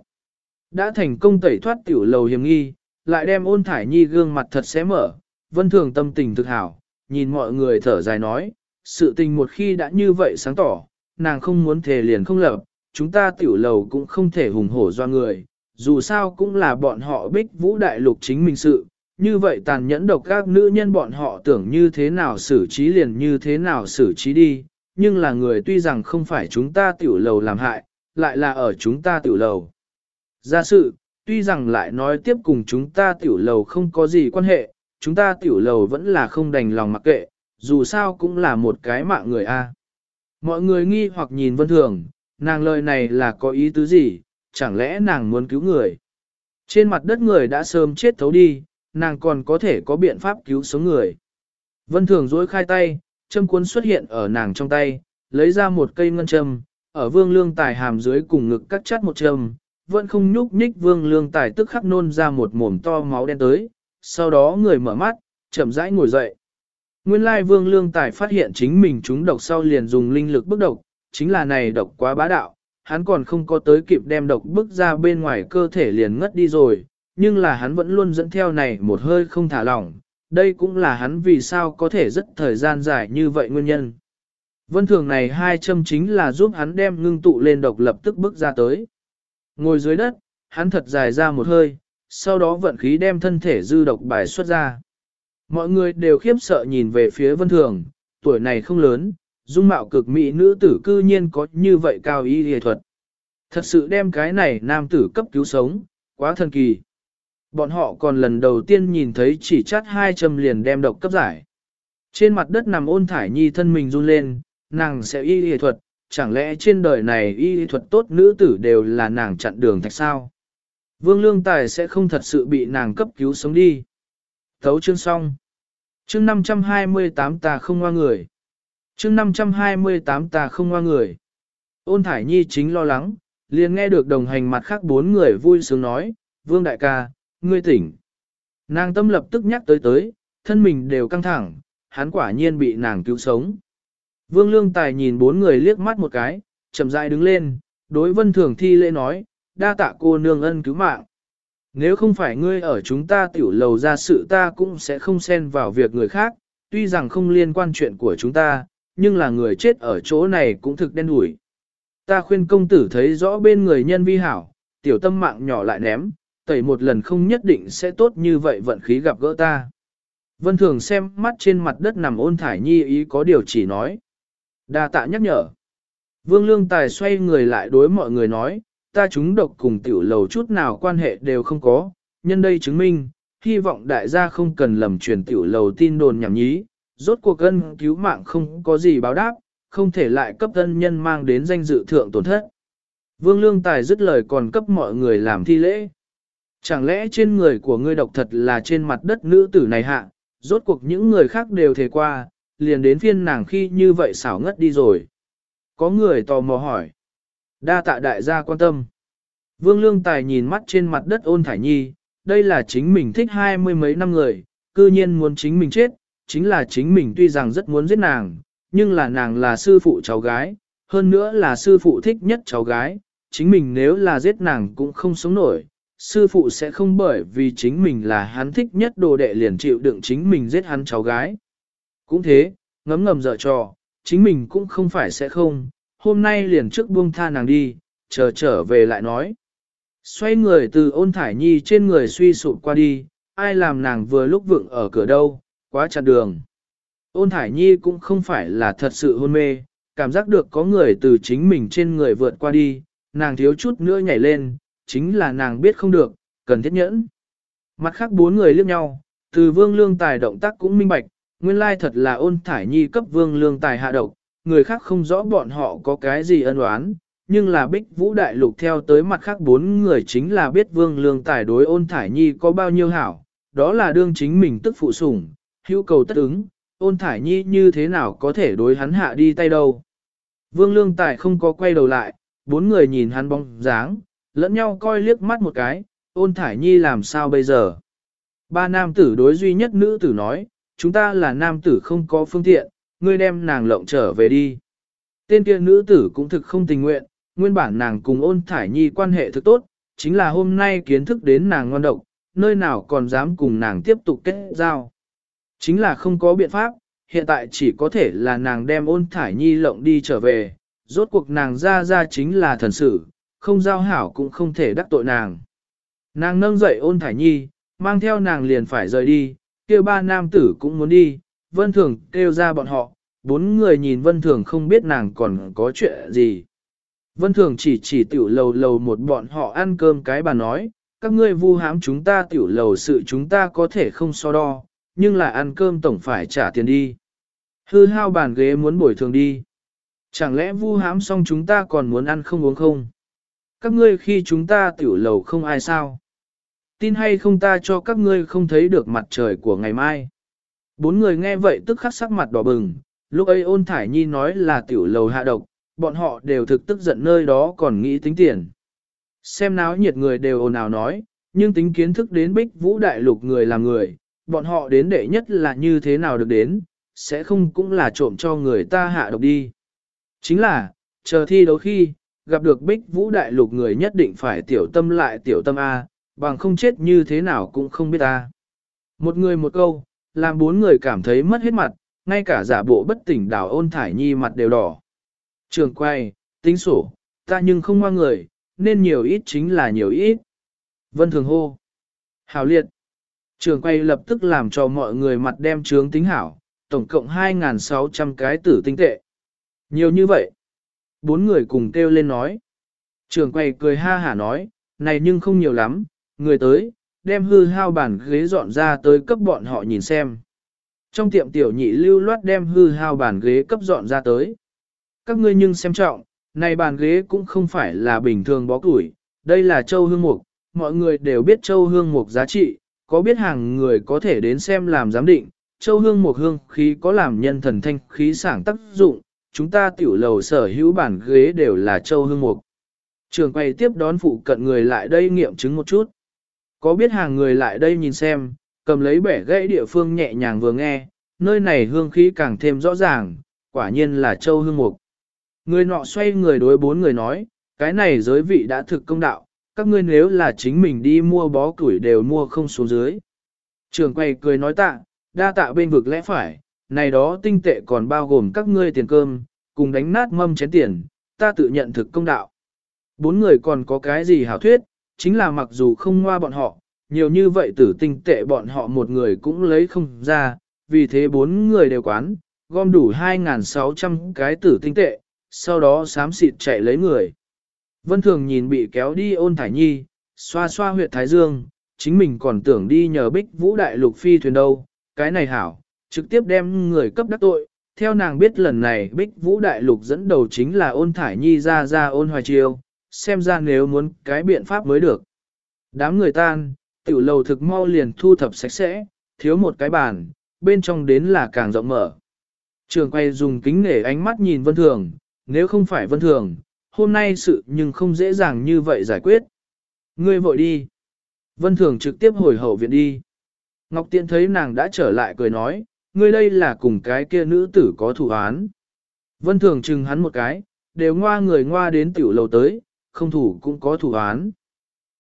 A: Đã thành công tẩy thoát tiểu lầu hiểm nghi, lại đem ôn Thải Nhi gương mặt thật xé mở, vân thường tâm tình thực hảo, nhìn mọi người thở dài nói, sự tình một khi đã như vậy sáng tỏ, nàng không muốn thề liền không lập, chúng ta tiểu lầu cũng không thể hùng hổ do người, dù sao cũng là bọn họ bích vũ đại lục chính mình sự, như vậy tàn nhẫn độc các nữ nhân bọn họ tưởng như thế nào xử trí liền như thế nào xử trí đi, nhưng là người tuy rằng không phải chúng ta tiểu lầu làm hại, lại là ở chúng ta tiểu lầu. Ra sự, tuy rằng lại nói tiếp cùng chúng ta tiểu lầu không có gì quan hệ, chúng ta tiểu lầu vẫn là không đành lòng mặc kệ, dù sao cũng là một cái mạng người a. Mọi người nghi hoặc nhìn vân thường, nàng lời này là có ý tứ gì, chẳng lẽ nàng muốn cứu người. Trên mặt đất người đã sớm chết thấu đi, nàng còn có thể có biện pháp cứu sống người. Vân thường dối khai tay, châm cuốn xuất hiện ở nàng trong tay, lấy ra một cây ngân châm, ở vương lương tài hàm dưới cùng ngực cắt chắt một châm, vẫn không nhúc nhích vương lương tài tức khắc nôn ra một mồm to máu đen tới, sau đó người mở mắt, chậm rãi ngồi dậy. Nguyên lai vương lương tài phát hiện chính mình trúng độc sau liền dùng linh lực bức độc, chính là này độc quá bá đạo, hắn còn không có tới kịp đem độc bức ra bên ngoài cơ thể liền ngất đi rồi, nhưng là hắn vẫn luôn dẫn theo này một hơi không thả lỏng, đây cũng là hắn vì sao có thể rất thời gian dài như vậy nguyên nhân. Vân thường này hai châm chính là giúp hắn đem ngưng tụ lên độc lập tức bước ra tới. Ngồi dưới đất, hắn thật dài ra một hơi, sau đó vận khí đem thân thể dư độc bài xuất ra. Mọi người đều khiếp sợ nhìn về phía vân thường, tuổi này không lớn, dung mạo cực mỹ nữ tử cư nhiên có như vậy cao y y thuật. Thật sự đem cái này nam tử cấp cứu sống, quá thần kỳ. Bọn họ còn lần đầu tiên nhìn thấy chỉ chắt hai châm liền đem độc cấp giải. Trên mặt đất nằm ôn thải nhi thân mình run lên, nàng sẽ y y thuật, chẳng lẽ trên đời này y thuật tốt nữ tử đều là nàng chặn đường thạch sao? Vương Lương Tài sẽ không thật sự bị nàng cấp cứu sống đi. Thấu chương xong. Chương 528 ta không ngoa người. Chương 528 ta không ngoa người. Ôn Thải Nhi chính lo lắng, liền nghe được đồng hành mặt khác bốn người vui sướng nói, Vương Đại ca, ngươi tỉnh. Nàng tâm lập tức nhắc tới tới, thân mình đều căng thẳng, hắn quả nhiên bị nàng cứu sống. Vương Lương Tài nhìn bốn người liếc mắt một cái, chậm rãi đứng lên, đối vân thường thi lễ nói, đa tạ cô nương ân cứu mạng. Nếu không phải ngươi ở chúng ta tiểu lầu ra sự ta cũng sẽ không xen vào việc người khác, tuy rằng không liên quan chuyện của chúng ta, nhưng là người chết ở chỗ này cũng thực đen đủi. Ta khuyên công tử thấy rõ bên người nhân vi hảo, tiểu tâm mạng nhỏ lại ném, tẩy một lần không nhất định sẽ tốt như vậy vận khí gặp gỡ ta. Vân Thường xem mắt trên mặt đất nằm ôn thải nhi ý có điều chỉ nói. Đa tạ nhắc nhở. Vương Lương Tài xoay người lại đối mọi người nói, ta chúng độc cùng tiểu lầu chút nào quan hệ đều không có, nhân đây chứng minh, hy vọng đại gia không cần lầm truyền tiểu lầu tin đồn nhảm nhí, rốt cuộc ân cứu mạng không có gì báo đáp, không thể lại cấp thân nhân mang đến danh dự thượng tổn thất. Vương Lương Tài dứt lời còn cấp mọi người làm thi lễ. Chẳng lẽ trên người của ngươi độc thật là trên mặt đất nữ tử này hạ, rốt cuộc những người khác đều thề qua, liền đến phiên nàng khi như vậy xảo ngất đi rồi. Có người tò mò hỏi. Đa tạ đại gia quan tâm. Vương Lương Tài nhìn mắt trên mặt đất ôn thải nhi, đây là chính mình thích hai mươi mấy năm người, cư nhiên muốn chính mình chết, chính là chính mình tuy rằng rất muốn giết nàng, nhưng là nàng là sư phụ cháu gái, hơn nữa là sư phụ thích nhất cháu gái, chính mình nếu là giết nàng cũng không sống nổi, sư phụ sẽ không bởi vì chính mình là hắn thích nhất đồ đệ liền chịu đựng chính mình giết hắn cháu gái. Cũng thế, ngấm ngầm dở trò, chính mình cũng không phải sẽ không, hôm nay liền trước buông tha nàng đi, chờ trở về lại nói. Xoay người từ ôn thải nhi trên người suy sụp qua đi, ai làm nàng vừa lúc vựng ở cửa đâu, quá chặt đường. Ôn thải nhi cũng không phải là thật sự hôn mê, cảm giác được có người từ chính mình trên người vượt qua đi, nàng thiếu chút nữa nhảy lên, chính là nàng biết không được, cần thiết nhẫn. Mặt khác bốn người liếc nhau, từ vương lương tài động tác cũng minh bạch, nguyên lai thật là ôn thải nhi cấp vương lương tài hạ độc, người khác không rõ bọn họ có cái gì ân oán, nhưng là bích vũ đại lục theo tới mặt khác bốn người chính là biết vương lương tài đối ôn thải nhi có bao nhiêu hảo, đó là đương chính mình tức phụ sủng, hữu cầu tất ứng, ôn thải nhi như thế nào có thể đối hắn hạ đi tay đâu. Vương lương tài không có quay đầu lại, bốn người nhìn hắn bóng dáng, lẫn nhau coi liếc mắt một cái, ôn thải nhi làm sao bây giờ. Ba nam tử đối duy nhất nữ tử nói, chúng ta là nam tử không có phương tiện, ngươi đem nàng lộng trở về đi. Tên kia nữ tử cũng thực không tình nguyện, nguyên bản nàng cùng ôn thải nhi quan hệ thực tốt, chính là hôm nay kiến thức đến nàng ngon độc, nơi nào còn dám cùng nàng tiếp tục kết giao. Chính là không có biện pháp, hiện tại chỉ có thể là nàng đem ôn thải nhi lộng đi trở về, rốt cuộc nàng ra ra chính là thần sử, không giao hảo cũng không thể đắc tội nàng. Nàng nâng dậy ôn thải nhi, mang theo nàng liền phải rời đi, kia ba nam tử cũng muốn đi, vân thường kêu ra bọn họ, bốn người nhìn vân thường không biết nàng còn có chuyện gì. Vân thường chỉ chỉ tiểu lầu lầu một bọn họ ăn cơm cái bà nói, các ngươi vu hãm chúng ta tiểu lầu sự chúng ta có thể không so đo, nhưng là ăn cơm tổng phải trả tiền đi. Hư hao bàn ghế muốn bồi thường đi. Chẳng lẽ vu hãm xong chúng ta còn muốn ăn không uống không? Các ngươi khi chúng ta tiểu lầu không ai sao? Tin hay không ta cho các ngươi không thấy được mặt trời của ngày mai? Bốn người nghe vậy tức khắc sắc mặt đỏ bừng, lúc ấy ôn thải nhi nói là tiểu lầu hạ độc, bọn họ đều thực tức giận nơi đó còn nghĩ tính tiền. Xem náo nhiệt người đều ồn ào nói, nhưng tính kiến thức đến bích vũ đại lục người làm người, bọn họ đến đệ nhất là như thế nào được đến, sẽ không cũng là trộm cho người ta hạ độc đi. Chính là, chờ thi đấu khi, gặp được bích vũ đại lục người nhất định phải tiểu tâm lại tiểu tâm A, bằng không chết như thế nào cũng không biết ta. Một người một câu, làm bốn người cảm thấy mất hết mặt, ngay cả giả bộ bất tỉnh đảo ôn thải nhi mặt đều đỏ. Trường quay, tính sổ, ta nhưng không ngoan người, nên nhiều ít chính là nhiều ít. Vân thường hô. Hảo liệt. Trường quay lập tức làm cho mọi người mặt đem trướng tính hảo, tổng cộng 2.600 cái tử tinh tệ. Nhiều như vậy. Bốn người cùng kêu lên nói. Trường quay cười ha hả nói, này nhưng không nhiều lắm, người tới, đem hư hao bản ghế dọn ra tới cấp bọn họ nhìn xem. Trong tiệm tiểu nhị lưu loát đem hư hao bàn ghế cấp dọn ra tới. Các ngươi nhưng xem trọng, này bàn ghế cũng không phải là bình thường bó củi, đây là châu hương mục, mọi người đều biết châu hương mục giá trị, có biết hàng người có thể đến xem làm giám định, châu hương mục hương khí có làm nhân thần thanh khí sảng tác dụng, chúng ta tiểu lầu sở hữu bản ghế đều là châu hương mục. Trường quay tiếp đón phụ cận người lại đây nghiệm chứng một chút. Có biết hàng người lại đây nhìn xem, cầm lấy bẻ gãy địa phương nhẹ nhàng vừa nghe, nơi này hương khí càng thêm rõ ràng, quả nhiên là châu hương mục. Người nọ xoay người đối bốn người nói, cái này giới vị đã thực công đạo, các ngươi nếu là chính mình đi mua bó củi đều mua không xuống dưới. Trường quay cười nói tạ, đa tạ bên vực lẽ phải, này đó tinh tệ còn bao gồm các ngươi tiền cơm, cùng đánh nát mâm chén tiền, ta tự nhận thực công đạo. Bốn người còn có cái gì hảo thuyết, chính là mặc dù không ngoa bọn họ, nhiều như vậy tử tinh tệ bọn họ một người cũng lấy không ra, vì thế bốn người đều quán, gom đủ 2.600 cái tử tinh tệ, sau đó sám xịt chạy lấy người. Vân Thường nhìn bị kéo đi ôn thải nhi, xoa xoa huyệt thái dương, chính mình còn tưởng đi nhờ bích vũ đại lục phi thuyền đâu, cái này hảo, trực tiếp đem người cấp đắc tội. Theo nàng biết lần này bích vũ đại lục dẫn đầu chính là ôn thải nhi ra ra ôn hoài chiêu, xem ra nếu muốn cái biện pháp mới được. Đám người tan, tiểu lầu thực mau liền thu thập sạch sẽ, thiếu một cái bàn, bên trong đến là càng rộng mở. Trường quay dùng kính nể ánh mắt nhìn Vân Thường, nếu không phải Vân Thường, hôm nay sự nhưng không dễ dàng như vậy giải quyết. Ngươi vội đi. Vân Thường trực tiếp hồi hậu viện đi. Ngọc Tiễn thấy nàng đã trở lại cười nói, ngươi đây là cùng cái kia nữ tử có thủ án. Vân Thường chừng hắn một cái, đều ngoa người ngoa đến tiểu lầu tới, không thủ cũng có thủ án.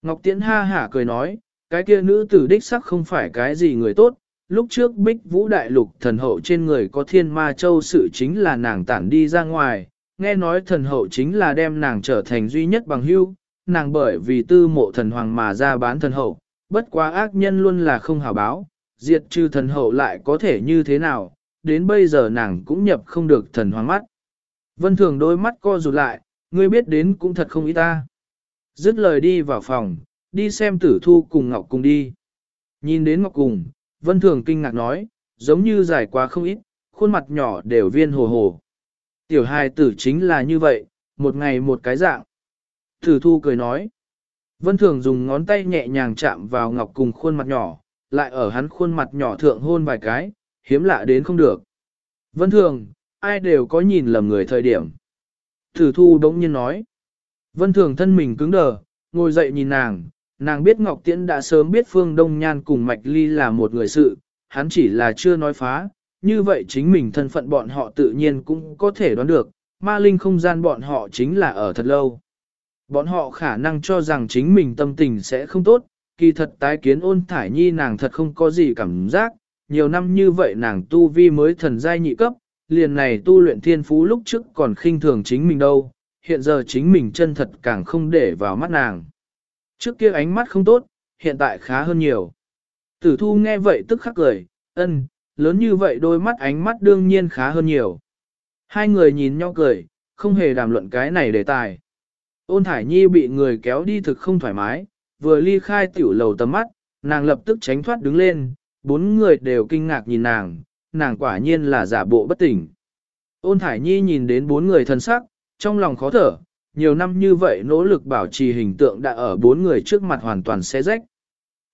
A: Ngọc Tiễn ha hả cười nói, cái kia nữ tử đích sắc không phải cái gì người tốt, lúc trước bích vũ đại lục thần hậu trên người có thiên ma châu sự chính là nàng tản đi ra ngoài, nghe nói thần hậu chính là đem nàng trở thành duy nhất bằng hưu, nàng bởi vì tư mộ thần hoàng mà ra bán thần hậu, bất quá ác nhân luôn là không hảo báo, diệt trừ thần hậu lại có thể như thế nào, đến bây giờ nàng cũng nhập không được thần hoàng mắt. Vân thường đôi mắt co rụt lại, ngươi biết đến cũng thật không ý ta. Dứt lời đi vào phòng, đi xem tử thu cùng Ngọc cùng đi. Nhìn đến Ngọc cùng, Vân Thường kinh ngạc nói, giống như dài quá không ít, khuôn mặt nhỏ đều viên hồ hồ. Tiểu hài tử chính là như vậy, một ngày một cái dạng. Tử thu cười nói. Vân Thường dùng ngón tay nhẹ nhàng chạm vào Ngọc cùng khuôn mặt nhỏ, lại ở hắn khuôn mặt nhỏ thượng hôn vài cái, hiếm lạ đến không được. Vân Thường, ai đều có nhìn lầm người thời điểm. Thử thu đống nhiên nói. Vân Thường thân mình cứng đờ, ngồi dậy nhìn nàng, nàng biết Ngọc Tiễn đã sớm biết Phương Đông Nhan cùng Mạch Ly là một người sự, hắn chỉ là chưa nói phá, như vậy chính mình thân phận bọn họ tự nhiên cũng có thể đoán được, ma linh không gian bọn họ chính là ở thật lâu. Bọn họ khả năng cho rằng chính mình tâm tình sẽ không tốt, kỳ thật tái kiến ôn thải nhi nàng thật không có gì cảm giác, nhiều năm như vậy nàng tu vi mới thần giai nhị cấp, liền này tu luyện thiên phú lúc trước còn khinh thường chính mình đâu, hiện giờ chính mình chân thật càng không để vào mắt nàng. Trước kia ánh mắt không tốt, hiện tại khá hơn nhiều. Tử thu nghe vậy tức khắc cười, ân, lớn như vậy đôi mắt ánh mắt đương nhiên khá hơn nhiều. Hai người nhìn nhau cười, không hề đàm luận cái này đề tài. Ôn Thải Nhi bị người kéo đi thực không thoải mái, vừa ly khai tiểu lầu tầm mắt, nàng lập tức tránh thoát đứng lên, bốn người đều kinh ngạc nhìn nàng, nàng quả nhiên là giả bộ bất tỉnh. Ôn Thải Nhi nhìn đến bốn người thân sắc, trong lòng khó thở, nhiều năm như vậy nỗ lực bảo trì hình tượng đã ở bốn người trước mặt hoàn toàn xé rách.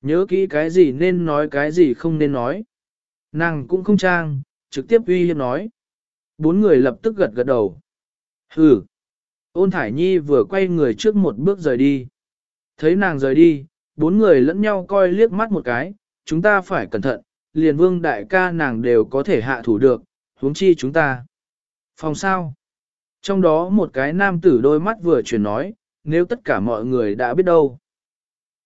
A: Nhớ kỹ cái gì nên nói cái gì không nên nói. Nàng cũng không trang, trực tiếp uy hiếp nói. Bốn người lập tức gật gật đầu. Hừ. Ôn Thải Nhi vừa quay người trước một bước rời đi. Thấy nàng rời đi, bốn người lẫn nhau coi liếc mắt một cái, chúng ta phải cẩn thận, liền vương đại ca nàng đều có thể hạ thủ được, huống chi chúng ta. Phòng sao? Trong đó một cái nam tử đôi mắt vừa chuyển nói, nếu tất cả mọi người đã biết đâu.